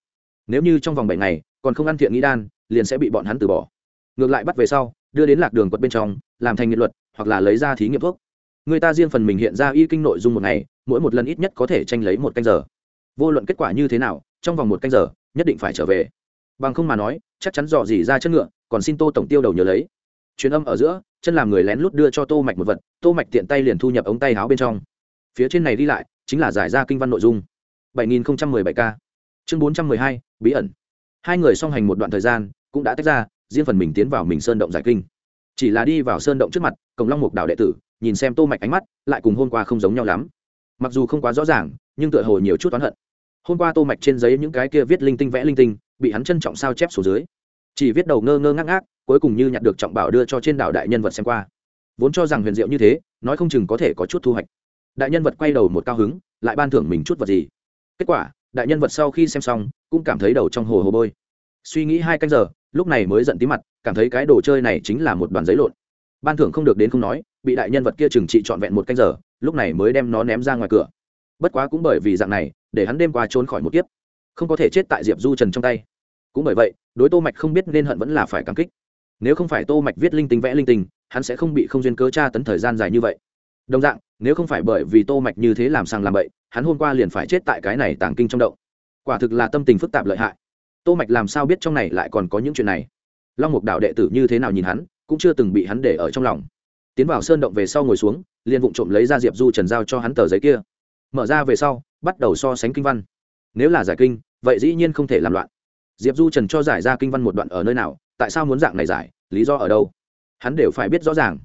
nếu như trong vòng bảy ngày còn không ăn thiện nghĩ đan, liền sẽ bị bọn hắn từ bỏ. Ngược lại bắt về sau, đưa đến lạc đường quật bên trong, làm thành nghiện luật, hoặc là lấy ra thí nghiệm thuốc. Người ta riêng phần mình hiện ra y kinh nội dung một ngày, mỗi một lần ít nhất có thể tranh lấy một canh giờ. Vô luận kết quả như thế nào, trong vòng một canh giờ, nhất định phải trở về. Bằng không mà nói, chắc chắn dò dỉ ra chất ngựa, còn xin tô tổng tiêu đầu nhớ lấy. Chuyến âm ở giữa, chân làm người lén lút đưa cho tô mạch một vật, tô mạch tiện tay liền thu nhập ống tay áo bên trong. Phía trên này đi lại, chính là giải ra kinh văn nội dung. 7017 k chương 412, bí ẩn. Hai người song hành một đoạn thời gian cũng đã tách ra riêng phần mình tiến vào mình sơn động giải kinh. Chỉ là đi vào sơn động trước mặt cổng long mục đảo đệ tử nhìn xem tô mạch ánh mắt lại cùng hôm qua không giống nhau lắm. Mặc dù không quá rõ ràng nhưng tựa hồ nhiều chút oán hận. Hôm qua tô mạch trên giấy những cái kia viết linh tinh vẽ linh tinh bị hắn trân trọng sao chép xuống dưới. Chỉ viết đầu ngơ ngơ ngác ngác cuối cùng như nhặt được trọng bảo đưa cho trên đảo đại nhân vật xem qua. Vốn cho rằng huyền diệu như thế nói không chừng có thể có chút thu hoạch. Đại nhân vật quay đầu một cao hứng lại ban thưởng mình chút vật gì. Kết quả đại nhân vật sau khi xem xong, cũng cảm thấy đầu trong hồ hồ bôi. Suy nghĩ hai canh giờ, lúc này mới giận tí mặt, cảm thấy cái đồ chơi này chính là một đoàn giấy lộn. Ban thưởng không được đến không nói, bị đại nhân vật kia trừng trị trọn vẹn một canh giờ, lúc này mới đem nó ném ra ngoài cửa. Bất quá cũng bởi vì dạng này, để hắn đêm qua trốn khỏi một kiếp, không có thể chết tại diệp du trần trong tay. Cũng bởi vậy, đối tô mạch không biết nên hận vẫn là phải cảm kích. Nếu không phải tô mạch viết linh tinh vẽ linh tinh, hắn sẽ không bị không duyên cớ tra tấn thời gian dài như vậy đồng dạng, nếu không phải bởi vì tô mạch như thế làm sang làm bậy, hắn hôm qua liền phải chết tại cái này tàng kinh trong động. Quả thực là tâm tình phức tạp lợi hại. Tô mạch làm sao biết trong này lại còn có những chuyện này? Long mục đạo đệ tử như thế nào nhìn hắn, cũng chưa từng bị hắn để ở trong lòng. Tiến vào sơn động về sau ngồi xuống, liền vụng trộm lấy ra diệp du trần giao cho hắn tờ giấy kia. Mở ra về sau, bắt đầu so sánh kinh văn. Nếu là giải kinh, vậy dĩ nhiên không thể làm loạn. Diệp du trần cho giải ra kinh văn một đoạn ở nơi nào, tại sao muốn dạng này giải, lý do ở đâu? Hắn đều phải biết rõ ràng.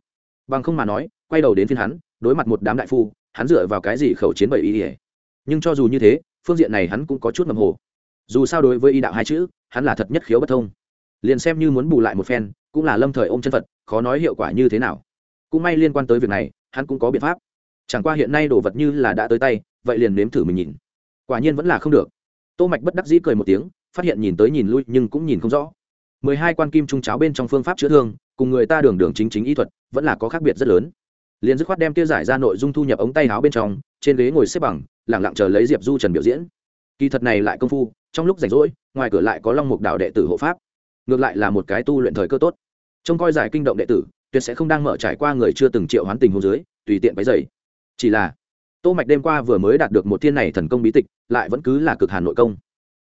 Bằng không mà nói, quay đầu đến phiên hắn đối mặt một đám đại phu, hắn dựa vào cái gì khẩu chiến bởi ý ỉa nhưng cho dù như thế, phương diện này hắn cũng có chút ngầm hồ. Dù sao đối với y đạo hai chữ, hắn là thật nhất khiếu bất thông. Liền xem như muốn bù lại một phen, cũng là lâm thời ôm chân phật, khó nói hiệu quả như thế nào. Cũng may liên quan tới việc này, hắn cũng có biện pháp. Chẳng qua hiện nay đồ vật như là đã tới tay, vậy liền nếm thử mình nhìn. Quả nhiên vẫn là không được. Tô mạch bất đắc dĩ cười một tiếng, phát hiện nhìn tới nhìn lui, nhưng cũng nhìn không rõ. Mười hai quan kim trung cháo bên trong phương pháp chữa thương, cùng người ta đường đường chính chính y thuật, vẫn là có khác biệt rất lớn liền dứt khoát đem kia giải ra nội dung thu nhập ống tay áo bên trong, trên ghế ngồi xếp bằng, lẳng lặng chờ lấy diệp du trần biểu diễn. Kỳ thật này lại công phu, trong lúc rảnh rỗi, ngoài cửa lại có long mục đạo đệ tử hộ pháp. Ngược lại là một cái tu luyện thời cơ tốt. Trông coi giải kinh động đệ tử, tuyệt sẽ không đang mở trải qua người chưa từng triệu hoán tình hôn dưới, tùy tiện váy dày chỉ là, tô mạch đêm qua vừa mới đạt được một thiên này thần công bí tịch, lại vẫn cứ là cực hàn nội công.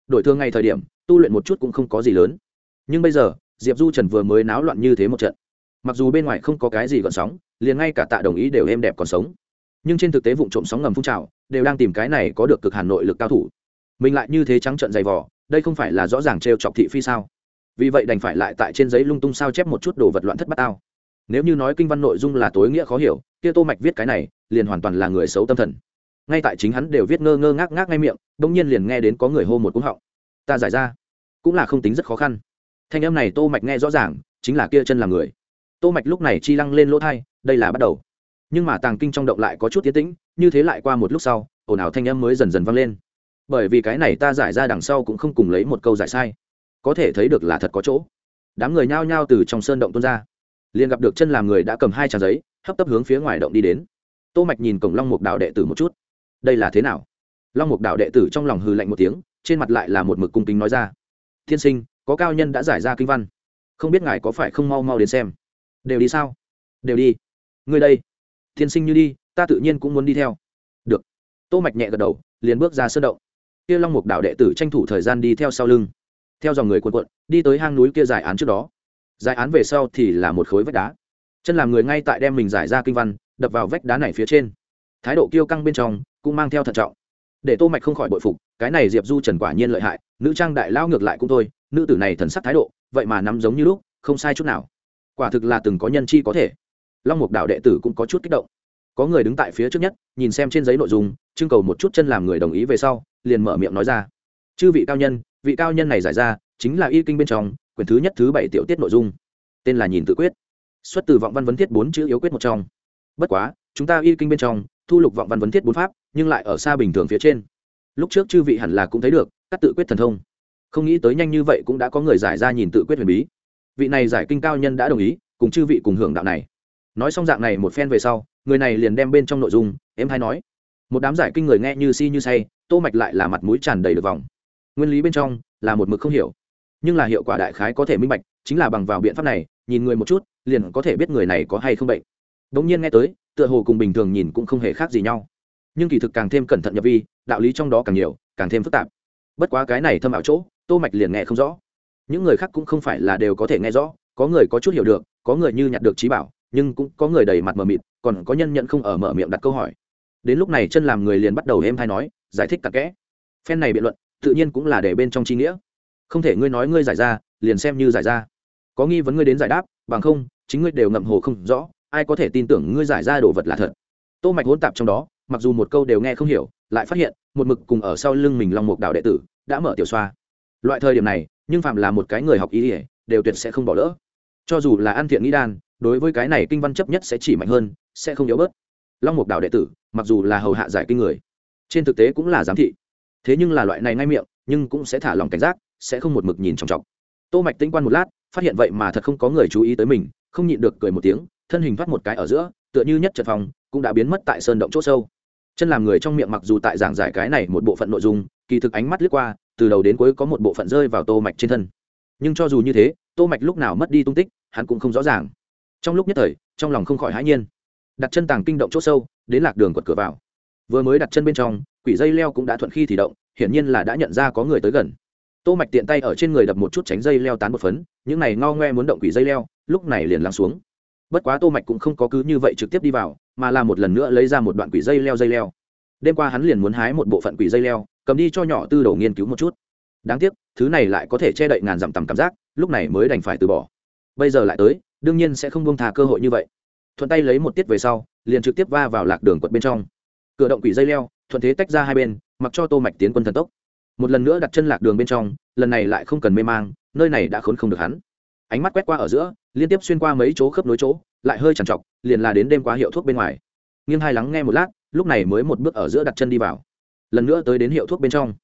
Đổi thương ngay thời điểm, tu luyện một chút cũng không có gì lớn. Nhưng bây giờ, diệp du trần vừa mới náo loạn như thế một trận. Mặc dù bên ngoài không có cái gì gợn sóng liền ngay cả tạ đồng ý đều êm đẹp còn sống. Nhưng trên thực tế vụ trộm sóng ngầm phun trào, đều đang tìm cái này có được cực hàn nội lực cao thủ. Mình lại như thế trắng trận dày vỏ đây không phải là rõ ràng trêu chọc thị phi sao? Vì vậy đành phải lại tại trên giấy lung tung sao chép một chút đồ vật loạn thất bát ao. Nếu như nói kinh văn nội dung là tối nghĩa khó hiểu, kia tô mạch viết cái này, liền hoàn toàn là người xấu tâm thần. Ngay tại chính hắn đều viết ngơ ngơ ngác ngác ngay miệng đông nhiên liền nghe đến có người hô một cúng họng. Ta giải ra. Cũng là không tính rất khó khăn. Thanh âm này tô mạch nghe rõ ràng, chính là kia chân là người. Tô mạch lúc này chi lăng lên lỗ thai đây là bắt đầu. Nhưng mà tàng kinh trong động lại có chút tiến tĩnh, như thế lại qua một lúc sau, ồn ào thanh âm mới dần dần vang lên. Bởi vì cái này ta giải ra đằng sau cũng không cùng lấy một câu giải sai. Có thể thấy được là thật có chỗ. Đám người nhao nhao từ trong sơn động tuôn ra. Liền gặp được chân làm người đã cầm hai trang giấy, hấp tấp hướng phía ngoài động đi đến. Tô mạch nhìn cổng long mục đạo đệ tử một chút. Đây là thế nào? Long mục đạo đệ tử trong lòng hừ lạnh một tiếng, trên mặt lại là một mực cung kính nói ra. Thiên sinh, có cao nhân đã giải ra kinh văn. Không biết ngài có phải không mau mau đến xem? Đều đi sao? Đều đi ngươi đây thiên sinh như đi, ta tự nhiên cũng muốn đi theo. Được. Tô mạch nhẹ gật đầu, liền bước ra sơn động. Kia long mục đạo đệ tử tranh thủ thời gian đi theo sau lưng. Theo dòng người cuộn cuộn, đi tới hang núi kia giải án trước đó. Giải án về sau thì là một khối vách đá. Chân làm người ngay tại đem mình giải ra kinh văn, đập vào vách đá này phía trên. Thái độ kiêu căng bên trong, cũng mang theo thận trọng. Để tô mạch không khỏi bội phục, cái này diệp du trần quả nhiên lợi hại, nữ trang đại lao ngược lại cũng thôi, nữ tử này thần sắc thái độ, vậy mà nắm giống như lúc, không sai chút nào. Quả thực là từng có nhân chi có thể long mục đạo đệ tử cũng có chút kích động. Có người đứng tại phía trước nhất, nhìn xem trên giấy nội dung, trưng cầu một chút chân làm người đồng ý về sau, liền mở miệng nói ra. Chư vị cao nhân, vị cao nhân này giải ra, chính là y kinh bên trong, quyển thứ nhất thứ bảy tiểu tiết nội dung. Tên là nhìn tự quyết. Xuất từ vọng văn vấn thiết bốn chữ yếu quyết một trong. Bất quá, chúng ta y kinh bên trong, thu lục vọng văn vấn thiết bốn pháp, nhưng lại ở xa bình thường phía trên. Lúc trước chư vị hẳn là cũng thấy được, các tự quyết thần thông. Không nghĩ tới nhanh như vậy cũng đã có người giải ra nhìn tự quyết huyền bí. Vị này giải kinh cao nhân đã đồng ý, cùng chư vị cùng hưởng đạo này nói xong dạng này một phen về sau, người này liền đem bên trong nội dung em hay nói. Một đám giải kinh người nghe như si như say, tô mạch lại là mặt mũi tràn đầy được vòng. Nguyên lý bên trong là một mực không hiểu. Nhưng là hiệu quả đại khái có thể minh bạch, chính là bằng vào biện pháp này, nhìn người một chút, liền có thể biết người này có hay không bệnh. Đống nhiên nghe tới, tựa hồ cùng bình thường nhìn cũng không hề khác gì nhau. Nhưng kỳ thực càng thêm cẩn thận nhập vi, đạo lý trong đó càng nhiều, càng thêm phức tạp. Bất quá cái này thâm ảo chỗ, tô mạch liền nghe không rõ. Những người khác cũng không phải là đều có thể nghe rõ, có người có chút hiểu được, có người như nhặt được trí bảo nhưng cũng có người đầy mặt mờ mịt, còn có nhân nhận không ở mở miệng đặt câu hỏi. Đến lúc này chân làm người liền bắt đầu êm hay nói, giải thích cặn kẽ. Phen này biện luận, tự nhiên cũng là để bên trong chi nghĩa. Không thể ngươi nói ngươi giải ra, liền xem như giải ra. Có nghi vấn ngươi đến giải đáp, bằng không, chính ngươi đều ngậm hồ không rõ, ai có thể tin tưởng ngươi giải ra đồ vật là thật. Tô mạch hỗn tạp trong đó, mặc dù một câu đều nghe không hiểu, lại phát hiện, một mực cùng ở sau lưng mình long mục đạo đệ tử, đã mở tiểu xoa. Loại thời điểm này, nhưng phạm là một cái người học ý ỉa đều tuyệt sẽ không bỏ lỡ. Cho dù là an thiện nghĩ đan đối với cái này kinh văn chấp nhất sẽ chỉ mạnh hơn, sẽ không yếu bớt. Long mục đạo đệ tử, mặc dù là hầu hạ giải kinh người, trên thực tế cũng là giám thị. Thế nhưng là loại này ngay miệng, nhưng cũng sẽ thả lòng cảnh giác, sẽ không một mực nhìn trọng trọng tô mạch tinh quan một lát, phát hiện vậy mà thật không có người chú ý tới mình, không nhịn được cười một tiếng, thân hình thoát một cái ở giữa, tựa như nhất trận phòng, cũng đã biến mất tại sơn động chỗ sâu. Chân làm người trong miệng mặc dù tại giảng giải cái này một bộ phận nội dung, kỳ thực ánh mắt lướt qua, từ đầu đến cuối có một bộ phận rơi vào tô mạch trên thân. Nhưng cho dù như thế, tô mạch lúc nào mất đi tung tích, hắn cũng không rõ ràng trong lúc nhất thời, trong lòng không khỏi hãi nhiên. Đặt chân tàng kinh động chỗ sâu, đến lạc đường quật cửa vào. Vừa mới đặt chân bên trong, quỷ dây leo cũng đã thuận khi thì động, hiển nhiên là đã nhận ra có người tới gần. Tô mạch tiện tay ở trên người đập một chút tránh dây leo tán một phấn, những này ngao ngoe muốn động quỷ dây leo, lúc này liền lắng xuống. Bất quá tô mạch cũng không có cứ như vậy trực tiếp đi vào, mà là một lần nữa lấy ra một đoạn quỷ dây leo dây leo. Đêm qua hắn liền muốn hái một bộ phận quỷ dây leo, cầm đi cho nhỏ tư đầu nghiên cứu một chút. Đáng tiếc, thứ này lại có thể che đậy ngàn dặm tầm cảm giác, lúc này mới đành phải từ bỏ. Bây giờ lại tới đương nhiên sẽ không buông thà cơ hội như vậy. Thuận tay lấy một tiết về sau, liền trực tiếp va vào lạc đường quật bên trong. Cửa động quỷ dây leo, thuận thế tách ra hai bên, mặc cho tô mạch tiến quân thần tốc. Một lần nữa đặt chân lạc đường bên trong, lần này lại không cần mê mang, nơi này đã khốn không được hắn. Ánh mắt quét qua ở giữa, liên tiếp xuyên qua mấy chỗ khớp nối chỗ, lại hơi chằn trọc, liền là đến đêm qua hiệu thuốc bên ngoài. Nghiêng hai lắng nghe một lát, lúc này mới một bước ở giữa đặt chân đi vào. Lần nữa tới đến hiệu thuốc bên trong.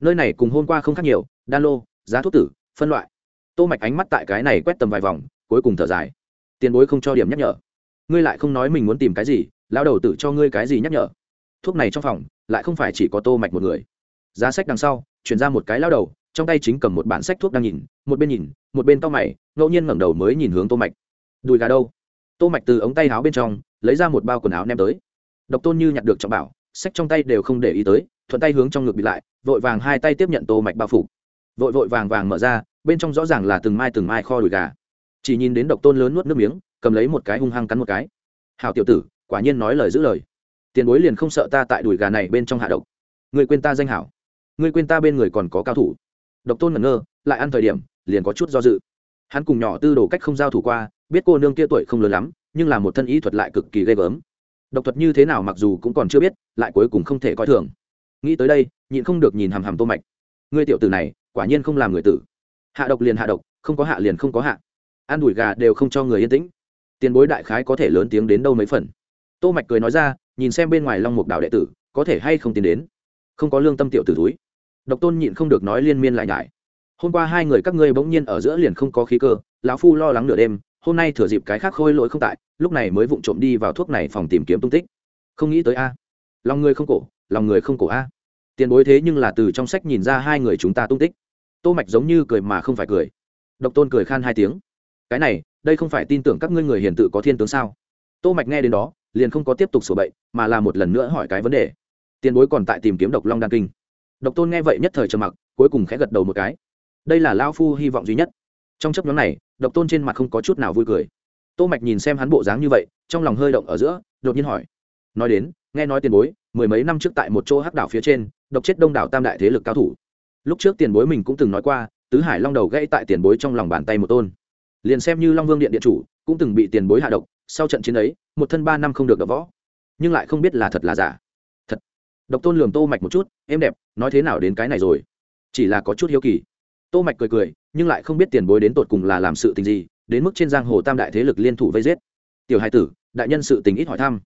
Nơi này cùng hôm qua không khác nhiều, đan lô, giá thuốc tử, phân loại. Tô mạch ánh mắt tại cái này quét tầm vài vòng cuối cùng thở dài. Tiền bối không cho điểm nhắc nhở. Ngươi lại không nói mình muốn tìm cái gì, lão đầu tự cho ngươi cái gì nhắc nhở. Thuốc này trong phòng, lại không phải chỉ có tô mạch một người. Giá sách đằng sau, chuyển ra một cái lao đầu, trong tay chính cầm một bản sách thuốc đang nhìn, một bên nhìn, một bên tao mày, ngẫu nhiên ngẩng đầu mới nhìn hướng tô mạch. Đùi gà đâu? Tô mạch từ ống tay áo bên trong, lấy ra một bao quần áo ném tới. Độc tôn như nhặt được trọng bảo, sách trong tay đều không để ý tới, thuận tay hướng trong ngực bị lại, vội vàng hai tay tiếp nhận tô mạch bao phủ. Vội vội vàng vàng mở ra, bên trong rõ ràng là từng mai từng mai kho đùi gà chỉ nhìn đến độc tôn lớn nuốt nước miếng, cầm lấy một cái hung hăng cắn một cái. Hào tiểu tử, quả nhiên nói lời giữ lời. Tiền bối liền không sợ ta tại đùi gà này bên trong hạ độc. Người quên ta danh hảo. Người quên ta bên người còn có cao thủ. Độc tôn ngẩn ngơ, lại ăn thời điểm, liền có chút do dự. Hắn cùng nhỏ tư đồ cách không giao thủ qua, biết cô nương kia tuổi không lớn lắm, nhưng là một thân ý thuật lại cực kỳ ghê gớm. Độc thuật như thế nào mặc dù cũng còn chưa biết, lại cuối cùng không thể coi thường. Nghĩ tới đây, nhịn không được nhìn hàm hàm tô mạch. Ngươi tiểu tử này, quả nhiên không làm người tử. Hạ độc liền hạ độc, không có hạ liền không có hạ ăn đùi gà đều không cho người yên tĩnh. Tiền bối đại khái có thể lớn tiếng đến đâu mấy phần. Tô mạch cười nói ra, nhìn xem bên ngoài long mục đạo đệ tử, có thể hay không tiến đến? Không có lương tâm tiểu tử túi độc tôn nhịn không được nói liên miên lại nhải. Hôm qua hai người các ngươi bỗng nhiên ở giữa liền không có khí cơ, lão phu lo lắng nửa đêm, hôm nay thừa dịp cái khác khôi lỗi không tại, lúc này mới vụng trộm đi vào thuốc này phòng tìm kiếm tung tích. Không nghĩ tới a. Lòng người không cổ, lòng người không cổ a. Tiền bối thế nhưng là từ trong sách nhìn ra hai người chúng ta tung tích. Tô mạch giống như cười mà không phải cười. Độc tôn cười khan hai tiếng cái này, đây không phải tin tưởng các ngươi người hiền tự có thiên tướng sao? Tô mạch nghe đến đó, liền không có tiếp tục sửa bậy, mà là một lần nữa hỏi cái vấn đề. Tiền bối còn tại tìm kiếm độc long đan kinh. Độc tôn nghe vậy nhất thời trầm mặc, cuối cùng khẽ gật đầu một cái. Đây là lao phu hy vọng duy nhất. Trong chấp nhóm này, độc tôn trên mặt không có chút nào vui cười. Tô mạch nhìn xem hắn bộ dáng như vậy, trong lòng hơi động ở giữa, đột nhiên hỏi. Nói đến, nghe nói tiền bối, mười mấy năm trước tại một chỗ hắc đảo phía trên, độc chết đông đảo tam đại thế lực cao thủ. Lúc trước tiền bối mình cũng từng nói qua, tứ hải long đầu gãy tại tiền bối trong lòng bàn tay một tôn liền xem như long vương điện điện chủ, cũng từng bị tiền bối hạ độc, sau trận chiến ấy, một thân ba năm không được gặp võ. Nhưng lại không biết là thật là giả. Thật. Độc tôn lường tô mạch một chút, êm đẹp, nói thế nào đến cái này rồi? Chỉ là có chút hiếu kỳ. Tô mạch cười cười, nhưng lại không biết tiền bối đến tột cùng là làm sự tình gì, đến mức trên giang hồ tam đại thế lực liên thủ vây giết. Tiểu hai tử, đại nhân sự tình ít hỏi thăm.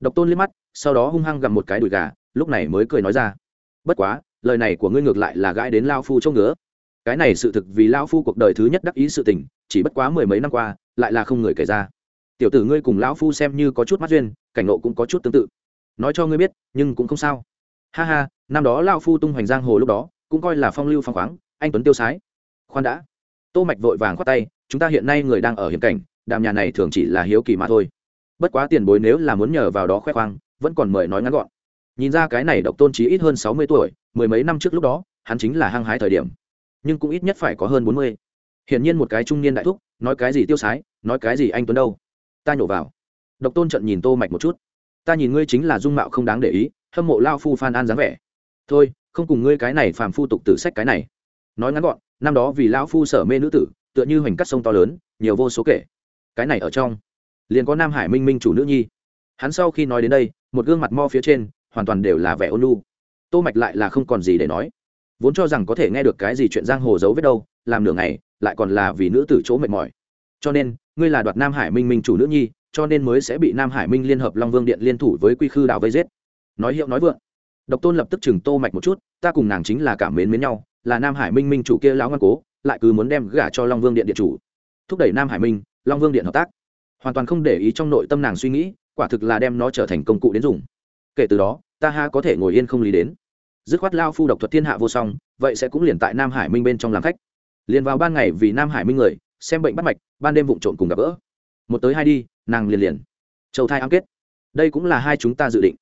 Độc tôn liếc mắt, sau đó hung hăng gặm một cái đùi gà, lúc này mới cười nói ra. Bất quá, lời này của ngươi ngược lại là gãi đến lao phu trông ngứa cái này sự thực vì lão phu cuộc đời thứ nhất đắc ý sự tình, chỉ bất quá mười mấy năm qua, lại là không người kể ra. Tiểu tử ngươi cùng lão phu xem như có chút mắt duyên, cảnh ngộ cũng có chút tương tự. Nói cho ngươi biết, nhưng cũng không sao. Ha ha, năm đó lão phu tung hoành giang hồ lúc đó, cũng coi là phong lưu phong khoáng, anh tuấn tiêu sái. Khoan đã. Tô mạch vội vàng khoát tay, chúng ta hiện nay người đang ở hiểm cảnh, đàm nhà này thường chỉ là hiếu kỳ mà thôi. Bất quá tiền bối nếu là muốn nhờ vào đó khoe khoang, vẫn còn mời nói ngắn gọn. Nhìn ra cái này độc tôn trí ít hơn sáu mươi tuổi, mười mấy năm trước lúc đó, hắn chính là hăng hái thời điểm nhưng cũng ít nhất phải có hơn bốn mươi. Hiển nhiên một cái trung niên đại thúc, nói cái gì tiêu sái, nói cái gì anh tuấn đâu. Ta nhổ vào. Độc tôn trận nhìn tô mạch một chút. Ta nhìn ngươi chính là dung mạo không đáng để ý, hâm mộ lao phu phan an dáng vẻ. Thôi, không cùng ngươi cái này phàm phu tục tử sách cái này. Nói ngắn gọn, năm đó vì lão phu sở mê nữ tử, tựa như hoành cắt sông to lớn, nhiều vô số kể. Cái này ở trong, liền có nam hải minh minh chủ nữ nhi. Hắn sau khi nói đến đây, một gương mặt mo phía trên, hoàn toàn đều là vẻ ôn lu tô mạch lại là không còn gì để nói vốn cho rằng có thể nghe được cái gì chuyện giang hồ giấu vết đâu, làm nửa ngày, lại còn là vì nữ tử chỗ mệt mỏi. Cho nên, ngươi là đoạt nam hải minh minh chủ nữ nhi, cho nên mới sẽ bị nam hải minh liên hợp long vương điện liên thủ với quy khư đảo vây giết. Nói hiệu nói vượng. Độc tôn lập tức chừng tô mạch một chút, ta cùng nàng chính là cảm mến mến nhau, là nam hải minh minh chủ kia lão ngoan cố, lại cứ muốn đem gả cho long vương điện điện chủ. Thúc đẩy nam hải minh, long vương điện hợp tác. Hoàn toàn không để ý trong nội tâm nàng suy nghĩ, quả thực là đem nó trở thành công cụ đến dùng. Kể từ đó, ta ha có thể ngồi yên không lý đến dứt khoát lao phu độc thuật thiên hạ vô song, vậy sẽ cũng liền tại nam hải minh bên trong làm khách. Liền vào ban ngày vì nam hải minh người, xem bệnh bắt mạch, ban đêm vụng trộn cùng gặp gỡ. Một tới hai đi, nàng liền liền. Châu thai ám kết. Đây cũng là hai chúng ta dự định.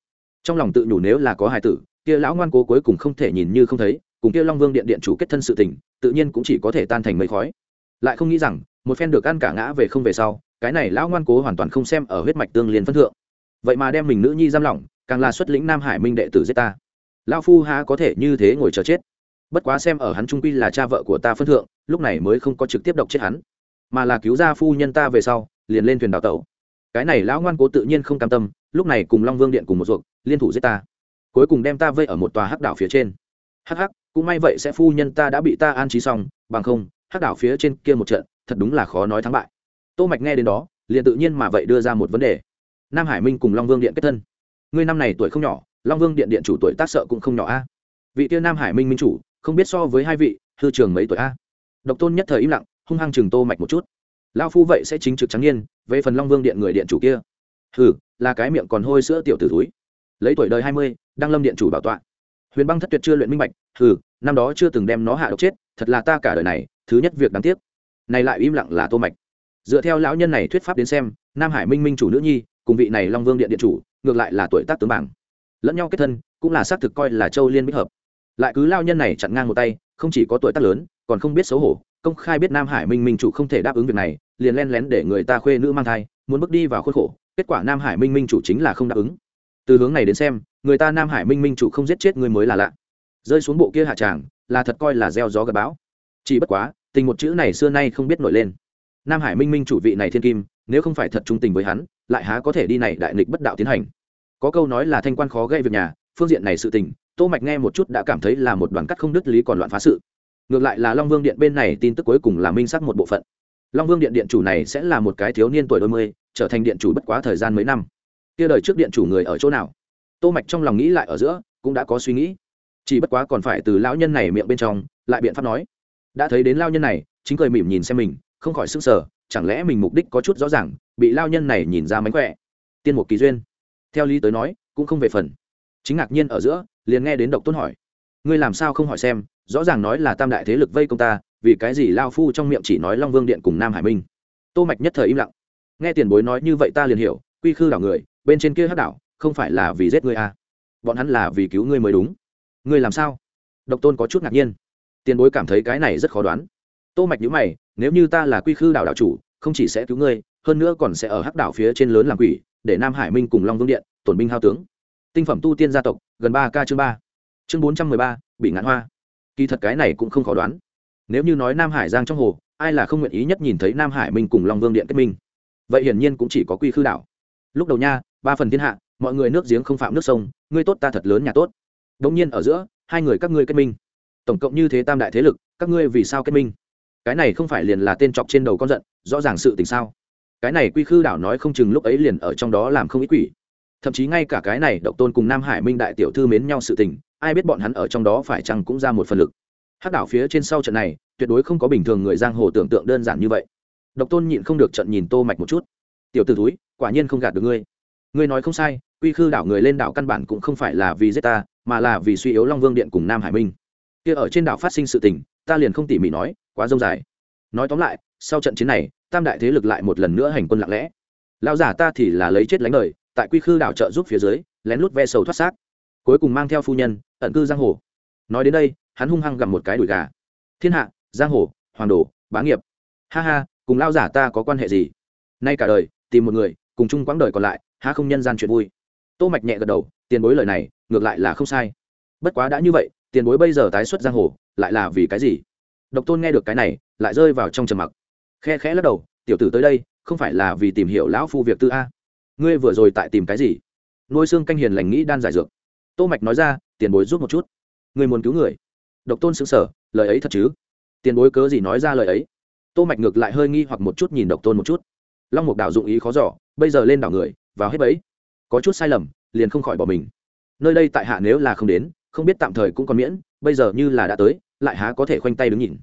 Trong lòng tự nhủ nếu là có hài tử, kia lão ngoan cố cuối cùng không thể nhìn như không thấy, cùng kia long vương điện điện chủ kết thân sự tình, tự nhiên cũng chỉ có thể tan thành mây khói. Lại không nghĩ rằng, một phen được ăn cả ngã về không về sau, cái này lão ngoan cố hoàn toàn không xem ở huyết mạch tương liền phân thượng. Vậy mà đem mình nữ nhi giam lỏng, càng là xuất lĩnh nam hải minh đệ tử giết ta lão phu há có thể như thế ngồi chờ chết. Bất quá xem ở hắn trung quy là cha vợ của ta phân thượng, lúc này mới không có trực tiếp độc chết hắn. Mà là cứu ra phu nhân ta về sau, liền lên thuyền đào tẩu. Cái này lão ngoan cố tự nhiên không cam tâm, lúc này cùng long vương điện cùng một ruột, liên thủ giết ta. Cuối cùng đem ta vây ở một tòa hắc đảo phía trên. Hắc hắc, cũng may vậy sẽ phu nhân ta đã bị ta an trí xong, bằng không, hắc đảo phía trên kia một trận, thật đúng là khó nói thắng bại. Tô mạch nghe đến đó, liền tự nhiên mà vậy đưa ra một vấn đề. Nam hải minh cùng long vương điện kết thân. Ngươi năm này tuổi không nhỏ long vương điện điện chủ tuổi tác sợ cũng không nhỏ a. Vị tiên nam hải minh minh chủ, không biết so với hai vị, hư trường mấy tuổi a? Độc tôn nhất thời im lặng, hung hăng chừng tô mạch một chút. Lao phu vậy sẽ chính trực trắng nhiên về phần long vương điện người điện chủ kia. Hừ, là cái miệng còn hôi sữa tiểu tử túi lấy tuổi đời hai mươi đang lâm điện chủ bảo tọa. Huyền băng thất tuyệt chưa luyện minh bạch, hừ, năm đó chưa từng đem nó hạ độc chết, thật là ta cả đời này, thứ nhất việc đáng tiếc. Này lại im lặng là tô mạch. Dựa theo lão nhân này thuyết pháp đến xem, nam hải minh minh chủ nữ nhi, cùng vị này long vương điện điện chủ, ngược lại là tuổi tác tướng bảng lẫn nhau kết thân, cũng là xác thực coi là châu liên bích hợp. Lại cứ lao nhân này chặn ngang một tay, không chỉ có tuổi tác lớn, còn không biết xấu hổ, công khai biết nam hải minh minh chủ không thể đáp ứng việc này, liền len lén để người ta khuê nữ mang thai, muốn bước đi vào khuất khổ, kết quả nam hải minh minh chủ chính là không đáp ứng. Từ hướng này đến xem, người ta nam hải minh minh chủ không giết chết người mới là lạ. Rơi xuống bộ kia hạ tràng, là thật coi là gieo gió gặp bão. Chỉ bất quá, tình một chữ này xưa nay không biết nổi lên. Nam hải minh minh chủ vị này thiên kim, nếu không phải thật trung tình với hắn, lại há có thể đi này đại nghịch bất đạo tiến hành có câu nói là thanh quan khó gây việc nhà, phương diện này sự tình, tô mạch nghe một chút đã cảm thấy là một đoàn cắt không đứt lý còn loạn phá sự. Ngược lại là long vương điện bên này tin tức cuối cùng là minh xác một bộ phận. Long vương điện điện chủ này sẽ là một cái thiếu niên tuổi đôi mươi, trở thành điện chủ bất quá thời gian mấy năm. Kia đời trước điện chủ người ở chỗ nào? Tô mạch trong lòng nghĩ lại ở giữa, cũng đã có suy nghĩ. Chỉ bất quá còn phải từ lão nhân này miệng bên trong, lại biện pháp nói. Đã thấy đến lão nhân này, chính cười mỉm nhìn xem mình, không khỏi sức sở chẳng lẽ mình mục đích có chút rõ ràng, bị lão nhân này nhìn ra mánh khỏe. Tiên một kỳ duyên theo lý tới nói, cũng không về phần. Chính ngạc nhiên ở giữa, liền nghe đến độc tôn hỏi. Ngươi làm sao không hỏi xem, rõ ràng nói là tam đại thế lực vây công ta, vì cái gì lao phu trong miệng chỉ nói long vương điện cùng nam hải minh? Tô mạch nhất thời im lặng. Nghe tiền bối nói như vậy ta liền hiểu, quy khư đảo người, bên trên kia hắc đảo, không phải là vì giết ngươi à? Bọn hắn là vì cứu ngươi mới đúng. Ngươi làm sao? Độc tôn có chút ngạc nhiên. Tiền bối cảm thấy cái này rất khó đoán. Tô mạch nhíu mày, nếu như ta là quy khư đảo đảo chủ, không chỉ sẽ cứu ngươi hơn nữa còn sẽ ở hắc đảo phía trên lớn làm quỷ, để nam hải minh cùng long vương điện, tổn binh hao tướng. Tinh phẩm tu tiên gia tộc, gần ba k chương ba. Chương bốn trăm mười ba, bị ngạn hoa. Kỳ thật cái này cũng không khó đoán. Nếu như nói nam hải giang trong hồ, ai là không nguyện ý nhất nhìn thấy nam hải minh cùng long vương điện kết minh? Vậy hiển nhiên cũng chỉ có quy khư đảo. Lúc đầu nha, ba phần thiên hạ, mọi người nước giếng không phạm nước sông, ngươi tốt ta thật lớn nhà tốt. Đông nhiên ở giữa, hai người các ngươi kết minh. Tổng cộng như thế tam đại thế lực, các ngươi vì sao kết minh? Cái này không phải liền là tên chọc trên đầu con giận, rõ ràng sự tình sao? Cái này quy khư đảo nói không chừng lúc ấy liền ở trong đó làm không ít quỷ. Thậm chí ngay cả cái này độc tôn cùng nam hải minh đại tiểu thư mến nhau sự tình, ai biết bọn hắn ở trong đó phải chăng cũng ra một phần lực. Hắc đảo phía trên sau trận này, tuyệt đối không có bình thường người giang hồ tưởng tượng đơn giản như vậy. Độc tôn nhịn không được trận nhìn tô mạch một chút. Tiểu t ử túi quả nhiên không gạt được ngươi. Ngươi nói không sai, quy khư đảo người lên đảo căn bản cũng không phải là vì giết ta, mà là vì suy yếu long vương điện cùng nam hải minh. Kia ở trên đảo phát sinh sự tình, ta liền không tỉ mỉ nói, quá dông dài. Nói tóm lại sau trận chiến này, tam đại thế lực lại một lần nữa hành quân lặng lẽ. Lão giả ta thì là lấy chết lánh đời, tại quy khư đảo trợ giúp phía dưới, lén lút ve sầu thoát xác. Cuối cùng mang theo phu nhân, ẩn cư giang hồ. Nói đến đây, hắn hung hăng gặm một cái đùi gà. Thiên hạ, giang hồ, hoàng đồ, bá nghiệp. Ha ha, cùng lão giả ta có quan hệ gì? Nay cả đời, tìm một người, cùng chung quãng đời còn lại ha không nhân gian chuyện vui. Tô mạch nhẹ gật đầu, tiền bối lời này, ngược lại là không sai. Bất quá đã như vậy, tiền bối bây giờ tái xuất giang hồ, lại là vì cái gì? Độc tôn nghe được cái này, lại rơi vào trong trầm mặc khe khẽ lắc đầu, tiểu tử tới đây, không phải là vì tìm hiểu lão phu việc tư a. Ngươi vừa rồi tại tìm cái gì? Nuôi xương canh hiền lành nghĩ đan giải dược. Tô mạch nói ra, tiền bối giúp một chút. Ngươi muốn cứu người. Độc tôn sững sờ, lời ấy thật chứ? Tiền bối cớ gì nói ra lời ấy? Tô mạch ngược lại hơi nghi hoặc một chút nhìn độc tôn một chút. Long mục đảo dụng ý khó giỏ bây giờ lên đảo người, vào hết bấy có chút sai lầm, liền không khỏi bỏ mình. Nơi đây tại hạ nếu là không đến, không biết tạm thời cũng còn miễn, bây giờ như là đã tới, lại há có thể khoanh tay đứng nhìn.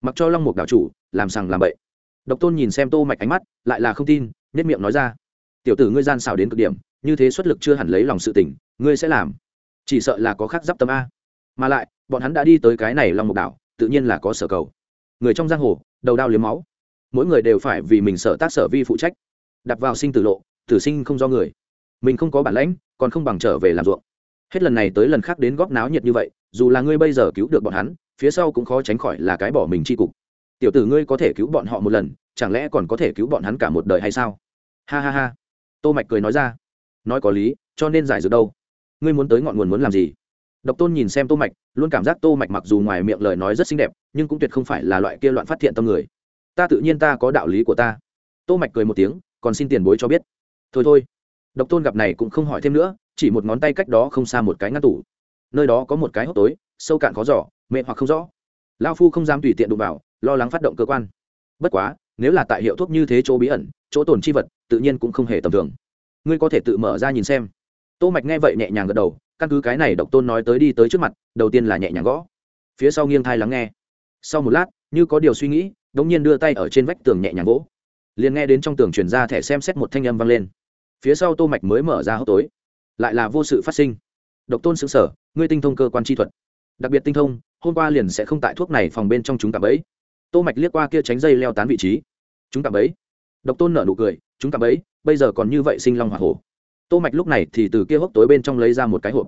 Mặc cho long mục đảo chủ, làm sằng làm bậy độc tôn nhìn xem tô mạch ánh mắt, lại là không tin nhất miệng nói ra. Tiểu tử ngươi gian xảo đến cực điểm, như thế xuất lực chưa hẳn lấy lòng sự tình, ngươi sẽ làm. Chỉ sợ là có khác giáp tâm a. Mà lại, bọn hắn đã đi tới cái này long mục đảo, tự nhiên là có sở cầu. Người trong giang hồ, đầu đao liếm máu. Mỗi người đều phải vì mình sở tác sở vi phụ trách. Đặt vào sinh tử lộ, tử sinh không do người. Mình không có bản lãnh, còn không bằng trở về làm ruộng. Hết lần này tới lần khác đến góp náo nhiệt như vậy, dù là ngươi bây giờ cứu được bọn hắn, phía sau cũng khó tránh khỏi là cái bỏ mình c h i cục tiểu tử ngươi có thể cứu bọn họ một lần, chẳng lẽ còn có thể cứu bọn hắn cả một đời hay sao? Ha ha ha. Tô mạch cười nói ra. Nói có lý, cho nên giải dược đâu? Ngươi muốn tới ngọn nguồn muốn làm gì? Độc tôn nhìn xem tô mạch, luôn cảm giác tô mạch mặc dù ngoài miệng lời nói rất xinh đẹp, nhưng cũng tuyệt không phải là loại kia loạn phát hiện tâm người. Ta tự nhiên ta có đạo lý của ta. Tô mạch cười một tiếng, còn xin tiền bối cho biết. Thôi thôi. Độc tôn gặp này cũng không hỏi thêm nữa, chỉ một ngón tay cách đó không xa một cái ngăn tủ. Nơi đó có một cái hốc tối, sâu cạn khó giỏ mệt hoặc không rõ. Lao phu không dám tùy tiện đụng vào lo lắng phát động cơ quan. Bất quá, nếu là tại hiệu thuốc như thế chỗ bí ẩn, chỗ tồn chi vật, tự nhiên cũng không hề tầm thường. Ngươi có thể tự mở ra nhìn xem. Tô mạch nghe vậy nhẹ nhàng gật đầu, căn cứ cái này độc tôn nói tới đi tới trước mặt, đầu tiên là nhẹ nhàng gõ. Phía sau nghiêng thai lắng nghe. Sau một lát, như có điều suy nghĩ, đống nhiên đưa tay ở trên vách tường nhẹ nhàng gỗ liền nghe đến trong tường truyền ra thẻ xem xét một thanh âm vang lên. Phía sau tô mạch mới mở ra hốc tối. Lại là vô sự phát sinh. Độc tôn xứng sở, ngươi tinh thông cơ quan chi thuật. Đặc biệt tinh thông, hôm qua liền sẽ không tại thuốc này phòng bên trong chúng cả bấy tô mạch liếc qua kia tránh dây leo tán vị trí. Chúng cạm ấy độc tôn nở nụ cười, chúng cạm ấy bây giờ còn như vậy sinh long hỏa hổ. Tô mạch lúc này thì từ kia hốc tối bên trong lấy ra một cái hộp.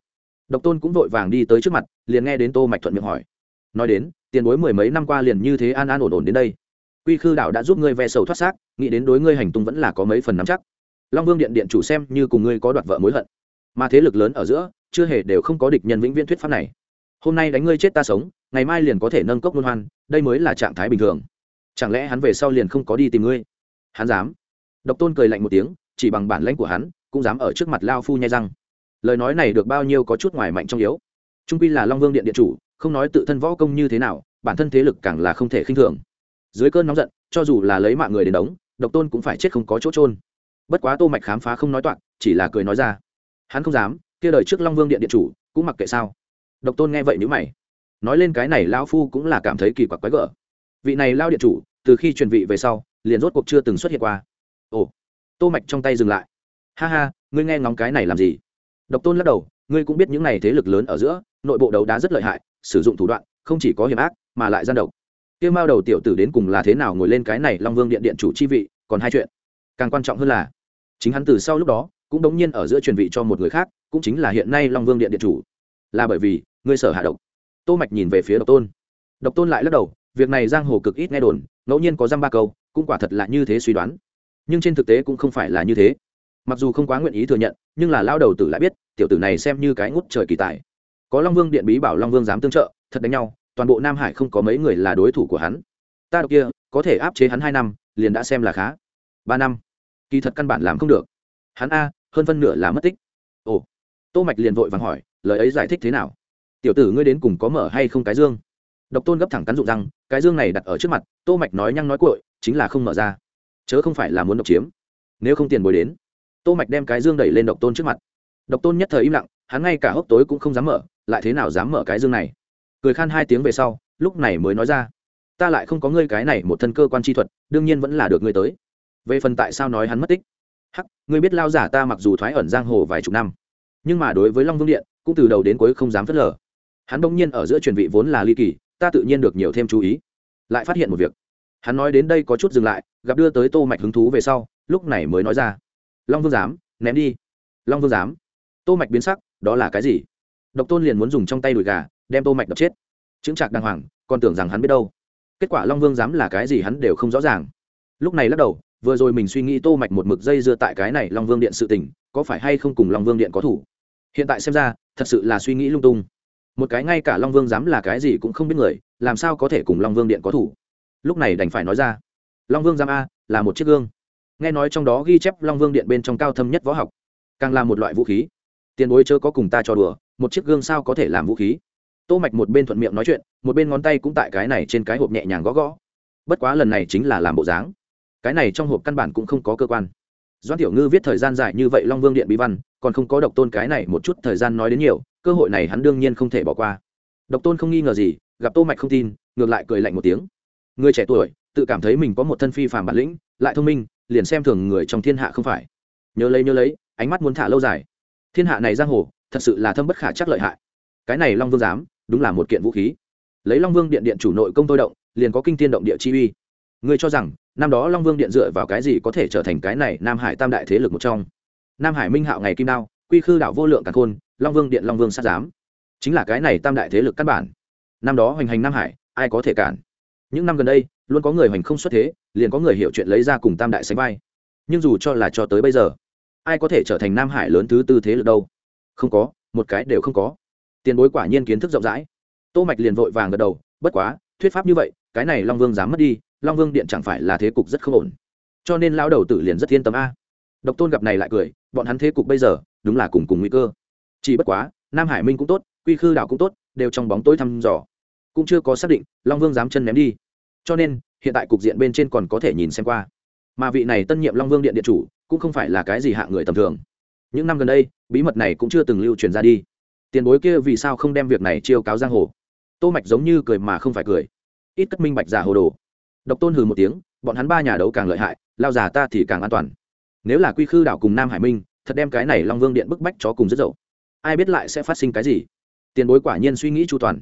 Độc tôn cũng vội vàng đi tới trước mặt, liền nghe đến tô mạch thuận miệng hỏi. Nói đến, tiền bối mười mấy năm qua liền như thế an an ổn ổn đến đây. Quy khư đảo đã giúp ngươi ve sầu thoát xác, nghĩ đến đối ngươi hành tung vẫn là có mấy phần nắm chắc. Long vương điện điện chủ xem như cùng ngươi có đoạt vợ mối hận. Mà thế lực lớn ở giữa, chưa hề đều không có địch nhân vĩnh viễn thuyết pháp này hôm nay đánh ngươi chết ta sống, ngày mai liền có thể nâng cốc luân hoan, đây mới là trạng thái bình thường. Chẳng lẽ hắn về sau liền không có đi tìm ngươi? Hắn dám. Độc tôn cười lạnh một tiếng, chỉ bằng bản lãnh của hắn, cũng dám ở trước mặt lao phu nhai răng. Lời nói này được bao nhiêu có chút ngoài mạnh trong yếu. Trung pi là long vương điện điện chủ, không nói tự thân võ công như thế nào, bản thân thế lực càng là không thể khinh thường. Dưới cơn nóng giận, cho dù là lấy mạng người đến đống, độc tôn cũng phải chết không có chỗ trôn bất quá tô mạch khám phá không nói toạc, chỉ là cười nói ra. Hắn không dám, kia đời trước long vương điện điện chủ, cũng mặc kệ sao độc tôn nghe vậy nhữ mày. Nói lên cái này lão phu cũng là cảm thấy kỳ quặc quái gở. Vị này lao điện chủ, từ khi truyền vị về sau, liền rốt cuộc chưa từng xuất hiện qua. Ồ, tô mạch trong tay dừng lại. Ha ha, ngươi nghe ngóng cái này làm gì? Độc tôn lắc đầu, ngươi cũng biết những này thế lực lớn ở giữa, nội bộ đấu đá rất lợi hại, sử dụng thủ đoạn, không chỉ có hiểm ác, mà lại gian độc. Kia mao đầu tiểu tử đến cùng là thế nào ngồi lên cái này long vương điện điện chủ chi vị, còn hai chuyện. Càng quan trọng hơn là, chính hắn từ sau lúc đó, cũng đống nhiên ở giữa truyền vị cho một người khác, cũng chính là hiện nay long vương điện điện chủ. Là bởi vì ngươi sở hạ độc. Tô mạch nhìn về phía độc tôn. Độc tôn lại lắc đầu, việc này giang hồ cực ít nghe đồn, ngẫu nhiên có dăm ba câu, cũng quả thật là như thế suy đoán. Nhưng trên thực tế cũng không phải là như thế. Mặc dù không quá nguyện ý thừa nhận, nhưng là lao đầu tử lại biết, tiểu tử này xem như cái ngút trời kỳ tài. Có long vương điện bí bảo long vương dám tương trợ, thật đánh nhau, toàn bộ nam hải không có mấy người là đối thủ của hắn. Ta độc kia, có thể áp chế hắn hai năm, liền đã xem là khá. Ba năm, kỳ thật căn bản làm không được. Hắn a, hơn phân nửa là mất tích. Ồ. Tô mạch liền vội vàng hỏi, lời ấy giải thích thế nào? Tiểu tử ngươi đến cùng có mở hay không cái dương? Độc tôn gấp thẳng cắn rụng răng, cái dương này đặt ở trước mặt, tô mạch nói nhăng nói cuội, chính là không mở ra. Chớ không phải là muốn độc chiếm. Nếu không tiền bồi đến, tô mạch đem cái dương đẩy lên độc tôn trước mặt. Độc tôn nhất thời im lặng, hắn ngay cả hốc tối cũng không dám mở, lại thế nào dám mở cái dương này? Cười khan hai tiếng về sau, lúc này mới nói ra, ta lại không có ngươi cái này một thân cơ quan chi thuật, đương nhiên vẫn là được ngươi tới. Về phần tại sao nói hắn mất tích? Hắc, ngươi biết lao giả ta mặc dù thoái ẩn giang hồ vài chục năm, nhưng mà đối với long vương điện, cũng từ đầu đến cuối không dám phớt lờ hắn bỗng nhiên ở giữa truyền vị vốn là ly kỳ ta tự nhiên được nhiều thêm chú ý. Lại phát hiện một việc. Hắn nói đến đây có chút dừng lại gặp đưa tới tô mạch hứng thú về sau lúc này mới nói ra. Long vương giám, ném đi. Long vương giám, tô mạch biến sắc đó là cái gì? Độc tôn liền muốn dùng trong tay đùi gà đem tô mạch đập chết. Chứng trạc đàng hoàng còn tưởng rằng hắn biết đâu. Kết quả long vương giám là cái gì hắn đều không rõ ràng. Lúc này lắc đầu vừa rồi mình suy nghĩ tô mạch một mực dây dưa tại cái này long vương điện sự tình có phải hay không cùng long vương điện có thủ? Hiện tại xem ra thật sự là suy nghĩ lung tung một cái ngay cả long vương dám là cái gì cũng không biết người, làm sao có thể cùng long vương điện có thủ? Lúc này đành phải nói ra, long vương giam a, là một chiếc gương. Nghe nói trong đó ghi chép long vương điện bên trong cao thâm nhất võ học, càng là một loại vũ khí. Tiền bối chớ có cùng ta trò đùa, một chiếc gương sao có thể làm vũ khí? Tô mạch một bên thuận miệng nói chuyện, một bên ngón tay cũng tại cái này trên cái hộp nhẹ nhàng gõ gõ. Bất quá lần này chính là làm bộ dáng. Cái này trong hộp căn bản cũng không có cơ quan. Doan tiểu ngư viết thời gian dài như vậy long vương điện bí văn, còn không có độc tôn cái này một chút thời gian nói đến nhiều cơ hội này hắn đương nhiên không thể bỏ qua. Độc tôn không nghi ngờ gì, gặp tô mạch không tin, ngược lại cười lạnh một tiếng. Người trẻ tuổi, tự cảm thấy mình có một thân phi phàm bản lĩnh, lại thông minh, liền xem thường người trong thiên hạ không phải. Nhớ lấy nhớ lấy, ánh mắt muốn thả lâu dài. Thiên hạ này giang hồ, thật sự là thâm bất khả chắc lợi hại. Cái này long vương dám, đúng là một kiện vũ khí. Lấy long vương điện điện chủ nội công tôi động, liền có kinh thiên động địa chi uy. Ngươi cho rằng, năm đó long vương điện dựa vào cái gì có thể trở thành cái này nam hải tam đại thế lực một trong? Nam hải minh hạo ngày kim đao, quy khư đảo vô lượng càn khôn long vương điện long vương sát giám. Chính là cái này tam đại thế lực căn bản. Năm đó hoành hành nam hải, ai có thể cản? Những năm gần đây, luôn có người hoành không xuất thế, liền có người hiểu chuyện lấy ra cùng tam đại sánh vai. Nhưng dù cho là cho tới bây giờ, ai có thể trở thành nam hải lớn thứ tư thế lực đâu? Không có, một cái đều không có. Tiền bối quả nhiên kiến thức rộng rãi. Tô mạch liền vội vàng gật đầu, bất quá, thuyết pháp như vậy, cái này long vương dám mất đi, long vương điện chẳng phải là thế cục rất không ổn. Cho nên lão đầu tử liền rất yên tâm a. Độc tôn gặp này lại cười, bọn hắn thế cục bây giờ, đúng là cùng cùng nguy cơ chỉ bất quá, nam hải minh cũng tốt, quy khư đảo cũng tốt, đều trong bóng tối thăm dò. Cũng chưa có xác định, long vương dám chân ném đi. Cho nên, hiện tại cục diện bên trên còn có thể nhìn xem qua. Mà vị này tân nhiệm long vương điện điện chủ, cũng không phải là cái gì hạ người tầm thường. Những năm gần đây, bí mật này cũng chưa từng lưu truyền ra đi. Tiền bối kia vì sao không đem việc này chiêu cáo giang hồ? Tô mạch giống như cười mà không phải cười. Ít cất minh bạch giả hồ đồ. Độc tôn hừ một tiếng, bọn hắn ba nhà đấu càng lợi hại, lao giả ta thì càng an toàn. Nếu là quy khư đảo cùng nam hải minh, thật đem cái này long vương điện bức bách chó cùng rất dậu ai biết lại sẽ phát sinh cái gì? Tiền bối quả nhiên suy nghĩ chu toàn.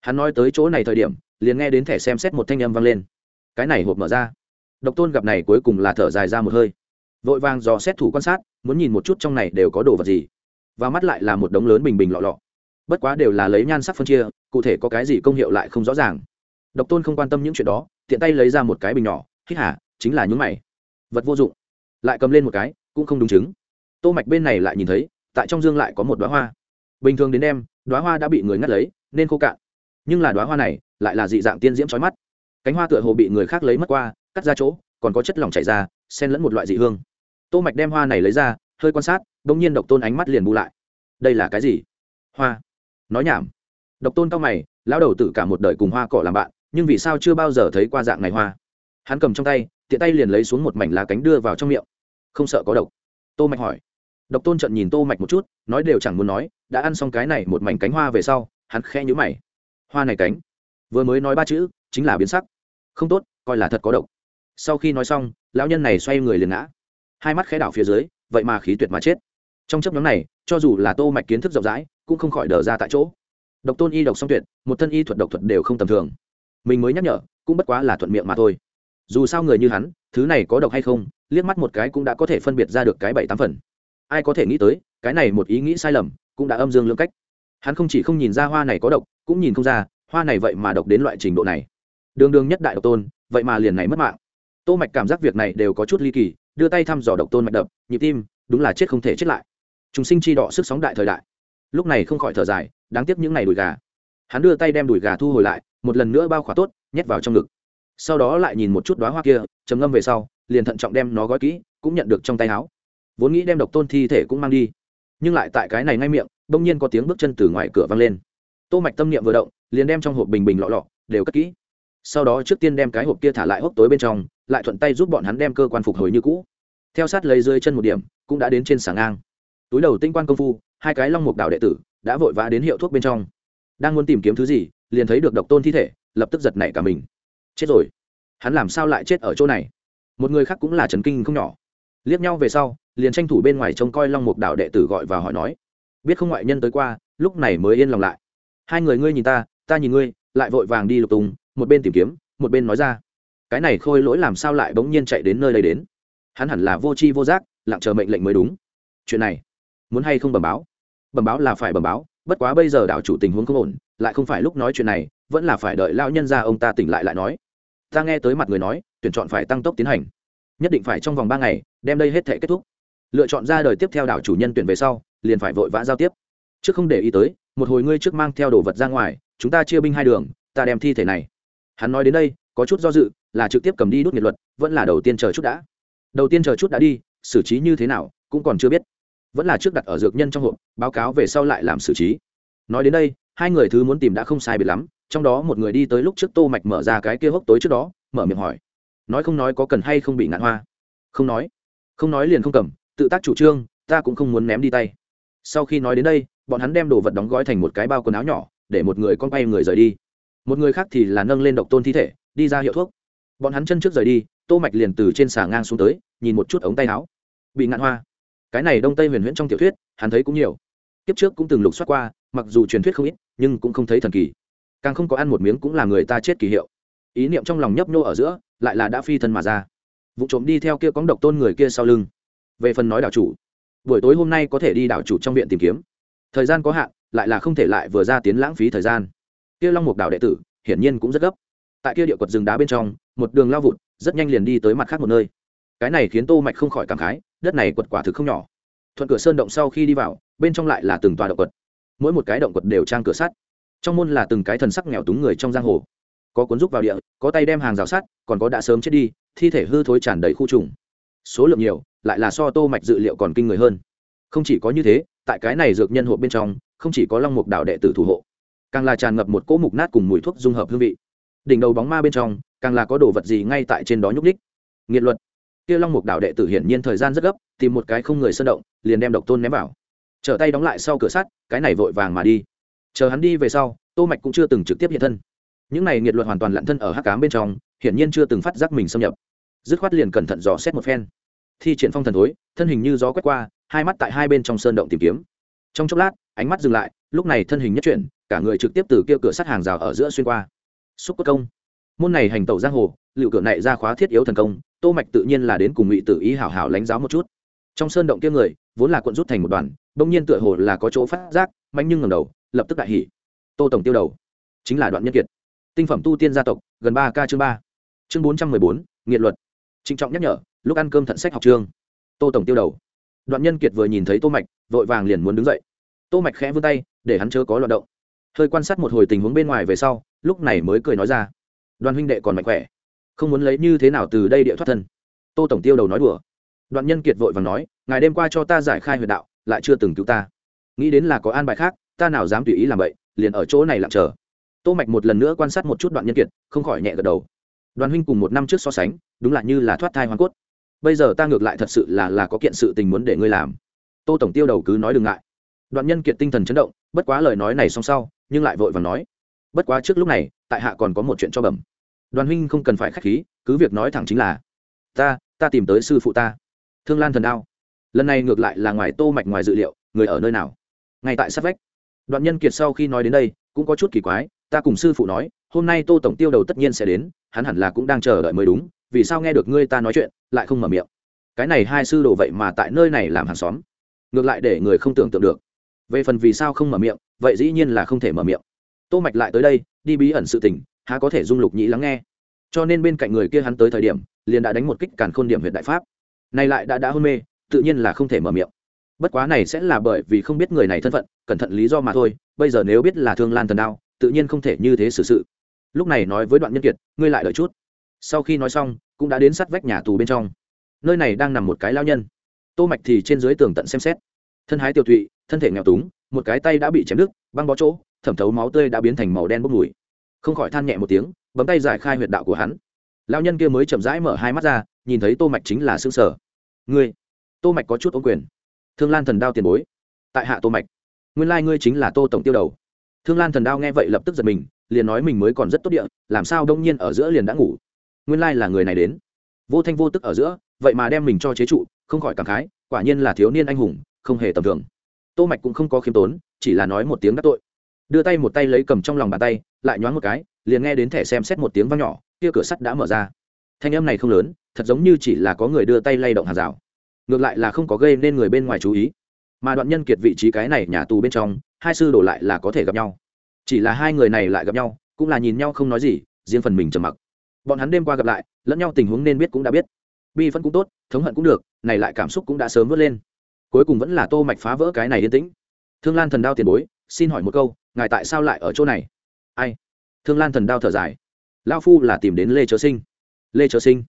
Hắn nói tới chỗ này thời điểm, liền nghe đến thẻ xem xét một thanh âm vang lên. Cái này hộp mở ra. Độc tôn gặp này cuối cùng là thở dài ra một hơi. Vội vàng dò xét thủ quan sát, muốn nhìn một chút trong này đều có đồ vật gì. Và mắt lại là một đống lớn bình bình lọ lọ. Bất quá đều là lấy nhan sắc phân chia, cụ thể có cái gì công hiệu lại không rõ ràng. Độc tôn không quan tâm những chuyện đó, tiện tay lấy ra một cái bình nhỏ, hít hả chính là những mày. Vật vô dụng. Lại cầm lên một cái, cũng không đúng chứng. Tô mạch bên này lại nhìn thấy tại trong dương lại có một đóa hoa. Bình thường đến đêm đóa hoa đã bị người ngắt lấy, nên khô cạn. Nhưng là đóa hoa này lại là dị dạng tiên diễm chói mắt. Cánh hoa tựa hồ bị người khác lấy mất qua, cắt ra chỗ, còn có chất lỏng chảy ra, xen lẫn một loại dị hương. Tô mạch đem hoa này lấy ra, hơi quan sát, đông nhiên độc tôn ánh mắt liền bu lại. Đây là cái gì? Hoa. Nói nhảm. Độc tôn cao mày, lão đầu tử cả một đời cùng hoa cỏ làm bạn, nhưng vì sao chưa bao giờ thấy qua dạng này hoa? Hắn cầm trong tay, tiện tay liền lấy xuống một mảnh lá cánh đưa vào trong miệng. Không sợ có độc. Tô mạch hỏi độc tôn trận nhìn tô mạch một chút, nói đều chẳng muốn nói, đã ăn xong cái này một mảnh cánh hoa về sau, hắn khẽ nhíu mày. Hoa này cánh, vừa mới nói ba chữ, chính là biến sắc. Không tốt, coi là thật có độc. Sau khi nói xong, lão nhân này xoay người liền ngã. Hai mắt khẽ đảo phía dưới, vậy mà khí tuyệt mà chết. Trong chấp nhóm này, cho dù là tô mạch kiến thức rộng rãi, cũng không khỏi đờ ra tại chỗ. Độc tôn y độc song tuyệt, một thân y thuật độc thuật đều không tầm thường. Mình mới nhắc nhở, cũng bất quá là thuận miệng mà thôi. Dù sao người như hắn, thứ này có độc hay không, liếc mắt một cái cũng đã có thể phân biệt ra được cái bảy tám phần ai có thể nghĩ tới, cái này một ý nghĩ sai lầm cũng đã âm dương lưỡng cách. Hắn không chỉ không nhìn ra hoa này có độc, cũng nhìn không ra, hoa này vậy mà độc đến loại trình độ này. Đường đường nhất đại độc tôn, vậy mà liền này mất mạng. Tô mạch cảm giác việc này đều có chút ly kỳ, đưa tay thăm dò độc tôn mạch đập, nhịp tim, đúng là chết không thể chết lại. Chúng sinh chi đọ sức sóng đại thời đại. Lúc này không khỏi thở dài, đáng tiếc những ngày đùi gà. Hắn đưa tay đem đùi gà thu hồi lại, một lần nữa bao khỏa tốt, nhét vào trong ngực. Sau đó lại nhìn một chút đóa hoa kia, trầm ngâm về sau, liền thận trọng đem nó gói kỹ, cũng nhận được trong tay áo vốn nghĩ đem độc tôn thi thể cũng mang đi. Nhưng lại tại cái này ngay miệng, bỗng nhiên có tiếng bước chân từ ngoài cửa vang lên. Tô mạch tâm niệm vừa động, liền đem trong hộp bình bình lọ lọ, đều cất kỹ. Sau đó trước tiên đem cái hộp kia thả lại hốc tối bên trong, lại thuận tay giúp bọn hắn đem cơ quan phục hồi như cũ. Theo sát lấy rơi chân một điểm, cũng đã đến trên sàng ngang. Túi đầu tinh quan công phu, hai cái long mục đạo đệ tử đã vội vã đến hiệu thuốc bên trong. Đang muốn tìm kiếm thứ gì, liền thấy được độc tôn thi thể, lập tức giật nảy cả mình. Chết rồi. Hắn làm sao lại chết ở chỗ này? Một người khác cũng là trần kinh không nhỏ liếc nhau về sau, liền tranh thủ bên ngoài trông coi long mục đạo đệ tử gọi và hỏi nói. Biết không ngoại nhân tới qua, lúc này mới yên lòng lại. Hai người ngươi nhìn ta ta nhìn ngươi, lại vội vàng đi lục tùng một bên tìm kiếm, một bên nói ra. Cái này khôi lỗi làm sao lại bỗng nhiên chạy đến nơi đây đến? Hắn hẳn là vô tri vô giác, lặng chờ mệnh lệnh mới đúng. Chuyện này, muốn hay không bẩm báo? Bẩm báo là phải bẩm báo, bất quá bây giờ đảo chủ tình huống không ổn, lại không phải lúc nói chuyện này, vẫn là phải đợi lao nhân ra ông ta tỉnh lại lại nói. Ta nghe tới mặt người nói, tuyển chọn phải tăng tốc tiến hành. Nhất định phải trong vòng ba ngày đem đây hết thể kết thúc. Lựa chọn ra đời tiếp theo đảo chủ nhân tuyển về sau, liền phải vội vã giao tiếp. Trước không để ý tới, một hồi ngươi trước mang theo đồ vật ra ngoài, chúng ta chia binh hai đường, ta đem thi thể này. Hắn nói đến đây, có chút do dự, là trực tiếp cầm đi đốt nghiệt luật, vẫn là đầu tiên chờ chút đã. Đầu tiên chờ chút đã đi, xử trí như thế nào, cũng còn chưa biết. Vẫn là trước đặt ở dược nhân trong hộp, báo cáo về sau lại làm xử trí. Nói đến đây, hai người thứ muốn tìm đã không sai biệt lắm, trong đó một người đi tới lúc trước tô mạch mở ra cái kia hốc tối trước đó, mở miệng hỏi. Nói không nói có cần hay không bị ngạn hoa? Không nói không nói liền không cầm, tự tác chủ trương, ta cũng không muốn ném đi tay. Sau khi nói đến đây, bọn hắn đem đồ vật đóng gói thành một cái bao quần áo nhỏ, để một người con bay người rời đi. Một người khác thì là nâng lên độc tôn thi thể, đi ra hiệu thuốc. Bọn hắn chân trước rời đi, tô mạch liền từ trên xà ngang xuống tới, nhìn một chút ống tay áo. Bị ngạn hoa. Cái này đông tây huyền huyễn trong tiểu thuyết, hắn thấy cũng nhiều. Kiếp trước cũng từng lục soát qua, mặc dù truyền thuyết không ít, nhưng cũng không thấy thần kỳ. Càng không có ăn một miếng cũng là người ta chết kỳ hiệu. Ý niệm trong lòng nhấp nhô ở giữa, lại là đã phi thân mà ra vụ trộm đi theo kia cóng độc tôn người kia sau lưng. Về phần nói đảo chủ, buổi tối hôm nay có thể đi đảo chủ trong viện tìm kiếm. Thời gian có hạn, lại là không thể lại vừa ra tiến lãng phí thời gian. Kia long mục đảo đệ tử, hiển nhiên cũng rất gấp. Tại kia địa quật rừng đá bên trong, một đường lao vụt, rất nhanh liền đi tới mặt khác một nơi. Cái này khiến tô mạch không khỏi cảm khái, đất này quật quả thực không nhỏ. Thuận cửa sơn động sau khi đi vào, bên trong lại là từng tòa động quật. Mỗi một cái động quật đều trang cửa sắt. Trong môn là từng cái thần sắc nghèo túng người trong giang hồ. Có cuốn rúc vào địa, có tay đem hàng rào sắt, còn có đã sớm chết đi thi thể hư thối tràn đầy khu trùng. Số lượng nhiều, lại là so tô mạch dự liệu còn kinh người hơn. Không chỉ có như thế, tại cái này dược nhân hộ bên trong, không chỉ có long mục đạo đệ tử thủ hộ, càng là tràn ngập một cỗ mục nát cùng mùi thuốc dung hợp hương vị. Đỉnh đầu bóng ma bên trong, càng là có đồ vật gì ngay tại trên đó nhúc đích nghiện luật. Kia long mục đạo đệ tử hiển nhiên thời gian rất gấp, tìm một cái không người sơn động, liền đem độc tôn ném vào. Trở tay đóng lại sau cửa sắt, cái này vội vàng mà đi. Chờ hắn đi về sau, tô mạch cũng chưa từng trực tiếp hiện thân. Những này nghiệt luật hoàn toàn lặn thân ở hắc cám bên trong, hiển nhiên chưa từng phát giác mình xâm nhập dứt khoát liền cẩn thận dò xét một phen. Thi triển phong thần thối, thân hình như gió quét qua, hai mắt tại hai bên trong sơn động tìm kiếm. Trong chốc lát, ánh mắt dừng lại, lúc này thân hình nhất chuyển, cả người trực tiếp từ kia cửa sắt hàng rào ở giữa xuyên qua. Xúc cốt công. Môn này hành tẩu giang hồ, liệu cửa này ra khóa thiết yếu thần công, tô mạch tự nhiên là đến cùng ngụy tử ý hảo hảo lánh giáo một chút. Trong sơn động kia người, vốn là cuộn rút thành một đoàn, bỗng nhiên tựa hồ là có chỗ phát giác, mạnh nhưng ngẩng đầu, lập tức đại hỉ. Tô tổng tiêu đầu. Chính là đoạn nhân kiệt. Tinh phẩm tu tiên gia tộc, gần ba ca chương ba. Chương bốn trăm mười bốn, nghiệt luật trịnh trọng nhắc nhở, lúc ăn cơm thận sách học trường. Tô tổng tiêu đầu. Đoạn nhân kiệt vừa nhìn thấy tô mạch, vội vàng liền muốn đứng dậy. Tô mạch khẽ vươn tay, để hắn chớ có loạn động. Hơi quan sát một hồi tình huống bên ngoài về sau, lúc này mới cười nói ra. Đoàn huynh đệ còn mạnh khỏe. Không muốn lấy như thế nào từ đây địa thoát thân. Tô tổng tiêu đầu nói đùa. Đoạn nhân kiệt vội vàng nói, ngài đêm qua cho ta giải khai huyệt đạo, lại chưa từng cứu ta. Nghĩ đến là có an bài khác, ta nào dám tùy ý làm vậy, liền ở chỗ này lặng chờ. Tô mạch một lần nữa quan sát một chút đoạn nhân kiệt, không khỏi nhẹ gật đầu đoàn huynh cùng một năm trước so sánh, đúng là như là thoát thai hoàn cốt. Bây giờ ta ngược lại thật sự là là có kiện sự tình muốn để ngươi làm. Tô tổng tiêu đầu cứ nói đừng ngại. Đoạn nhân kiệt tinh thần chấn động, bất quá lời nói này xong sau, nhưng lại vội vàng nói. Bất quá trước lúc này, tại hạ còn có một chuyện cho bẩm. Đoàn huynh không cần phải khách khí, cứ việc nói thẳng chính là, ta ta tìm tới sư phụ ta. Thương lan thần đao. Lần này ngược lại là ngoài tô mạch ngoài dự liệu, người ở nơi nào? Ngay tại sát vách. Đoạn nhân kiệt sau khi nói đến đây, cũng có chút kỳ quái, ta cùng sư phụ nói hôm nay tô tổng tiêu đầu tất nhiên sẽ đến, hắn hẳn là cũng đang chờ đợi mới đúng, vì sao nghe được ngươi ta nói chuyện, lại không mở miệng? Cái này hai sư đồ vậy mà tại nơi này làm hàng xóm. Ngược lại để người không tưởng tượng được. Về phần vì sao không mở miệng, vậy dĩ nhiên là không thể mở miệng. Tô mạch lại tới đây, đi bí ẩn sự tình, há có thể dung lục nhĩ lắng nghe. Cho nên bên cạnh người kia hắn tới thời điểm, liền đã đánh một kích càn khôn điểm huyện đại pháp. Này lại đã đã hôn mê, tự nhiên là không thể mở miệng. Bất quá này sẽ là bởi vì không biết người này thân phận, cẩn thận lý do mà thôi, bây giờ nếu biết là thương lan thần đao, tự nhiên không thể như thế xử sự lúc này nói với đoạn nhân kiệt, ngươi lại đợi chút. Sau khi nói xong, cũng đã đến sát vách nhà tù bên trong. Nơi này đang nằm một cái lao nhân. Tô mạch thì trên dưới tường tận xem xét. Thân hái tiêu thụy, thân thể nghèo túng, một cái tay đã bị chém đứt, băng bó chỗ, thẩm thấu máu tươi đã biến thành màu đen bốc mùi. Không khỏi than nhẹ một tiếng, bấm tay giải khai huyệt đạo của hắn. Lao nhân kia mới chậm rãi mở hai mắt ra, nhìn thấy tô mạch chính là xương sở ngươi? Tô mạch có chút ống quyền. Thương lan thần đao tiền bối. Tại hạ tô mạch. Nguyên lai ngươi chính là tô tổng tiêu đầu. Thương lan thần đao nghe vậy lập tức giật mình liền nói mình mới còn rất tốt địa, làm sao đông nhiên ở giữa liền đã ngủ? Nguyên lai là người này đến. Vô thanh vô tức ở giữa, vậy mà đem mình cho chế trụ, không khỏi cảm khái, quả nhiên là thiếu niên anh hùng, không hề tầm thường. Tô mạch cũng không có khiêm tốn, chỉ là nói một tiếng đắc tội. Đưa tay một tay lấy cầm trong lòng bàn tay, lại nhoáng một cái, liền nghe đến thẻ xem xét một tiếng vang nhỏ, kia cửa sắt đã mở ra. Thanh âm này không lớn, thật giống như chỉ là có người đưa tay lay động hàng rào. Ngược lại là không có gây nên người bên ngoài chú ý. Mà đoạn nhân kiệt vị trí cái này nhà tù bên trong, hai sư đổ lại là có thể gặp nhau chỉ là hai người này lại gặp nhau, cũng là nhìn nhau không nói gì, riêng phần mình trầm mặc. Bọn hắn đêm qua gặp lại, lẫn nhau tình huống nên biết cũng đã biết. Bi phân cũng tốt, thống hận cũng được, này lại cảm xúc cũng đã sớm vớt lên. Cuối cùng vẫn là tô mạch phá vỡ cái này yên tĩnh. Thương lan thần đao tiền bối, xin hỏi một câu, ngài tại sao lại ở chỗ này? Ai? Thương lan thần đao thở dài. Lao phu là tìm đến lê chớ sinh. Lê chớ sinh.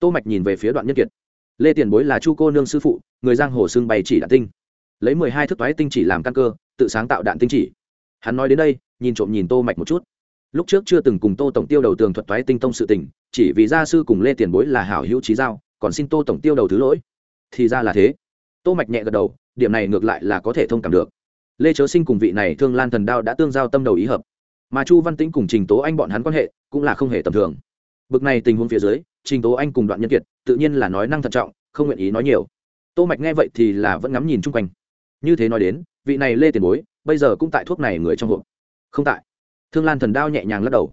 Tô mạch nhìn về phía đoạn nhân kiệt. Lê tiền bối là chu cô nương sư phụ, người giang hồ xương bày chỉ đạn tinh. Lấy mười hai thước toái tinh chỉ làm căn cơ, tự sáng tạo đạn tinh chỉ. Hắn nói đến đây nhìn trộm nhìn tô mạch một chút. Lúc trước chưa từng cùng tô tổng tiêu đầu tường thuật toái tinh tông sự tình, chỉ vì gia sư cùng lê tiền bối là hảo hữu trí giao, còn xin tô tổng tiêu đầu thứ lỗi. Thì ra là thế. Tô mạch nhẹ gật đầu, điểm này ngược lại là có thể thông cảm được. Lê chớ sinh cùng vị này thương lan thần đao đã tương giao tâm đầu ý hợp. Mà chu văn tĩnh cùng trình tố anh bọn hắn quan hệ cũng là không hề tầm thường. Bực này tình huống phía dưới, trình tố anh cùng đoạn nhân kiệt tự nhiên là nói năng thận trọng, không nguyện ý nói nhiều. Tô mạch nghe vậy thì là vẫn ngắm nhìn chung quanh. Như thế nói đến, vị này lê tiền bối bây giờ cũng tại thuốc này người trong hộp không tại. Thương lan thần đao nhẹ nhàng lắc đầu.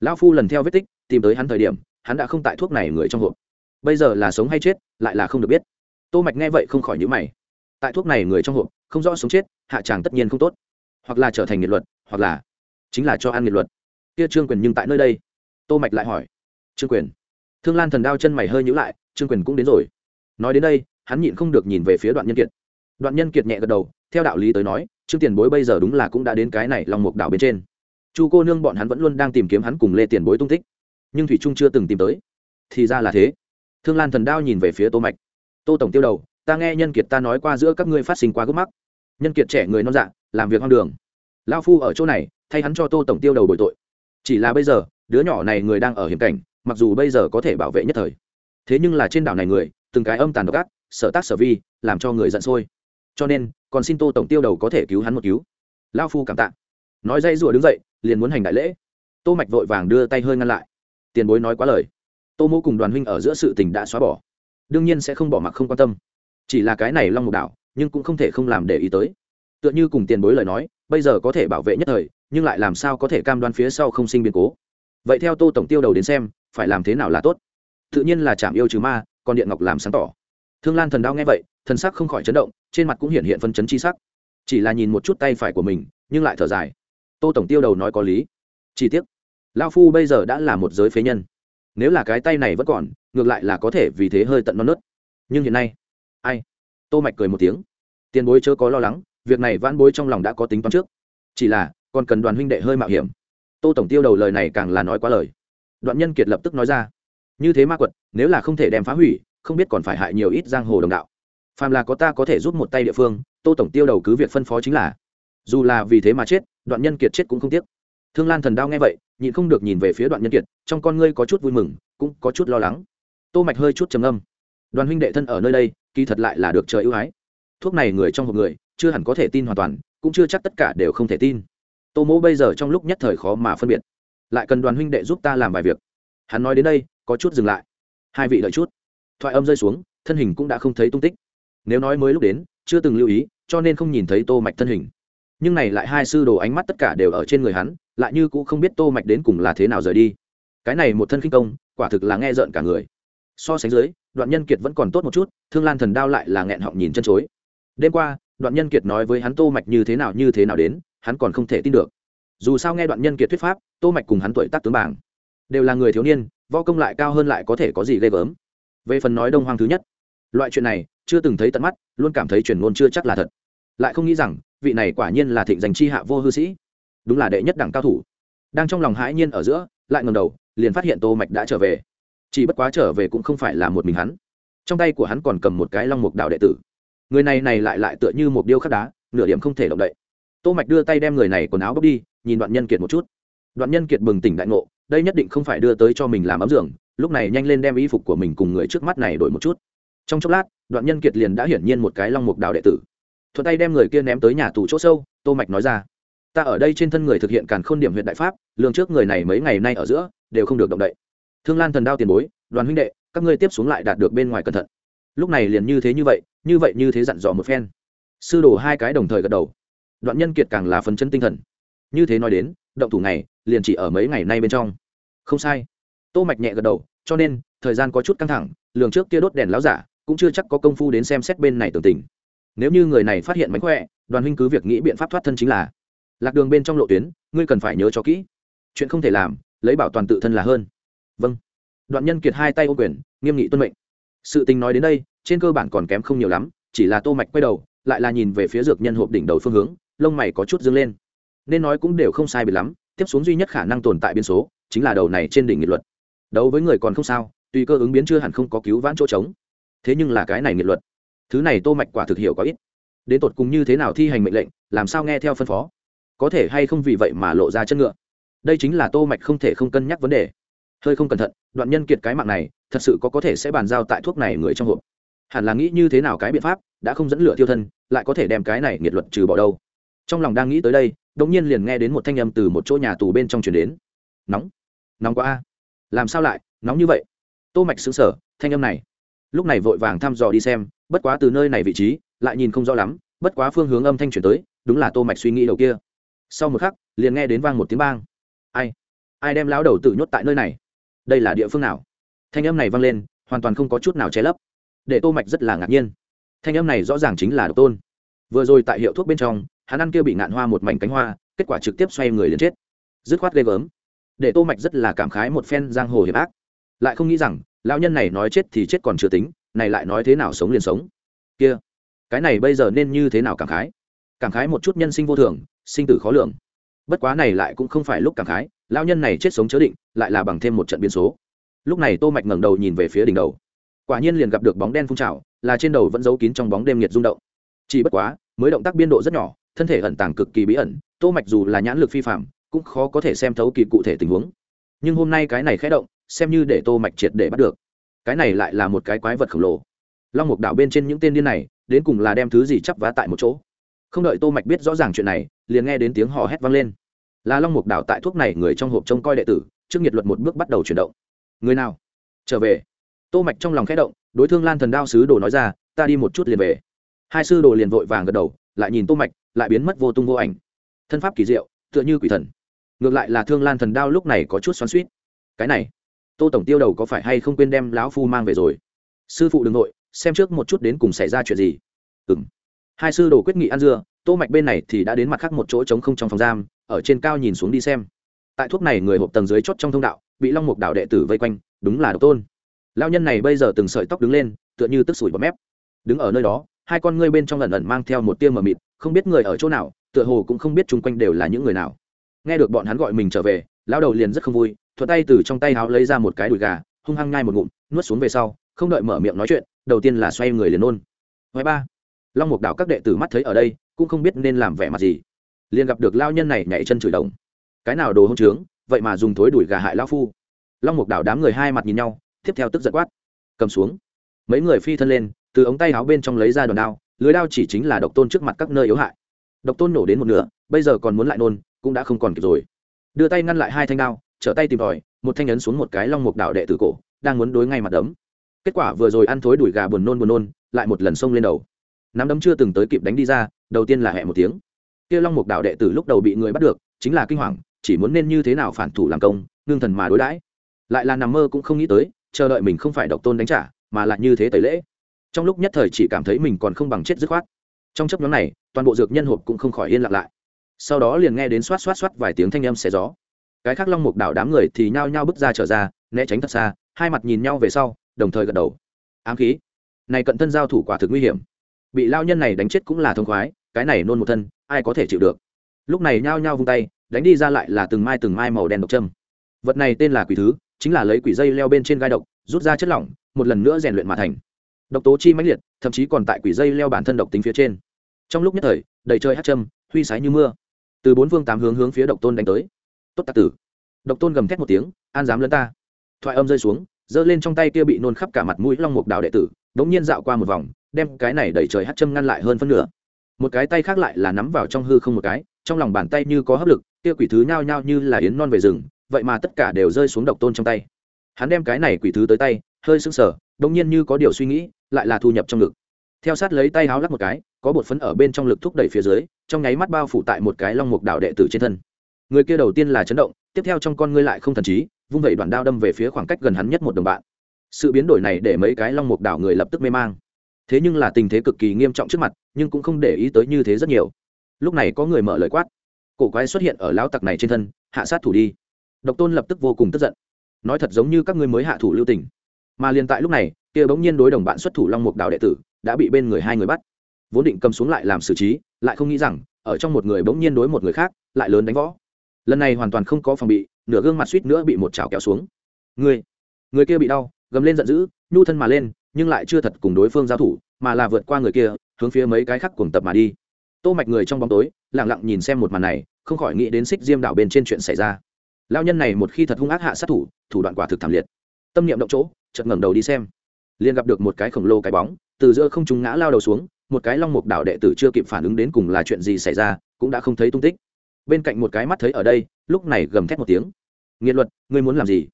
Lão phu lần theo vết tích, tìm tới hắn thời điểm, hắn đã không tại thuốc này người trong hộp. Bây giờ là sống hay chết, lại là không được biết. Tô mạch nghe vậy không khỏi nhíu mày. Tại thuốc này người trong hộp, không rõ sống chết, hạ tràng tất nhiên không tốt. Hoặc là trở thành nghiệt luật, hoặc là chính là cho ăn nghiệt luật. Kia trương quyền nhưng tại nơi đây? Tô mạch lại hỏi. Trương quyền. Thương lan thần đao chân mày hơi nhíu lại, trương quyền cũng đến rồi. Nói đến đây, hắn nhịn không được nhìn về phía đoạn nhân kiệt. Đoạn nhân kiệt nhẹ gật đầu, theo đạo lý tới nói trương tiền bối bây giờ đúng là cũng đã đến cái này Long mục đảo bên trên. Chu cô nương bọn hắn vẫn luôn đang tìm kiếm hắn cùng lê tiền bối tung tích. Nhưng thủy trung chưa từng tìm tới. Thì ra là thế. Thương lan thần đao nhìn về phía tô mạch. Tô tổng tiêu đầu, ta nghe nhân kiệt ta nói qua giữa các ngươi phát sinh quá gấp mắc. Nhân kiệt trẻ người non dạ làm việc hoang đường. Lao phu ở chỗ này, thay hắn cho tô tổng tiêu đầu bồi tội. Chỉ là bây giờ, đứa nhỏ này người đang ở hiểm cảnh, mặc dù bây giờ có thể bảo vệ nhất thời. Thế nhưng là trên đảo này người, từng cái âm tàn độc ác sở tác sở vi, làm cho người giận sôi. Cho nên còn xin tô tổng tiêu đầu có thể cứu hắn một cứu. Lao phu cảm tạ. Nói dây rùa đứng dậy, liền muốn hành đại lễ. Tô mạch vội vàng đưa tay hơi ngăn lại. Tiền bối nói quá lời. Tô mô cùng đoàn huynh ở giữa sự tình đã xóa bỏ. Đương nhiên sẽ không bỏ mặc không quan tâm. Chỉ là cái này long mục đảo nhưng cũng không thể không làm để ý tới. Tựa như cùng tiền bối lời nói, bây giờ có thể bảo vệ nhất thời, nhưng lại làm sao có thể cam đoan phía sau không sinh biến cố. Vậy theo tô tổng tiêu đầu đến xem, phải làm thế nào là tốt? Tự nhiên là chạm yêu trừ ma, còn điện ngọc làm sáng tỏ. Thương lan thần đao nghe vậy thần sắc không khỏi chấn động, trên mặt cũng hiện hiện phân chấn chi sắc. Chỉ là nhìn một chút tay phải của mình, nhưng lại thở dài. Tô tổng tiêu đầu nói có lý. Chi tiết lao phu bây giờ đã là một giới phế nhân. Nếu là cái tay này vẫn còn, ngược lại là có thể vì thế hơi tận non nớt. Nhưng hiện nay, ai? Tô mạch cười một tiếng. Tiền bối chớ có lo lắng, việc này vãn bối trong lòng đã có tính toán trước. Chỉ là, còn cần đoàn huynh đệ hơi mạo hiểm. Tô tổng tiêu đầu lời này càng là nói quá lời. Đoạn nhân kiệt lập tức nói ra. Như thế ma quật, nếu là không thể đem phá hủy, không biết còn phải hại nhiều ít giang hồ đồng đạo phàm là có ta có thể giúp một tay địa phương, tô tổng tiêu đầu cứ việc phân phó chính là. Dù là vì thế mà chết, đoạn nhân kiệt chết cũng không tiếc. Thương lan thần đao nghe vậy, nhịn không được nhìn về phía đoạn nhân kiệt, trong con ngươi có chút vui mừng, cũng có chút lo lắng. Tô mạch hơi chút trầm âm đoàn huynh đệ thân ở nơi đây, kỳ thật lại là được trời ưu ái. Thuốc này người trong một người, chưa hẳn có thể tin hoàn toàn, cũng chưa chắc tất cả đều không thể tin. Tô mỗ bây giờ trong lúc nhất thời khó mà phân biệt. Lại cần đoàn huynh đệ giúp ta làm vài việc. Hắn nói đến đây, có chút dừng lại. Hai vị đợi chút. Thoại âm rơi xuống, thân hình cũng đã không thấy tung tích nếu nói mới lúc đến, chưa từng lưu ý, cho nên không nhìn thấy tô mạch thân hình. Nhưng này lại hai sư đồ ánh mắt tất cả đều ở trên người hắn, lại như cũng không biết tô mạch đến cùng là thế nào rời đi. Cái này một thân khinh công, quả thực là nghe rợn cả người. So sánh dưới, đoạn nhân kiệt vẫn còn tốt một chút, thương lan thần đao lại là nghẹn họng nhìn chân chối. Đêm qua, đoạn nhân kiệt nói với hắn tô mạch như thế nào như thế nào đến, hắn còn không thể tin được. Dù sao nghe đoạn nhân kiệt thuyết pháp, tô mạch cùng hắn tuổi tác tướng bảng, đều là người thiếu niên, võ công lại cao hơn lại có thể có gì ghê gớm. Về phần nói đông hoàng thứ nhất, loại chuyện này chưa từng thấy tận mắt, luôn cảm thấy truyền ngôn chưa chắc là thật. Lại không nghĩ rằng, vị này quả nhiên là thịnh danh chi hạ vô hư sĩ. Đúng là đệ nhất đẳng cao thủ. Đang trong lòng hãi nhiên ở giữa, lại ngầm đầu, liền phát hiện tô mạch đã trở về. Chỉ bất quá trở về cũng không phải là một mình hắn. Trong tay của hắn còn cầm một cái long mục đạo đệ tử. Người này này lại lại tựa như một điêu khắc đá, nửa điểm không thể động đậy. Tô mạch đưa tay đem người này quần áo bóc đi, nhìn đoạn nhân kiệt một chút. Đoạn nhân kiệt bừng tỉnh đại ngộ, đây nhất định không phải đưa tới cho mình làm ấm giường, lúc này nhanh lên đem y phục của mình cùng người trước mắt này đổi một chút trong chốc lát, đoạn nhân kiệt liền đã hiển nhiên một cái long mục đạo đệ tử. Thuận tay đem người kia ném tới nhà tù chỗ sâu, tô mạch nói ra, ta ở đây trên thân người thực hiện càn khôn điểm huyện đại pháp, lường trước người này mấy ngày nay ở giữa, đều không được động đậy. Thương lan thần đao tiền bối, đoàn huynh đệ, các ngươi tiếp xuống lại đạt được bên ngoài cẩn thận. Lúc này liền như thế như vậy như vậy như thế dặn dò một phen. Sư đồ hai cái đồng thời gật đầu. Đoạn nhân kiệt càng là phấn chân tinh thần. Như thế nói đến, động thủ này liền chỉ ở mấy ngày nay bên trong. Không sai. Tô mạch nhẹ gật đầu, cho nên, thời gian có chút căng thẳng, lường trước kia đốt đèn láo giả cũng chưa chắc có công phu đến xem xét bên này tưởng tình. Nếu như người này phát hiện mánh khỏe, đoàn huynh cứ việc nghĩ biện pháp thoát thân chính là. Lạc đường bên trong lộ tuyến, ngươi cần phải nhớ cho kỹ. Chuyện không thể làm, lấy bảo toàn tự thân là hơn. Vâng. Đoạn nhân kiệt hai tay ô quyền, nghiêm nghị tuân mệnh. Sự tình nói đến đây, trên cơ bản còn kém không nhiều lắm, chỉ là tô mạch quay đầu, lại là nhìn về phía dược nhân hộp đỉnh đầu phương hướng, lông mày có chút dương lên. Nên nói cũng đều không sai biệt lắm, tiếp xuống duy nhất khả năng tồn tại biên số, chính là đầu này trên đỉnh nghị luật. Đấu với người còn không sao, tùy cơ ứng biến chưa hẳn không có cứu vãn chỗ trống thế nhưng là cái này nghị luật. Thứ này tô mạch quả thực hiểu có ít. Đến tột cùng như thế nào thi hành mệnh lệnh, làm sao nghe theo phân phó? Có thể hay không vì vậy mà lộ ra chân ngựa? Đây chính là tô mạch không thể không cân nhắc vấn đề. Hơi không cẩn thận, đoạn nhân kiệt cái mạng này, thật sự có có thể sẽ bàn giao tại thuốc này người trong hộp. Hẳn là nghĩ như thế nào cái biện pháp, đã không dẫn lửa tiêu thân, lại có thể đem cái này nghiệt luật trừ bỏ đâu. Trong lòng đang nghĩ tới đây, đột nhiên liền nghe đến một thanh âm từ một chỗ nhà tù bên trong truyền đến. Nóng. Nóng quá. A làm sao lại, nóng như vậy? Tô mạch sững sờ, thanh âm này lúc này vội vàng thăm dò đi xem, bất quá từ nơi này vị trí, lại nhìn không rõ lắm, bất quá phương hướng âm thanh truyền tới, đúng là tô mạch suy nghĩ đầu kia. Sau một khắc, liền nghe đến vang một tiếng bang. Ai? Ai đem lão đầu tử nhốt tại nơi này? Đây là địa phương nào? Thanh âm này vang lên, hoàn toàn không có chút nào che lấp. Để tô mạch rất là ngạc nhiên. Thanh âm này rõ ràng chính là độc tôn. Vừa rồi tại hiệu thuốc bên trong, hắn ăn kia bị ngạn hoa một mảnh cánh hoa, kết quả trực tiếp xoay người liền chết. Dứt khoát ghê gớm. Để tô mạch rất là cảm khái một phen giang hồ hiệp ác. Lại không nghĩ rằng lão nhân này nói chết thì chết còn chưa tính, này lại nói thế nào sống liền sống. Kia, cái này bây giờ nên như thế nào cảm khái? Cảm khái một chút nhân sinh vô thường, sinh tử khó lường. Bất quá này lại cũng không phải lúc cảm khái, lão nhân này chết sống chớ định, lại là bằng thêm một trận biến số. Lúc này tô mạch ngẩng đầu nhìn về phía đỉnh đầu. Quả nhiên liền gặp được bóng đen phun trào, là trên đầu vẫn giấu kín trong bóng đêm nhiệt rung động. Chỉ bất quá, mới động tác biên độ rất nhỏ, thân thể ẩn tàng cực kỳ bí ẩn, tô mạch dù là nhãn lực phi phạm cũng khó có thể xem thấu kỳ cụ thể tình huống. Nhưng hôm nay cái này khẽ động xem như để tô mạch triệt để bắt được. Cái này lại là một cái quái vật khổng lồ. Long mục đảo bên trên những tên điên này, đến cùng là đem thứ gì chắp vá tại một chỗ? Không đợi tô mạch biết rõ ràng chuyện này, liền nghe đến tiếng hò hét vang lên. Là long mục đảo tại thuốc này người trong hộp trông coi đệ tử, trước nhiệt luật một bước bắt đầu chuyển động. Người nào? Trở về. Tô mạch trong lòng khẽ động, đối thương lan thần đao sứ đồ nói ra, ta đi một chút liền về. Hai sư đồ liền vội vàng gật đầu, lại nhìn tô mạch, lại biến mất vô tung vô ảnh. Thân pháp kỳ diệu, tựa như quỷ thần. Ngược lại là thương lan thần đao lúc này có chút xoắn xuýt. Cái này tô tổng tiêu đầu có phải hay không quên đem lão phu mang về rồi? Sư phụ đừng nội, xem trước một chút đến cùng xảy ra chuyện gì. Ừ m hai sư đồ quyết nghị ăn dưa, tô mạch bên này thì đã đến mặt khác một chỗ trống không trong phòng giam, ở trên cao nhìn xuống đi xem. Tại thuốc này người hộp tầng dưới chót trong thông đạo, bị long mục đạo đệ tử vây quanh, đúng là độc tôn. Lao nhân này bây giờ từng sợi tóc đứng lên, tựa như tức sủi bọt mép. Đứng ở nơi đó, hai con ngươi bên trong lần ẩn mang theo một tia mờ mịt, không biết người ở chỗ nào, tựa hồ cũng không biết chung quanh đều là những người nào. Nghe được bọn hắn gọi mình trở về lao đầu liền rất không vui thuận tay từ trong tay áo lấy ra một cái đùi gà hung hăng nhai một ngụm nuốt xuống về sau không đợi mở miệng nói chuyện đầu tiên là xoay người liền ôn. Ngoài ba, long mục đảo các đệ tử mắt thấy ở đây cũng không biết nên làm vẻ mặt gì. Liền gặp được lao nhân này nhảy chân chửi đồng. Cái nào đồ hông trướng vậy mà dùng thối đuổi gà hại lao phu. Long mục đảo đám người hai mặt nhìn nhau tiếp theo tức giận quát. Cầm xuống. Mấy người phi thân lên từ ống tay áo bên trong lấy ra đòn đao lưới đao chỉ chính là độc tôn trước mặt các nơi yếu hại. Độc tôn nổ đến một nửa bây giờ còn muốn lại nôn cũng đã không còn kịp rồi. Đưa tay ngăn lại hai thanh đao trở tay tìm tòi, một thanh ấn xuống một cái long mục Đạo đệ tử cổ, đang muốn đối ngay mặt đấm. Kết quả vừa rồi ăn thối đuổi gà buồn nôn buồn nôn, lại một lần xông lên đầu. Nắm đấm chưa từng tới kịp đánh đi ra, đầu tiên là hẹ một tiếng. Kia long mục đạo đệ tử lúc đầu bị người bắt được, chính là kinh hoàng, chỉ muốn nên như thế nào phản thủ làm công, ngưng thần mà đối đãi. Lại là nằm mơ cũng không nghĩ tới, chờ đợi mình không phải độc tôn đánh trả, mà lại như thế tẩy lễ. Trong lúc nhất thời chỉ cảm thấy mình còn không bằng chết dứt khoát. Trong chấp nhóm này, toàn bộ dược nhân hộp cũng không khỏi yên lặng lại. Sau đó liền nghe đến xoát xoát xoát vài tiếng thanh âm xé gió cái khác long mục đảo đám người thì nhao nhao bước ra trở ra, né tránh thật xa, hai mặt nhìn nhau về sau, đồng thời gật đầu. Ám khí. Này cận thân giao thủ quả thực nguy hiểm. Bị lao nhân này đánh chết cũng là thông khoái, cái này nôn một thân, ai có thể chịu được? Lúc này nhao nhao vung tay, đánh đi ra lại là từng mai từng mai màu đen độc châm. Vật này tên là quỷ thứ, chính là lấy quỷ dây leo bên trên gai độc, rút ra chất lỏng, một lần nữa rèn luyện mà thành. Độc tố chi mãnh liệt, thậm chí còn tại quỷ dây leo bản thân độc tính phía trên. Trong lúc nhất thời, đầy chơi hát châm, huy sái như mưa. Từ bốn phương tám hướng hướng phía độc tôn đánh tới tốt tạc tử. Độc tôn gầm thét một tiếng, an dám lấn ta. Thoại âm rơi xuống, giơ lên trong tay kia bị nôn khắp cả mặt mũi long mục đạo đệ tử, đống nhiên dạo qua một vòng, đem cái này đẩy trời hát châm ngăn lại hơn phân nửa. Một cái tay khác lại là nắm vào trong hư không một cái, trong lòng bàn tay như có hấp lực, kia quỷ thứ nhao nhao như là yến non về rừng, vậy mà tất cả đều rơi xuống độc tôn trong tay. Hắn đem cái này quỷ thứ tới tay, hơi sưng sờ, đống nhiên như có điều suy nghĩ, lại là thu nhập trong ngực. Theo sát lấy tay háo lắc một cái, có bột phấn ở bên trong lực thúc đẩy phía dưới, trong nháy mắt bao phủ tại một cái long mục đạo đệ tử trên thân người kia đầu tiên là chấn động, tiếp theo trong con ngươi lại không thần trí, vung vẩy đoạn đao đâm về phía khoảng cách gần hắn nhất một đồng bạn. Sự biến đổi này để mấy cái long mục đảo người lập tức mê mang. Thế nhưng là tình thế cực kỳ nghiêm trọng trước mặt, nhưng cũng không để ý tới như thế rất nhiều. Lúc này có người mở lời quát. Cổ quái xuất hiện ở lão tặc này trên thân, hạ sát thủ đi. Độc tôn lập tức vô cùng tức giận. Nói thật giống như các ngươi mới hạ thủ lưu tình. Mà liền tại lúc này, kia bỗng nhiên đối đồng bạn xuất thủ long mục đảo đệ tử, đã bị bên người hai người bắt. Vốn định cầm xuống lại làm xử trí, lại không nghĩ rằng, ở trong một người bỗng nhiên đối một người khác, lại lớn đánh võ lần này hoàn toàn không có phòng bị, nửa gương mặt suýt nữa bị một chảo kéo xuống. Người người kia bị đau, gầm lên giận dữ, nhu thân mà lên, nhưng lại chưa thật cùng đối phương giao thủ, mà là vượt qua người kia, hướng phía mấy cái khác cuồng tập mà đi. Tô mạch người trong bóng tối, lặng lặng nhìn xem một màn này, không khỏi nghĩ đến xích diêm đảo bên trên chuyện xảy ra. Lao nhân này một khi thật hung ác hạ sát thủ thủ đoạn quả thực thảm liệt. Tâm niệm động chỗ, chợt ngẩng đầu đi xem. Liền gặp được một cái khổng lồ cái bóng, từ giữa không trung ngã lao đầu xuống, một cái long mục đảo đệ tử chưa kịp phản ứng đến cùng là chuyện gì xảy ra, cũng đã không thấy tung tích bên cạnh một cái mắt thấy ở đây, lúc này gầm thét một tiếng. Nghiệt luật, ngươi muốn làm gì?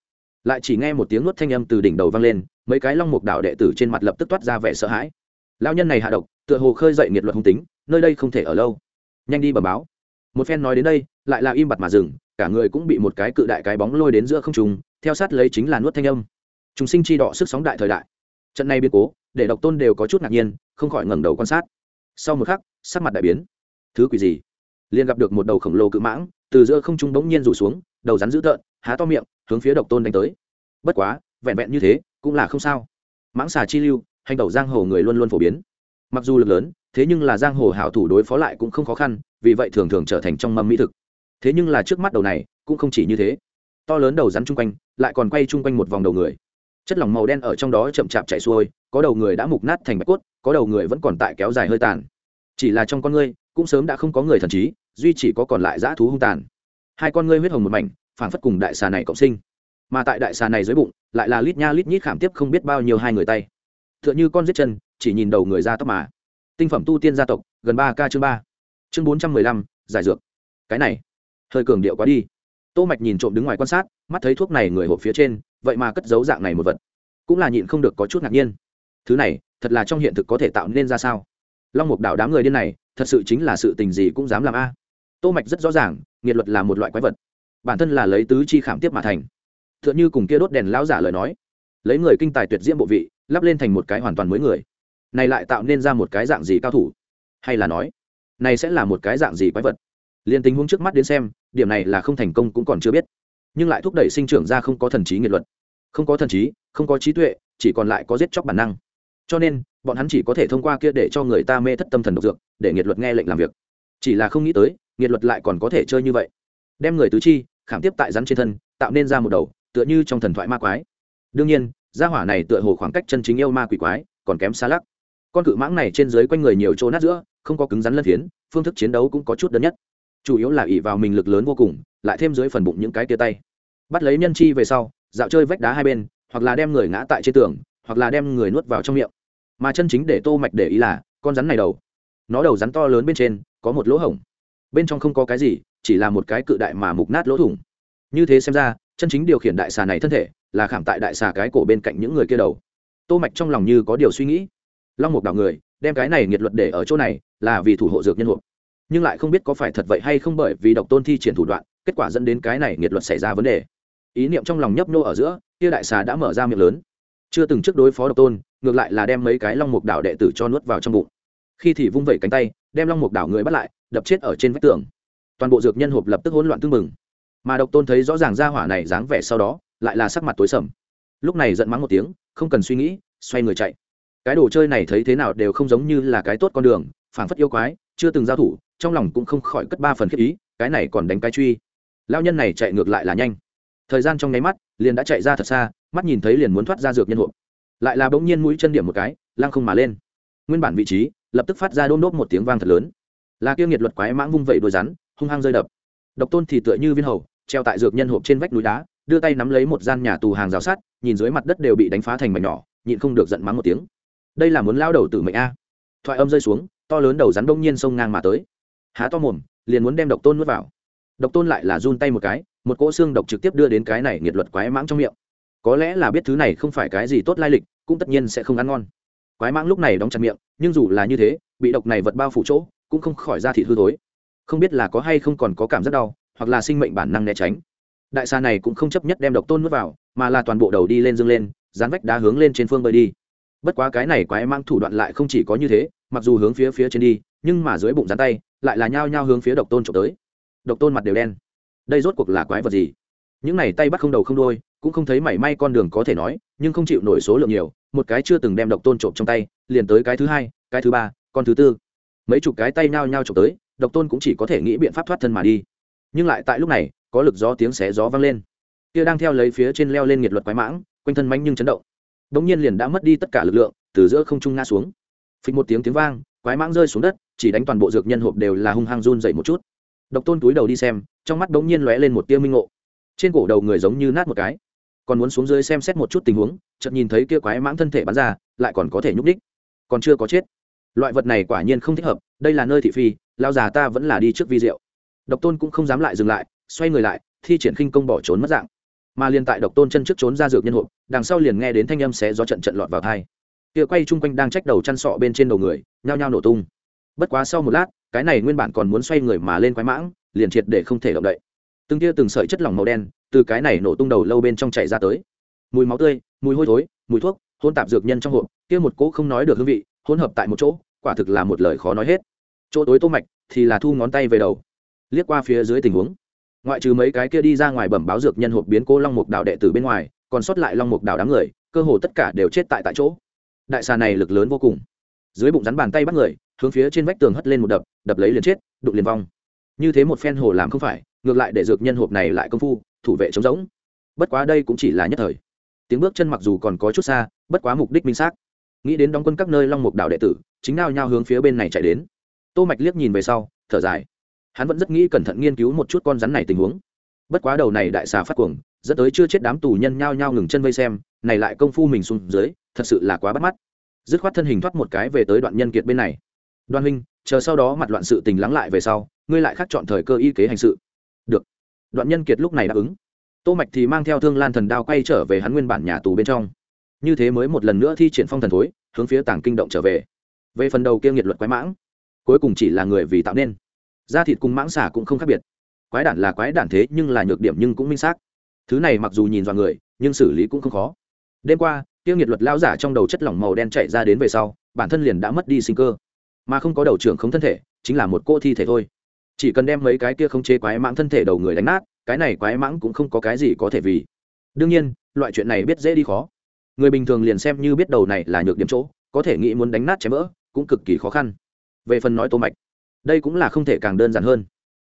Lại chỉ nghe một tiếng nuốt thanh âm từ đỉnh đầu vang lên, mấy cái long mục đạo đệ tử trên mặt lập tức toát ra vẻ sợ hãi. Lao nhân này hạ độc, tựa hồ khơi dậy nghiệt luật hung tính, nơi đây không thể ở lâu. Nhanh đi bờ báo. Một phen nói đến đây, lại là im bặt mà dừng, cả người cũng bị một cái cự đại cái bóng lôi đến giữa không trùng theo sát lấy chính là nuốt thanh âm. Chúng sinh chi đọ sức sóng đại thời đại. Trận này biến cố, để độc tôn đều có chút ngạc nhiên, không khỏi ngẩng đầu quan sát. Sau một khắc, sắc mặt đại biến. Thứ quỷ gì? Liền gặp được một đầu khổng lồ cự mãng, từ giữa không trung bỗng nhiên rủ xuống, đầu rắn dữ tợn, há to miệng, hướng phía độc tôn đánh tới. Bất quá, vẹn vẹn như thế, cũng là không sao. Mãng xà chi lưu, hành đầu giang hồ người luôn luôn phổ biến. Mặc dù lực lớn, thế nhưng là giang hồ hảo thủ đối phó lại cũng không khó khăn, vì vậy thường thường trở thành trong mâm mỹ thực. Thế nhưng là trước mắt đầu này, cũng không chỉ như thế. To lớn đầu rắn chung quanh, lại còn quay chung quanh một vòng đầu người. Chất lỏng màu đen ở trong đó chậm chạp chạy xuôi, có đầu người đã mục nát thành bạch cốt, có đầu người vẫn còn tại kéo dài hơi tàn. Chỉ là trong con ngươi cũng sớm đã không có người thần trí, duy chỉ có còn lại dã thú hung tàn. Hai con ngươi huyết hồng một mảnh, phảng phất cùng đại xà này cộng sinh. Mà tại đại xà này dưới bụng, lại là lít nha lít nhít khảm tiếp không biết bao nhiêu hai người tay. T h ư ợ n h ư con giết chân, chỉ nhìn đầu người ra tóc mà. Tinh phẩm tu tiên gia tộc, gần ba k chương ba. Chương bốn trăm mười lăm, giải dược. Cái này, hơi cường điệu quá đi. Tô mạch nhìn trộm đứng ngoài quan sát, mắt thấy thuốc này người hộp phía trên, vậy mà cất giấu dạng này một vật. Cũng là nhịn không được có chút ngạc nhiên. Thứ này, thật là trong hiện thực có thể tạo nên ra sao? Long mục đảo đám người điên này, thật sự chính là sự tình gì cũng dám làm a. Tô mạch rất rõ ràng, nghiệt luật là một loại quái vật. Bản thân là lấy tứ chi khảm tiếp mà thành. Tựa như cùng kia đốt đèn lão giả lời nói. Lấy người kinh tài tuyệt diễm bộ vị, lắp lên thành một cái hoàn toàn mới người. Này lại tạo nên ra một cái dạng gì cao thủ? Hay là nói, này sẽ là một cái dạng gì quái vật? Liên tình huống trước mắt đến xem, điểm này là không thành công cũng còn chưa biết. Nhưng lại thúc đẩy sinh trưởng ra không có thần trí nghiệt luật. Không có thần trí, không có trí tuệ, chỉ còn lại có giết chóc bản năng. Cho nên bọn hắn chỉ có thể thông qua kia để cho người ta mê thất tâm thần độc dược, để nghiệt luật nghe lệnh làm việc. Chỉ là không nghĩ tới, nghiệt luật lại còn có thể chơi như vậy. Đem người tứ chi, khảm tiếp tại rắn trên thân, tạo nên ra một đầu, tựa như trong thần thoại ma quái. Đương nhiên, gia hỏa này tựa hồ khoảng cách chân chính yêu ma quỷ quái, còn kém xa lắc. Con cự mãng này trên dưới quanh người nhiều chỗ nát giữa, không có cứng rắn lân phiến, phương thức chiến đấu cũng có chút đơn nhất. Chủ yếu là ỉ vào mình lực lớn vô cùng, lại thêm dưới phần bụng những cái tia tay. Bắt lấy nhân chi về sau, dạo chơi vách đá hai bên, hoặc là đem người ngã tại trên tường, hoặc là đem người nuốt vào trong miệng mà chân chính để tô mạch để ý là, con rắn này đầu. Nó đầu rắn to lớn bên trên, có một lỗ hổng. Bên trong không có cái gì, chỉ là một cái cự đại mà mục nát lỗ thủng. Như thế xem ra, chân chính điều khiển đại xà này thân thể, là khảm tại đại xà cái cổ bên cạnh những người kia đầu. Tô mạch trong lòng như có điều suy nghĩ. Long mục đảo người, đem cái này nghiệt luật để ở chỗ này, là vì thủ hộ dược nhân hộp. Nhưng lại không biết có phải thật vậy hay không bởi vì độc tôn thi triển thủ đoạn, kết quả dẫn đến cái này nghiệt luật xảy ra vấn đề. Ý niệm trong lòng nhấp nô ở giữa, kia đại xà đã mở ra miệng lớn. Chưa từng trước đối phó độc tôn ngược lại là đem mấy cái long mục đảo đệ tử cho nuốt vào trong bụng. Khi thì vung vẩy cánh tay, đem long mục đảo người bắt lại, đập chết ở trên vách tường. Toàn bộ dược nhân hộp lập tức hỗn loạn tương mừng mà độc tôn thấy rõ ràng ra hỏa này dáng vẻ sau đó, lại là sắc mặt tối sầm. Lúc này giận mắng một tiếng, không cần suy nghĩ, xoay người chạy. Cái đồ chơi này thấy thế nào đều không giống như là cái tốt con đường, phảng phất yêu quái, chưa từng giao thủ, trong lòng cũng không khỏi cất ba phần khiếp ý, cái này còn đánh cái truy. Lao nhân này chạy ngược lại là nhanh. Thời gian trong nháy mắt, liền đã chạy ra thật xa, mắt nhìn thấy liền muốn thoát ra dược nhân hộp lại là bỗng nhiên mũi chân điểm một cái, lăng không mà lên. Nguyên bản vị trí, lập tức phát ra đôm đốp một tiếng vang thật lớn. Là kia nghiệt luật quái mãng vung vẩy đôi rắn, hung hăng rơi đập. Độc tôn thì tựa như viên hầu, treo tại dược nhân hộp trên vách núi đá, đưa tay nắm lấy một gian nhà tù hàng rào sát nhìn dưới mặt đất đều bị đánh phá thành mảnh nhỏ, nhịn không được giận mắng một tiếng. Đây là muốn lao đầu tử mệnh a. Thoại âm rơi xuống, to lớn đầu rắn đông nhiên sông ngang mà tới. Há to mồm, liền muốn đem độc tôn nuốt vào. Độc tôn lại là run tay một cái, một cỗ xương độc trực tiếp đưa đến cái này nghiệt luật quái mãng trong miệng có lẽ là biết thứ này không phải cái gì tốt lai lịch, cũng tất nhiên sẽ không ăn ngon. Quái mãng lúc này đóng chặt miệng, nhưng dù là như thế, bị độc này vật bao phủ chỗ, cũng không khỏi ra thịt hư thối. Không biết là có hay không còn có cảm giác đau, hoặc là sinh mệnh bản năng né tránh. Đại xa này cũng không chấp nhất đem độc tôn nuốt vào, mà là toàn bộ đầu đi lên dương lên, dán vách đá hướng lên trên phương bơi đi. Bất quá cái này quái mang thủ đoạn lại không chỉ có như thế, mặc dù hướng phía phía trên đi, nhưng mà dưới bụng dán tay, lại là nhao nhao hướng phía độc tôn trộm tới. Độc tôn mặt đều đen. Đây rốt cuộc là quái vật gì? Những này tay bắt không đầu không đôi cũng không thấy mảy may con đường có thể nói, nhưng không chịu nổi số lượng nhiều, một cái chưa từng đem độc tôn trộm trong tay, liền tới cái thứ hai, cái thứ ba, con thứ tư. Mấy chục cái tay nhao nhao trộm tới, độc tôn cũng chỉ có thể nghĩ biện pháp thoát thân mà đi. Nhưng lại tại lúc này, có lực gió tiếng xé gió vang lên. Kia đang theo lấy phía trên leo lên nghiệt luật quái mãng, quanh thân mánh nhưng chấn động. Bỗng nhiên liền đã mất đi tất cả lực lượng, từ giữa không trung ngã xuống. Phịch một tiếng tiếng vang, quái mãng rơi xuống đất, chỉ đánh toàn bộ dược nhân hộp đều là hung hăng run dậy một chút. Độc tôn túi đầu đi xem, trong mắt bỗng nhiên lóe lên một tia minh ngộ. Trên cổ đầu người giống như nát một cái còn muốn xuống dưới xem xét một chút tình huống, chợt nhìn thấy kia quái mãng thân thể bắn ra, lại còn có thể nhúc đích còn chưa có chết. Loại vật này quả nhiên không thích hợp, đây là nơi thị phi lao già ta vẫn là đi trước vi rượu độc tôn cũng không dám lại dừng lại, xoay người lại, thi triển khinh công bỏ trốn mất dạng. Mà liền tại độc tôn chân trước trốn ra dược nhân hộp, đằng sau liền nghe đến thanh âm xé gió trận trận lọt vào thai kia quay chung quanh đang trách đầu chăn sọ bên trên đầu người, nhao nhao nổ tung. Bất quá sau một lát, cái này nguyên bản còn muốn xoay người mà lên quái mãng, liền triệt để không thể động đậy. Từng kia từng sợi chất lỏng màu đen từ cái này nổ tung đầu lâu bên trong chảy ra tới. Mùi máu tươi, mùi hôi thối, mùi thuốc, hôn tạp dược nhân trong hộp, kia một cỗ không nói được hương vị, hỗn hợp tại một chỗ, quả thực là một lời khó nói hết. Chỗ tối tô mạch thì là thu ngón tay về đầu, liếc qua phía dưới tình huống. Ngoại trừ mấy cái kia đi ra ngoài bẩm báo dược nhân hộp biến cố long mục đảo đệ tử bên ngoài, còn sót lại long mục đảo đám người, cơ hồ tất cả đều chết tại tại chỗ. Đại xà này lực lớn vô cùng. Dưới bụng rắn bàn tay bắt người, hướng phía trên vách tường hất lên một đập đập lấy liền chết, đụng liền vong. Như thế một phen hồ làm không phải, ngược lại để dược nhân hộp này lại công phu thủ vệ chống rỗng. Bất quá đây cũng chỉ là nhất thời. Tiếng bước chân mặc dù còn có chút xa, bất quá mục đích minh xác. Nghĩ đến đóng quân các nơi long mục đảo đệ tử, chính nao nhao hướng phía bên này chạy đến. Tô mạch liếc nhìn về sau, thở dài. Hắn vẫn rất nghĩ cẩn thận nghiên cứu một chút con rắn này tình huống. Bất quá đầu này đại xà phát cuồng, dẫn tới chưa chết đám tù nhân nhao nhao ngừng chân vây xem, này lại công phu mình xuống dưới, thật sự là quá bắt mắt. Dứt khoát thân hình thoát một cái về tới đoạn nhân kiệt bên này. Đoan huynh, chờ sau đó mặt loạn sự tình lắng lại về sau, ngươi lại khắc chọn thời cơ y kế hành sự đoạn nhân kiệt lúc này đáp ứng. Tô mạch thì mang theo thương lan thần đao quay trở về hắn nguyên bản nhà tù bên trong. Như thế mới một lần nữa thi triển phong thần thối, hướng phía tảng kinh động trở về. Về phần đầu kia nghiệt luật quái mãng, cuối cùng chỉ là người vì tạo nên. Da thịt cùng mãng xả cũng không khác biệt. Quái đản là quái đản thế nhưng là nhược điểm nhưng cũng minh xác. Thứ này mặc dù nhìn vào người, nhưng xử lý cũng không khó. Đêm qua tiêu nghiệt luật lao giả trong đầu chất lỏng màu đen chạy ra đến về sau, bản thân liền đã mất đi sinh cơ. Mà không có đầu trưởng không thân thể, chính là một cô thi thể thôi chỉ cần đem mấy cái kia không chế quái mãng thân thể đầu người đánh nát, cái này quái mãng cũng không có cái gì có thể vì. Đương nhiên, loại chuyện này biết dễ đi khó. Người bình thường liền xem như biết đầu này là nhược điểm chỗ, có thể nghĩ muốn đánh nát chém vỡ, cũng cực kỳ khó khăn. Về phần nói tô mạch, đây cũng là không thể càng đơn giản hơn.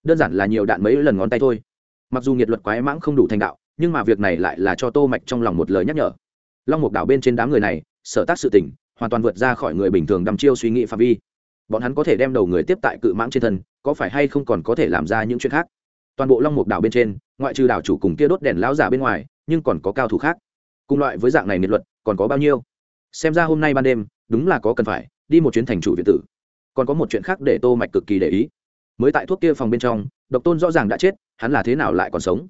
Đơn giản là nhiều đạn mấy lần ngón tay thôi. Mặc dù nhiệt luật quái mãng không đủ thành đạo, nhưng mà việc này lại là cho tô mạch trong lòng một lời nhắc nhở. Long mục đảo bên trên đám người này, sở tác sự tình, hoàn toàn vượt ra khỏi người bình thường đăm chiêu suy nghĩ phạm vi. Bọn hắn có thể đem đầu người tiếp tại cự mãng trên thân có phải hay không còn có thể làm ra những chuyện khác? Toàn bộ long mục đảo bên trên, ngoại trừ đảo chủ cùng kia đốt đèn lão giả bên ngoài, nhưng còn có cao thủ khác. Cùng loại với dạng này nghiệt luật, còn có bao nhiêu? Xem ra hôm nay ban đêm, đúng là có cần phải, đi một chuyến thành chủ viện tử. Còn có một chuyện khác để tô mạch cực kỳ để ý. Mới tại thuốc kia phòng bên trong, độc tôn rõ ràng đã chết, hắn là thế nào lại còn sống?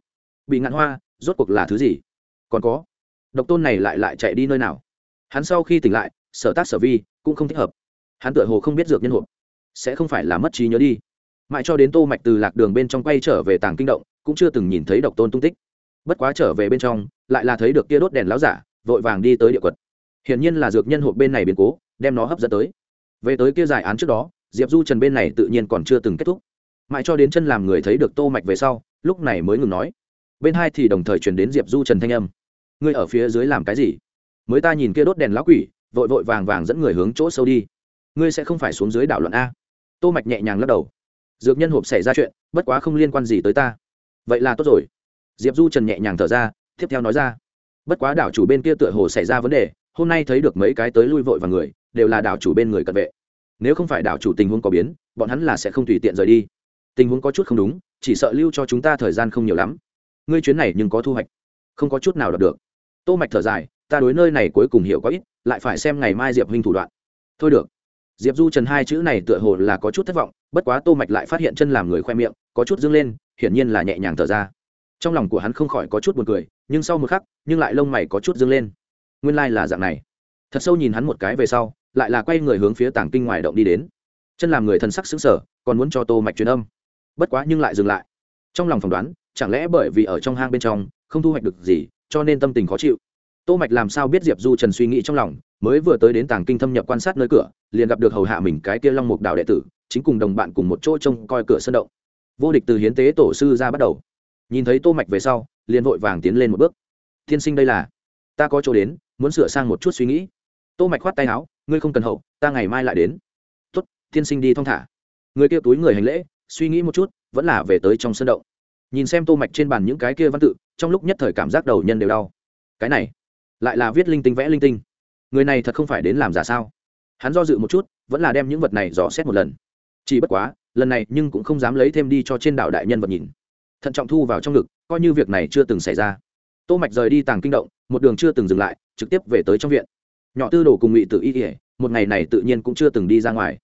Bị ngạn hoa, rốt cuộc là thứ gì? Còn có, độc tôn này lại lại chạy đi nơi nào? Hắn sau khi tỉnh lại, sở tác sở vi, cũng không thích hợp. Hắn tựa hồ không biết dược nhân hộp. Sẽ không phải là mất trí nhớ đi mãi cho đến tô mạch từ lạc đường bên trong quay trở về tàng kinh động, cũng chưa từng nhìn thấy độc tôn tung tích. Bất quá trở về bên trong, lại là thấy được kia đốt đèn láo giả, vội vàng đi tới địa quật. Hiển nhiên là dược nhân hộp bên này biến cố, đem nó hấp dẫn tới. Về tới kia giải án trước đó, diệp du trần bên này tự nhiên còn chưa từng kết thúc. Mãi cho đến chân làm người thấy được tô mạch về sau, lúc này mới ngừng nói. Bên hai thì đồng thời truyền đến diệp du trần thanh âm. Ngươi ở phía dưới làm cái gì? Mới ta nhìn kia đốt đèn lá quỷ, vội vội vàng vàng dẫn người hướng chỗ sâu đi. Ngươi sẽ không phải xuống dưới đảo luận a. Tô mạch nhẹ nhàng lắc đầu dược nhân hộp xảy ra chuyện, bất quá không liên quan gì tới ta. Vậy là tốt rồi. Diệp du trần nhẹ nhàng thở ra, tiếp theo nói ra. Bất quá đảo chủ bên kia tựa hồ xảy ra vấn đề, hôm nay thấy được mấy cái tới lui vội và người, đều là đảo chủ bên người cận vệ. Nếu không phải đảo chủ tình huống có biến, bọn hắn là sẽ không tùy tiện rời đi. Tình huống có chút không đúng, chỉ sợ lưu cho chúng ta thời gian không nhiều lắm. Ngươi chuyến này nhưng có thu hoạch. Không có chút nào đọc được. Tô mạch thở dài, ta đối nơi này cuối cùng hiểu có ít, lại phải xem ngày mai diệp huynh thủ đoạn. Thôi được diệp du trần hai chữ này tựa hồ là có chút thất vọng, bất quá tô mạch lại phát hiện chân làm người khoe miệng, có chút dương lên, hiển nhiên là nhẹ nhàng thở ra. Trong lòng của hắn không khỏi có chút buồn cười, nhưng sau một khắc, nhưng lại lông mày có chút dương lên. Nguyên lai like là dạng này. Thật sâu nhìn hắn một cái về sau, lại là quay người hướng phía tảng kinh ngoài động đi đến. Chân làm người thần sắc sững sờ, còn muốn cho tô mạch truyền âm. Bất quá nhưng lại dừng lại. Trong lòng phỏng đoán, chẳng lẽ bởi vì ở trong hang bên trong, không thu hoạch được gì, cho nên tâm tình khó chịu? Tô mạch làm sao biết diệp du trần suy nghĩ trong lòng, mới vừa tới đến tàng kinh thâm nhập quan sát nơi cửa, liền gặp được hầu hạ mình cái kia long mục đạo đệ tử, chính cùng đồng bạn cùng một chỗ trông coi cửa sân động. Vô địch từ hiến tế tổ sư ra bắt đầu. Nhìn thấy tô mạch về sau, liền vội vàng tiến lên một bước. Thiên sinh đây là, ta có chỗ đến, muốn sửa sang một chút suy nghĩ. Tô mạch khoát tay áo, ngươi không cần hậu, ta ngày mai lại đến. Tốt, thiên sinh đi thong thả. Người kia túi người hành lễ, suy nghĩ một chút, vẫn là về tới trong sân động. Nhìn xem tô mạch trên bàn những cái kia văn tự, trong lúc nhất thời cảm giác đầu nhân đều đau. Cái này lại là viết linh tinh vẽ linh tinh. Người này thật không phải đến làm giả sao? Hắn do dự một chút, vẫn là đem những vật này dò xét một lần. Chỉ bất quá, lần này nhưng cũng không dám lấy thêm đi cho trên đảo đại nhân vật nhìn. Thận trọng thu vào trong ngực, coi như việc này chưa từng xảy ra. Tô mạch rời đi tàng kinh động, một đường chưa từng dừng lại, trực tiếp về tới trong viện. Nhỏ tư đồ cùng ngụy tự y ỉa một ngày này tự nhiên cũng chưa từng đi ra ngoài.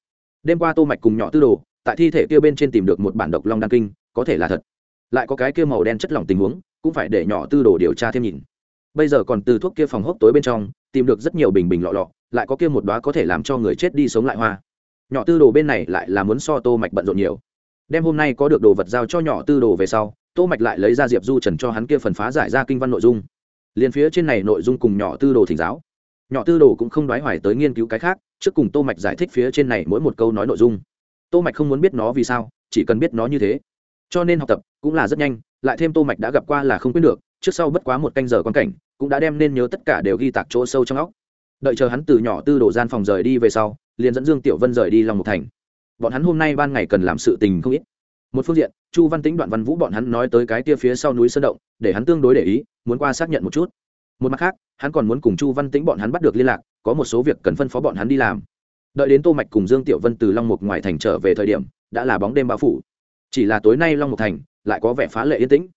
Đêm qua tô mạch cùng nhỏ tư đồ, tại thi thể kia bên trên tìm được một bản độc long đan kinh, có thể là thật. Lại có cái kia màu đen chất lỏng tình huống, cũng phải để nhỏ tư đồ điều tra thêm nhìn bây giờ còn từ thuốc kia phòng hốc tối bên trong, tìm được rất nhiều bình bình lọ lọ, lại có kia một đóa có thể làm cho người chết đi sống lại hoa. Nhỏ tư đồ bên này lại là muốn so tô mạch bận rộn nhiều. Đem hôm nay có được đồ vật giao cho nhỏ tư đồ về sau, tô mạch lại lấy ra diệp du trần cho hắn kia phần phá giải ra kinh văn nội dung. Liền phía trên này nội dung cùng nhỏ tư đồ thỉnh giáo. Nhỏ tư đồ cũng không đoái hoài tới nghiên cứu cái khác, trước cùng tô mạch giải thích phía trên này mỗi một câu nói nội dung. Tô mạch không muốn biết nó vì sao, chỉ cần biết nó như thế. Cho nên học tập cũng là rất nhanh, lại thêm tô mạch đã gặp qua là không quyết được trước sau bất quá một canh giờ quan cảnh, cũng đã đem nên nhớ tất cả đều ghi tạc chỗ sâu trong óc. Đợi chờ hắn từ nhỏ tư đồ gian phòng rời đi về sau, liền dẫn dương tiểu vân rời đi lòng một thành. Bọn hắn hôm nay ban ngày cần làm sự tình không ít. Một phương diện, chu văn tĩnh, đoạn văn vũ bọn hắn nói tới cái tia phía sau núi sơn động, để hắn tương đối để ý, muốn qua xác nhận một chút. Một mặt khác, hắn còn muốn cùng chu văn tĩnh bọn hắn bắt được liên lạc, có một số việc cần phân phó bọn hắn đi làm. Đợi đến tô mạch cùng dương tiểu vân từ long mục ngoài thành trở về thời điểm, đã là bóng đêm bao phủ. Chỉ là tối nay long mục thành, lại có vẻ phá lệ yên tĩnh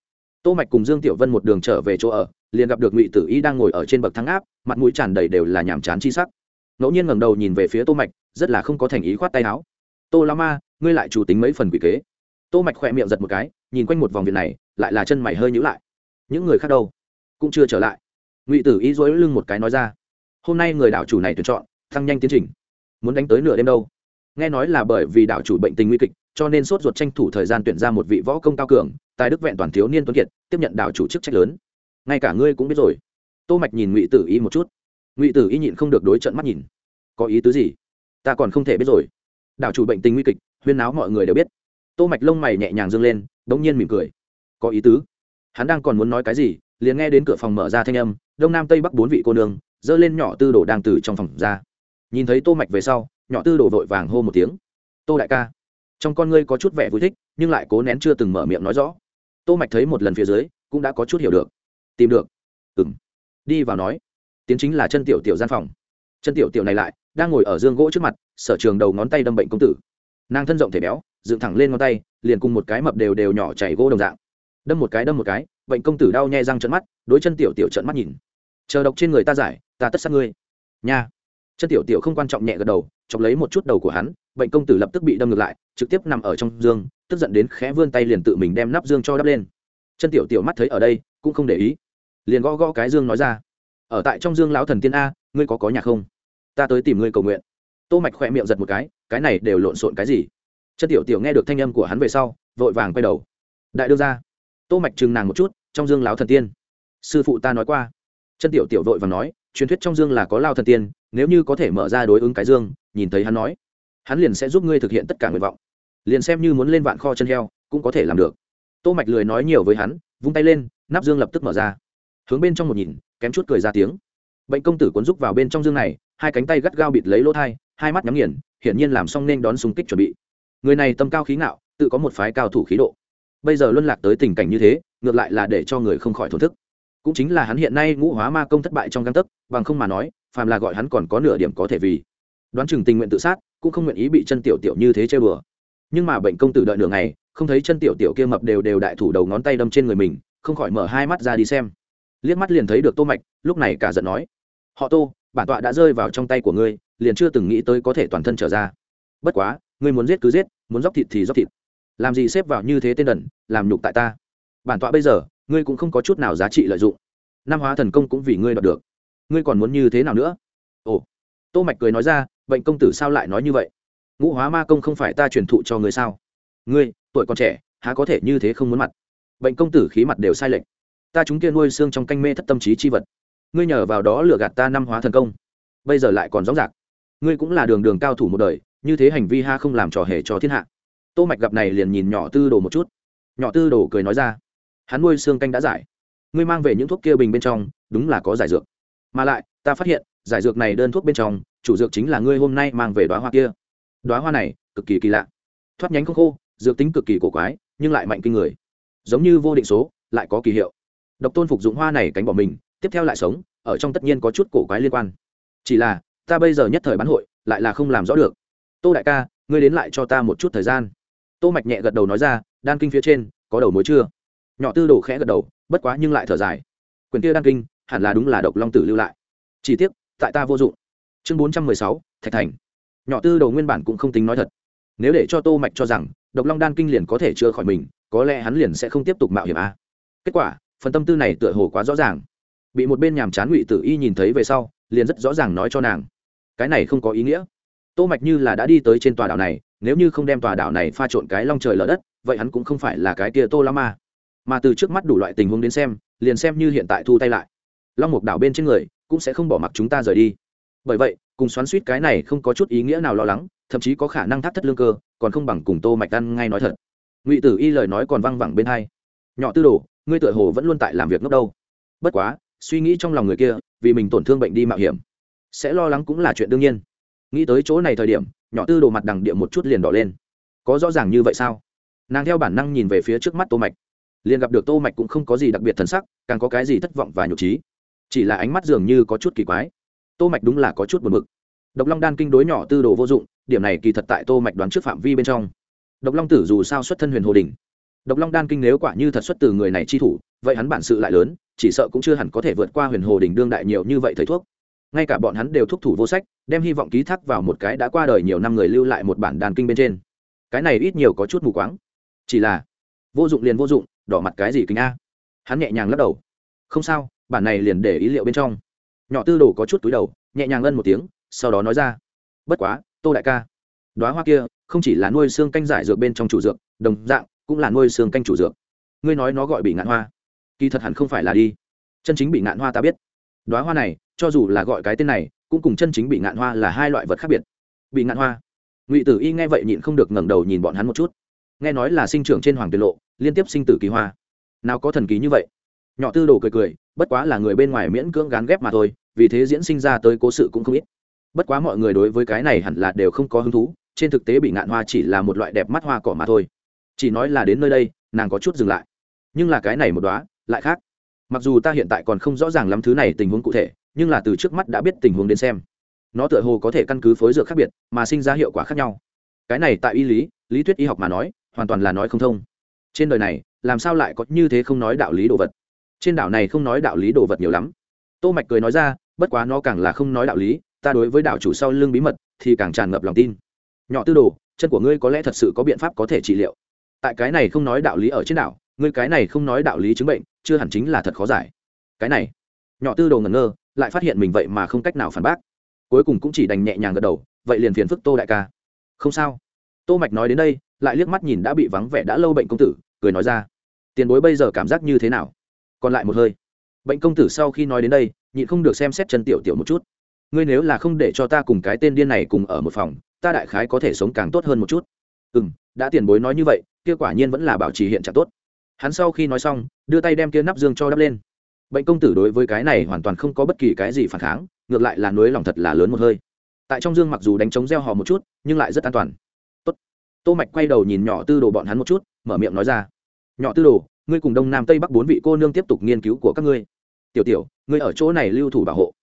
tô mạch cùng dương tiểu vân một đường trở về chỗ ở, liền gặp được ngụy tử y đang ngồi ở trên bậc thang áp, mặt mũi tràn đầy đều là nhàm chán chi sắc. Ngẫu nhiên ngẩng đầu nhìn về phía tô mạch, rất là không có thành ý khoát tay áo. Tô la ma, ngươi lại chủ tính mấy phần quỷ kế? Tô mạch khỏe miệng giật một cái, nhìn quanh một vòng viện này, lại là chân mày hơi nhíu lại. Những người khác đâu? Cũng chưa trở lại. Ngụy tử y dối lưng một cái nói ra, hôm nay người đảo chủ này tuyển chọn, tăng nhanh tiến trình. Muốn đánh tới nửa đêm đâu? Nghe nói là bởi vì đảo chủ bệnh tình nguy kịch, cho nên sốt ruột tranh thủ thời gian tuyển ra một vị võ công cao cường tài đức vẹn toàn thiếu niên tuấn kiệt, tiếp nhận đạo chủ chức trách lớn. Ngay cả ngươi cũng biết rồi. Tô mạch nhìn ngụy tử y một chút. Ngụy tử y nhịn không được đối trận mắt nhìn. Có ý tứ gì? Ta còn không thể biết rồi. Đạo chủ bệnh tình nguy kịch, huyên náo mọi người đều biết. Tô mạch lông mày nhẹ nhàng dương lên, đống nhiên mỉm cười. Có ý tứ. Hắn đang còn muốn nói cái gì, liền nghe đến cửa phòng mở ra thanh âm, đông nam tây bắc bốn vị cô nương dơ lên nhỏ tư đồ đang từ trong phòng ra. Nhìn thấy tô mạch về sau, nhỏ tư đồ vội vàng hô một tiếng. Tô đại ca. Trong con ngươi có chút vẻ vui thích, nhưng lại cố nén chưa từng mở miệng nói rõ tô mạch thấy một lần phía dưới, cũng đã có chút hiểu được. Tìm được. Ừm. Đi vào nói. Tiến chính là chân tiểu tiểu gian phòng. Chân tiểu tiểu này lại, đang ngồi ở dương gỗ trước mặt, sở trường đầu ngón tay đâm bệnh công tử. Nàng thân rộng thể béo, dựng thẳng lên ngón tay, liền cùng một cái mập đều đều nhỏ chảy gỗ đồng dạng. Đâm một cái, đâm một cái, bệnh công tử đau nhè răng trận mắt, đối chân tiểu tiểu trận mắt nhìn. Chờ độc trên người ta giải, ta tất sát ngươi. Nha. Chân tiểu tiểu không quan trọng nhẹ gật đầu, chọc lấy một chút đầu của hắn bệnh công tử lập tức bị đâm ngược lại, trực tiếp nằm ở trong dương, tức giận đến khẽ vươn tay liền tự mình đem nắp dương cho đắp lên. Chân tiểu tiểu mắt thấy ở đây, cũng không để ý. Liền gõ gõ cái dương nói ra, ở tại trong dương lão thần tiên a, ngươi có có nhà không? Ta tới tìm ngươi cầu nguyện. Tô mạch khỏe miệng giật một cái cái này đều lộn xộn cái gì? Chân tiểu tiểu nghe được thanh âm của hắn về sau, vội vàng quay đầu. Đại đương ra tô mạch chừng nàng một chút, trong dương lão thần tiên. Sư phụ ta nói qua. Chân tiểu tiểu vội vàng nói, truyền thuyết trong dương là có lao thần tiên, nếu như có thể mở ra đối ứng cái dương, nhìn thấy hắn nói hắn liền sẽ giúp ngươi thực hiện tất cả nguyện vọng. Liền xem như muốn lên vạn kho chân heo, cũng có thể làm được. Tô mạch lười nói nhiều với hắn, vung tay lên, nắp dương lập tức mở ra. Hướng bên trong một nhìn, kém chút cười ra tiếng. Bệnh công tử cuốn rúc vào bên trong dương này, hai cánh tay gắt gao bịt lấy lỗ thai, hai mắt nhắm nghiền, hiển nhiên làm xong nên đón súng kích chuẩn bị. Người này tâm cao khí ngạo, tự có một phái cao thủ khí độ. Bây giờ luân lạc tới tình cảnh như thế, ngược lại là để cho người không khỏi thổn thức. Cũng chính là hắn hiện nay ngũ hóa ma công thất bại trong găng tấc, bằng không mà nói, phàm là gọi hắn còn có nửa điểm có thể vì. Đoán chừng tình nguyện tự sát cũng không nguyện ý bị chân tiểu tiểu như thế chơi bừa nhưng mà bệnh công tử đợi nửa ngày, không thấy chân tiểu tiểu kia mập đều đều đại thủ đầu ngón tay đâm trên người mình, không khỏi mở hai mắt ra đi xem. Liếc mắt liền thấy được tô mạch, lúc này cả giận nói, họ tô, bản tọa đã rơi vào trong tay của ngươi, liền chưa từng nghĩ tới có thể toàn thân trở ra. Bất quá, ngươi muốn giết cứ giết, muốn dốc thịt thì dốc thịt. Làm gì xếp vào như thế tên đần, làm nhục tại ta. Bản tọa bây giờ, ngươi cũng không có chút nào giá trị lợi dụng. Năm hóa thần công cũng vì ngươi đoạt được. Ngươi còn muốn như thế nào nữa? Tô mạch cười nói ra, bệnh công tử sao lại nói như vậy? Ngũ hóa ma công không phải ta truyền thụ cho người sao? Ngươi, tuổi còn trẻ, há có thể như thế không muốn mặt? Bệnh công tử khí mặt đều sai lệch. Ta chúng kia nuôi xương trong canh mê thất tâm trí chi vật. Ngươi nhờ vào đó lừa gạt ta năm hóa thần công. Bây giờ lại còn rõ rạc ngươi cũng là đường đường cao thủ một đời, như thế hành vi ha không làm trò hề cho thiên hạ. Tô mạch gặp này liền nhìn nhỏ tư đồ một chút. Nhỏ tư đồ cười nói ra, hắn nuôi xương canh đã giải. Ngươi mang về những thuốc kia bình bên trong, đúng là có giải dược. Mà lại, ta phát hiện giải dược này đơn thuốc bên trong, chủ dược chính là ngươi hôm nay mang về đoá hoa kia. Đoá hoa này, cực kỳ kỳ lạ. Thoát nhánh không khô, dược tính cực kỳ cổ quái, nhưng lại mạnh kinh người. Giống như vô định số, lại có kỳ hiệu. Độc tôn phục dụng hoa này cánh bỏ mình, tiếp theo lại sống, ở trong tất nhiên có chút cổ quái liên quan. Chỉ là, ta bây giờ nhất thời bán hội, lại là không làm rõ được. Tô đại ca, ngươi đến lại cho ta một chút thời gian. Tô mạch nhẹ gật đầu nói ra, đan kinh phía trên, có đầu mối chưa? Nhỏ tư đồ khẽ gật đầu, bất quá nhưng lại thở dài. Quyền kia đan kinh, hẳn là đúng là độc long tử lưu lại. Chỉ tiếc tại ta vô dụng. Chương bốn trăm mười sáu, thạch thành. Nhỏ tư đầu nguyên bản cũng không tính nói thật. Nếu để cho tô mạch cho rằng, độc long đan kinh liền có thể chữa khỏi mình, có lẽ hắn liền sẽ không tiếp tục mạo hiểm a. Kết quả, phần tâm tư này tựa hồ quá rõ ràng. Bị một bên nhàm chán ngụy tử y nhìn thấy về sau, liền rất rõ ràng nói cho nàng. Cái này không có ý nghĩa. Tô mạch như là đã đi tới trên tòa đảo này, nếu như không đem tòa đảo này pha trộn cái long trời lở đất, vậy hắn cũng không phải là cái kia tô la ma. Mà từ trước mắt đủ loại tình huống đến xem, liền xem như hiện tại thu tay lại. Long mục đảo bên trên người cũng sẽ không bỏ mặc chúng ta rời đi. Bởi vậy, cùng xoắn suýt cái này không có chút ý nghĩa nào lo lắng, thậm chí có khả năng thắt thất lương cơ, còn không bằng cùng tô mạch ăn ngay nói thật. Ngụy tử y lời nói còn văng vẳng bên hai. Nhỏ tư đồ, ngươi tựa hồ vẫn luôn tại làm việc ngốc đâu. Bất quá, suy nghĩ trong lòng người kia, vì mình tổn thương bệnh đi mạo hiểm, sẽ lo lắng cũng là chuyện đương nhiên. Nghĩ tới chỗ này thời điểm, nhỏ tư đồ mặt đằng địa một chút liền đỏ lên. Có rõ ràng như vậy sao? Nàng theo bản năng nhìn về phía trước mắt tô mạch. Liền gặp được tô mạch cũng không có gì đặc biệt thần sắc, càng có cái gì thất vọng và nhục trí chỉ là ánh mắt dường như có chút kỳ quái. Tô mạch đúng là có chút buồn bực. Độc long đan kinh đối nhỏ tư đồ vô dụng, điểm này kỳ thật tại tô mạch đoán trước phạm vi bên trong. Độc long tử dù sao xuất thân huyền hồ đỉnh, độc long đan kinh nếu quả như thật xuất từ người này chi thủ, vậy hắn bản sự lại lớn, chỉ sợ cũng chưa hẳn có thể vượt qua huyền hồ đỉnh đương đại nhiều như vậy thầy thuốc. Ngay cả bọn hắn đều thúc thủ vô sách, đem hy vọng ký thác vào một cái đã qua đời nhiều năm người lưu lại một bản đàn kinh bên trên. Cái này ít nhiều có chút mù quáng. Chỉ là, vô dụng liền vô dụng, đỏ mặt cái gì kính a? Hắn nhẹ nhàng lắc đầu. Không sao bản này liền để ý liệu bên trong. Nhỏ tư đồ có chút túi đầu, nhẹ nhàng ân một tiếng, sau đó nói ra. Bất quá, tô đại ca đoá hoa kia không chỉ là nuôi xương canh giải dược bên trong chủ dược, đồng dạng cũng là nuôi xương canh chủ dược. Ngươi nói nó gọi bị ngạn hoa, kỳ thật hẳn không phải là đi. Chân chính bị ngạn hoa ta biết. Đoá hoa này, cho dù là gọi cái tên này, cũng cùng chân chính bị ngạn hoa là hai loại vật khác biệt. Bị ngạn hoa. Ngụy tử y nghe vậy nhịn không được ngẩng đầu nhìn bọn hắn một chút. Nghe nói là sinh trưởng trên hoàng tiền lộ, liên tiếp sinh tử kỳ hoa. Nào có thần kỳ như vậy? Nhỏ tư đồ cười cười, bất quá là người bên ngoài miễn cưỡng gán ghép mà thôi, vì thế diễn sinh ra tới cố sự cũng không ít. Bất quá mọi người đối với cái này hẳn là đều không có hứng thú, trên thực tế bị ngạn hoa chỉ là một loại đẹp mắt hoa cỏ mà thôi. Chỉ nói là đến nơi đây, nàng có chút dừng lại. Nhưng là cái này một đoá lại khác. Mặc dù ta hiện tại còn không rõ ràng lắm thứ này tình huống cụ thể, nhưng là từ trước mắt đã biết tình huống đến xem. Nó tựa hồ có thể căn cứ phối dược khác biệt, mà sinh ra hiệu quả khác nhau. Cái này tại y lý lý thuyết y học mà nói, hoàn toàn là nói không thông. Trên đời này, làm sao lại có như thế không nói đạo lý đồ vật? Trên đảo này không nói đạo lý đồ vật nhiều lắm. Tô mạch cười nói ra, bất quá nó càng là không nói đạo lý, ta đối với đạo chủ sau lưng bí mật thì càng tràn ngập lòng tin. Nhỏ tư đồ, chân của ngươi có lẽ thật sự có biện pháp có thể trị liệu. Tại cái này không nói đạo lý ở trên đảo, ngươi cái này không nói đạo lý chứng bệnh, chưa hẳn chính là thật khó giải. Cái này. Nhỏ tư đồ ngẩn ngơ, lại phát hiện mình vậy mà không cách nào phản bác. Cuối cùng cũng chỉ đành nhẹ nhàng gật đầu, vậy liền phiền phức tô đại ca. Không sao. Tô mạch nói đến đây, lại liếc mắt nhìn đã bị vắng vẻ đã lâu bệnh công tử, cười nói ra. Tiền bối bây giờ cảm giác như thế nào? Còn lại một hơi. Bệnh công tử sau khi nói đến đây, nhịn không được xem xét chân tiểu tiểu một chút. Ngươi nếu là không để cho ta cùng cái tên điên này cùng ở một phòng, ta đại khái có thể sống càng tốt hơn một chút. Ừ m đã tiền bối nói như vậy, kia quả nhiên vẫn là bảo trì hiện trạng tốt. Hắn sau khi nói xong, đưa tay đem kia nắp dương cho đắp lên. Bệnh công tử đối với cái này hoàn toàn không có bất kỳ cái gì phản kháng, ngược lại là nối lòng thật là lớn một hơi. Tại trong dương mặc dù đánh trống gieo hò một chút, nhưng lại rất an toàn. Tốt. tô mạch quay đầu nhìn nhỏ tư đồ bọn hắn một chút, mở miệng nói ra. Nhỏ tư đồ ngươi cùng đông nam tây bắc bốn vị cô nương tiếp tục nghiên cứu của các ngươi. Tiểu tiểu, ngươi ở chỗ này lưu thủ bảo hộ.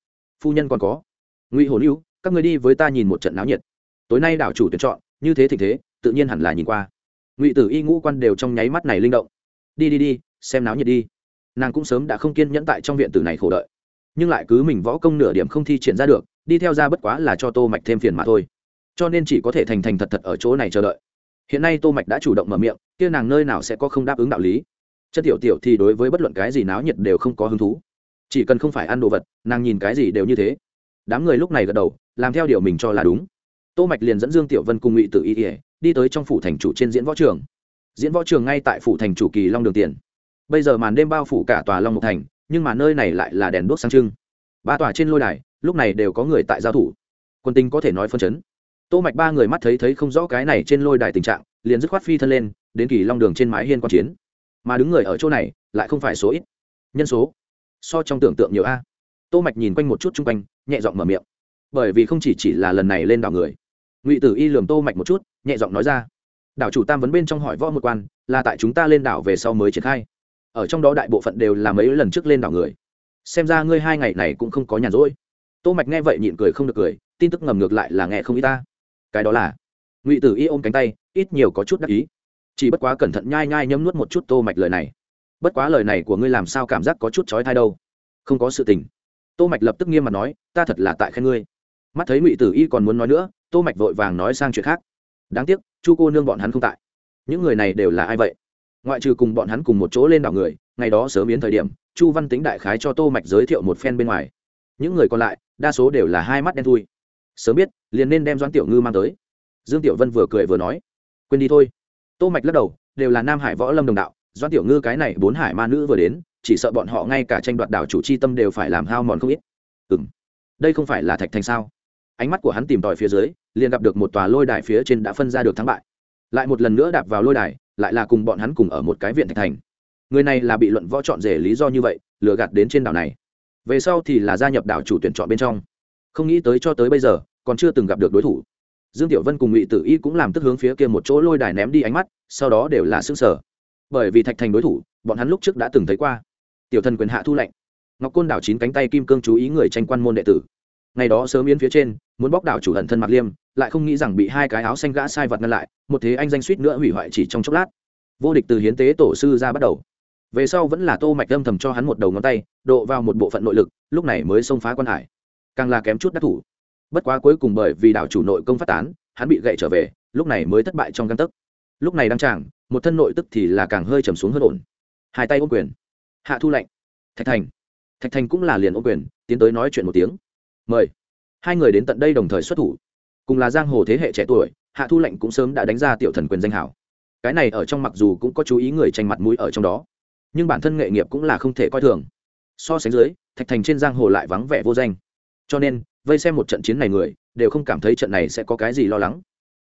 Phu nhân còn có. Ngụy hồ lưu, các ngươi đi với ta nhìn một trận náo nhiệt. Tối nay đảo chủ tuyển chọn, như thế tình thế, tự nhiên hẳn là nhìn qua. Ngụy tử y ngũ quan đều trong nháy mắt này linh động. Đi đi đi, xem náo nhiệt đi. Nàng cũng sớm đã không kiên nhẫn tại trong viện tử này khổ đợi. Nhưng lại cứ mình võ công nửa điểm không thi triển ra được, đi theo ra bất quá là cho tô mạch thêm phiền mà thôi. Cho nên chỉ có thể thành thành thật thật ở chỗ này chờ đợi. Hiện nay tô mạch đã chủ động mở miệng, kia nàng nơi nào sẽ có không đáp ứng đạo lý? Chất tiểu tiểu thì đối với bất luận cái gì náo nhiệt đều không có hứng thú. Chỉ cần không phải ăn đồ vật, nàng nhìn cái gì đều như thế. Đám người lúc này gật đầu, làm theo điều mình cho là đúng. Tô mạch liền dẫn dương tiểu vân cùng ngụy tự y ỉa đi tới trong phủ thành chủ trên diễn võ trường. Diễn võ trường ngay tại phủ thành chủ kỳ long đường tiền. Bây giờ màn đêm bao phủ cả tòa long một thành, nhưng mà nơi này lại là đèn đuốc sáng trưng. Ba tòa trên lôi đài, lúc này đều có người tại giao thủ. Quân tinh có thể nói phân chấn. Tô mạch ba người mắt thấy thấy không rõ cái này trên lôi đài tình trạng, liền dứt khoát phi thân lên, đến kỳ long đường trên mái hiên quan chiến mà đứng người ở chỗ này lại không phải số ít. Nhân số. So trong tưởng tượng nhiều a. Tô mạch nhìn quanh một chút chung quanh, nhẹ giọng mở miệng. Bởi vì không chỉ chỉ là lần này lên đảo người. Ngụy tử y lườm tô mạch một chút, nhẹ giọng nói ra. Đảo chủ tam vấn bên trong hỏi võ một quan, là tại chúng ta lên đảo về sau mới triển khai. Ở trong đó đại bộ phận đều là mấy lần trước lên đảo người. Xem ra ngươi hai ngày này cũng không có nhàn rỗi. Tô mạch nghe vậy nhịn cười không được cười, tin tức ngầm ngược lại là nghe không ít ta. Cái đó là. Ngụy tử y ôm cánh tay, ít nhiều có chút đắc ý chỉ bất quá cẩn thận nhai nhai nhấm nuốt một chút tô mạch lời này. Bất quá lời này của ngươi làm sao cảm giác có chút chói tai đâu? Không có sự tình. Tô mạch lập tức nghiêm mặt nói, ta thật là tại khen ngươi. Mắt thấy ngụy tử y còn muốn nói nữa, tô mạch vội vàng nói sang chuyện khác. Đáng tiếc, chu cô nương bọn hắn không tại. Những người này đều là ai vậy? Ngoại trừ cùng bọn hắn cùng một chỗ lên đảo người, ngày đó sớm biến thời điểm, chu văn tính đại khái cho tô mạch giới thiệu một phen bên ngoài. Những người còn lại, đa số đều là hai mắt đen thui. Sớm biết, liền nên đem doãn tiểu ngư mang tới. Dương tiểu vân vừa cười vừa nói, quên đi thôi tô mạch lắc đầu, đều là nam hải võ lâm đồng đạo, doãn tiểu ngư cái này bốn hải ma nữ vừa đến, chỉ sợ bọn họ ngay cả tranh đoạt đảo chủ chi tâm đều phải làm hao mòn không ít. Ừm, đây không phải là thạch thành sao? Ánh mắt của hắn tìm tòi phía dưới, liền gặp được một tòa lôi đài phía trên đã phân ra được thắng bại. Lại một lần nữa đạp vào lôi đài, lại là cùng bọn hắn cùng ở một cái viện thạch thành. Người này là bị luận võ chọn rể lý do như vậy, lừa gạt đến trên đảo này. Về sau thì là gia nhập đảo chủ tuyển chọn bên trong. Không nghĩ tới cho tới bây giờ, còn chưa từng gặp được đối thủ dương tiểu vân cùng ngụy tử y cũng làm tức hướng phía kia một chỗ lôi đài ném đi ánh mắt, sau đó đều là xương sở bởi vì thạch thành đối thủ, bọn hắn lúc trước đã từng thấy qua. Tiểu thần quyền hạ thu lệnh. Ngọc côn đảo chín cánh tay kim cương chú ý người tranh quan môn đệ tử. Ngày đó sớm yến phía trên, muốn bóc đảo chủ hận thân mặt liêm, lại không nghĩ rằng bị hai cái áo xanh gã sai vật ngăn lại, một thế anh danh suýt nữa hủy hoại chỉ trong chốc lát. Vô địch từ hiến tế tổ sư ra bắt đầu. Về sau vẫn là tô mạch âm thầm cho hắn một đầu ngón tay, độ vào một bộ phận nội lực, lúc này mới xông phá quan hải. Càng là kém chút đắc thủ bất quá cuối cùng bởi vì đảo chủ nội công phát tán, hắn bị gậy trở về, lúc này mới thất bại trong căn tức lúc này đang chàng một thân nội tức thì là càng hơi trầm xuống hơn ổn. Hai tay ôm quyền. Hạ thu lệnh. Thạch thành. Thạch thành cũng là liền ôm quyền, tiến tới nói chuyện một tiếng. Mời. Hai người đến tận đây đồng thời xuất thủ. Cùng cùng là giang hồ thế hệ trẻ tuổi, hạ thu lệnh cũng sớm đã đánh ra tiểu thần quyền danh hảo. Cái này ở trong mặc dù cũng có chú ý người tranh mặt mũi ở trong đó, nhưng bản thân nghệ nghiệp cũng là không thể coi thường. So sánh dưới, thạch thành trên giang hồ lại vắng vẻ vô danh. Cho nên vây xem một trận chiến này người, đều không cảm thấy trận này sẽ có cái gì lo lắng.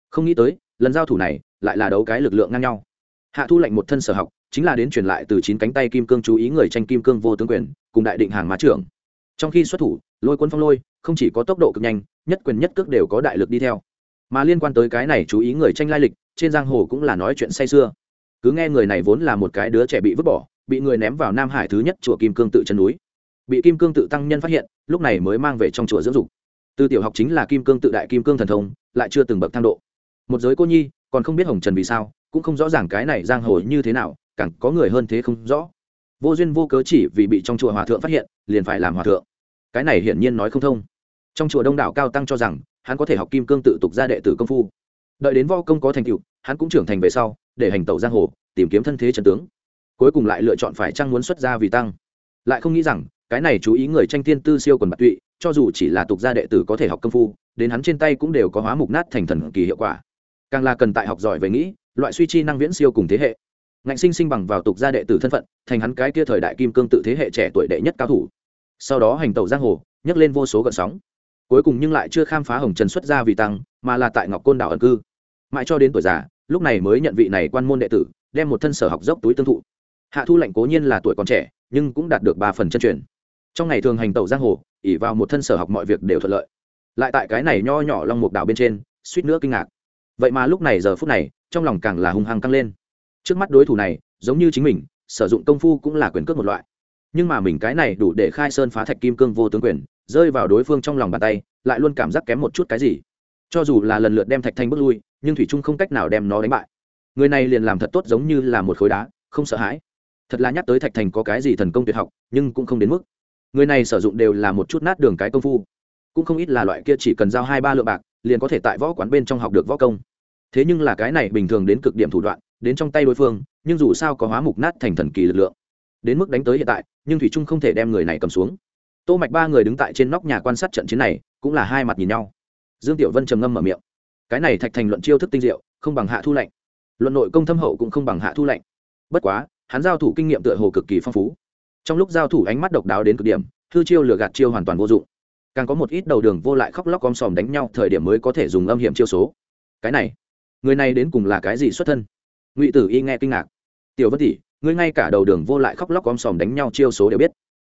Không nghĩ tới, lần giao thủ này lại là đấu cái lực lượng ngang nhau. Hạ thu lệnh một thân sở học, chính là đến truyền lại từ chín cánh tay kim cương chú ý người tranh kim cương vô tướng quyền, cùng đại định hàng má trưởng. Trong khi xuất thủ, lôi quân phong lôi, không chỉ có tốc độ cực nhanh, nhất quyền nhất cước đều có đại lực đi theo. Mà liên quan tới cái này chú ý người tranh lai lịch, trên giang hồ cũng là nói chuyện say xưa cứ nghe người này vốn là một cái đứa trẻ bị vứt bỏ, bị người ném vào nam hải thứ nhất chùa kim cương tự chân núi bị kim cương tự tăng nhân phát hiện, lúc này mới mang về trong chùa dưỡng dục. Từ tiểu học chính là kim cương tự đại kim cương thần thông, lại chưa từng bậc thang độ. Một giới cô nhi, còn không biết hồng trần vì sao, cũng không rõ ràng cái này giang hồ như thế nào, càng có người hơn thế không rõ. Vô duyên vô cớ chỉ vì bị trong chùa hòa thượng phát hiện, liền phải làm hòa thượng. Cái này hiển nhiên nói không thông. Trong chùa đông đảo cao tăng cho rằng, hắn có thể học kim cương tự tục ra đệ tử công phu. Đợi đến vo công có thành tựu, hắn cũng trưởng thành về sau, để hành tẩu giang hồ, tìm kiếm thân thế trần tướng. Cuối cùng lại lựa chọn phải chăng muốn xuất gia vì tăng. Lại không nghĩ rằng cái này chú ý người tranh tiên tư siêu quần bạc tụy, cho dù chỉ là tục gia đệ tử có thể học công phu, đến hắn trên tay cũng đều có hóa mục nát thành thần kỳ hiệu quả. Càng là cần tại học giỏi về nghĩ, loại suy chi năng viễn siêu cùng thế hệ. Ngạnh sinh sinh bằng vào tục gia đệ tử thân phận, thành hắn cái kia thời đại kim cương tự thế hệ trẻ tuổi đệ nhất cao thủ. Sau đó hành tẩu giang hồ, nhấc lên vô số gợn sóng. Cuối cùng nhưng lại chưa khám phá hồng trần xuất gia vì tăng, mà là tại ngọc côn đảo ẩn cư. Mãi cho đến tuổi già, lúc này mới nhận vị này quan môn đệ tử, đem một thân sở học dốc túi tương thụ. Hạ thu lệnh cố nhiên là tuổi còn trẻ, nhưng cũng đạt được ba phần chân truyền trong ngày thường hành tẩu giang hồ ỉ vào một thân sở học mọi việc đều thuận lợi. Lại tại cái này nho nhỏ long mục đảo bên trên, suýt nữa kinh ngạc. Vậy mà lúc này giờ phút này, trong lòng càng là hung hăng căng lên. Trước mắt đối thủ này, giống như chính mình, sử dụng công phu cũng là quyền cước một loại. Nhưng mà mình cái này đủ để khai sơn phá thạch kim cương vô tướng quyền, rơi vào đối phương trong lòng bàn tay, lại luôn cảm giác kém một chút cái gì. Cho dù là lần lượt đem thạch thanh bước lui, nhưng thủy trung không cách nào đem nó đánh bại. Người này liền làm thật tốt giống như là một khối đá, không sợ hãi. Thật là nhắc tới thạch thành có cái gì thần công tuyệt học, nhưng cũng không đến mức người này sử dụng đều là một chút nát đường cái công phu. Cũng không ít là loại kia chỉ cần giao hai ba lượng bạc, liền có thể tại võ quán bên trong học được võ công. Thế nhưng là cái này bình thường đến cực điểm thủ đoạn, đến trong tay đối phương, nhưng dù sao có hóa mục nát thành thần kỳ lực lượng. Đến mức đánh tới hiện tại, nhưng thủy trung không thể đem người này cầm xuống. Tô mạch ba người đứng tại trên nóc nhà quan sát trận chiến này, cũng là hai mặt nhìn nhau. Dương tiểu vân trầm ngâm mở miệng. Cái này thạch thành luận chiêu thức tinh diệu, không bằng hạ thu lệnh. Luận nội công thâm hậu cũng không bằng hạ thu lệnh. Bất quá, hắn giao thủ kinh nghiệm tựa hồ cực kỳ phong phú trong lúc giao thủ ánh mắt độc đáo đến cực điểm thư chiêu lừa gạt chiêu hoàn toàn vô dụng. Càng có một ít đầu đường vô lại khóc lóc om sòm đánh nhau, thời điểm mới có thể dùng âm hiểm chiêu số. Cái này, người này đến cùng là cái gì xuất thân? Ngụy tử y nghe kinh ngạc. Tiểu vân tỷ, ngươi ngay cả đầu đường vô lại khóc lóc om sòm đánh nhau chiêu số đều biết.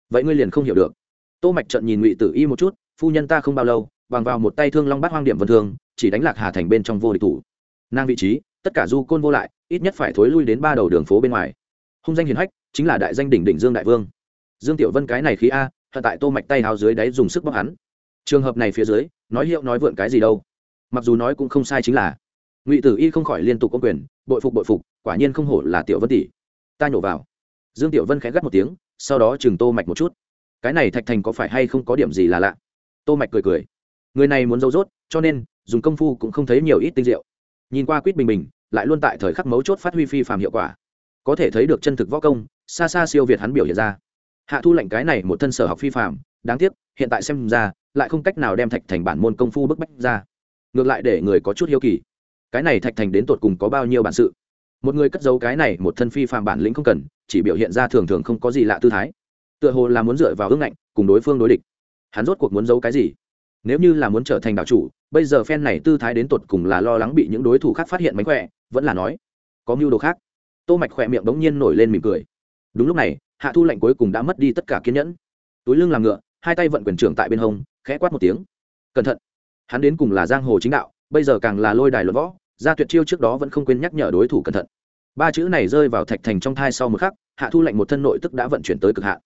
Vậy ngươi liền không hiểu được. Tô mạch trận nhìn ngụy tử y một chút, phu nhân ta không bao lâu, bằng vào một tay thương long bát hoang điểm vân thương, chỉ đánh lạc hà thành bên trong vô địch thủ. Nàng vị trí, tất cả du côn vô lại, ít nhất phải thối lui đến ba đầu đường phố bên ngoài. Hung danh hiền hách chính là đại danh đỉnh đỉnh dương đại vương. Dương tiểu vân cái này khí a thật tại tô mạch tay háo dưới đáy dùng sức bóc hắn. Trường hợp này phía dưới, nói hiệu nói vượn cái gì đâu. Mặc dù nói cũng không sai chính là, ngụy tử y không khỏi liên tục công quyền, bội phục bội phục, quả nhiên không hổ là tiểu vân tỷ. Ta nhổ vào. Dương tiểu vân khẽ gắt một tiếng, sau đó chừng tô mạch một chút. Cái này thạch thành có phải hay không có điểm gì là lạ? Tô mạch cười cười. Người này muốn dâu dốt cho nên, dùng công phu cũng không thấy nhiều ít tinh diệu. Nhìn qua quýt bình bình, lại luôn tại thời khắc mấu chốt phát huy phi phàm hiệu quả. Có thể thấy được chân thực võ công xa xa siêu việt hắn biểu hiện ra. Hạ thu lệnh cái này một thân sở học phi phạm, đáng tiếc hiện tại xem ra lại không cách nào đem thạch thành bản môn công phu bức bách ra. Ngược lại để người có chút hiếu kỳ. Cái này thạch thành đến tột cùng có bao nhiêu bản sự? Một người cất giấu cái này một thân phi phạm bản lĩnh không cần chỉ biểu hiện ra thường thường không có gì lạ tư thái. Tựa hồ là muốn dựa vào ương ngạnh cùng đối phương đối địch. Hắn rốt cuộc muốn giấu cái gì? Nếu như là muốn trở thành đạo chủ bây giờ phen này tư thái đến tột cùng là lo lắng bị những đối thủ khác phát hiện mánh khỏe vẫn là nói có mưu đồ khác. Tô mạch khỏe miệng bỗng nhiên nổi lên mỉm cười đúng lúc này hạ thu lệnh cuối cùng đã mất đi tất cả kiên nhẫn. Túi lưng làm ngựa hai tay vận quyền trưởng tại bên hông khẽ quát một tiếng. Cẩn thận hắn đến cùng là giang hồ chính đạo bây giờ càng là lôi đài luật võ ra tuyệt chiêu trước đó vẫn không quên nhắc nhở đối thủ cẩn thận. Ba chữ này rơi vào thạch thành trong thai sau một khắc hạ thu lệnh một thân nội tức đã vận chuyển tới cực hạ,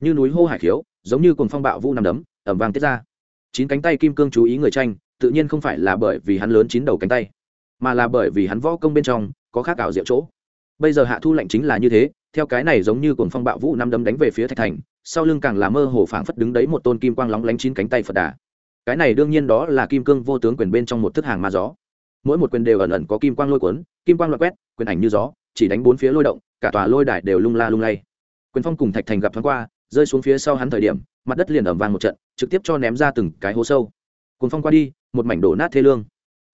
như núi hô hải khiếu giống như cùng phong bạo vũ nằm đấm ẩm vang tiết ra. Chín cánh tay kim cương chú ý người tranh tự nhiên không phải là bởi vì hắn lớn chín đầu cánh tay mà là bởi vì hắn võ công bên trong có khác ảo diệu chỗ. Bây giờ hạ thu lệnh chính là như thế theo cái này giống như cuồng phong bạo vũ năm đấm đánh về phía thạch thành, sau lưng càng là mơ hồ phảng phất đứng đấy một tôn kim quang lóng lánh chín cánh tay phật đà. Cái này đương nhiên đó là kim cương vô tướng quyền bên trong một thức hàng ma gió. Mỗi một quyền đều ẩn ẩn có kim quang lôi cuốn, kim quang loại quét, quyền ảnh như gió, chỉ đánh bốn phía lôi động, cả tòa lôi đài đều lung la lung lay. Quyền phong cùng thạch thành gặp thoáng qua, rơi xuống phía sau hắn thời điểm, mặt đất liền ẩm vàng một trận, trực tiếp cho ném ra từng cái hố sâu. Cuốn phong qua đi, một mảnh đổ nát thê lương.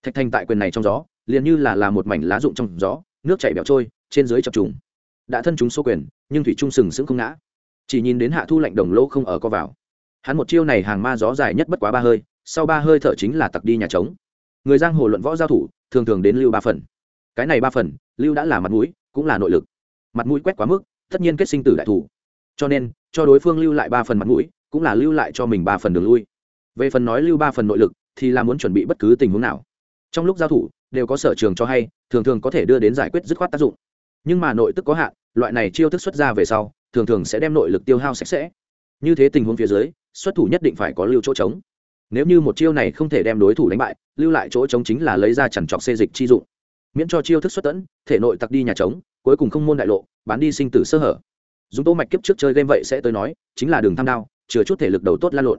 Thạch thành tại quyền này trong gió, liền như là là một mảnh lá rụng trong gió, nước chảy bẹo trôi, trên dưới chập trùng đã thân chúng số quyền, nhưng thủy trung sừng sững không ngã. Chỉ nhìn đến hạ thu lạnh đồng lỗ không ở co vào. Hắn một chiêu này hàng ma gió dài nhất bất quá ba hơi, sau ba hơi thở chính là tặc đi nhà trống. Người giang hồ luận võ giao thủ, thường thường đến lưu ba phần. Cái này ba phần, lưu đã là mặt mũi, cũng là nội lực. Mặt mũi quét quá mức, tất nhiên kết sinh tử đại thủ. Cho nên, cho đối phương lưu lại ba phần mặt mũi, cũng là lưu lại cho mình ba phần đường lui. Về phần nói lưu ba phần nội lực, thì là muốn chuẩn bị bất cứ tình huống nào. Trong lúc giao thủ, đều có sở trường cho hay, thường thường có thể đưa đến giải quyết dứt khoát tác dụng nhưng mà nội tức có hạn, loại này chiêu thức xuất ra về sau, thường thường sẽ đem nội lực tiêu hao sạch sẽ. Như thế tình huống phía dưới, xuất thủ nhất định phải có lưu chỗ trống. Nếu như một chiêu này không thể đem đối thủ đánh bại, lưu lại chỗ trống chính là lấy ra chằn trọc xê dịch chi dụng. Miễn cho chiêu thức xuất tẫn, thể nội tặc đi nhà trống, cuối cùng không môn đại lộ, bán đi sinh tử sơ hở. Dùng tô mạch kiếp trước chơi game vậy sẽ tới nói, chính là đường tham đao, chừa chút thể lực đầu tốt lan lộn.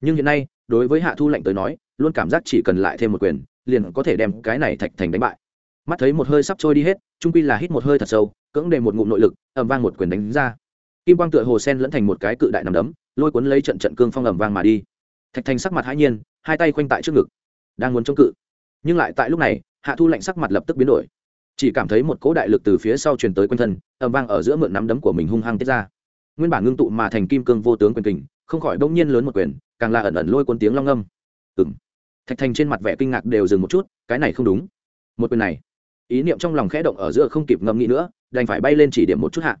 Nhưng hiện nay, đối với hạ thu lệnh tới nói, luôn cảm giác chỉ cần lại thêm một quyền, liền có thể đem cái này thạch thành đánh bại mắt thấy một hơi sắp trôi đi hết, trung quy là hít một hơi thật sâu, cưỡng đề một ngụm nội lực ẩm vang một quyền đánh ra. Kim quang tựa hồ sen lẫn thành một cái cự đại nằm đấm, lôi cuốn lấy trận trận cương phong ẩm vang mà đi. Thạch thành sắc mặt hãi nhiên, hai tay khoanh tại trước ngực, đang muốn chống cự. Nhưng lại tại lúc này, hạ thu lạnh sắc mặt lập tức biến đổi. Chỉ cảm thấy một cỗ đại lực từ phía sau truyền tới quanh thân ẩm vang ở giữa mượn nắm đấm của mình hung hăng tiết ra. Nguyên bản ngưng tụ mà thành kim cương vô tướng quyền kình, không khỏi bỗng nhiên lớn một quyền, càng là ẩn ẩn lôi cuốn tiếng long âm ừng thạch thành trên mặt vẻ kinh ngạc đều dừng một chút, cái này không đúng. Một quyền này ý niệm trong lòng khẽ động ở giữa không kịp ngẫm nghĩ nữa, đành phải bay lên chỉ điểm một chút hạ.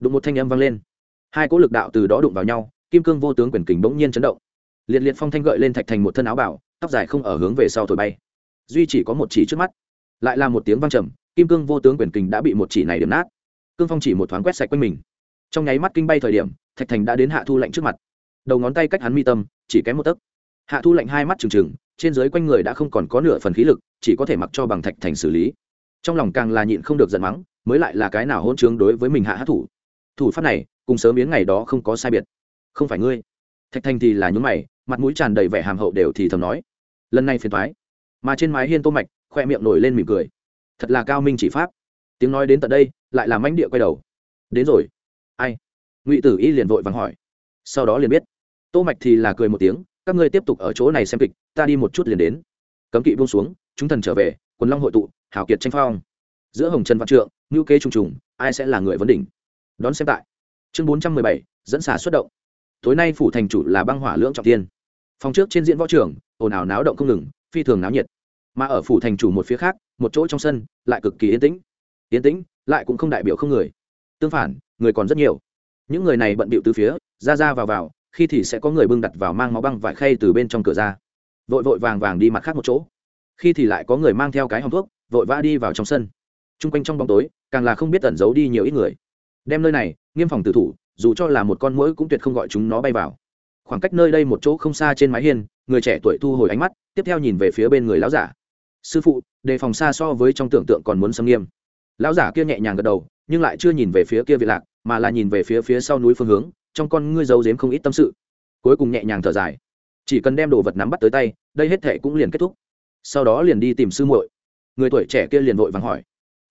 Đụng một thanh âm vang lên. Hai cỗ lực đạo từ đó đụng vào nhau, kim cương vô tướng quyền kình bỗng nhiên chấn động. Liệt liệt phong thanh gợi lên thạch thành một thân áo bảo, tóc dài không ở hướng về sau thổi bay. Duy chỉ có một chỉ trước mắt. Lại là một tiếng vang trầm, kim cương vô tướng quyền kình đã bị một chỉ này điểm nát. Cương phong chỉ một thoáng quét sạch quanh mình. Trong nháy mắt kinh bay thời điểm, thạch thành đã đến hạ thu lạnh trước mặt. Đầu ngón tay cách hắn mi tâm, chỉ kém một tấc. Hạ thu lạnh hai mắt trừng trừng, trên dưới quanh người đã không còn có nửa phần khí lực, chỉ có thể mặc cho bằng thạch thành xử lý trong lòng càng là nhịn không được giận mắng, mới lại là cái nào hôn chướng đối với mình hạ hát thủ. Thủ pháp này, cùng sớm biến ngày đó không có sai biệt. Không phải ngươi. Thạch thành thì là nhúng mày, mặt mũi tràn đầy vẻ hàm hậu đều thì thầm nói. Lần này phiền thoái mà trên mái hiên tô mạch, khoe miệng nổi lên mỉm cười. Thật là cao minh chỉ pháp. Tiếng nói đến tận đây, lại làm manh địa quay đầu. Đến rồi. Ai? Ngụy tử y liền vội vàng hỏi. Sau đó liền biết. Tô mạch thì là cười một tiếng, các ngươi tiếp tục ở chỗ này xem kịch, ta đi một chút liền đến. Cấm kỵ buông xuống, chúng thần trở về, quần long hội tụ hảo kiệt tranh phong. Giữa hồng trần văn trượng ngữ kế trùng trùng, ai sẽ là người vấn đỉnh? Đón xem tại. Chương bốn trăm mười bảy, dẫn xả xuất động. Tối nay phủ thành chủ là băng hỏa lưỡng trọng tiên phòng trước trên diễn võ trường, ồn ào náo động không ngừng, phi thường náo nhiệt. Mà ở phủ thành chủ một phía khác, một chỗ trong sân, lại cực kỳ yên tĩnh. Yên tĩnh, lại cũng không đại biểu không người. Tương phản, người còn rất nhiều. Những người này bận bịu từ phía, ra ra vào vào, khi thì sẽ có người bưng đặt vào mang máu băng vải khay từ bên trong cửa ra. Vội vội vàng vàng đi mặt khác một chỗ. Khi thì lại có người mang theo cái hòm thuốc vội vã đi vào trong sân. T r u n g quanh trong bóng tối, càng là không biết tẩn giấu đi nhiều ít người. Đem nơi này, nghiêm phòng tử thủ, dù cho là một con mũi cũng tuyệt không gọi chúng nó bay vào. Khoảng cách nơi đây một chỗ không xa trên mái hiên, người trẻ tuổi thu hồi ánh mắt, tiếp theo nhìn về phía bên người lão giả. Sư phụ, đề phòng xa so với trong tưởng tượng còn muốn xâm nghiêm. Lão giả kia nhẹ nhàng gật đầu, nhưng lại chưa nhìn về phía kia vị lạc, mà là nhìn về phía phía sau núi phương hướng, trong con ngươi giấu giếm không ít tâm sự. Cuối cùng nhẹ nhàng thở dài. Chỉ cần đem đồ vật nắm bắt tới tay, đây hết thệ cũng liền kết thúc. Sau đó liền đi tìm sư muội người tuổi trẻ kia liền vội vàng hỏi.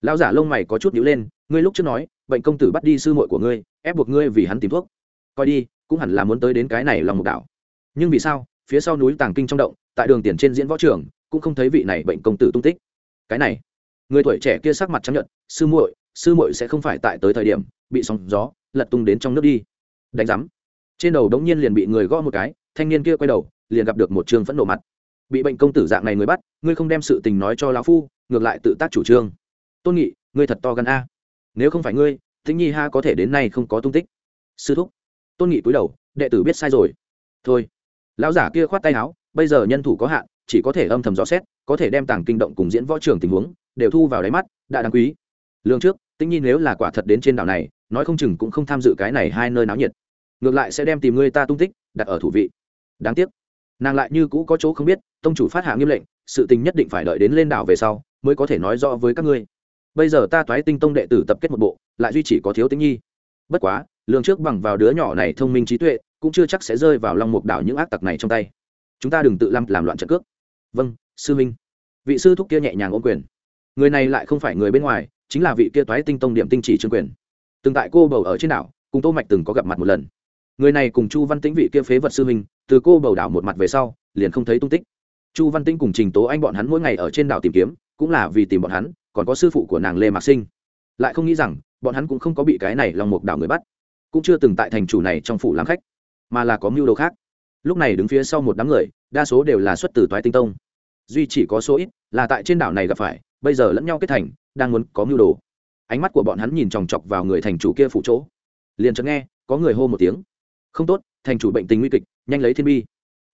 Lão giả lông mày có chút nhíu lên, ngươi lúc trước nói, bệnh công tử bắt đi sư muội của ngươi, ép buộc ngươi vì hắn tìm thuốc. Coi đi, cũng hẳn là muốn tới đến cái này lòng mục đảo. Nhưng vì sao, phía sau núi tàng kinh trong động, tại đường tiền trên diễn võ trường, cũng không thấy vị này bệnh công tử tung tích. Cái này, người tuổi trẻ kia sắc mặt chấp nhận sư muội sư muội sẽ không phải tại tới thời điểm, bị sóng gió, lật tung đến trong nước đi. Đánh giám. Trên đầu đống nhiên liền bị người gõ một cái, thanh niên kia quay đầu, liền gặp được một trường phẫn nộ mặt bị bệnh công tử dạng này người bắt, ngươi không đem sự tình nói cho lão phu, ngược lại tự tác chủ trương. Tôn nghị, ngươi thật to gần a. Nếu không phải ngươi thính nhi ha có thể đến nay không có tung tích. Sư thúc. Tôn nghị cúi đầu, đệ tử biết sai rồi. Thôi. Lão giả kia khoát tay áo, bây giờ nhân thủ có hạn, chỉ có thể âm thầm rõ xét, có thể đem tảng kinh động cùng diễn võ trường tình huống, đều thu vào đáy mắt, đã đáng quý. Lương trước, tĩnh nhi nếu là quả thật đến trên đảo này, nói không chừng cũng không tham dự cái này hai nơi náo nhiệt. Ngược lại sẽ đem tìm người ta tung tích, đặt ở thủ vị. Đáng tiếc nàng lại như cũ có chỗ không biết, tông chủ phát hạ nghiêm lệnh, sự tình nhất định phải đợi đến lên đảo về sau, mới có thể nói rõ với các ngươi. Bây giờ ta toái tinh tông đệ tử tập kết một bộ, lại duy chỉ có thiếu tĩnh nhi. Bất quá lương trước bằng vào đứa nhỏ này thông minh trí tuệ, cũng chưa chắc sẽ rơi vào lòng mục đảo những ác tặc này trong tay. Chúng ta đừng tự làm làm loạn trận cước. Vâng sư minh. Vị sư thúc kia nhẹ nhàng ôm quyền. Người này lại không phải người bên ngoài, chính là vị kia toái tinh tông điểm tinh chỉ trương quyền. Từng tại cô bầu ở trên đảo, cùng tô mạch từng có gặp mặt một lần. Người này cùng chu văn tĩnh vị kia phế vật sư minh từ cô bầu đảo một mặt về sau, liền không thấy tung tích. Chu văn tinh cùng trình tố anh bọn hắn mỗi ngày ở trên đảo tìm kiếm, cũng là vì tìm bọn hắn, còn có sư phụ của nàng lê mạc sinh. Lại không nghĩ rằng, bọn hắn cũng không có bị cái này lòng mục đảo người bắt. Cũng chưa từng tại thành chủ này trong phủ làm khách, mà là có mưu đồ khác. Lúc này đứng phía sau một đám người, đa số đều là xuất từ toái tinh tông. Duy chỉ có số ít là tại trên đảo này gặp phải, bây giờ lẫn nhau kết thành, đang muốn có mưu đồ. Ánh mắt của bọn hắn nhìn chòng chọc vào người thành chủ kia phủ chỗ. Liền chợt nghe, có người hô một tiếng. Không tốt, thành chủ bệnh tình nguy kịch nhanh lấy thiên bi.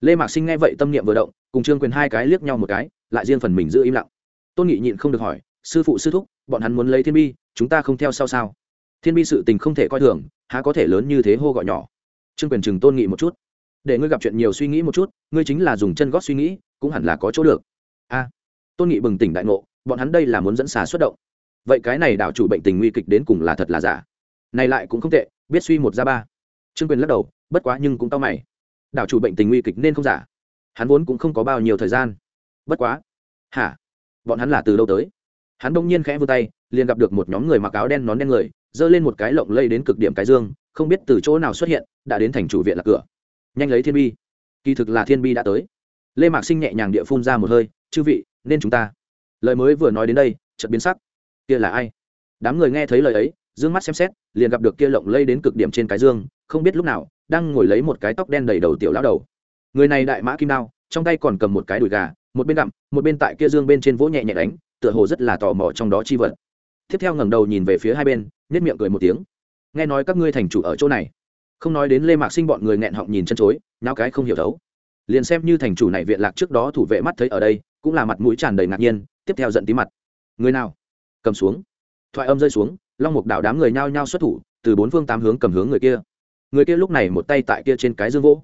Lê mạc sinh nghe vậy tâm niệm vừa động, cùng trương quyền hai cái liếc nhau một cái, lại riêng phần mình giữ im lặng. Tôn nghị nhịn không được hỏi, sư phụ, sư thúc, bọn hắn muốn lấy thiên bi, chúng ta không theo sao sao? Thiên bi sự tình không thể coi thường, há có thể lớn như thế hô gọi nhỏ. Trương quyền chừng tôn nghị một chút. Để ngươi gặp chuyện nhiều suy nghĩ một chút, ngươi chính là dùng chân gót suy nghĩ, cũng hẳn là có chỗ được. A. Tôn nghị bừng tỉnh đại ngộ, bọn hắn đây là muốn dẫn xà xuất động. Vậy cái này đảo chủ bệnh tình nguy kịch đến cùng là thật là giả? Này lại cũng không tệ, biết suy một ra ba. Trương quyền lắc đầu, bất quá nhưng cũng tao mày đảo chủ bệnh tình nguy kịch nên không giả. Hắn vốn cũng không có bao nhiêu thời gian. Bất quá. Hả? Bọn hắn là từ đâu tới? Hắn đông nhiên khẽ vươn tay, liền gặp được một nhóm người mặc áo đen nón đen người, giơ lên một cái lộng lây đến cực điểm cái dương, không biết từ chỗ nào xuất hiện, đã đến thành chủ viện là cửa. Nhanh lấy thiên bi. Kỳ thực là thiên bi đã tới. Lê mạc sinh nhẹ nhàng địa phun ra một hơi, chư vị, nên chúng ta. Lời mới vừa nói đến đây, chợt biến sắc. Kia là ai? Đám người nghe thấy lời ấy d ư ơ n g mắt xem xét, liền gặp được kia lộng lây đến cực điểm trên cái dương không biết lúc nào, đang ngồi lấy một cái tóc đen đầy đầu tiểu lão đầu. Người này đại mã kim đao, trong tay còn cầm một cái đùi gà, một bên gặm một bên tại kia dương bên trên vỗ nhẹ nhẹ đánh, tựa hồ rất là tò mò trong đó chi vật. Tiếp theo ngẩng đầu nhìn về phía hai bên nhất miệng cười một tiếng. Nghe nói các ngươi thành chủ ở chỗ này. Không nói đến lê mạc sinh bọn người nghẹn họng nhìn chân chối, nháo cái không hiểu thấu. Liền xem như thành chủ này viện lạc trước đó thủ vệ mắt thấy ở đây, cũng là mặt mũi tràn đầy ngạc nhiên, tiếp theo giận tí mặt. Người nào? Cầm xuống. Thoại âm rơi xuống, long mục đảo đám người nhao nhao xuất thủ, từ bốn phương tám hướng cầm hướng người kia người kia lúc này một tay tại kia trên cái dương vỗ.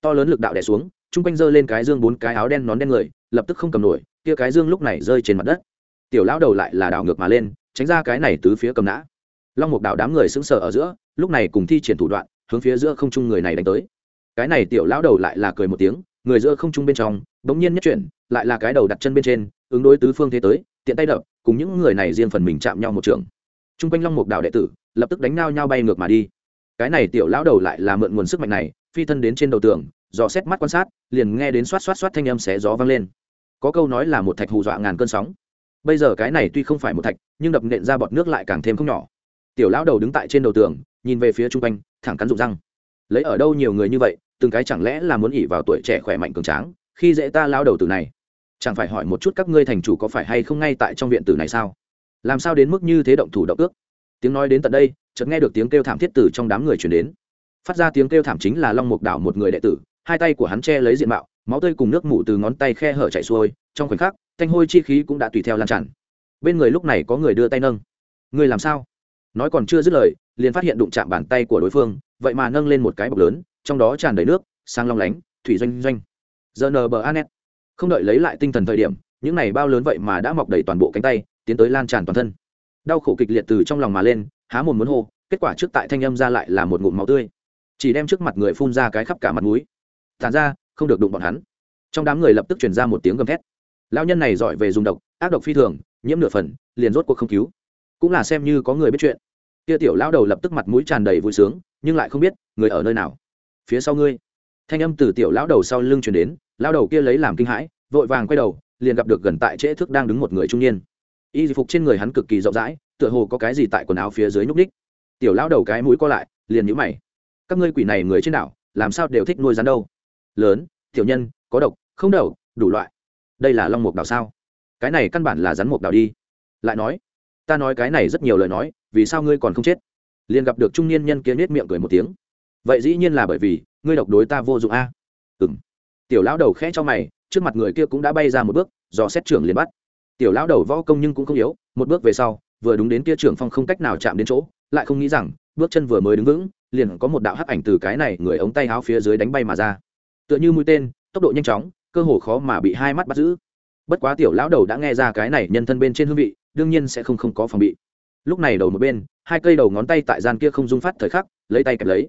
To lớn lực đạo đẻ xuống, chung quanh giơ lên cái dương bốn cái áo đen nón đen người, lập tức không cầm nổi, kia cái dương lúc này rơi trên mặt đất. Tiểu lão đầu lại là đảo ngược mà lên, tránh ra cái này tứ phía cầm nã. Long mục Đạo đám người sững sờ ở giữa, lúc này cùng thi triển thủ đoạn, hướng phía giữa không trung người này đánh tới. Cái này tiểu lão đầu lại là cười một tiếng, người giữa không trung bên trong, bỗng nhiên nhất chuyển, lại là cái đầu đặt chân bên trên, ứng đối tứ phương thế tới, tiện tay đập, cùng những người này riêng phần mình chạm nhau một trường. Chung quanh long mục đạo đệ tử, lập tức đánh nao nhau bay ngược mà đi cái này tiểu lão đầu lại là mượn nguồn sức mạnh này, phi thân đến trên đầu tường, dò xét mắt quan sát, liền nghe đến xoát xoát xoát thanh âm xé gió vang lên. Có câu nói là một thạch hù dọa ngàn cơn sóng. Bây giờ cái này tuy không phải một thạch, nhưng đập nện ra bọt nước lại càng thêm không nhỏ. Tiểu lão đầu đứng tại trên đầu tường, nhìn về phía chung quanh, thẳng cắn rụng răng. Lấy ở đâu nhiều người như vậy, từng cái chẳng lẽ là muốn ỉ vào tuổi trẻ khỏe mạnh cường tráng, khi dễ ta lao đầu từ này? Chẳng phải hỏi một chút các ngươi thành chủ có phải hay không ngay tại trong viện tử này sao? Làm sao đến mức như thế động thủ động ước? Tiếng nói đến tận đây, chợt nghe được tiếng kêu thảm thiết tử trong đám người chuyển đến. Phát ra tiếng kêu thảm chính là long mục đảo một người đệ tử, hai tay của hắn che lấy diện mạo, máu tươi cùng nước mủ từ ngón tay khe hở chạy xuôi, trong khoảnh khắc, thanh hôi chi khí cũng đã tùy theo lan tràn. Bên người lúc này có người đưa tay nâng. Người làm sao? Nói còn chưa dứt lời, liền phát hiện đụng chạm bàn tay của đối phương, vậy mà nâng lên một cái bọc lớn, trong đó tràn đầy nước sang long lánh, thủy doanh doanh. Giờ nờ bờ anet. Không đợi lấy lại tinh thần thời điểm, những này bao lớn vậy mà đã mọc đầy toàn bộ cánh tay, tiến tới lan tràn toàn thân đau khổ kịch liệt từ trong lòng mà lên, há mồm muốn hô, kết quả trước tại thanh âm ra lại là một ngụm máu tươi. Chỉ đem trước mặt người phun ra cái khắp cả mặt mũi. Tàn ra, không được đụng bọn hắn. Trong đám người lập tức truyền ra một tiếng gầm thét. Lao nhân này giỏi về dùng độc, ác độc phi thường, nhiễm nửa phần, liền rốt cuộc không cứu. Cũng là xem như có người biết chuyện. Tia tiểu lao đầu lập tức mặt mũi tràn đầy vui sướng, nhưng lại không biết, người ở nơi nào. Phía sau ngươi. Thanh âm từ tiểu lão đầu sau lưng chuyển đến lao đầu kia lấy làm kinh hãi, vội vàng quay đầu, liền gặp được gần tại trễ thức đang đứng một người trung niên y phục trên người hắn cực kỳ rộng rãi, tựa hồ có cái gì tại quần áo phía dưới nhúc ních tiểu lão đầu cái mũi co lại, liền nhũ mày. Các ngươi quỷ này người trên đảo, làm sao đều thích nuôi rắn đâu? Lớn, tiểu nhân, có độc, không đầu đủ loại. Đây là long mục đảo sao? Cái này căn bản là rắn mục đảo đi. Lại nói, ta nói cái này rất nhiều lời nói, vì sao ngươi còn không chết? Liền gặp được trung niên nhân kia nết miệng cười một tiếng. Vậy dĩ nhiên là bởi vì, ngươi độc đối ta vô dụng a. Ừ m tiểu lão đầu khẽ cho mày, trước mặt người kia cũng đã bay ra một bước, do xét trưởng liền bắt tiểu lão đầu võ công nhưng cũng không yếu, một bước về sau, vừa đúng đến kia trưởng phong không cách nào chạm đến chỗ, lại không nghĩ rằng, bước chân vừa mới đứng vững, liền có một đạo hắc ảnh từ cái này người ống tay háo phía dưới đánh bay mà ra. Tựa như mũi tên, tốc độ nhanh chóng, cơ hồ khó mà bị hai mắt bắt giữ. Bất quá tiểu lão đầu đã nghe ra cái này nhân thân bên trên hương vị, đương nhiên sẽ không không có phòng bị. Lúc này đầu một bên, hai cây đầu ngón tay tại gian kia không dung phát thời khắc, lấy tay kẹp lấy.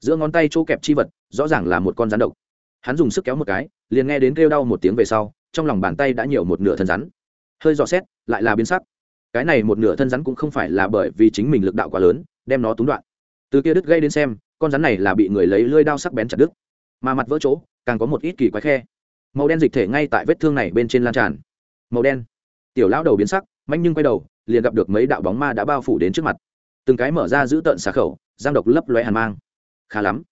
Giữa ngón tay chỗ kẹp chi vật, rõ ràng là một con rắn độc. Hắn dùng sức kéo một cái, liền nghe đến kêu đau một tiếng về sau, trong lòng bàn tay đã nhiều một nửa thân rắn hơi dò xét, lại là biến sắc. Cái này một nửa thân rắn cũng không phải là bởi vì chính mình lực đạo quá lớn, đem nó túng đoạn. Từ kia đứt gây đến xem, con rắn này là bị người lấy lưỡi đao sắc bén chặt đứt. Mà mặt vỡ chỗ, càng có một ít kỳ quái khe. Màu đen dịch thể ngay tại vết thương này bên trên lan tràn. Màu đen. Tiểu lão đầu biến sắc mạnh nhưng quay đầu, liền gặp được mấy đạo bóng ma đã bao phủ đến trước mặt. Từng cái mở ra giữ tợn xà khẩu, giang độc lấp loe hàn mang. Khá lắm.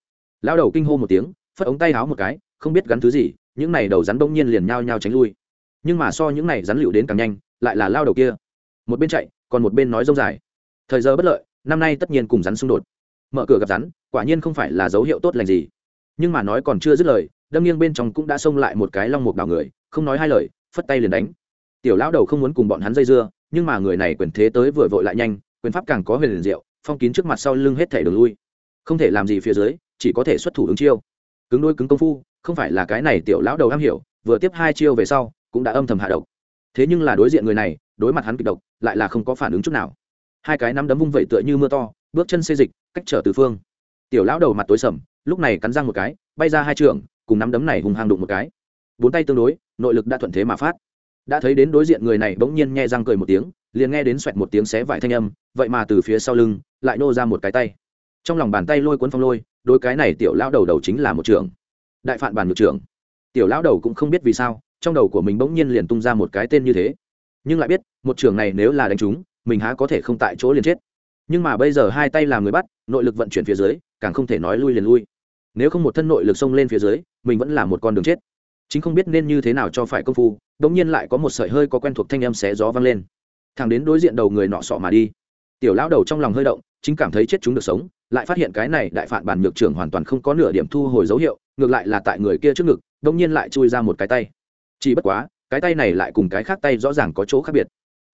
Lão đầu kinh hô một tiếng, phất ống tay háo một cái, không biết gắn thứ gì, những này đầu rắn bỗng nhiên liền nhao nhao tránh lui nhưng mà so những này rắn lựu đến càng nhanh, lại là lao đầu kia. Một bên chạy, còn một bên nói dông dài. Thời giờ bất lợi, năm nay tất nhiên cùng rắn xung đột. Mở cửa gặp rắn, quả nhiên không phải là dấu hiệu tốt lành gì. Nhưng mà nói còn chưa dứt lời, đâm nghiêng bên trong cũng đã xông lại một cái long mục đào người, không nói hai lời, phất tay liền đánh. Tiểu lão đầu không muốn cùng bọn hắn dây dưa, nhưng mà người này quyền thế tới vừa vội lại nhanh, quyền pháp càng có huyền liền diệu, phong kín trước mặt sau lưng hết thể đường lui. Không thể làm gì phía dưới, chỉ có thể xuất thủ ứng chiêu. Cứng đôi cứng công phu, không phải là cái này tiểu lão đầu am hiểu, vừa tiếp hai chiêu về sau cũng đã âm thầm hạ độc. Thế nhưng là đối diện người này, đối mặt hắn kịch độc, lại là không có phản ứng chút nào. Hai cái nắm đấm vung vẩy tựa như mưa to, bước chân xê dịch, cách trở từ phương. Tiểu lão đầu mặt tối sầm, lúc này cắn răng một cái, bay ra hai trường, cùng nắm đấm này hùng hàng đụng một cái. Bốn tay tương đối, nội lực đã thuận thế mà phát. Đã thấy đến đối diện người này bỗng nhiên nghe răng cười một tiếng, liền nghe đến xoẹt một tiếng xé vải thanh âm, vậy mà từ phía sau lưng, lại nô ra một cái tay. Trong lòng bàn tay lôi cuốn phong lôi đôi cái này tiểu lão đầu đầu chính là một trường đại phạn bàn một trưởng. Tiểu lão đầu cũng không biết vì sao trong đầu của mình bỗng nhiên liền tung ra một cái tên như thế. Nhưng lại biết, một trường này nếu là đánh chúng mình há có thể không tại chỗ liền chết. Nhưng mà bây giờ hai tay làm người bắt, nội lực vận chuyển phía dưới, càng không thể nói lui liền lui. Nếu không một thân nội lực xông lên phía dưới, mình vẫn là một con đường chết. Chính không biết nên như thế nào cho phải công phu đ ỗ n g nhiên lại có một sợi hơi có quen thuộc thanh âm xé gió vang lên. Thằng đến đối diện đầu người nọ sọ mà đi. Tiểu lão đầu trong lòng hơi động, chính cảm thấy chết chúng được sống, lại phát hiện cái này đại phản bản nhược trưởng hoàn toàn không có nửa điểm thu hồi dấu hiệu, ngược lại là tại người kia trước ngực đông nhiên lại chui ra một cái tay chỉ bất quá, cái tay này lại cùng cái khác tay rõ ràng có chỗ khác biệt.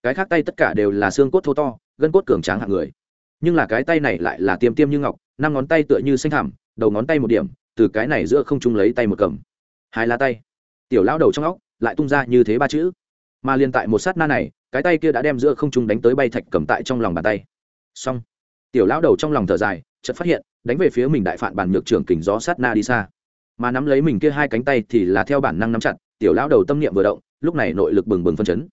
Cái khác tay tất cả đều là xương cốt thô to, gân cốt cường tráng hạng người. Nhưng là cái tay này lại là tiêm tiêm như ngọc, năm ngón tay tựa như xanh thảm đầu ngón tay một điểm, từ cái này giữa không trung lấy tay một cầm. Hai lá tay. Tiểu lão đầu trong óc lại tung ra như thế ba chữ. Mà liền tại một sát na này, cái tay kia đã đem giữa không trung đánh tới bay thạch cầm tại trong lòng bàn tay. Xong. Tiểu lão đầu trong lòng thở dài, chợt phát hiện, đánh về phía mình đại phản bản nhược trưởng kình gió sát na đi xa. Mà nắm lấy mình kia hai cánh tay thì là theo bản năng nắm chặt tiểu lão đầu tâm niệm vừa động, lúc này nội lực bừng bừng phân chấn.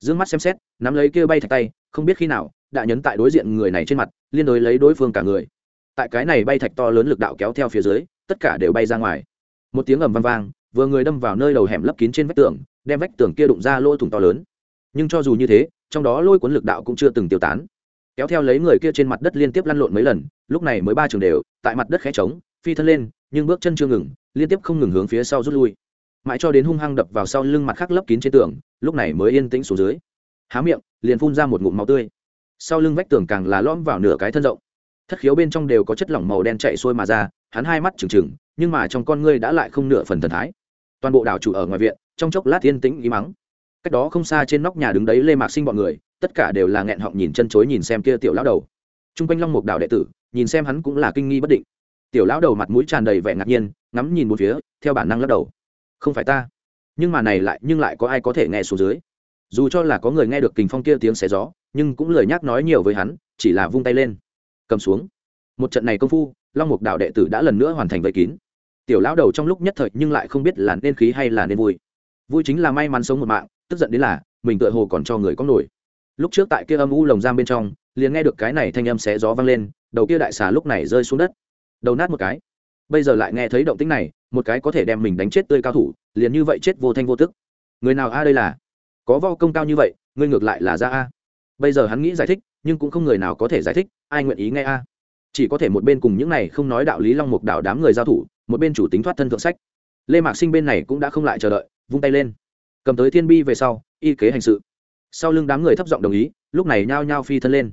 Dương mắt xem xét, nắm lấy kia bay thạch tay, không biết khi nào, đã nhấn tại đối diện người này trên mặt, liên đối lấy đối phương cả người. Tại cái này bay thạch to lớn lực đạo kéo theo phía dưới, tất cả đều bay ra ngoài. Một tiếng ầm vang vang, vừa người đâm vào nơi đầu hẻm lấp kín trên vách tường, đem vách tường kia đụng ra lỗ thủng to lớn. Nhưng cho dù như thế, trong đó lôi cuốn lực đạo cũng chưa từng tiêu tán. Kéo theo lấy người kia trên mặt đất liên tiếp lăn lộn mấy lần, lúc này mới ba trường đều, tại mặt đất khẽ trống, phi thân lên, nhưng bước chân chưa ngừng, liên tiếp không ngừng hướng phía sau rút lui mãi cho đến hung hăng đập vào sau lưng mặt khắc lấp kín trên tường, lúc này mới yên tĩnh xuống dưới. Há miệng, liền phun ra một ngụm máu tươi. Sau lưng vách tường càng là lõm vào nửa cái thân rộng. Thất khiếu bên trong đều có chất lỏng màu đen chạy xuôi mà ra, hắn hai mắt trừng trừng, nhưng mà trong con ngươi đã lại không nửa phần thần thái. Toàn bộ đảo chủ ở ngoài viện, trong chốc lát yên tĩnh ý mắng cách đó không xa trên nóc nhà đứng đấy lê mạc sinh bọn người, tất cả đều là nghẹn họng nhìn chân chối nhìn xem kia tiểu lão đầu. T r u n g quanh long mục đảo đệ tử, nhìn xem hắn cũng là kinh nghi bất định. Tiểu lão đầu mặt mũi tràn đầy vẻ ngạc nhiên, ngắm nhìn một phía, theo bản năng lắc đầu không phải ta. Nhưng mà này lại, nhưng lại có ai có thể nghe xuống dưới? Dù cho là có người nghe được kình phong kia tiếng xé gió, nhưng cũng lời nhắc nói nhiều với hắn, chỉ là vung tay lên. Cầm xuống. Một trận này công phu, long mục đạo đệ tử đã lần nữa hoàn thành vây kín. Tiểu lão đầu trong lúc nhất thời nhưng lại không biết là nên khí hay là nên vui. Vui chính là may mắn sống một mạng, tức giận đến là, mình tựa hồ còn cho người có nổi. Lúc trước tại kia âm u lồng giam bên trong, liền nghe được cái này thanh âm xé gió vang lên, đầu kia đại xà lúc này rơi xuống đất. Đầu nát một cái bây giờ lại nghe thấy động tĩnh này, một cái có thể đem mình đánh chết tươi cao thủ, liền như vậy chết vô thanh vô tức. Người nào a đây là? Có vo công cao như vậy, ngươi ngược lại là ra a. Bây giờ hắn nghĩ giải thích, nhưng cũng không người nào có thể giải thích, ai nguyện ý nghe a? Chỉ có thể một bên cùng những này không nói đạo lý long mục Đảo đám người giao thủ, một bên chủ tính thoát thân thượng sách. Lê mạc sinh bên này cũng đã không lại chờ đợi, vung tay lên. Cầm tới thiên bi về sau, y kế hành sự. Sau lưng đám người thấp giọng đồng ý, lúc này nhao nhao phi thân lên.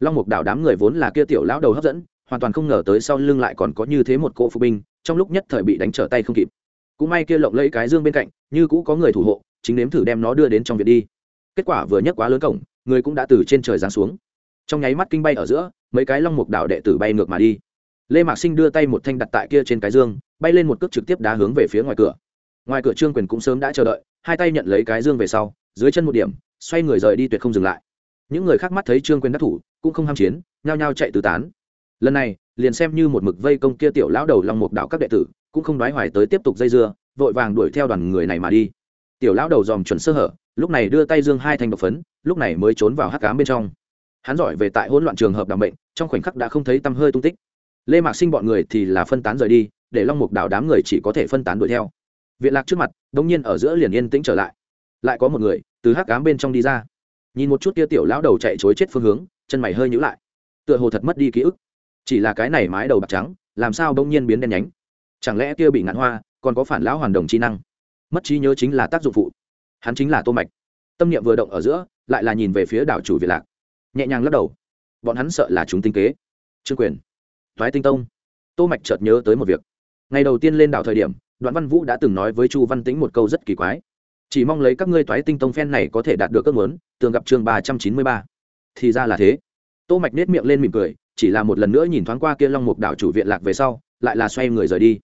Long mục Đảo đám người vốn là kia tiểu lão đầu hấp dẫn hoàn toàn không ngờ tới sau lưng lại còn có như thế một cỗ phục binh, trong lúc nhất thời bị đánh trở tay không kịp. Cũng may kia lộng lấy cái dương bên cạnh, như cũ có người thủ hộ, chính nếm thử đem nó đưa đến trong viện đi. Kết quả vừa nhấc quá lớn cổng, người cũng đã từ trên trời giáng xuống. Trong nháy mắt kinh bay ở giữa, mấy cái long mục đảo đệ tử bay ngược mà đi. Lê mạc sinh đưa tay một thanh đặt tại kia trên cái dương, bay lên một cước trực tiếp đá hướng về phía ngoài cửa. Ngoài cửa trương quyền cũng sớm đã chờ đợi, hai tay nhận lấy cái dương về sau, dưới chân một điểm, xoay người rời đi tuyệt không dừng lại. Những người khác mắt thấy trương quyền đắc thủ, cũng không ham chiến, nhao nhao chạy tứ tán lần này, liền xem như một mực vây công kia tiểu lão đầu long mục đạo các đệ tử, cũng không đoái hoài tới tiếp tục dây dưa, vội vàng đuổi theo đoàn người này mà đi. Tiểu lão đầu dòm chuẩn sơ hở, lúc này đưa tay dương hai thành độc phấn, lúc này mới trốn vào hắc cám bên trong. Hắn giỏi về tại hỗn loạn trường hợp đặc bệnh trong khoảnh khắc đã không thấy tăm hơi tung tích. Lê mạc sinh bọn người thì là phân tán rời đi, để long mục đảo đám người chỉ có thể phân tán đuổi theo. Viện lạc trước mặt, đống nhiên ở giữa liền yên tĩnh trở lại. Lại có một người, từ hắc cám bên trong đi ra. Nhìn một chút kia tiểu lão đầu chạy chối chết phương hướng, chân mày hơi nhữ lại. Tựa hồ thật mất đi ký ức chỉ là cái này mái đầu bạc trắng, làm sao bỗng nhiên biến đen nhánh? Chẳng lẽ kia bị ngạn hoa, còn có phản lão hoàn đồng trí năng? Mất trí nhớ chính là tác dụng phụ. Hắn chính là tô mạch. Tâm niệm vừa động ở giữa, lại là nhìn về phía đảo chủ việt lạc. Nhẹ nhàng lắc đầu. Bọn hắn sợ là chúng tinh kế. Trương quyền. Thoái tinh tông. Tô mạch chợt nhớ tới một việc. Ngày đầu tiên lên đảo thời điểm, đoạn văn vũ đã từng nói với chu văn tĩnh một câu rất kỳ quái. Chỉ mong lấy các ngươi thoái tinh tông phen này có thể đạt được ước muốn, tường gặp chương ba trăm chín mươi ba. Thì ra là thế. Tô mạch nết miệng lên mỉm cười chỉ là một lần nữa nhìn thoáng qua kia long mục đảo chủ viện lạc về sau, lại là xoay người rời đi.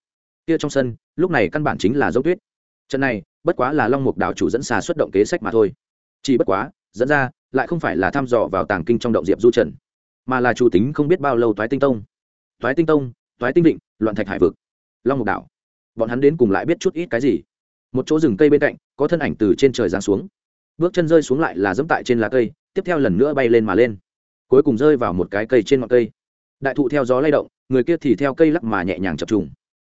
Kia trong sân, lúc này căn bản chính là dốc tuyết. Trận này, bất quá là long mục đảo chủ dẫn xà xuất động kế sách mà thôi. Chỉ bất quá, dẫn ra, lại không phải là thăm dò vào tàng kinh trong động diệp du trần, mà là chủ tính không biết bao lâu toái tinh tông. Toái tinh tông, toái tinh định loạn thạch hải vực, long mục đảo. Bọn hắn đến cùng lại biết chút ít cái gì? Một chỗ rừng cây bên cạnh, có thân ảnh từ trên trời giáng xuống. Bước chân rơi xuống lại là dẫm tại trên lá cây, tiếp theo lần nữa bay lên mà lên cuối cùng rơi vào một cái cây trên ngọn cây. Đại thụ theo gió lay động, người kia thì theo cây lắc mà nhẹ nhàng chập trùng.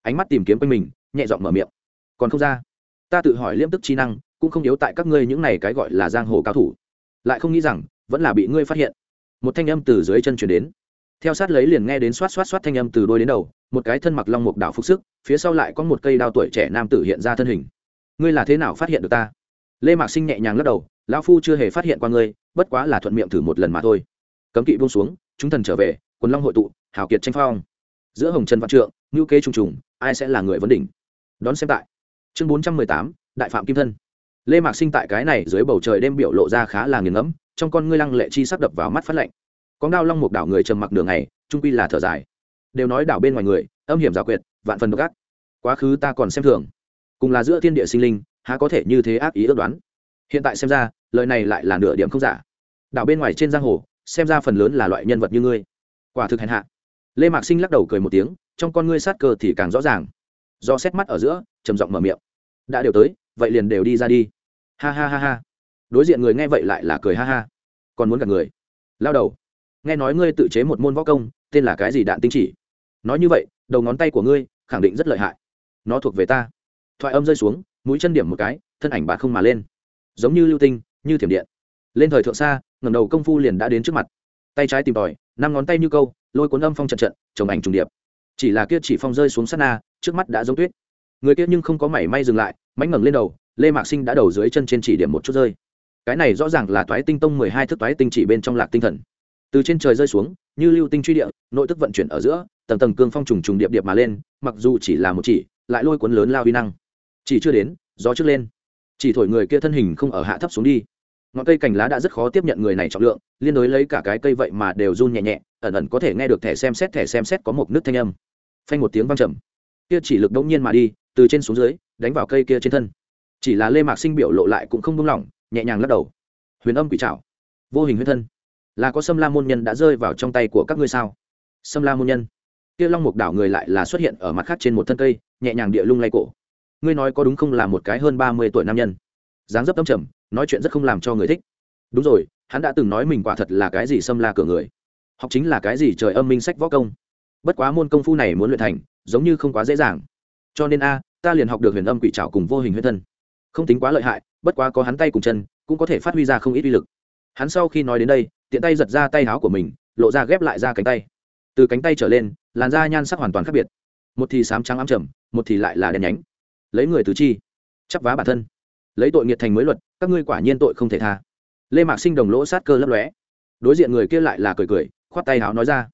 Ánh mắt tìm kiếm quanh mình, nhẹ giọng mở miệng. Còn không ra. Ta tự hỏi liêm tức chi năng, cũng không yếu tại các ngươi những này cái gọi là giang hồ cao thủ. Lại không nghĩ rằng, vẫn là bị ngươi phát hiện. Một thanh âm từ dưới chân chuyển đến. Theo sát lấy liền nghe đến xoát xoát xoát thanh âm từ đôi đến đầu, một cái thân mặc long mục đảo phục sức, phía sau lại có một cây đao tuổi trẻ nam tử hiện ra thân hình. Ngươi là thế nào phát hiện được ta? Lê mạc sinh nhẹ nhàng lắc đầu, lão phu chưa hề phát hiện qua ngươi, bất quá là thuận miệng thử một lần mà thôi cấm kỵ buông xuống, chúng thần trở về, quần long hội tụ, hào kiệt tranh phong. Giữa hồng trần văn trượng ngữ kế trùng trùng, ai sẽ là người vấn đỉnh? Đón xem tại. Chương bốn trăm mười tám, đại phạm kim thân. Lê mạc sinh tại cái này dưới bầu trời đêm biểu lộ ra khá là nghiền ngẫm, trong con ngươi lăng lệ chi sắc đập vào mắt phát lạnh. Con đao long mục đảo người trầm mặc đường này, trung quy là thở dài. Đều nói đảo bên ngoài người, âm hiểm giả quyệt, vạn phần độc ác. Quá khứ ta còn xem thường. Cùng là giữa thiên địa sinh linh, há có thể như thế ác ý ước đoán? Hiện tại xem ra, lời này lại là nửa điểm không giả. Đảo bên ngoài trên giang hồ xem ra phần lớn là loại nhân vật như ngươi. Quả thực hèn hạ. Lê mạc sinh lắc đầu cười một tiếng, trong con ngươi sát cơ thì càng rõ ràng. Do xét mắt ở giữa, trầm giọng mở miệng. Đã đều tới, vậy liền đều đi ra đi. Ha ha ha ha. Đối diện người nghe vậy lại là cười ha ha. Còn muốn gặp người. Lao đầu. Nghe nói ngươi tự chế một môn võ công, tên là cái gì đạn tinh chỉ? Nói như vậy, đầu ngón tay của ngươi, khẳng định rất lợi hại. Nó thuộc về ta. Thoại âm rơi xuống, mũi chân điểm một cái, thân ảnh bạn không mà lên. Giống như lưu tinh, như thiểm điện. Lên thời thượng xa ngẩng đầu công phu liền đã đến trước mặt. Tay trái tìm tòi, năm ngón tay như câu, lôi cuốn âm phong trận trận, chồng ảnh trùng điệp. Chỉ là kia chỉ phong rơi xuống sát na, trước mắt đã giống tuyết. Người kia nhưng không có mảy may dừng lại mánh ngẩng lên đầu, lê mạc sinh đã đầu dưới chân trên chỉ điểm một chút rơi. Cái này rõ ràng là toái tinh tông mười hai thức toái tinh chỉ bên trong lạc tinh thần. Từ trên trời rơi xuống, như lưu tinh truy địa, nội tức vận chuyển ở giữa, tầng tầng cương phong trùng trùng điệp điệp mà lên, mặc dù chỉ là một chỉ, lại lôi cuốn lớn lao vi năng. Chỉ chưa đến, gió trước lên. Chỉ thổi người kia thân hình không ở hạ thấp xuống đi ngọn cây cành lá đã rất khó tiếp nhận người này trọng lượng, liên đối lấy cả cái cây vậy mà đều run nhẹ nhẹ, ẩn ẩn có thể nghe được thẻ xem xét, thẻ xem xét có một nước thanh âm. Phanh một tiếng văng trầm. Kia chỉ lực đông nhiên mà đi, từ trên xuống dưới, đánh vào cây kia trên thân. Chỉ là lê mạc sinh biểu lộ lại cũng không buông lỏng, nhẹ nhàng lắc đầu. Huyền âm quỷ trảo. Vô hình huyết thân. Là có sâm la môn nhân đã rơi vào trong tay của các ngươi sao? Sâm la môn nhân. Kia long mục đảo người lại là xuất hiện ở mặt khác trên một thân cây, nhẹ nhàng địa lung lay cổ. Ngươi nói có đúng không là một cái hơn ba mươi tuổi nam nhân? Dáng dấp tâm trầm nói chuyện rất không làm cho người thích. Đúng rồi, hắn đã từng nói mình quả thật là cái gì xâm la cửa người. Học chính là cái gì trời âm minh sách võ công. Bất quá môn công phu này muốn luyện thành, giống như không quá dễ dàng. Cho nên a, ta liền học được huyền âm quỷ trảo cùng vô hình huyết thân. Không tính quá lợi hại, bất quá có hắn tay cùng chân, cũng có thể phát huy ra không ít uy lực. Hắn sau khi nói đến đây, tiện tay giật ra tay áo của mình, lộ ra ghép lại ra cánh tay. Từ cánh tay trở lên, làn da nhan sắc hoàn toàn khác biệt. Một thì sám trắng ám trầm, một thì lại là đèn nhánh. Lấy người tứ chi, chắp vá bản thân lấy tội nghiệt thành mới luật, các ngươi quả nhiên tội không thể tha. Lê mạc sinh đồng lỗ sát cơ lấp lóe. Đối diện người kia lại là cười cười, khoát tay háo nói ra.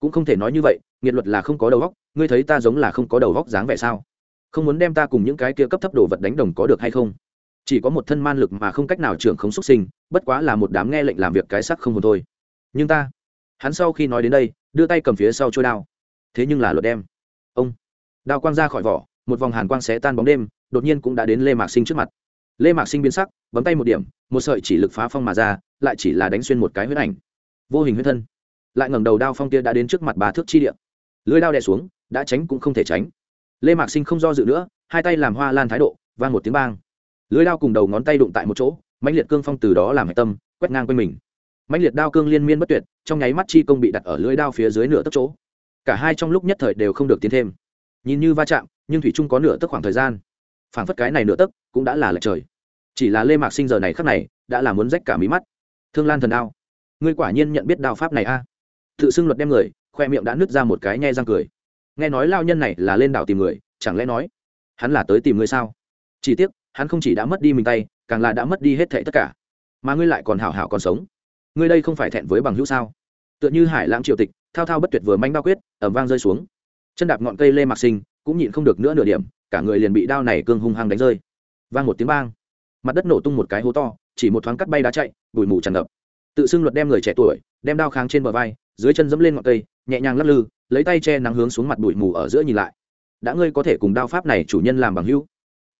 Cũng không thể nói như vậy, nghiệt luật là không có đầu góc ngươi thấy ta giống là không có đầu góc dáng vẻ sao? Không muốn đem ta cùng những cái kia cấp thấp đồ vật đánh đồng có được hay không? Chỉ có một thân man lực mà không cách nào trưởng không xuất sinh, bất quá là một đám nghe lệnh làm việc cái sắc không hồn thôi. Nhưng ta, hắn sau khi nói đến đây, đưa tay cầm phía sau trôi đao. Thế nhưng là luật đem. Ông, đao quang ra khỏi vỏ, một vòng hàn quang xé tan bóng đêm, đột nhiên cũng đã đến lê mạc sinh trước mặt lê mạc sinh biến sắc, bấm tay một điểm, một sợi chỉ lực phá phong mà ra, lại chỉ là đánh xuyên một cái huyết ảnh. Vô hình huyết thân. Lại ngẩng đầu đao phong kia đã đến trước mặt bà thước chi điện lưới đao đè xuống, đã tránh cũng không thể tránh. Lê mạc sinh không do dự nữa, hai tay làm hoa lan thái độ, vang một tiếng bang. Lưới đao cùng đầu ngón tay đụng tại một chỗ, mãnh liệt cương phong từ đó làm hạch tâm, quét ngang quanh mình. Mãnh liệt đao cương liên miên bất tuyệt, trong nháy mắt chi công bị đặt ở lưới đao phía dưới nửa tấc chỗ. Cả hai trong lúc nhất thời đều không được tiến thêm. Nhìn như va chạm, nhưng thủy trung có nửa tức khoảng thời gian. Phảng phất cái này nửa tấc cũng đã là lệch trời. Chỉ là lê mạc sinh giờ này khắc này, đã là muốn rách cả mí mắt. Thương lan thần đao. Ngươi quả nhiên nhận biết đao pháp này a. À? tự xưng luật đem người, khoe miệng đã nứt ra một cái nhe răng cười. Nghe nói lao nhân này là lên đảo tìm người, chẳng lẽ nói, hắn là tới tìm ngươi sao? Chỉ tiếc, hắn không chỉ đã mất đi mình tay, càng là đã mất đi hết thệ tất cả. Mà ngươi lại còn hảo hảo còn sống. Ngươi đây không phải thẹn với bằng hữu sao? Tựa như hải lãng triều tịch, thao thao bất tuyệt vừa manh bao quyết ẩm vang rơi xuống. Chân đạp ngọn cây lê mạc sinh, cũng nhịn không được nữa nửa điểm, cả người liền bị đao này cương hung hăng đánh rơi vang một tiếng bang. Mặt đất nổ tung một cái hố to, chỉ một thoáng cắt bay đá chạy, bụi mù tràn ngập. Tự xưng luật đem người trẻ tuổi, đem đao kháng trên bờ vai, dưới chân dẫm lên ngọn cây, nhẹ nhàng lắc lư, lấy tay che nắng hướng xuống mặt bụi mù ở giữa nhìn lại. Đã ngươi có thể cùng đao pháp này chủ nhân làm bằng hữu.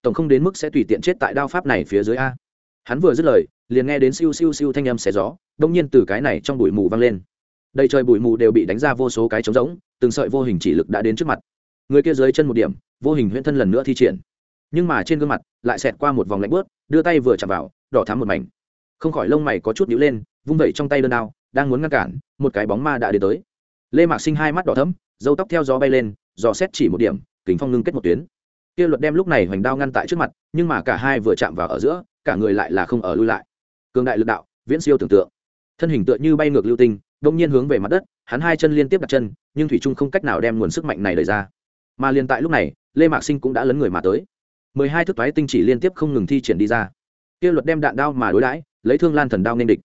Tổng không đến mức sẽ tùy tiện chết tại đao pháp này phía dưới a. Hắn vừa dứt lời, liền nghe đến siêu siêu siêu thanh âm xé gió, đông nhiên từ cái này trong bụi mù vang lên. Đầy trời bụi mù đều bị đánh ra vô số cái trống rỗng, từng sợi vô hình chỉ lực đã đến trước mặt. Người kia dưới chân một điểm, vô hình huyễn thân lần nữa thi triển nhưng mà trên gương mặt lại xẹt qua một vòng lạnh bớt, đưa tay vừa chạm vào, đỏ thắm một mảnh. Không khỏi lông mày có chút nhíu lên, vung vẩy trong tay đơn đao, đang muốn ngăn cản, một cái bóng ma đã đến tới. Lê mạc sinh hai mắt đỏ thấm dâu tóc theo gió bay lên, dò xét chỉ một điểm, kính phong ngưng kết một tuyến. Kia luật đem lúc này hoành đao ngăn tại trước mặt, nhưng mà cả hai vừa chạm vào ở giữa, cả người lại là không ở lui lại. Cường đại lực đạo, viễn siêu tưởng tượng. Thân hình tựa như bay ngược lưu tinh, đông nhiên hướng về mặt đất, hắn hai chân liên tiếp đặt chân, nhưng thủy trung không cách nào đem nguồn sức mạnh này đẩy ra. Mà liền tại lúc này, lê mạc sinh cũng đã lấn người mà tới mười hai thức toái tinh chỉ liên tiếp không ngừng thi triển đi ra. Kia luật đem đạn đao mà đối đãi, lấy thương lan thần đao nên địch.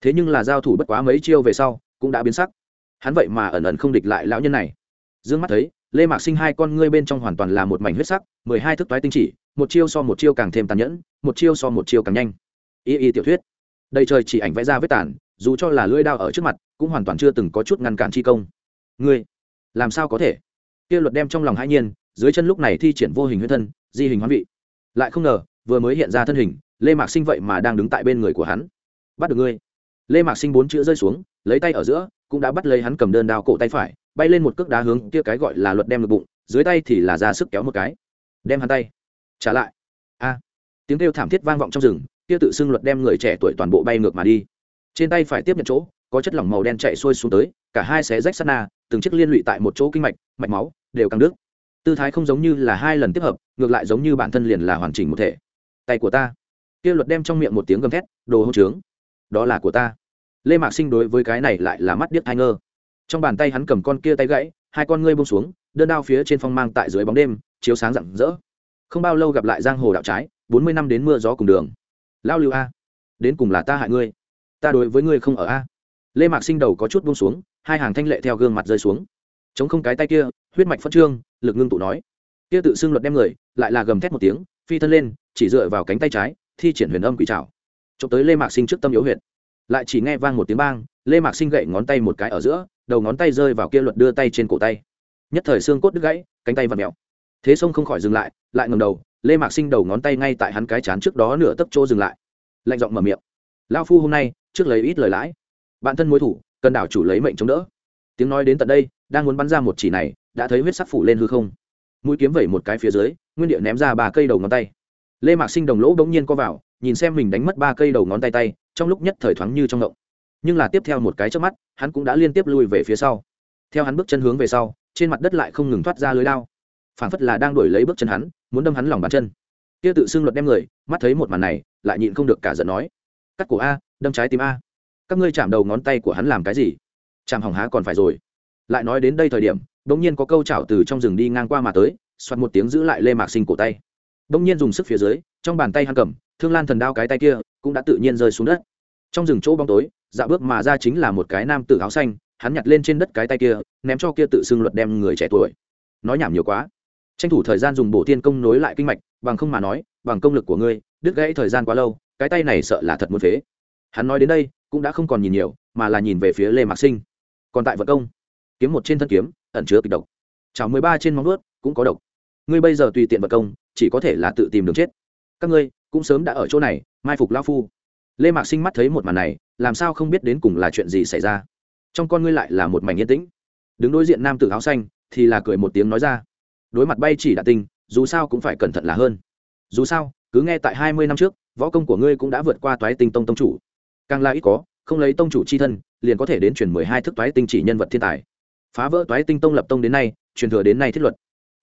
Thế nhưng là giao thủ bất quá mấy chiêu về sau, cũng đã biến sắc. Hắn vậy mà ẩn ẩn không địch lại lão nhân này. D ư ơ n g mắt thấy, lê mạc sinh hai con ngươi bên trong hoàn toàn là một mảnh huyết sắc, mười hai thức toái tinh chỉ, một chiêu so một chiêu càng thêm tàn nhẫn, một chiêu so một chiêu càng nhanh. Y y tiểu thuyết. Đầy trời chỉ ảnh vẽ ra vết tàn, dù cho là lưỡi đao ở trước mặt, cũng hoàn toàn chưa từng có chút ngăn cản chi công. Ngươi, làm sao có thể? Kia luật đem trong lòng hãi nhiên, dưới chân lúc này thi triển vô hình huyết thân di hình hoán vị. Lại không ngờ, vừa mới hiện ra thân hình, lê mạc sinh vậy mà đang đứng tại bên người của hắn. Bắt được ngươi. Lê mạc sinh bốn chữ rơi xuống, lấy tay ở giữa, cũng đã bắt lấy hắn cầm đơn đao cổ tay phải, bay lên một cước đá hướng kia cái gọi là luật đem ngực bụng, dưới tay thì là ra sức kéo một cái. Đem hắn tay. Trả lại. A. Tiếng kêu thảm thiết vang vọng trong rừng, kia tự xưng luật đem người trẻ tuổi toàn bộ bay ngược mà đi. Trên tay phải tiếp nhận chỗ, có chất lỏng màu đen chạy xuôi xuống tới, cả hai xé rách sắt na, từng chiếc liên lụy tại một chỗ kinh mạch mạch máu, đều căng đứt tư thái không giống như là hai lần tiếp hợp, ngược lại giống như bản thân liền là hoàn chỉnh một thể. Tay của ta. Kia luật đem trong miệng một tiếng gầm thét, đồ hô trướng. Đó là của ta. Lê mạc sinh đối với cái này lại là mắt điếc thai ngơ. Trong bàn tay hắn cầm con kia tay gãy, hai con ngươi bông xuống, đơn đao phía trên phong mang tại dưới bóng đêm, chiếu sáng rạng rỡ. Không bao lâu gặp lại giang hồ đạo trái, bốn mươi năm đến mưa gió cùng đường. Lao lưu a. Đến cùng là ta hại ngươi. Ta đối với ngươi không ở a. Lê mạc sinh đầu có chút bông xuống, hai hàng thanh lệ theo gương mặt rơi xuống chống không cái tay kia huyết mạch phân trương lực ngưng tụ nói. Kia tự xưng luật đem người lại là gầm thét một tiếng phi thân lên chỉ dựa vào cánh tay trái thi triển huyền âm quỷ trào trộm tới lê mạc sinh trước tâm yếu huyệt, lại chỉ nghe vang một tiếng bang lê mạc sinh gậy ngón tay một cái ở giữa đầu ngón tay rơi vào kia luật đưa tay trên cổ tay. Nhất thời xương cốt đứt gãy cánh tay và mẹo thế sông không khỏi dừng lại lại ngầm đầu lê mạc sinh đầu ngón tay ngay tại hắn cái chán trước đó nửa tấc chỗ dừng lại. Lạnh giọng mở miệng. Lao phu hôm nay trước lấy ít lời lãi. Bạn thân mối thủ cần đảo chủ lấy mệnh chống đỡ. Tiếng nói đến tận đây đang muốn bắn ra một chỉ này, đã thấy huyết sắc phủ lên hư không. Mũi kiếm vẩy một cái phía dưới, nguyên địa ném ra ba cây đầu ngón tay. Lê mạc sinh đồng lỗ bỗng nhiên co vào, nhìn xem mình đánh mất ba cây đầu ngón tay tay, trong lúc nhất thời thoáng như trong ngộng nhưng là tiếp theo một cái trước mắt, hắn cũng đã liên tiếp lui về phía sau. Theo hắn bước chân hướng về sau, trên mặt đất lại không ngừng thoát ra lưới lao phản phất là đang đổi lấy bước chân hắn, muốn đâm hắn lòng bàn chân. Kia tự xưng luật đem người, mắt thấy một màn này, lại nhịn không được cả giận nói. Cắt cổ a, đâm trái tim a. Các ngươi chạm đầu ngón tay của hắn làm cái gì? Chạm hỏng há còn phải rồi lại nói đến đây thời điểm đ ỗ n g nhiên có câu chảo từ trong rừng đi ngang qua mà tới xoặt một tiếng giữ lại lê mạc sinh cổ tay. Đ ỗ n g nhiên dùng sức phía dưới, trong bàn tay hăng cầm, thương lan thần đao cái tay kia, cũng đã tự nhiên rơi xuống đất. Trong rừng chỗ bóng tối dạ bước mà ra chính là một cái nam tử áo xanh, hắn nhặt lên trên đất cái tay kia, ném cho kia tự xưng luật đem người trẻ tuổi. Nói nhảm nhiều quá. Tranh thủ thời gian dùng bổ tiên công nối lại kinh mạch, bằng không mà nói, bằng công lực của ngươi, đứt gãy thời gian quá lâu, cái tay này sợ là thật muốn phế. Hắn nói đến đây, cũng đã không còn nhìn nhiều, mà là nhìn về phía lê mạc sinh. Còn tại vận công kiếm một trên thân kiếm, ẩn chứa kịch độc. Chảo mười ba trên móng vuốt cũng có độc. Ngươi bây giờ tùy tiện vật công, chỉ có thể là tự tìm đường chết. Các ngươi cũng sớm đã ở chỗ này, mai phục lao phu. Lê mạc sinh mắt thấy một màn này, làm sao không biết đến cùng là chuyện gì xảy ra. Trong con ngươi lại là một mảnh yên tĩnh. Đứng đối diện nam tử áo xanh, thì là cười một tiếng nói ra. Đối mặt bay chỉ đạ tinh, dù sao cũng phải cẩn thận là hơn. Dù sao, cứ nghe tại hai mươi năm trước, võ công của ngươi cũng đã vượt qua toái tinh tông tông chủ. Càng là ít có, không lấy tông chủ c h i thân, liền có thể đến chuyển mười hai thức toái tinh chỉ nhân vật thiên tài phá vỡ toái tinh tông lập tông đến nay, truyền thừa đến nay thiết luật.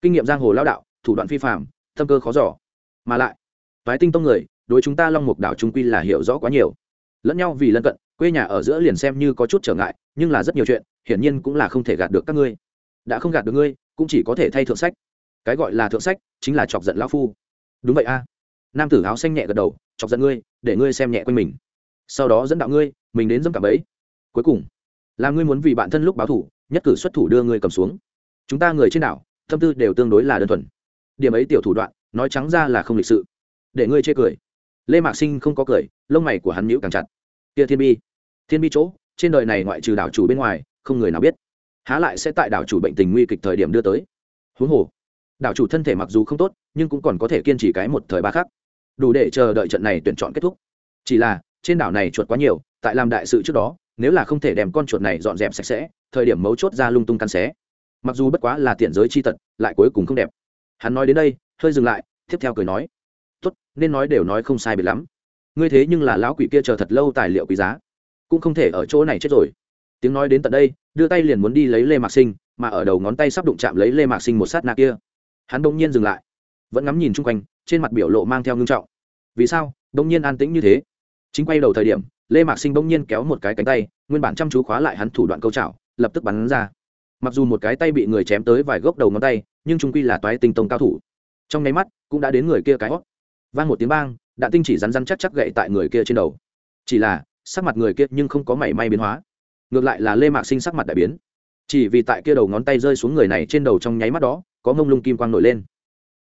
Kinh nghiệm giang hồ lao đạo, thủ đoạn phi phạm tâm cơ khó giỏ mà lại, toái tinh tông người, đối chúng ta long mục đảo trung quy là hiểu rõ quá nhiều. Lẫn nhau vì lân cận, quê nhà ở giữa liền xem như có chút trở ngại, nhưng là rất nhiều chuyện, hiển nhiên cũng là không thể gạt được các ngươi. Đã không gạt được ngươi, cũng chỉ có thể thay thượng sách. Cái gọi là thượng sách, chính là chọc giận lão phu. Đúng vậy a. Nam tử áo xanh nhẹ gật đầu, chọc giận ngươi, để ngươi xem nhẹ quanh mình. Sau đó dẫn đạo ngươi, mình đến dâm cả bẫy. Cuối cùng, là ngươi muốn vì bản thân lúc báo thủ nhất cử xuất thủ đưa người cầm xuống. Chúng ta người trên đảo, tâm tư đều tương đối là đơn thuần. Điểm ấy tiểu thủ đoạn, nói trắng ra là không lịch sự. Để ngươi chê cười. Lê mạc sinh không có cười, lông mày của hắn nhíu càng chặt. Kia thiên bi. Thiên bi chỗ, trên đời này ngoại trừ đảo chủ bên ngoài, không người nào biết. Há lại sẽ tại đảo chủ bệnh tình nguy kịch thời điểm đưa tới. Huống hồ, đảo chủ thân thể mặc dù không tốt, nhưng cũng còn có thể kiên trì cái một thời ba khác đủ để chờ đợi trận này tuyển chọn kết thúc. Chỉ là, trên đảo này chuột quá nhiều, tại làm đại sự trước đó, nếu là không thể đem con chuột này dọn dẹp sạch sẽ thời điểm mấu chốt ra lung tung căn xé. Mặc dù bất quá là tiện giới chi tật, lại cuối cùng không đẹp. Hắn nói đến đây, hơi dừng lại, tiếp theo cười nói, tốt, nên nói đều nói không sai biệt lắm. Ngươi thế nhưng là lão quỷ kia chờ thật lâu tài liệu quý giá, cũng không thể ở chỗ này chết rồi. Tiếng nói đến tận đây, đưa tay liền muốn đi lấy lê mạc sinh, mà ở đầu ngón tay sắp đụng chạm lấy lê mạc sinh một sát nạ kia. Hắn đông nhiên dừng lại, vẫn ngắm nhìn chung quanh, trên mặt biểu lộ mang theo ngưng trọng. Vì sao? Đông nhiên an tĩnh như thế? Chính quay đầu thời điểm, lê mạc sinh đông nhiên kéo một cái cánh tay, nguyên bản chăm chú khóa lại hắn thủ đoạn câu chảo lập tức bắn ra. Mặc dù một cái tay bị người chém tới vài gốc đầu ngón tay, nhưng trung quy là toái tinh tông cao thủ. Trong nháy mắt, cũng đã đến người kia cái hót vang một tiếng bang, đạn tinh chỉ rắn rắn chắc chắc gậy tại người kia trên đầu. Chỉ là, sắc mặt người kia nhưng không có mảy may biến hóa. Ngược lại là lê mạc sinh sắc mặt đại biến. Chỉ vì tại kia đầu ngón tay rơi xuống người này trên đầu trong nháy mắt đó, có mông lung kim quang nổi lên.